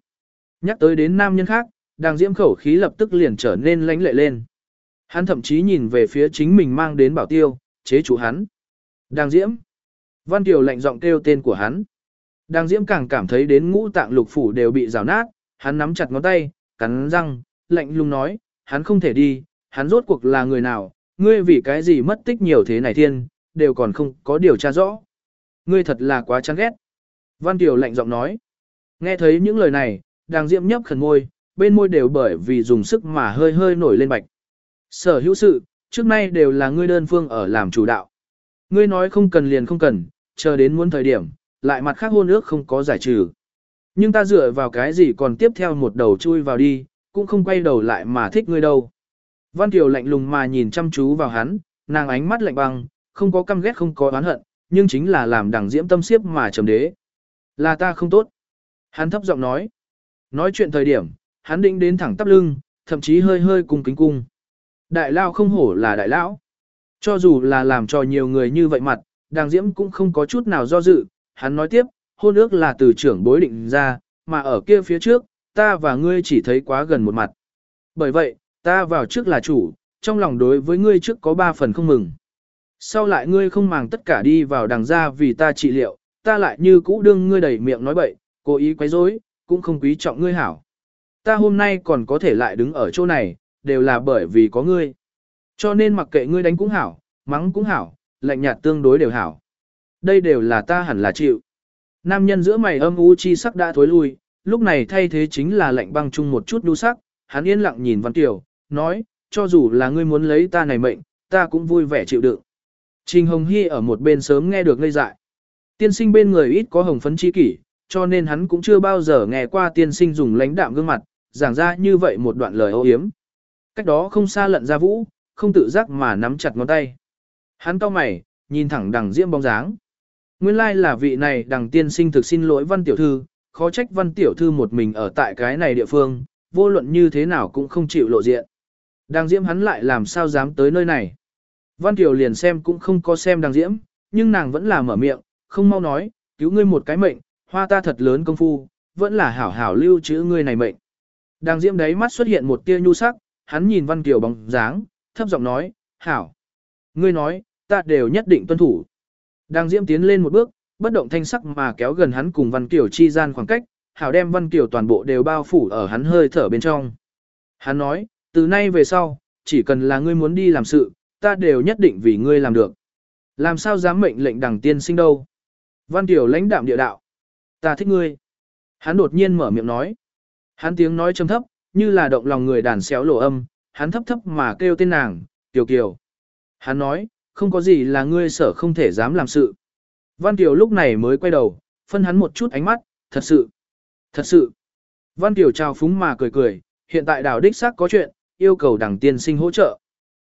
Nhắc tới đến nam nhân khác, đang diễm khẩu khí lập tức liền trở nên lánh lệ lên. Hắn thậm chí nhìn về phía chính mình mang đến bảo tiêu, chế chủ hắn. Đang diễm. Văn Kiều lạnh giọng kêu tên của hắn. Đang diễm càng cảm thấy đến ngũ tạng lục phủ đều bị rào nát, hắn nắm chặt ngón tay, cắn răng, lạnh lùng nói, hắn không thể đi, hắn rốt cuộc là người nào, ngươi vì cái gì mất tích nhiều thế này thiên, đều còn không có điều tra rõ. Ngươi thật là quá chán ghét. Văn Kiều lạnh giọng nói. Nghe thấy những lời này, đàng diệm nhấp khẩn môi, bên môi đều bởi vì dùng sức mà hơi hơi nổi lên bạch. Sở hữu sự, trước nay đều là ngươi đơn phương ở làm chủ đạo. Ngươi nói không cần liền không cần, chờ đến muốn thời điểm, lại mặt khác hôn ước không có giải trừ. Nhưng ta dựa vào cái gì còn tiếp theo một đầu chui vào đi, cũng không quay đầu lại mà thích ngươi đâu. Văn Kiều lạnh lùng mà nhìn chăm chú vào hắn, nàng ánh mắt lạnh băng, không có căm ghét không có oán hận, nhưng chính là làm đằng diễm tâm siếp mà trầm đế. Là ta không tốt. Hắn thấp giọng nói. Nói chuyện thời điểm, hắn định đến thẳng tắp lưng, thậm chí hơi hơi cung kính cung. Đại lao không hổ là đại lão. Cho dù là làm cho nhiều người như vậy mặt, đàng diễm cũng không có chút nào do dự. Hắn nói tiếp, hôn ước là từ trưởng bối định ra, mà ở kia phía trước, ta và ngươi chỉ thấy quá gần một mặt. Bởi vậy, ta vào trước là chủ, trong lòng đối với ngươi trước có ba phần không mừng. Sau lại ngươi không màng tất cả đi vào đằng ra vì ta trị liệu, ta lại như cũ đương ngươi đầy miệng nói bậy, cố ý quấy rối, cũng không quý trọng ngươi hảo. Ta hôm nay còn có thể lại đứng ở chỗ này, đều là bởi vì có ngươi. Cho nên mặc kệ ngươi đánh cũng hảo, mắng cũng hảo, lạnh nhạt tương đối đều hảo. Đây đều là ta hẳn là chịu. Nam nhân giữa mày âm u chi sắc đã thối lui, lúc này thay thế chính là lạnh băng chung một chút đu sắc, hắn yên lặng nhìn Văn Tiểu, nói, cho dù là ngươi muốn lấy ta này mệnh, ta cũng vui vẻ chịu đựng. Trình Hồng Hy ở một bên sớm nghe được ngây dại. Tiên sinh bên người ít có hồng phấn chi kỷ, cho nên hắn cũng chưa bao giờ nghe qua tiên sinh dùng lãnh đạm gương mặt, giảng ra như vậy một đoạn lời ô hiếm. Cách đó không xa lận ra vũ, không tự giác mà nắm chặt ngón tay. Hắn cau mày, nhìn thẳng đằng diễm bóng dáng. Nguyên lai like là vị này đằng tiên sinh thực xin lỗi văn tiểu thư, khó trách văn tiểu thư một mình ở tại cái này địa phương, vô luận như thế nào cũng không chịu lộ diện. Đàng diễm hắn lại làm sao dám tới nơi này. Văn Kiều liền xem cũng không có xem đàng diễm, nhưng nàng vẫn là mở miệng, không mau nói, cứu ngươi một cái mệnh, hoa ta thật lớn công phu, vẫn là hảo hảo lưu trữ ngươi này mệnh. Đàng diễm đấy mắt xuất hiện một tia nhu sắc, hắn nhìn văn kiều bóng dáng, thấp giọng nói, hảo. Ngươi nói, ta đều nhất định tuân thủ. Đang diễm tiến lên một bước, bất động thanh sắc mà kéo gần hắn cùng Văn Kiều chi gian khoảng cách, hảo đem Văn Kiều toàn bộ đều bao phủ ở hắn hơi thở bên trong. Hắn nói, từ nay về sau, chỉ cần là ngươi muốn đi làm sự, ta đều nhất định vì ngươi làm được. Làm sao dám mệnh lệnh đằng tiên sinh đâu? Văn Tiểu lãnh đạm địa đạo. Ta thích ngươi. Hắn đột nhiên mở miệng nói. Hắn tiếng nói trầm thấp, như là động lòng người đàn xéo lộ âm, hắn thấp thấp mà kêu tên nàng, tiểu Kiều. Hắn nói, không có gì là ngươi sở không thể dám làm sự. Văn Kiều lúc này mới quay đầu, phân hắn một chút ánh mắt, thật sự, thật sự. Văn Kiều trao phúng mà cười cười, hiện tại đảo đích xác có chuyện, yêu cầu đằng tiên sinh hỗ trợ.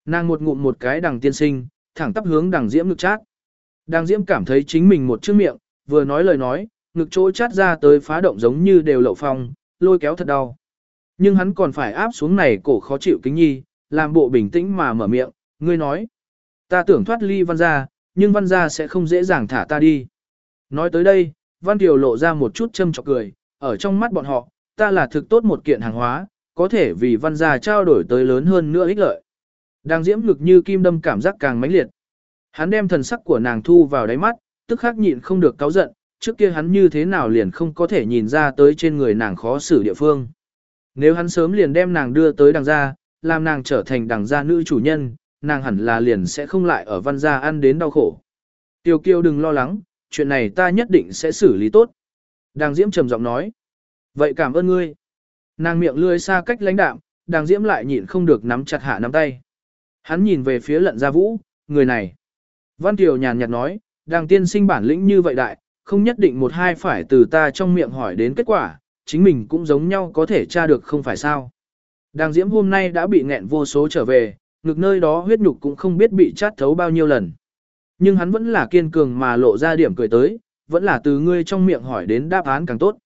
Nàng một ngụm một cái đằng tiên sinh, thẳng tắp hướng đằng diễm ngực chát. Đằng diễm cảm thấy chính mình một chữ miệng, vừa nói lời nói, ngực chỗ chát ra tới phá động giống như đều lậu phong, lôi kéo thật đau. Nhưng hắn còn phải áp xuống này cổ khó chịu kính nhi, làm bộ bình tĩnh mà mở miệng, ngươi nói. Ta tưởng thoát ly văn gia, nhưng văn gia sẽ không dễ dàng thả ta đi. Nói tới đây, văn kiều lộ ra một chút châm chọc cười, ở trong mắt bọn họ, ta là thực tốt một kiện hàng hóa, có thể vì văn gia trao đổi tới lớn hơn nữa ích lợi. Đang diễm ngực như kim đâm cảm giác càng mãnh liệt. Hắn đem thần sắc của nàng thu vào đáy mắt, tức khắc nhịn không được cáu giận, trước kia hắn như thế nào liền không có thể nhìn ra tới trên người nàng khó xử địa phương. Nếu hắn sớm liền đem nàng đưa tới đằng gia, làm nàng trở thành đằng gia nữ chủ nhân, nàng hẳn là liền sẽ không lại ở văn gia ăn đến đau khổ. Tiêu kiêu đừng lo lắng, chuyện này ta nhất định sẽ xử lý tốt. Đàng Diễm trầm giọng nói. Vậy cảm ơn ngươi. Nàng miệng lươi xa cách lãnh đạm, đàng Diễm lại nhịn không được nắm chặt hạ nắm tay. Hắn nhìn về phía lận gia vũ, người này. Văn Kiều nhàn nhạt nói, đàng tiên sinh bản lĩnh như vậy đại, không nhất định một hai phải từ ta trong miệng hỏi đến kết quả, chính mình cũng giống nhau có thể tra được không phải sao. Đàng Diễm hôm nay đã bị nghẹn vô số trở về, ngực nơi đó huyết nhục cũng không biết bị chát thấu bao nhiêu lần. Nhưng hắn vẫn là kiên cường mà lộ ra điểm cười tới, vẫn là từ ngươi trong miệng hỏi đến đáp án càng tốt.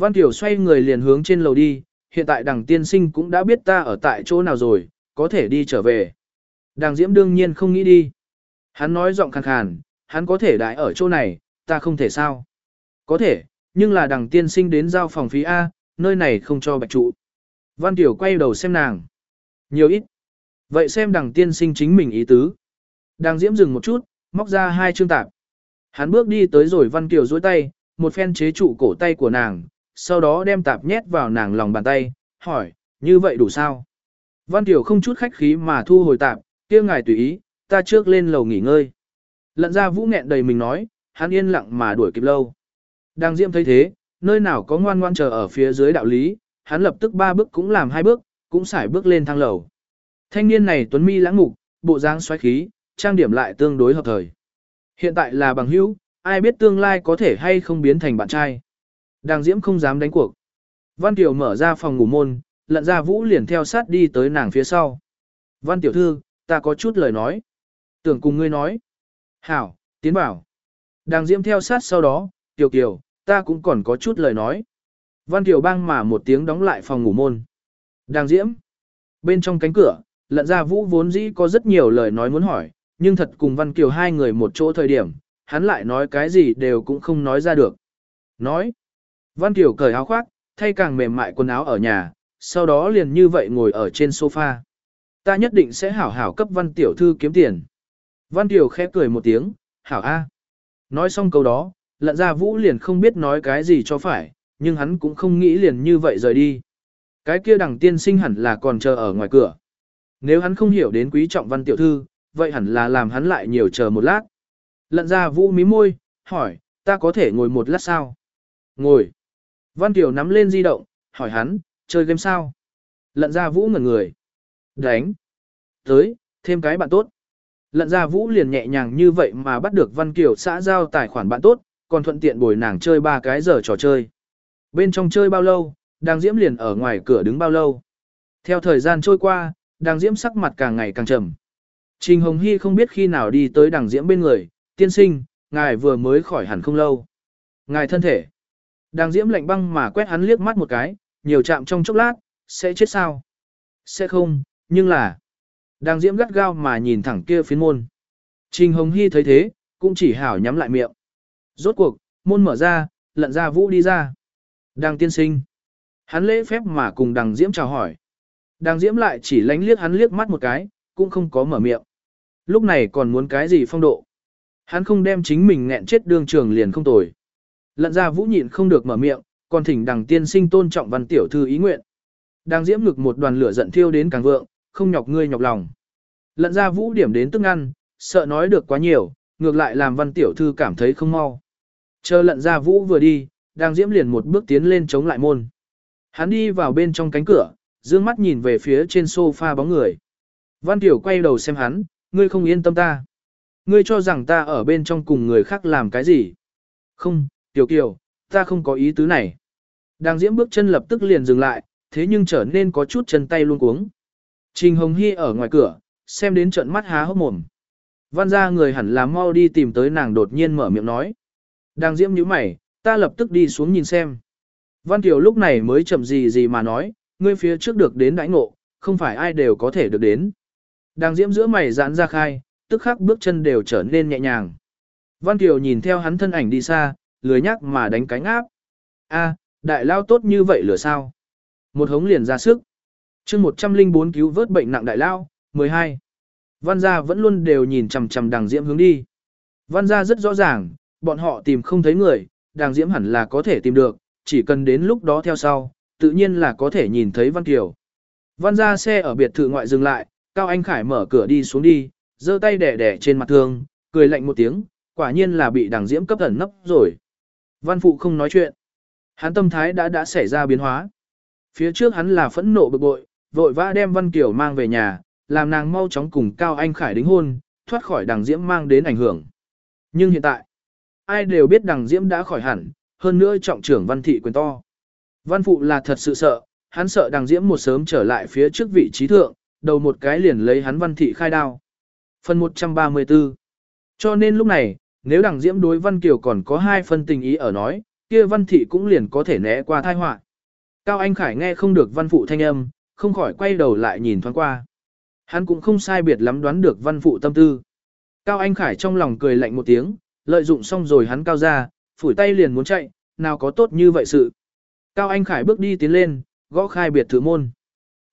Văn Tiểu xoay người liền hướng trên lầu đi, hiện tại đằng tiên sinh cũng đã biết ta ở tại chỗ nào rồi, có thể đi trở về. Đằng Diễm đương nhiên không nghĩ đi. Hắn nói giọng khàn khàn, hắn có thể đại ở chỗ này, ta không thể sao. Có thể, nhưng là đằng tiên sinh đến giao phòng phí A, nơi này không cho bạch trụ. Văn Tiểu quay đầu xem nàng. Nhiều ít. Vậy xem đằng tiên sinh chính mình ý tứ. Đằng diễm dừng một chút, móc ra hai chương tạp. Hắn bước đi tới rồi Văn Kiều duỗi tay, một phen chế trụ cổ tay của nàng, sau đó đem tạp nhét vào nàng lòng bàn tay, hỏi, như vậy đủ sao? Văn tiểu không chút khách khí mà thu hồi tạp, kia ngài tùy ý, ta trước lên lầu nghỉ ngơi. Lận ra vũ nghẹn đầy mình nói, hắn yên lặng mà đuổi kịp lâu. Đang diễm thấy thế, nơi nào có ngoan ngoan chờ ở phía dưới đạo lý, hắn lập tức ba bước cũng làm hai bước, cũng xải bước lên thang lầu. Thanh niên này tuấn mi lãng ngục, bộ dáng xoáy khí, trang điểm lại tương đối hợp thời. Hiện tại là bằng hữu, ai biết tương lai có thể hay không biến thành bạn trai. Đàng Diễm không dám đánh cuộc. Văn Tiểu mở ra phòng ngủ môn, lận ra vũ liền theo sát đi tới nàng phía sau. Văn tiểu thư, ta có chút lời nói. Tưởng cùng ngươi nói. Hảo, tiến bảo. Đàng diễm theo sát sau đó, tiểu kiều, ta cũng còn có chút lời nói. Văn tiểu bang mà một tiếng đóng lại phòng ngủ môn. Đàng diễm. Bên trong cánh cửa, lận ra vũ vốn dĩ có rất nhiều lời nói muốn hỏi, nhưng thật cùng Văn Kiều hai người một chỗ thời điểm, hắn lại nói cái gì đều cũng không nói ra được. Nói. Văn Kiều cởi áo khoác, thay càng mềm mại quần áo ở nhà, sau đó liền như vậy ngồi ở trên sofa. Ta nhất định sẽ hảo hảo cấp Văn Tiểu Thư kiếm tiền. Văn Kiều khẽ cười một tiếng, hảo a. Nói xong câu đó, lận ra vũ liền không biết nói cái gì cho phải, nhưng hắn cũng không nghĩ liền như vậy rời đi. Cái kia đằng tiên sinh hẳn là còn chờ ở ngoài cửa. Nếu hắn không hiểu đến quý trọng văn tiểu thư, vậy hẳn là làm hắn lại nhiều chờ một lát. Lận ra vũ mí môi, hỏi, ta có thể ngồi một lát sao? Ngồi. Văn tiểu nắm lên di động, hỏi hắn, chơi game sao? Lận ra vũ ngẩn người. Đánh. Tới, thêm cái bạn tốt. Lận ra vũ liền nhẹ nhàng như vậy mà bắt được Văn Kiều xã giao tài khoản bạn tốt, còn thuận tiện bồi nàng chơi ba cái giờ trò chơi. Bên trong chơi bao lâu, đang diễm liền ở ngoài cửa đứng bao lâu. Theo thời gian trôi qua, đang diễm sắc mặt càng ngày càng trầm. Trình Hồng Hy không biết khi nào đi tới đằng diễm bên người, tiên sinh, ngài vừa mới khỏi hẳn không lâu. Ngài thân thể. Đang diễm lạnh băng mà quét hắn liếc mắt một cái, nhiều chạm trong chốc lát, sẽ chết sao? Sẽ không, nhưng là... Đang diễm gắt gao mà nhìn thẳng kia phiến môn. Trình Hồng Hy thấy thế, cũng chỉ hảo nhắm lại miệng. Rốt cuộc, môn mở ra, lận ra vũ đi ra. Đang tiên sinh. Hắn lễ phép mà cùng đằng diễm chào hỏi. Đằng diễm lại chỉ lánh liếc hắn liếc mắt một cái, cũng không có mở miệng. Lúc này còn muốn cái gì phong độ. Hắn không đem chính mình nghẹn chết đương trường liền không tồi. Lận ra vũ nhịn không được mở miệng, còn thỉnh đằng tiên sinh tôn trọng văn tiểu thư ý nguyện. Đang diễm ngực một đoàn lửa giận thiêu đến càng vượng, không nhọc ngươi nhọc lòng. Lận ra vũ điểm đến tức ăn, sợ nói được quá nhiều, ngược lại làm văn tiểu thư cảm thấy không mau. Chờ lận ra vũ vừa đi, đang diễm liền một bước tiến lên chống lại môn. Hắn đi vào bên trong cánh cửa, dương mắt nhìn về phía trên sofa bóng người. Văn tiểu quay đầu xem hắn, ngươi không yên tâm ta. Ngươi cho rằng ta ở bên trong cùng người khác làm cái gì? Không, Tiểu Kiều, ta không có ý tứ này. Đang diễm bước chân lập tức liền dừng lại, thế nhưng trở nên có chút chân tay luôn cuống. Trình Hồng Hy ở ngoài cửa, xem đến trận mắt há hốc mồm. Văn ra người hẳn là mau đi tìm tới nàng đột nhiên mở miệng nói. Đang diễm nhíu mày, ta lập tức đi xuống nhìn xem. Văn Kiều lúc này mới chậm gì gì mà nói, ngươi phía trước được đến đãi ngộ, không phải ai đều có thể được đến. Đang diễm giữa mày giãn ra khai, tức khắc bước chân đều trở nên nhẹ nhàng. Văn Kiều nhìn theo hắn thân ảnh đi xa, lười nhắc mà đánh cánh áp. A, à, đại lao tốt như vậy lửa sao? Một hống liền ra sức. chương 104 cứu vớt bệnh nặng đại lao, 12. Văn gia vẫn luôn đều nhìn chằm chằm đàng diễm hướng đi. Văn gia rất rõ ràng, bọn họ tìm không thấy người, đàng diễm hẳn là có thể tìm được, chỉ cần đến lúc đó theo sau, tự nhiên là có thể nhìn thấy Văn Kiều. Văn gia xe ở biệt thự ngoại dừng lại, Cao Anh Khải mở cửa đi xuống đi, giơ tay đẻ đẻ trên mặt thương, cười lạnh một tiếng, quả nhiên là bị đằng diễm cấp ẩn nấp rồi. Văn phụ không nói chuyện. Hắn tâm thái đã đã xảy ra biến hóa. Phía trước hắn là phẫn nộ bực bội, vội vã đem Văn Kiều mang về nhà, làm nàng mau chóng cùng Cao Anh Khải đính hôn, thoát khỏi đằng diễm mang đến ảnh hưởng. Nhưng hiện tại, ai đều biết đằng diễm đã khỏi hẳn, hơn nữa trọng trưởng văn thị quyền to. Văn phụ là thật sự sợ, hắn sợ đằng diễm một sớm trở lại phía trước vị trí thượng, đầu một cái liền lấy hắn văn thị khai đao. Phần 134 Cho nên lúc này, nếu đằng diễm đối văn kiều còn có hai phân tình ý ở nói, kia văn thị cũng liền có thể né qua thai họa. Cao Anh Khải nghe không được văn phụ thanh âm, không khỏi quay đầu lại nhìn thoáng qua. Hắn cũng không sai biệt lắm đoán được văn phụ tâm tư. Cao Anh Khải trong lòng cười lạnh một tiếng, lợi dụng xong rồi hắn cao ra, phủi tay liền muốn chạy, nào có tốt như vậy sự. Cao Anh Khải bước đi tiến lên, gõ khai biệt thự môn.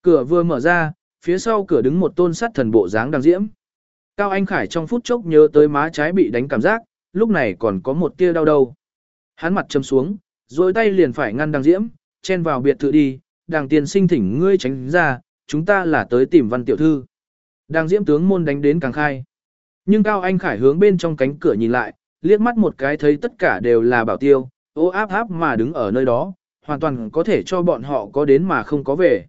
Cửa vừa mở ra, phía sau cửa đứng một tôn sắt thần bộ dáng Đằng diễm. Cao Anh Khải trong phút chốc nhớ tới má trái bị đánh cảm giác, lúc này còn có một tia đau đầu. Hắn mặt châm xuống, rồi tay liền phải ngăn đằng diễm, chen vào biệt thự đi, đàng tiền sinh thỉnh ngươi tránh ra, chúng ta là tới tìm văn tiểu thư. Đàng diễm tướng môn đánh đến càng khai. Nhưng Cao Anh Khải hướng bên trong cánh cửa nhìn lại, liếc mắt một cái thấy tất cả đều là bảo tiêu, ô áp áp mà đứng ở nơi đó, hoàn toàn có thể cho bọn họ có đến mà không có về.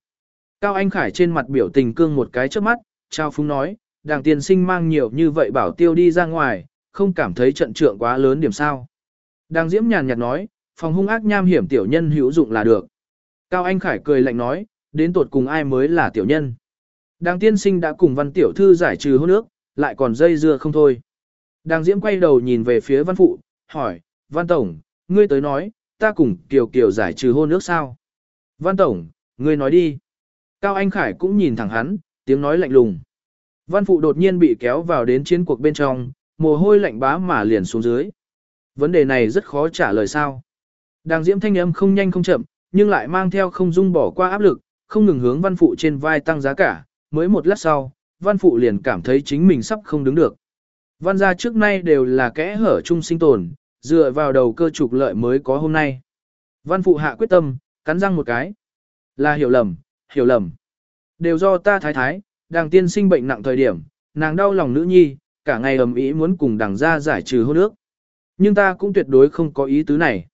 Cao Anh Khải trên mặt biểu tình cương một cái trước mắt, trao phúng nói, đàng tiền sinh mang nhiều như vậy bảo tiêu đi ra ngoài, không cảm thấy trận trượng quá lớn điểm sao. Đàng diễm nhàn nhạt nói, phòng hung ác nham hiểm tiểu nhân hữu dụng là được. Cao Anh Khải cười lạnh nói, đến tột cùng ai mới là tiểu nhân. Đàng tiên sinh đã cùng văn tiểu thư giải trừ hôn ước, lại còn dây dưa không thôi. Đàng diễm quay đầu nhìn về phía văn phụ, hỏi, văn tổng, ngươi tới nói, ta cùng kiều kiều giải trừ hôn ước sao? Văn tổng, ngươi nói đi. Cao Anh Khải cũng nhìn thẳng hắn, tiếng nói lạnh lùng. Văn phụ đột nhiên bị kéo vào đến chiến cuộc bên trong, mồ hôi lạnh bá mà liền xuống dưới. Vấn đề này rất khó trả lời sao. Đàng diễm thanh âm không nhanh không chậm, nhưng lại mang theo không dung bỏ qua áp lực, không ngừng hướng văn phụ trên vai tăng giá cả, mới một lát sau, văn phụ liền cảm thấy chính mình sắp không đứng được. Văn gia trước nay đều là kẽ hở chung sinh tồn, dựa vào đầu cơ trục lợi mới có hôm nay. Văn phụ hạ quyết tâm, cắn răng một cái. Là hiểu lầm, hiểu lầm. Đều do ta thái thái, đàng tiên sinh bệnh nặng thời điểm, nàng đau lòng nữ nhi, cả ngày ầm ĩ muốn cùng đàng gia giải trừ hôn ước. Nhưng ta cũng tuyệt đối không có ý tứ này.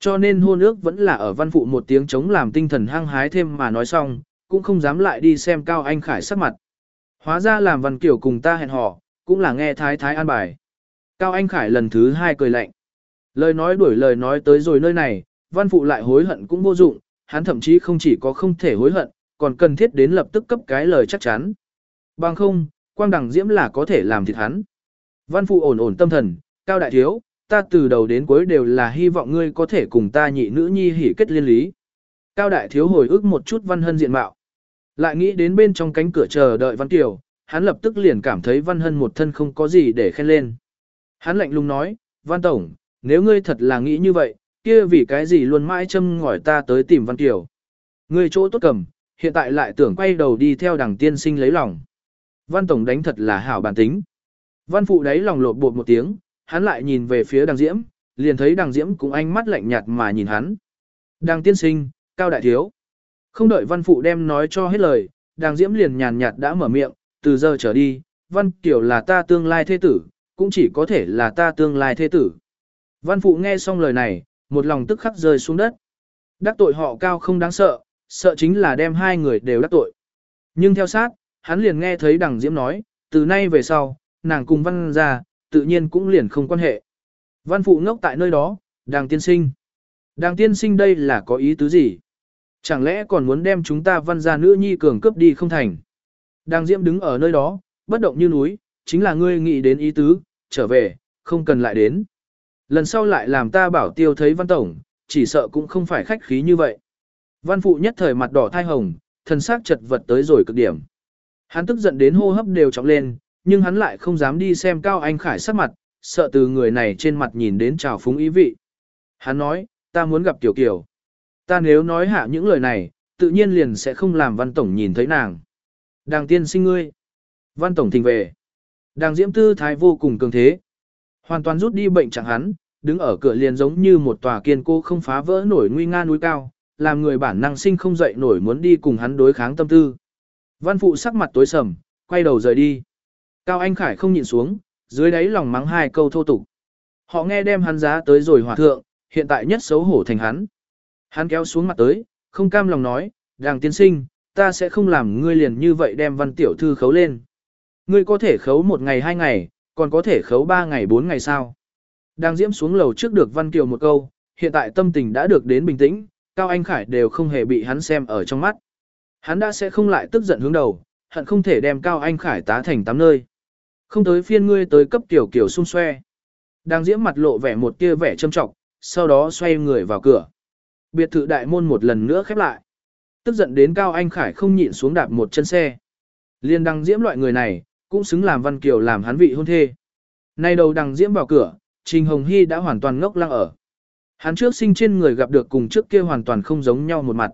Cho nên hôn ước vẫn là ở văn phụ một tiếng chống làm tinh thần hăng hái thêm mà nói xong, cũng không dám lại đi xem Cao Anh Khải sắc mặt. Hóa ra làm văn kiểu cùng ta hẹn hò, cũng là nghe thái thái an bài. Cao Anh Khải lần thứ hai cười lạnh. Lời nói đuổi lời nói tới rồi nơi này, văn phụ lại hối hận cũng vô dụng, hắn thậm chí không chỉ có không thể hối hận, còn cần thiết đến lập tức cấp cái lời chắc chắn. Bằng không, quang đẳng diễm là có thể làm thịt hắn. Văn phụ ổn ổn tâm thần, cao đại thiếu, ta từ đầu đến cuối đều là hy vọng ngươi có thể cùng ta nhị nữ nhi hỉ kết liên lý. Cao đại thiếu hồi ức một chút văn hân diện mạo. Lại nghĩ đến bên trong cánh cửa chờ đợi văn tiểu, hắn lập tức liền cảm thấy văn hân một thân không có gì để khen lên. Hắn lạnh lùng nói, văn tổng, nếu ngươi thật là nghĩ như vậy, kia vì cái gì luôn mãi châm ngỏi ta tới tìm văn tiểu. Ngươi chỗ tốt cầm, hiện tại lại tưởng quay đầu đi theo đằng tiên sinh lấy lòng. Văn tổng đánh thật là hảo bản tính. Văn phụ đấy lòng lột bột một tiếng, hắn lại nhìn về phía đằng diễm, liền thấy đằng diễm cũng ánh mắt lạnh nhạt mà nhìn hắn. Đằng tiên sinh, cao đại thiếu. Không đợi văn phụ đem nói cho hết lời, đằng diễm liền nhàn nhạt đã mở miệng, từ giờ trở đi, văn kiểu là ta tương lai thế tử, cũng chỉ có thể là ta tương lai thế tử. Văn phụ nghe xong lời này, một lòng tức khắc rơi xuống đất. Đắc tội họ cao không đáng sợ, sợ chính là đem hai người đều đắc tội. Nhưng theo sát, hắn liền nghe thấy đằng diễm nói, từ nay về sau, nàng cùng văn ra, tự nhiên cũng liền không quan hệ. Văn phụ ngốc tại nơi đó, đàng tiên sinh. Đàng tiên sinh đây là có ý tứ gì? Chẳng lẽ còn muốn đem chúng ta văn gia nữ nhi cường cướp đi không thành? Đàng diễm đứng ở nơi đó, bất động như núi, chính là ngươi nghĩ đến ý tứ, trở về, không cần lại đến. Lần sau lại làm ta bảo tiêu thấy văn tổng, chỉ sợ cũng không phải khách khí như vậy. Văn phụ nhất thời mặt đỏ thai hồng, thân xác chật vật tới rồi cực điểm. Hắn tức giận đến hô hấp đều trọng lên, nhưng hắn lại không dám đi xem Cao Anh Khải sắc mặt, sợ từ người này trên mặt nhìn đến trào phúng ý vị. Hắn nói, ta muốn gặp Tiểu Kiều. Ta nếu nói hạ những lời này, tự nhiên liền sẽ không làm Văn Tổng nhìn thấy nàng. Đàng tiên sinh ngươi. Văn Tổng thình về. Đàng diễm tư thái vô cùng cường thế. Hoàn toàn rút đi bệnh chẳng hắn, đứng ở cửa liền giống như một tòa kiên cố không phá vỡ nổi nguy nga núi cao, làm người bản năng sinh không dậy nổi muốn đi cùng hắn đối kháng tâm tư. Văn phụ sắc mặt tối sầm, quay đầu rời đi. Cao Anh Khải không nhìn xuống, dưới đáy lòng mắng hai câu thô tục. Họ nghe đem hắn giá tới rồi hòa thượng, hiện tại nhất xấu hổ thành hắn. Hắn kéo xuống mặt tới, không cam lòng nói, đàng tiên sinh, ta sẽ không làm ngươi liền như vậy đem văn tiểu thư khấu lên. Ngươi có thể khấu một ngày hai ngày, còn có thể khấu ba ngày bốn ngày sao. Đang diễm xuống lầu trước được văn kiều một câu, hiện tại tâm tình đã được đến bình tĩnh, Cao Anh Khải đều không hề bị hắn xem ở trong mắt. Hắn đã sẽ không lại tức giận hướng đầu, hận không thể đem Cao Anh Khải tá thành tám nơi. Không tới phiên ngươi tới cấp tiểu kiểu xung xoe. Đang diễm mặt lộ vẻ một tia vẻ châm trọng, sau đó xoay người vào cửa. Biệt thự đại môn một lần nữa khép lại. Tức giận đến Cao Anh Khải không nhịn xuống đạp một chân xe. Liên đăng diễm loại người này, cũng xứng làm Văn Kiều làm hắn vị hôn thê. Nay đầu đăng diễm vào cửa, Trình Hồng Hy đã hoàn toàn ngốc lăng ở. Hắn trước sinh trên người gặp được cùng trước kia hoàn toàn không giống nhau một mặt.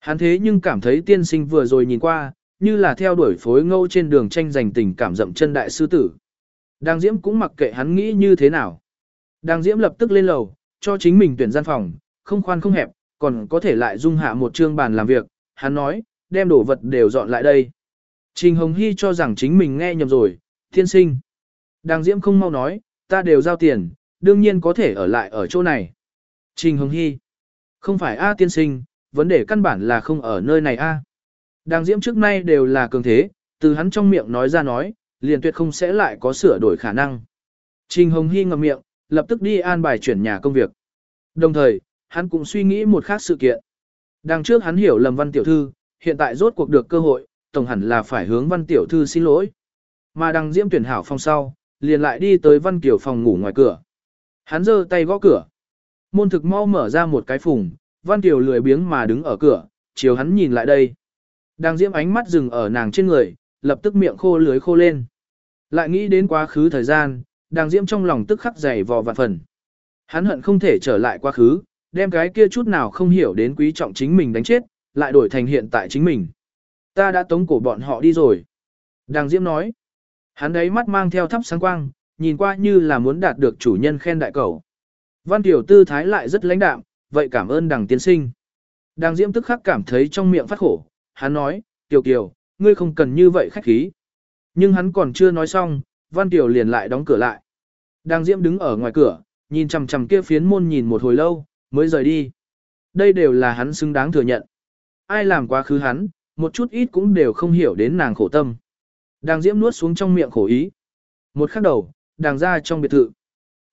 Hắn thế nhưng cảm thấy tiên sinh vừa rồi nhìn qua, như là theo đuổi phối ngâu trên đường tranh giành tình cảm dậm chân đại sư tử. Đang Diễm cũng mặc kệ hắn nghĩ như thế nào. Đang Diễm lập tức lên lầu, cho chính mình tuyển gian phòng, không khoan không hẹp, còn có thể lại dung hạ một trương bàn làm việc. Hắn nói, đem đồ vật đều dọn lại đây. Trình Hồng Hy cho rằng chính mình nghe nhầm rồi, thiên sinh. Đang Diễm không mau nói, ta đều giao tiền, đương nhiên có thể ở lại ở chỗ này. Trình Hồng Hy. Không phải A tiên sinh, vấn đề căn bản là không ở nơi này A. Đang diễm trước nay đều là cường thế, từ hắn trong miệng nói ra nói, liền tuyệt không sẽ lại có sửa đổi khả năng. Trình Hồng Hy ngậm miệng, lập tức đi an bài chuyển nhà công việc. Đồng thời, hắn cũng suy nghĩ một khác sự kiện. Đằng trước hắn hiểu lầm văn tiểu thư, hiện tại rốt cuộc được cơ hội, tổng hẳn là phải hướng văn tiểu thư xin lỗi. Mà đằng diễm tuyển hảo phòng sau, liền lại đi tới văn kiểu phòng ngủ ngoài cửa. Hắn giơ tay gõ cửa. Môn thực mau mở ra một cái phùng, văn kiểu lười biếng mà đứng ở cửa, chiều hắn nhìn lại đây. Đang diễm ánh mắt dừng ở nàng trên người, lập tức miệng khô lưới khô lên. Lại nghĩ đến quá khứ thời gian, Đang diễm trong lòng tức khắc dày vò vạn phần. Hắn hận không thể trở lại quá khứ, đem cái kia chút nào không hiểu đến quý trọng chính mình đánh chết, lại đổi thành hiện tại chính mình. Ta đã tống cổ bọn họ đi rồi. Đang Diễm nói. Hắn đấy mắt mang theo thắp sáng quang, nhìn qua như là muốn đạt được chủ nhân khen đại cầu. Văn tiểu tư thái lại rất lãnh đạm, vậy cảm ơn đằng Tiến sinh. Đằng Diễm tức khắc cảm thấy trong miệng phát khổ, hắn nói, tiểu kiều, ngươi không cần như vậy khách khí. Nhưng hắn còn chưa nói xong, Văn Tiểu liền lại đóng cửa lại. Đằng Diễm đứng ở ngoài cửa, nhìn chằm chằm kia phiến môn nhìn một hồi lâu, mới rời đi. Đây đều là hắn xứng đáng thừa nhận. Ai làm quá khứ hắn, một chút ít cũng đều không hiểu đến nàng khổ tâm. Đàng diễm nuốt xuống trong miệng khổ ý. Một khắc đầu, đàng ra trong biệt thự.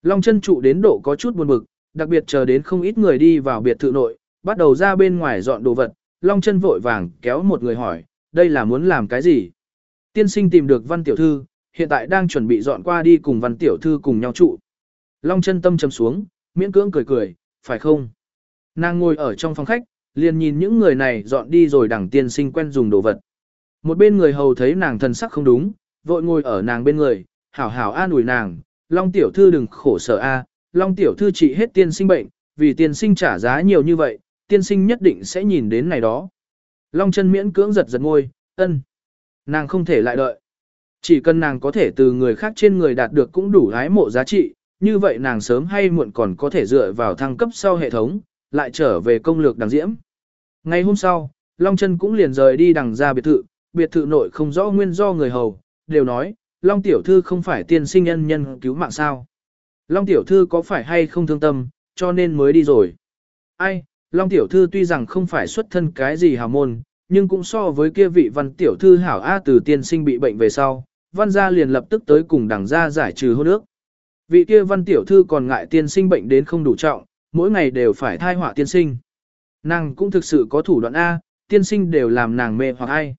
Long chân trụ đến độ có chút buồn bực, đặc biệt chờ đến không ít người đi vào biệt thự nội, bắt đầu ra bên ngoài dọn đồ vật. Long chân vội vàng kéo một người hỏi, đây là muốn làm cái gì? Tiên sinh tìm được văn tiểu thư, hiện tại đang chuẩn bị dọn qua đi cùng văn tiểu thư cùng nhau trụ. Long chân tâm trầm xuống, miễn cưỡng cười cười, phải không? Nàng ngồi ở trong phòng khách, liền nhìn những người này dọn đi rồi đẳng tiên sinh quen dùng đồ vật. Một bên người hầu thấy nàng thần sắc không đúng, vội ngồi ở nàng bên người, hảo hảo an ủi nàng, Long tiểu thư đừng khổ sở a, Long tiểu thư trị hết tiên sinh bệnh, vì tiên sinh trả giá nhiều như vậy, tiên sinh nhất định sẽ nhìn đến này đó. Long chân miễn cưỡng giật giật ngôi, ân. Nàng không thể lại đợi. Chỉ cần nàng có thể từ người khác trên người đạt được cũng đủ hái mộ giá trị, như vậy nàng sớm hay muộn còn có thể dựa vào thăng cấp sau hệ thống, lại trở về công lược đằng diễm. Ngày hôm sau, Long chân cũng liền rời đi đằng ra biệt thự, biệt thự nội không rõ nguyên do người hầu, đều nói, Long Tiểu Thư không phải tiên sinh nhân nhân cứu mạng sao. Long Tiểu Thư có phải hay không thương tâm, cho nên mới đi rồi. Ai, Long Tiểu Thư tuy rằng không phải xuất thân cái gì hào môn, nhưng cũng so với kia vị văn Tiểu Thư hảo A từ tiên sinh bị bệnh về sau, văn gia liền lập tức tới cùng đảng gia giải trừ hôn ước. Vị kia văn tiểu thư còn ngại tiên sinh bệnh đến không đủ trọng, mỗi ngày đều phải thai họa tiên sinh. Nàng cũng thực sự có thủ đoạn A, tiên sinh đều làm nàng mê hoặc ai.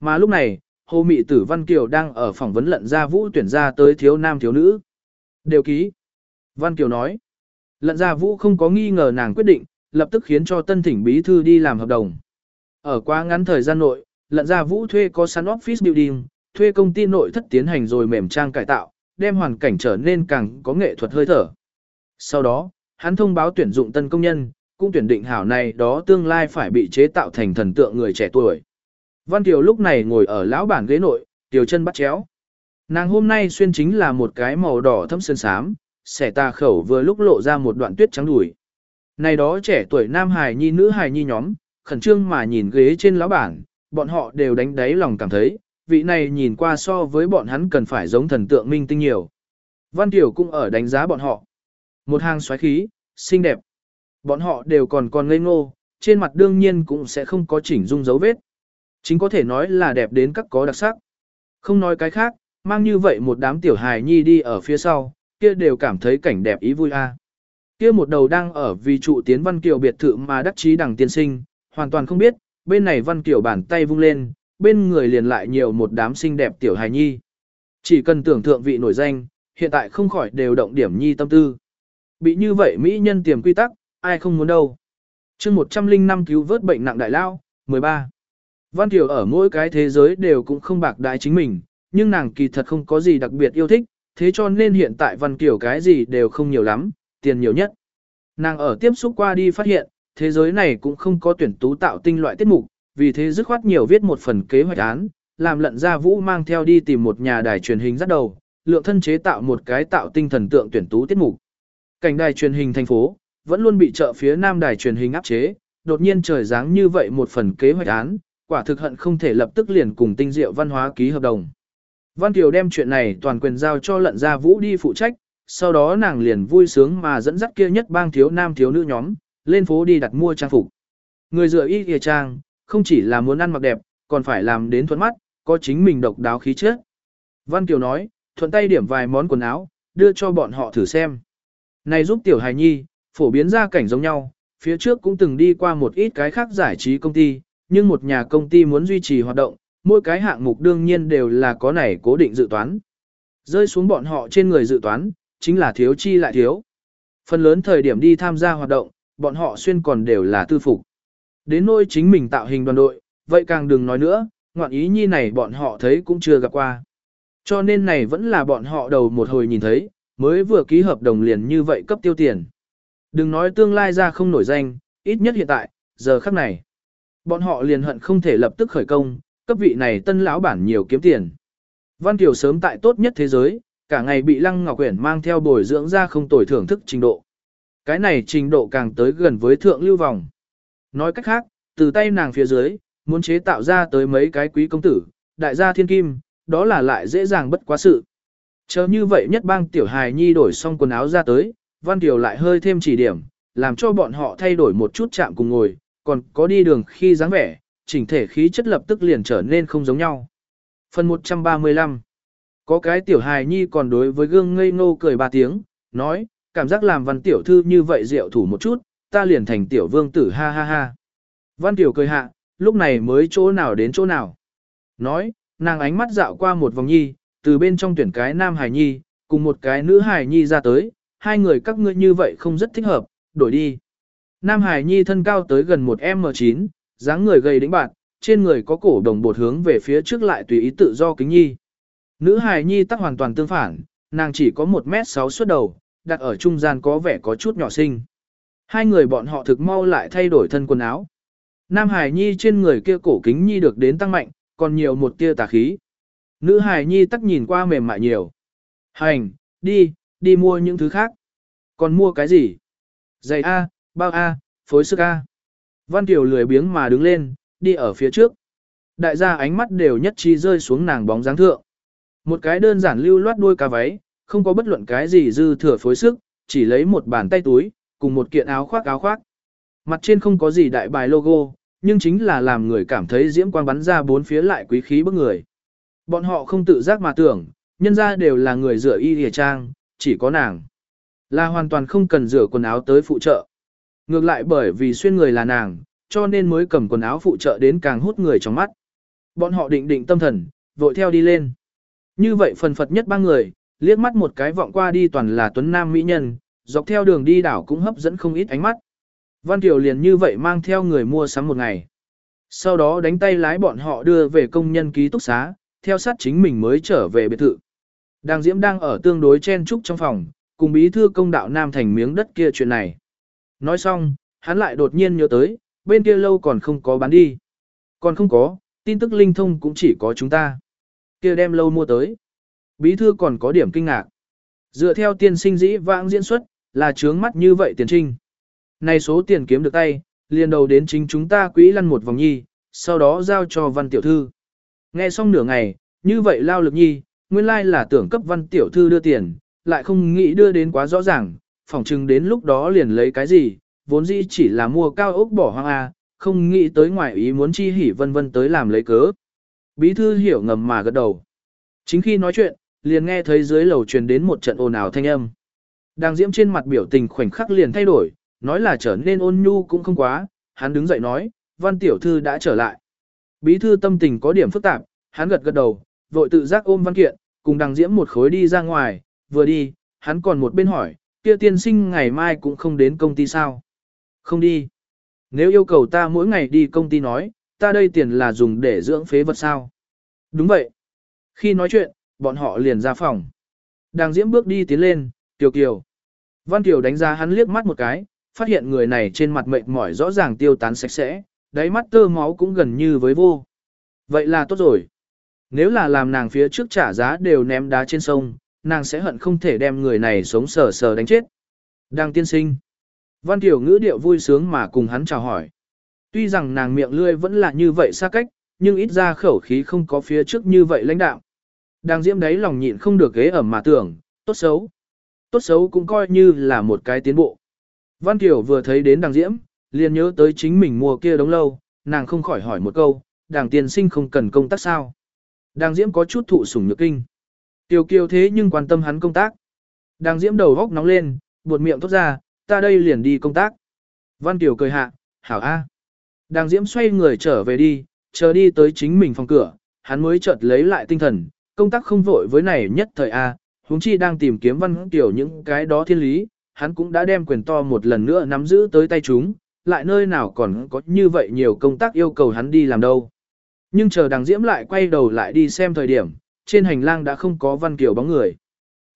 Mà lúc này, hồ mị tử Văn Kiều đang ở phỏng vấn lận gia vũ tuyển ra tới thiếu nam thiếu nữ. Đều ký. Văn Kiều nói. Lận gia vũ không có nghi ngờ nàng quyết định, lập tức khiến cho tân thỉnh bí thư đi làm hợp đồng. Ở quá ngắn thời gian nội, lận gia vũ thuê có săn office building, thuê công ty nội thất tiến hành rồi mềm trang cải tạo, đem hoàn cảnh trở nên càng có nghệ thuật hơi thở. Sau đó, hắn thông báo tuyển dụng tân công nhân, cũng tuyển định hảo này đó tương lai phải bị chế tạo thành thần tượng người trẻ tuổi. Văn Kiều lúc này ngồi ở lão bản ghế nội, tiểu chân bắt chéo. Nàng hôm nay xuyên chính là một cái màu đỏ thâm sơn sám, xẻ tà khẩu vừa lúc lộ ra một đoạn tuyết trắng đùi. Này đó trẻ tuổi nam hài nhi nữ hài nhi nhóm, khẩn trương mà nhìn ghế trên lão bản, bọn họ đều đánh đáy lòng cảm thấy, vị này nhìn qua so với bọn hắn cần phải giống thần tượng minh tinh nhiều. Văn Tiểu cũng ở đánh giá bọn họ. Một hàng xoáy khí, xinh đẹp. Bọn họ đều còn còn ngây ngô, trên mặt đương nhiên cũng sẽ không có chỉnh dung dấu vết. Chính có thể nói là đẹp đến các có đặc sắc. Không nói cái khác, mang như vậy một đám tiểu hài nhi đi ở phía sau, kia đều cảm thấy cảnh đẹp ý vui a. Kia một đầu đang ở vì trụ tiến Văn Kiều biệt thự mà đắc chí đằng tiên sinh, hoàn toàn không biết, bên này Văn Kiều bàn tay vung lên, bên người liền lại nhiều một đám xinh đẹp tiểu hài nhi. Chỉ cần tưởng thượng vị nổi danh, hiện tại không khỏi đều động điểm nhi tâm tư. Bị như vậy Mỹ nhân tiềm quy tắc, ai không muốn đâu. chương 105 cứu vớt bệnh nặng đại lao, 13. Văn Kiều ở mỗi cái thế giới đều cũng không bạc đại chính mình, nhưng nàng kỳ thật không có gì đặc biệt yêu thích, thế cho nên hiện tại Văn Kiều cái gì đều không nhiều lắm, tiền nhiều nhất. Nàng ở tiếp xúc qua đi phát hiện, thế giới này cũng không có tuyển tú tạo tinh loại tiết mục, vì thế dứt khoát nhiều viết một phần kế hoạch án, làm lận ra vũ mang theo đi tìm một nhà đài truyền hình dắt đầu, lượng thân chế tạo một cái tạo tinh thần tượng tuyển tú tiết mục. Cảnh đài truyền hình thành phố, vẫn luôn bị trợ phía nam đài truyền hình áp chế, đột nhiên trời dáng như vậy một phần kế hoạch án, quả thực hận không thể lập tức liền cùng tinh diệu văn hóa ký hợp đồng. Văn Kiều đem chuyện này toàn quyền giao cho lận gia vũ đi phụ trách, sau đó nàng liền vui sướng mà dẫn dắt kia nhất bang thiếu nam thiếu nữ nhóm, lên phố đi đặt mua trang phục. Người dựa y kìa trang, không chỉ là muốn ăn mặc đẹp, còn phải làm đến thuận mắt, có chính mình độc đáo khí chất. Văn Kiều nói, thuận tay điểm vài món quần áo, đưa cho bọn họ thử xem. Này giúp tiểu hài nhi, phổ biến ra cảnh giống nhau, phía trước cũng từng đi qua một ít cái khác giải trí công ty, nhưng một nhà công ty muốn duy trì hoạt động, mỗi cái hạng mục đương nhiên đều là có này cố định dự toán. Rơi xuống bọn họ trên người dự toán, chính là thiếu chi lại thiếu. Phần lớn thời điểm đi tham gia hoạt động, bọn họ xuyên còn đều là tư phục. Đến nỗi chính mình tạo hình đoàn đội, vậy càng đừng nói nữa, ngoạn ý nhi này bọn họ thấy cũng chưa gặp qua. Cho nên này vẫn là bọn họ đầu một hồi nhìn thấy, mới vừa ký hợp đồng liền như vậy cấp tiêu tiền. Đừng nói tương lai ra không nổi danh, ít nhất hiện tại, giờ khắc này. Bọn họ liền hận không thể lập tức khởi công, cấp vị này tân lão bản nhiều kiếm tiền. Văn Kiều sớm tại tốt nhất thế giới, cả ngày bị Lăng Ngọc Quyển mang theo bồi dưỡng ra không tồi thưởng thức trình độ. Cái này trình độ càng tới gần với thượng lưu vòng. Nói cách khác, từ tay nàng phía dưới, muốn chế tạo ra tới mấy cái quý công tử, đại gia thiên kim, đó là lại dễ dàng bất quá sự. Chờ như vậy nhất bang tiểu hài nhi đổi xong quần áo ra tới, Văn Kiều lại hơi thêm chỉ điểm, làm cho bọn họ thay đổi một chút chạm cùng ngồi, còn có đi đường khi dáng vẻ, chỉnh thể khí chất lập tức liền trở nên không giống nhau. Phần 135 Có cái tiểu hài nhi còn đối với gương ngây ngô cười ba tiếng, nói, cảm giác làm văn tiểu thư như vậy rượu thủ một chút, ta liền thành tiểu vương tử ha ha ha. Văn tiểu cười hạ, lúc này mới chỗ nào đến chỗ nào. Nói, nàng ánh mắt dạo qua một vòng nhi, từ bên trong tuyển cái nam hài nhi, cùng một cái nữ hài nhi ra tới, hai người các ngươi như vậy không rất thích hợp, đổi đi. Nam hài nhi thân cao tới gần một M9, dáng người gầy đĩnh bạn, trên người có cổ đồng bột hướng về phía trước lại tùy ý tự do kính nhi. Nữ hài nhi tắc hoàn toàn tương phản, nàng chỉ có 1m6 suốt đầu, đặt ở trung gian có vẻ có chút nhỏ xinh. Hai người bọn họ thực mau lại thay đổi thân quần áo. Nam hài nhi trên người kia cổ kính nhi được đến tăng mạnh, còn nhiều một tia tà khí. Nữ hài nhi tắc nhìn qua mềm mại nhiều. Hành, đi, đi mua những thứ khác. Còn mua cái gì? Giày A, bao A, phối sức A. Văn Tiểu lười biếng mà đứng lên, đi ở phía trước. Đại gia ánh mắt đều nhất trí rơi xuống nàng bóng dáng thượng. Một cái đơn giản lưu loát đuôi cá váy, không có bất luận cái gì dư thừa phối sức, chỉ lấy một bàn tay túi, cùng một kiện áo khoác áo khoác. Mặt trên không có gì đại bài logo, nhưng chính là làm người cảm thấy diễm quang bắn ra bốn phía lại quý khí bức người. Bọn họ không tự giác mà tưởng, nhân ra đều là người rửa y hề trang, chỉ có nàng. Là hoàn toàn không cần rửa quần áo tới phụ trợ. Ngược lại bởi vì xuyên người là nàng, cho nên mới cầm quần áo phụ trợ đến càng hút người trong mắt. Bọn họ định định tâm thần, vội theo đi lên. Như vậy phần phật nhất ba người, liếc mắt một cái vọng qua đi toàn là tuấn nam mỹ nhân, dọc theo đường đi đảo cũng hấp dẫn không ít ánh mắt. Văn Kiều liền như vậy mang theo người mua sắm một ngày. Sau đó đánh tay lái bọn họ đưa về công nhân ký túc xá, theo sát chính mình mới trở về biệt thự. Đang Diễm đang ở tương đối chen trúc trong phòng, cùng bí thư công đạo Nam thành miếng đất kia chuyện này. Nói xong, hắn lại đột nhiên nhớ tới, bên kia lâu còn không có bán đi. Còn không có, tin tức linh thông cũng chỉ có chúng ta. Kia đem lâu mua tới. Bí thư còn có điểm kinh ngạc. Dựa theo tiền sinh dĩ vãng diễn xuất, là trướng mắt như vậy tiền trinh. Này số tiền kiếm được tay, liền đầu đến chính chúng ta quỹ lăn một vòng nhi, sau đó giao cho văn tiểu thư. Nghe xong nửa ngày, như vậy lao lực nhi, nguyên lai là tưởng cấp văn tiểu thư đưa tiền, lại không nghĩ đưa đến quá rõ ràng, phỏng chừng đến lúc đó liền lấy cái gì, vốn dĩ chỉ là mua cao ốc bỏ hoang A, không nghĩ tới ngoài ý muốn chi hỉ vân vân tới làm lấy cớ. Bí thư hiểu ngầm mà gật đầu. Chính khi nói chuyện, liền nghe thấy dưới lầu truyền đến một trận ồn ào thanh âm. Đang diễm trên mặt biểu tình khoảnh khắc liền thay đổi, nói là trở nên ôn nhu cũng không quá, hắn đứng dậy nói, văn tiểu thư đã trở lại. Bí thư tâm tình có điểm phức tạp, hắn gật gật đầu, vội tự giác ôm văn kiện, cùng đằng diễm một khối đi ra ngoài, vừa đi, hắn còn một bên hỏi, kia tiên sinh ngày mai cũng không đến công ty sao? Không đi. Nếu yêu cầu ta mỗi ngày đi công ty nói, ta đây tiền là dùng để dưỡng phế vật sao? Đúng vậy. Khi nói chuyện, bọn họ liền ra phòng. Đàng diễm bước đi tiến lên, Tiểu Kiều. Văn Kiều đánh giá hắn liếc mắt một cái, phát hiện người này trên mặt mệt mỏi rõ ràng tiêu tán sạch sẽ, đáy mắt tơ máu cũng gần như với vô. Vậy là tốt rồi. Nếu là làm nàng phía trước trả giá đều ném đá trên sông, nàng sẽ hận không thể đem người này sống sờ sờ đánh chết. Đang tiên sinh. Văn Tiểu ngữ điệu vui sướng mà cùng hắn chào hỏi. Tuy rằng nàng miệng lươi vẫn là như vậy xa cách, nhưng ít ra khẩu khí không có phía trước như vậy lãnh đạo. Đang diễm đấy lòng nhịn không được ghế ẩm mà tưởng, tốt xấu. Tốt xấu cũng coi như là một cái tiến bộ. Văn Tiểu vừa thấy đến đàng diễm, liền nhớ tới chính mình mua kia đống lâu, nàng không khỏi hỏi một câu, đàng tiên sinh không cần công tác sao. Đàng diễm có chút thụ sủng nhược kinh. Tiểu kiều thế nhưng quan tâm hắn công tác. Đang diễm đầu góc nóng lên, buột miệng thốt ra, ta đây liền đi công tác. Văn Tiểu cười hạ, hảo a. Đang diễm xoay người trở về đi, chờ đi tới chính mình phòng cửa, hắn mới chợt lấy lại tinh thần, công tác không vội với này nhất thời A, huống chi đang tìm kiếm văn tiểu những cái đó thiên lý, hắn cũng đã đem quyền to một lần nữa nắm giữ tới tay chúng, lại nơi nào còn có như vậy nhiều công tác yêu cầu hắn đi làm đâu. Nhưng chờ đằng diễm lại quay đầu lại đi xem thời điểm, trên hành lang đã không có văn Kiều bóng người.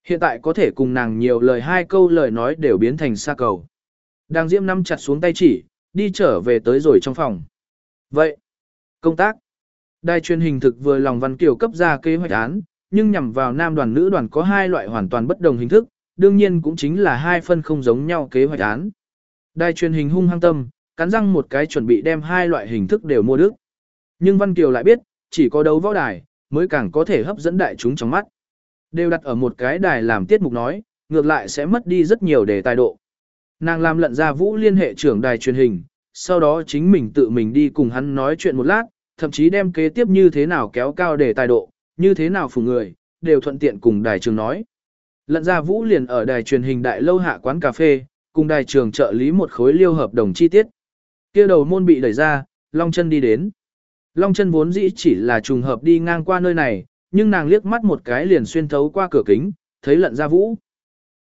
Hiện tại có thể cùng nàng nhiều lời hai câu lời nói đều biến thành xa cầu. Đang diễm nắm chặt xuống tay chỉ, đi trở về tới rồi trong phòng. Vậy, công tác. Đài truyền hình thực vừa lòng văn Kiều cấp ra kế hoạch án, nhưng nhằm vào nam đoàn nữ đoàn có hai loại hoàn toàn bất đồng hình thức, đương nhiên cũng chính là hai phân không giống nhau kế hoạch án. Đài truyền hình hung hăng tâm, cắn răng một cái chuẩn bị đem hai loại hình thức đều mua đức. Nhưng Văn Kiều lại biết, chỉ có đấu võ đài, mới càng có thể hấp dẫn đại chúng trong mắt. Đều đặt ở một cái đài làm tiết mục nói, ngược lại sẽ mất đi rất nhiều đề tài độ. Nàng làm lận ra vũ liên hệ trưởng đài truyền hình, sau đó chính mình tự mình đi cùng hắn nói chuyện một lát, thậm chí đem kế tiếp như thế nào kéo cao đề tài độ, như thế nào phủ người, đều thuận tiện cùng đài trường nói. Lận ra vũ liền ở đài truyền hình đại lâu hạ quán cà phê, cùng đài trường trợ lý một khối liêu hợp đồng chi tiết. kia đầu môn bị đẩy ra, Long chân đi đến. Long chân vốn dĩ chỉ là trùng hợp đi ngang qua nơi này, nhưng nàng liếc mắt một cái liền xuyên thấu qua cửa kính, thấy lận ra vũ.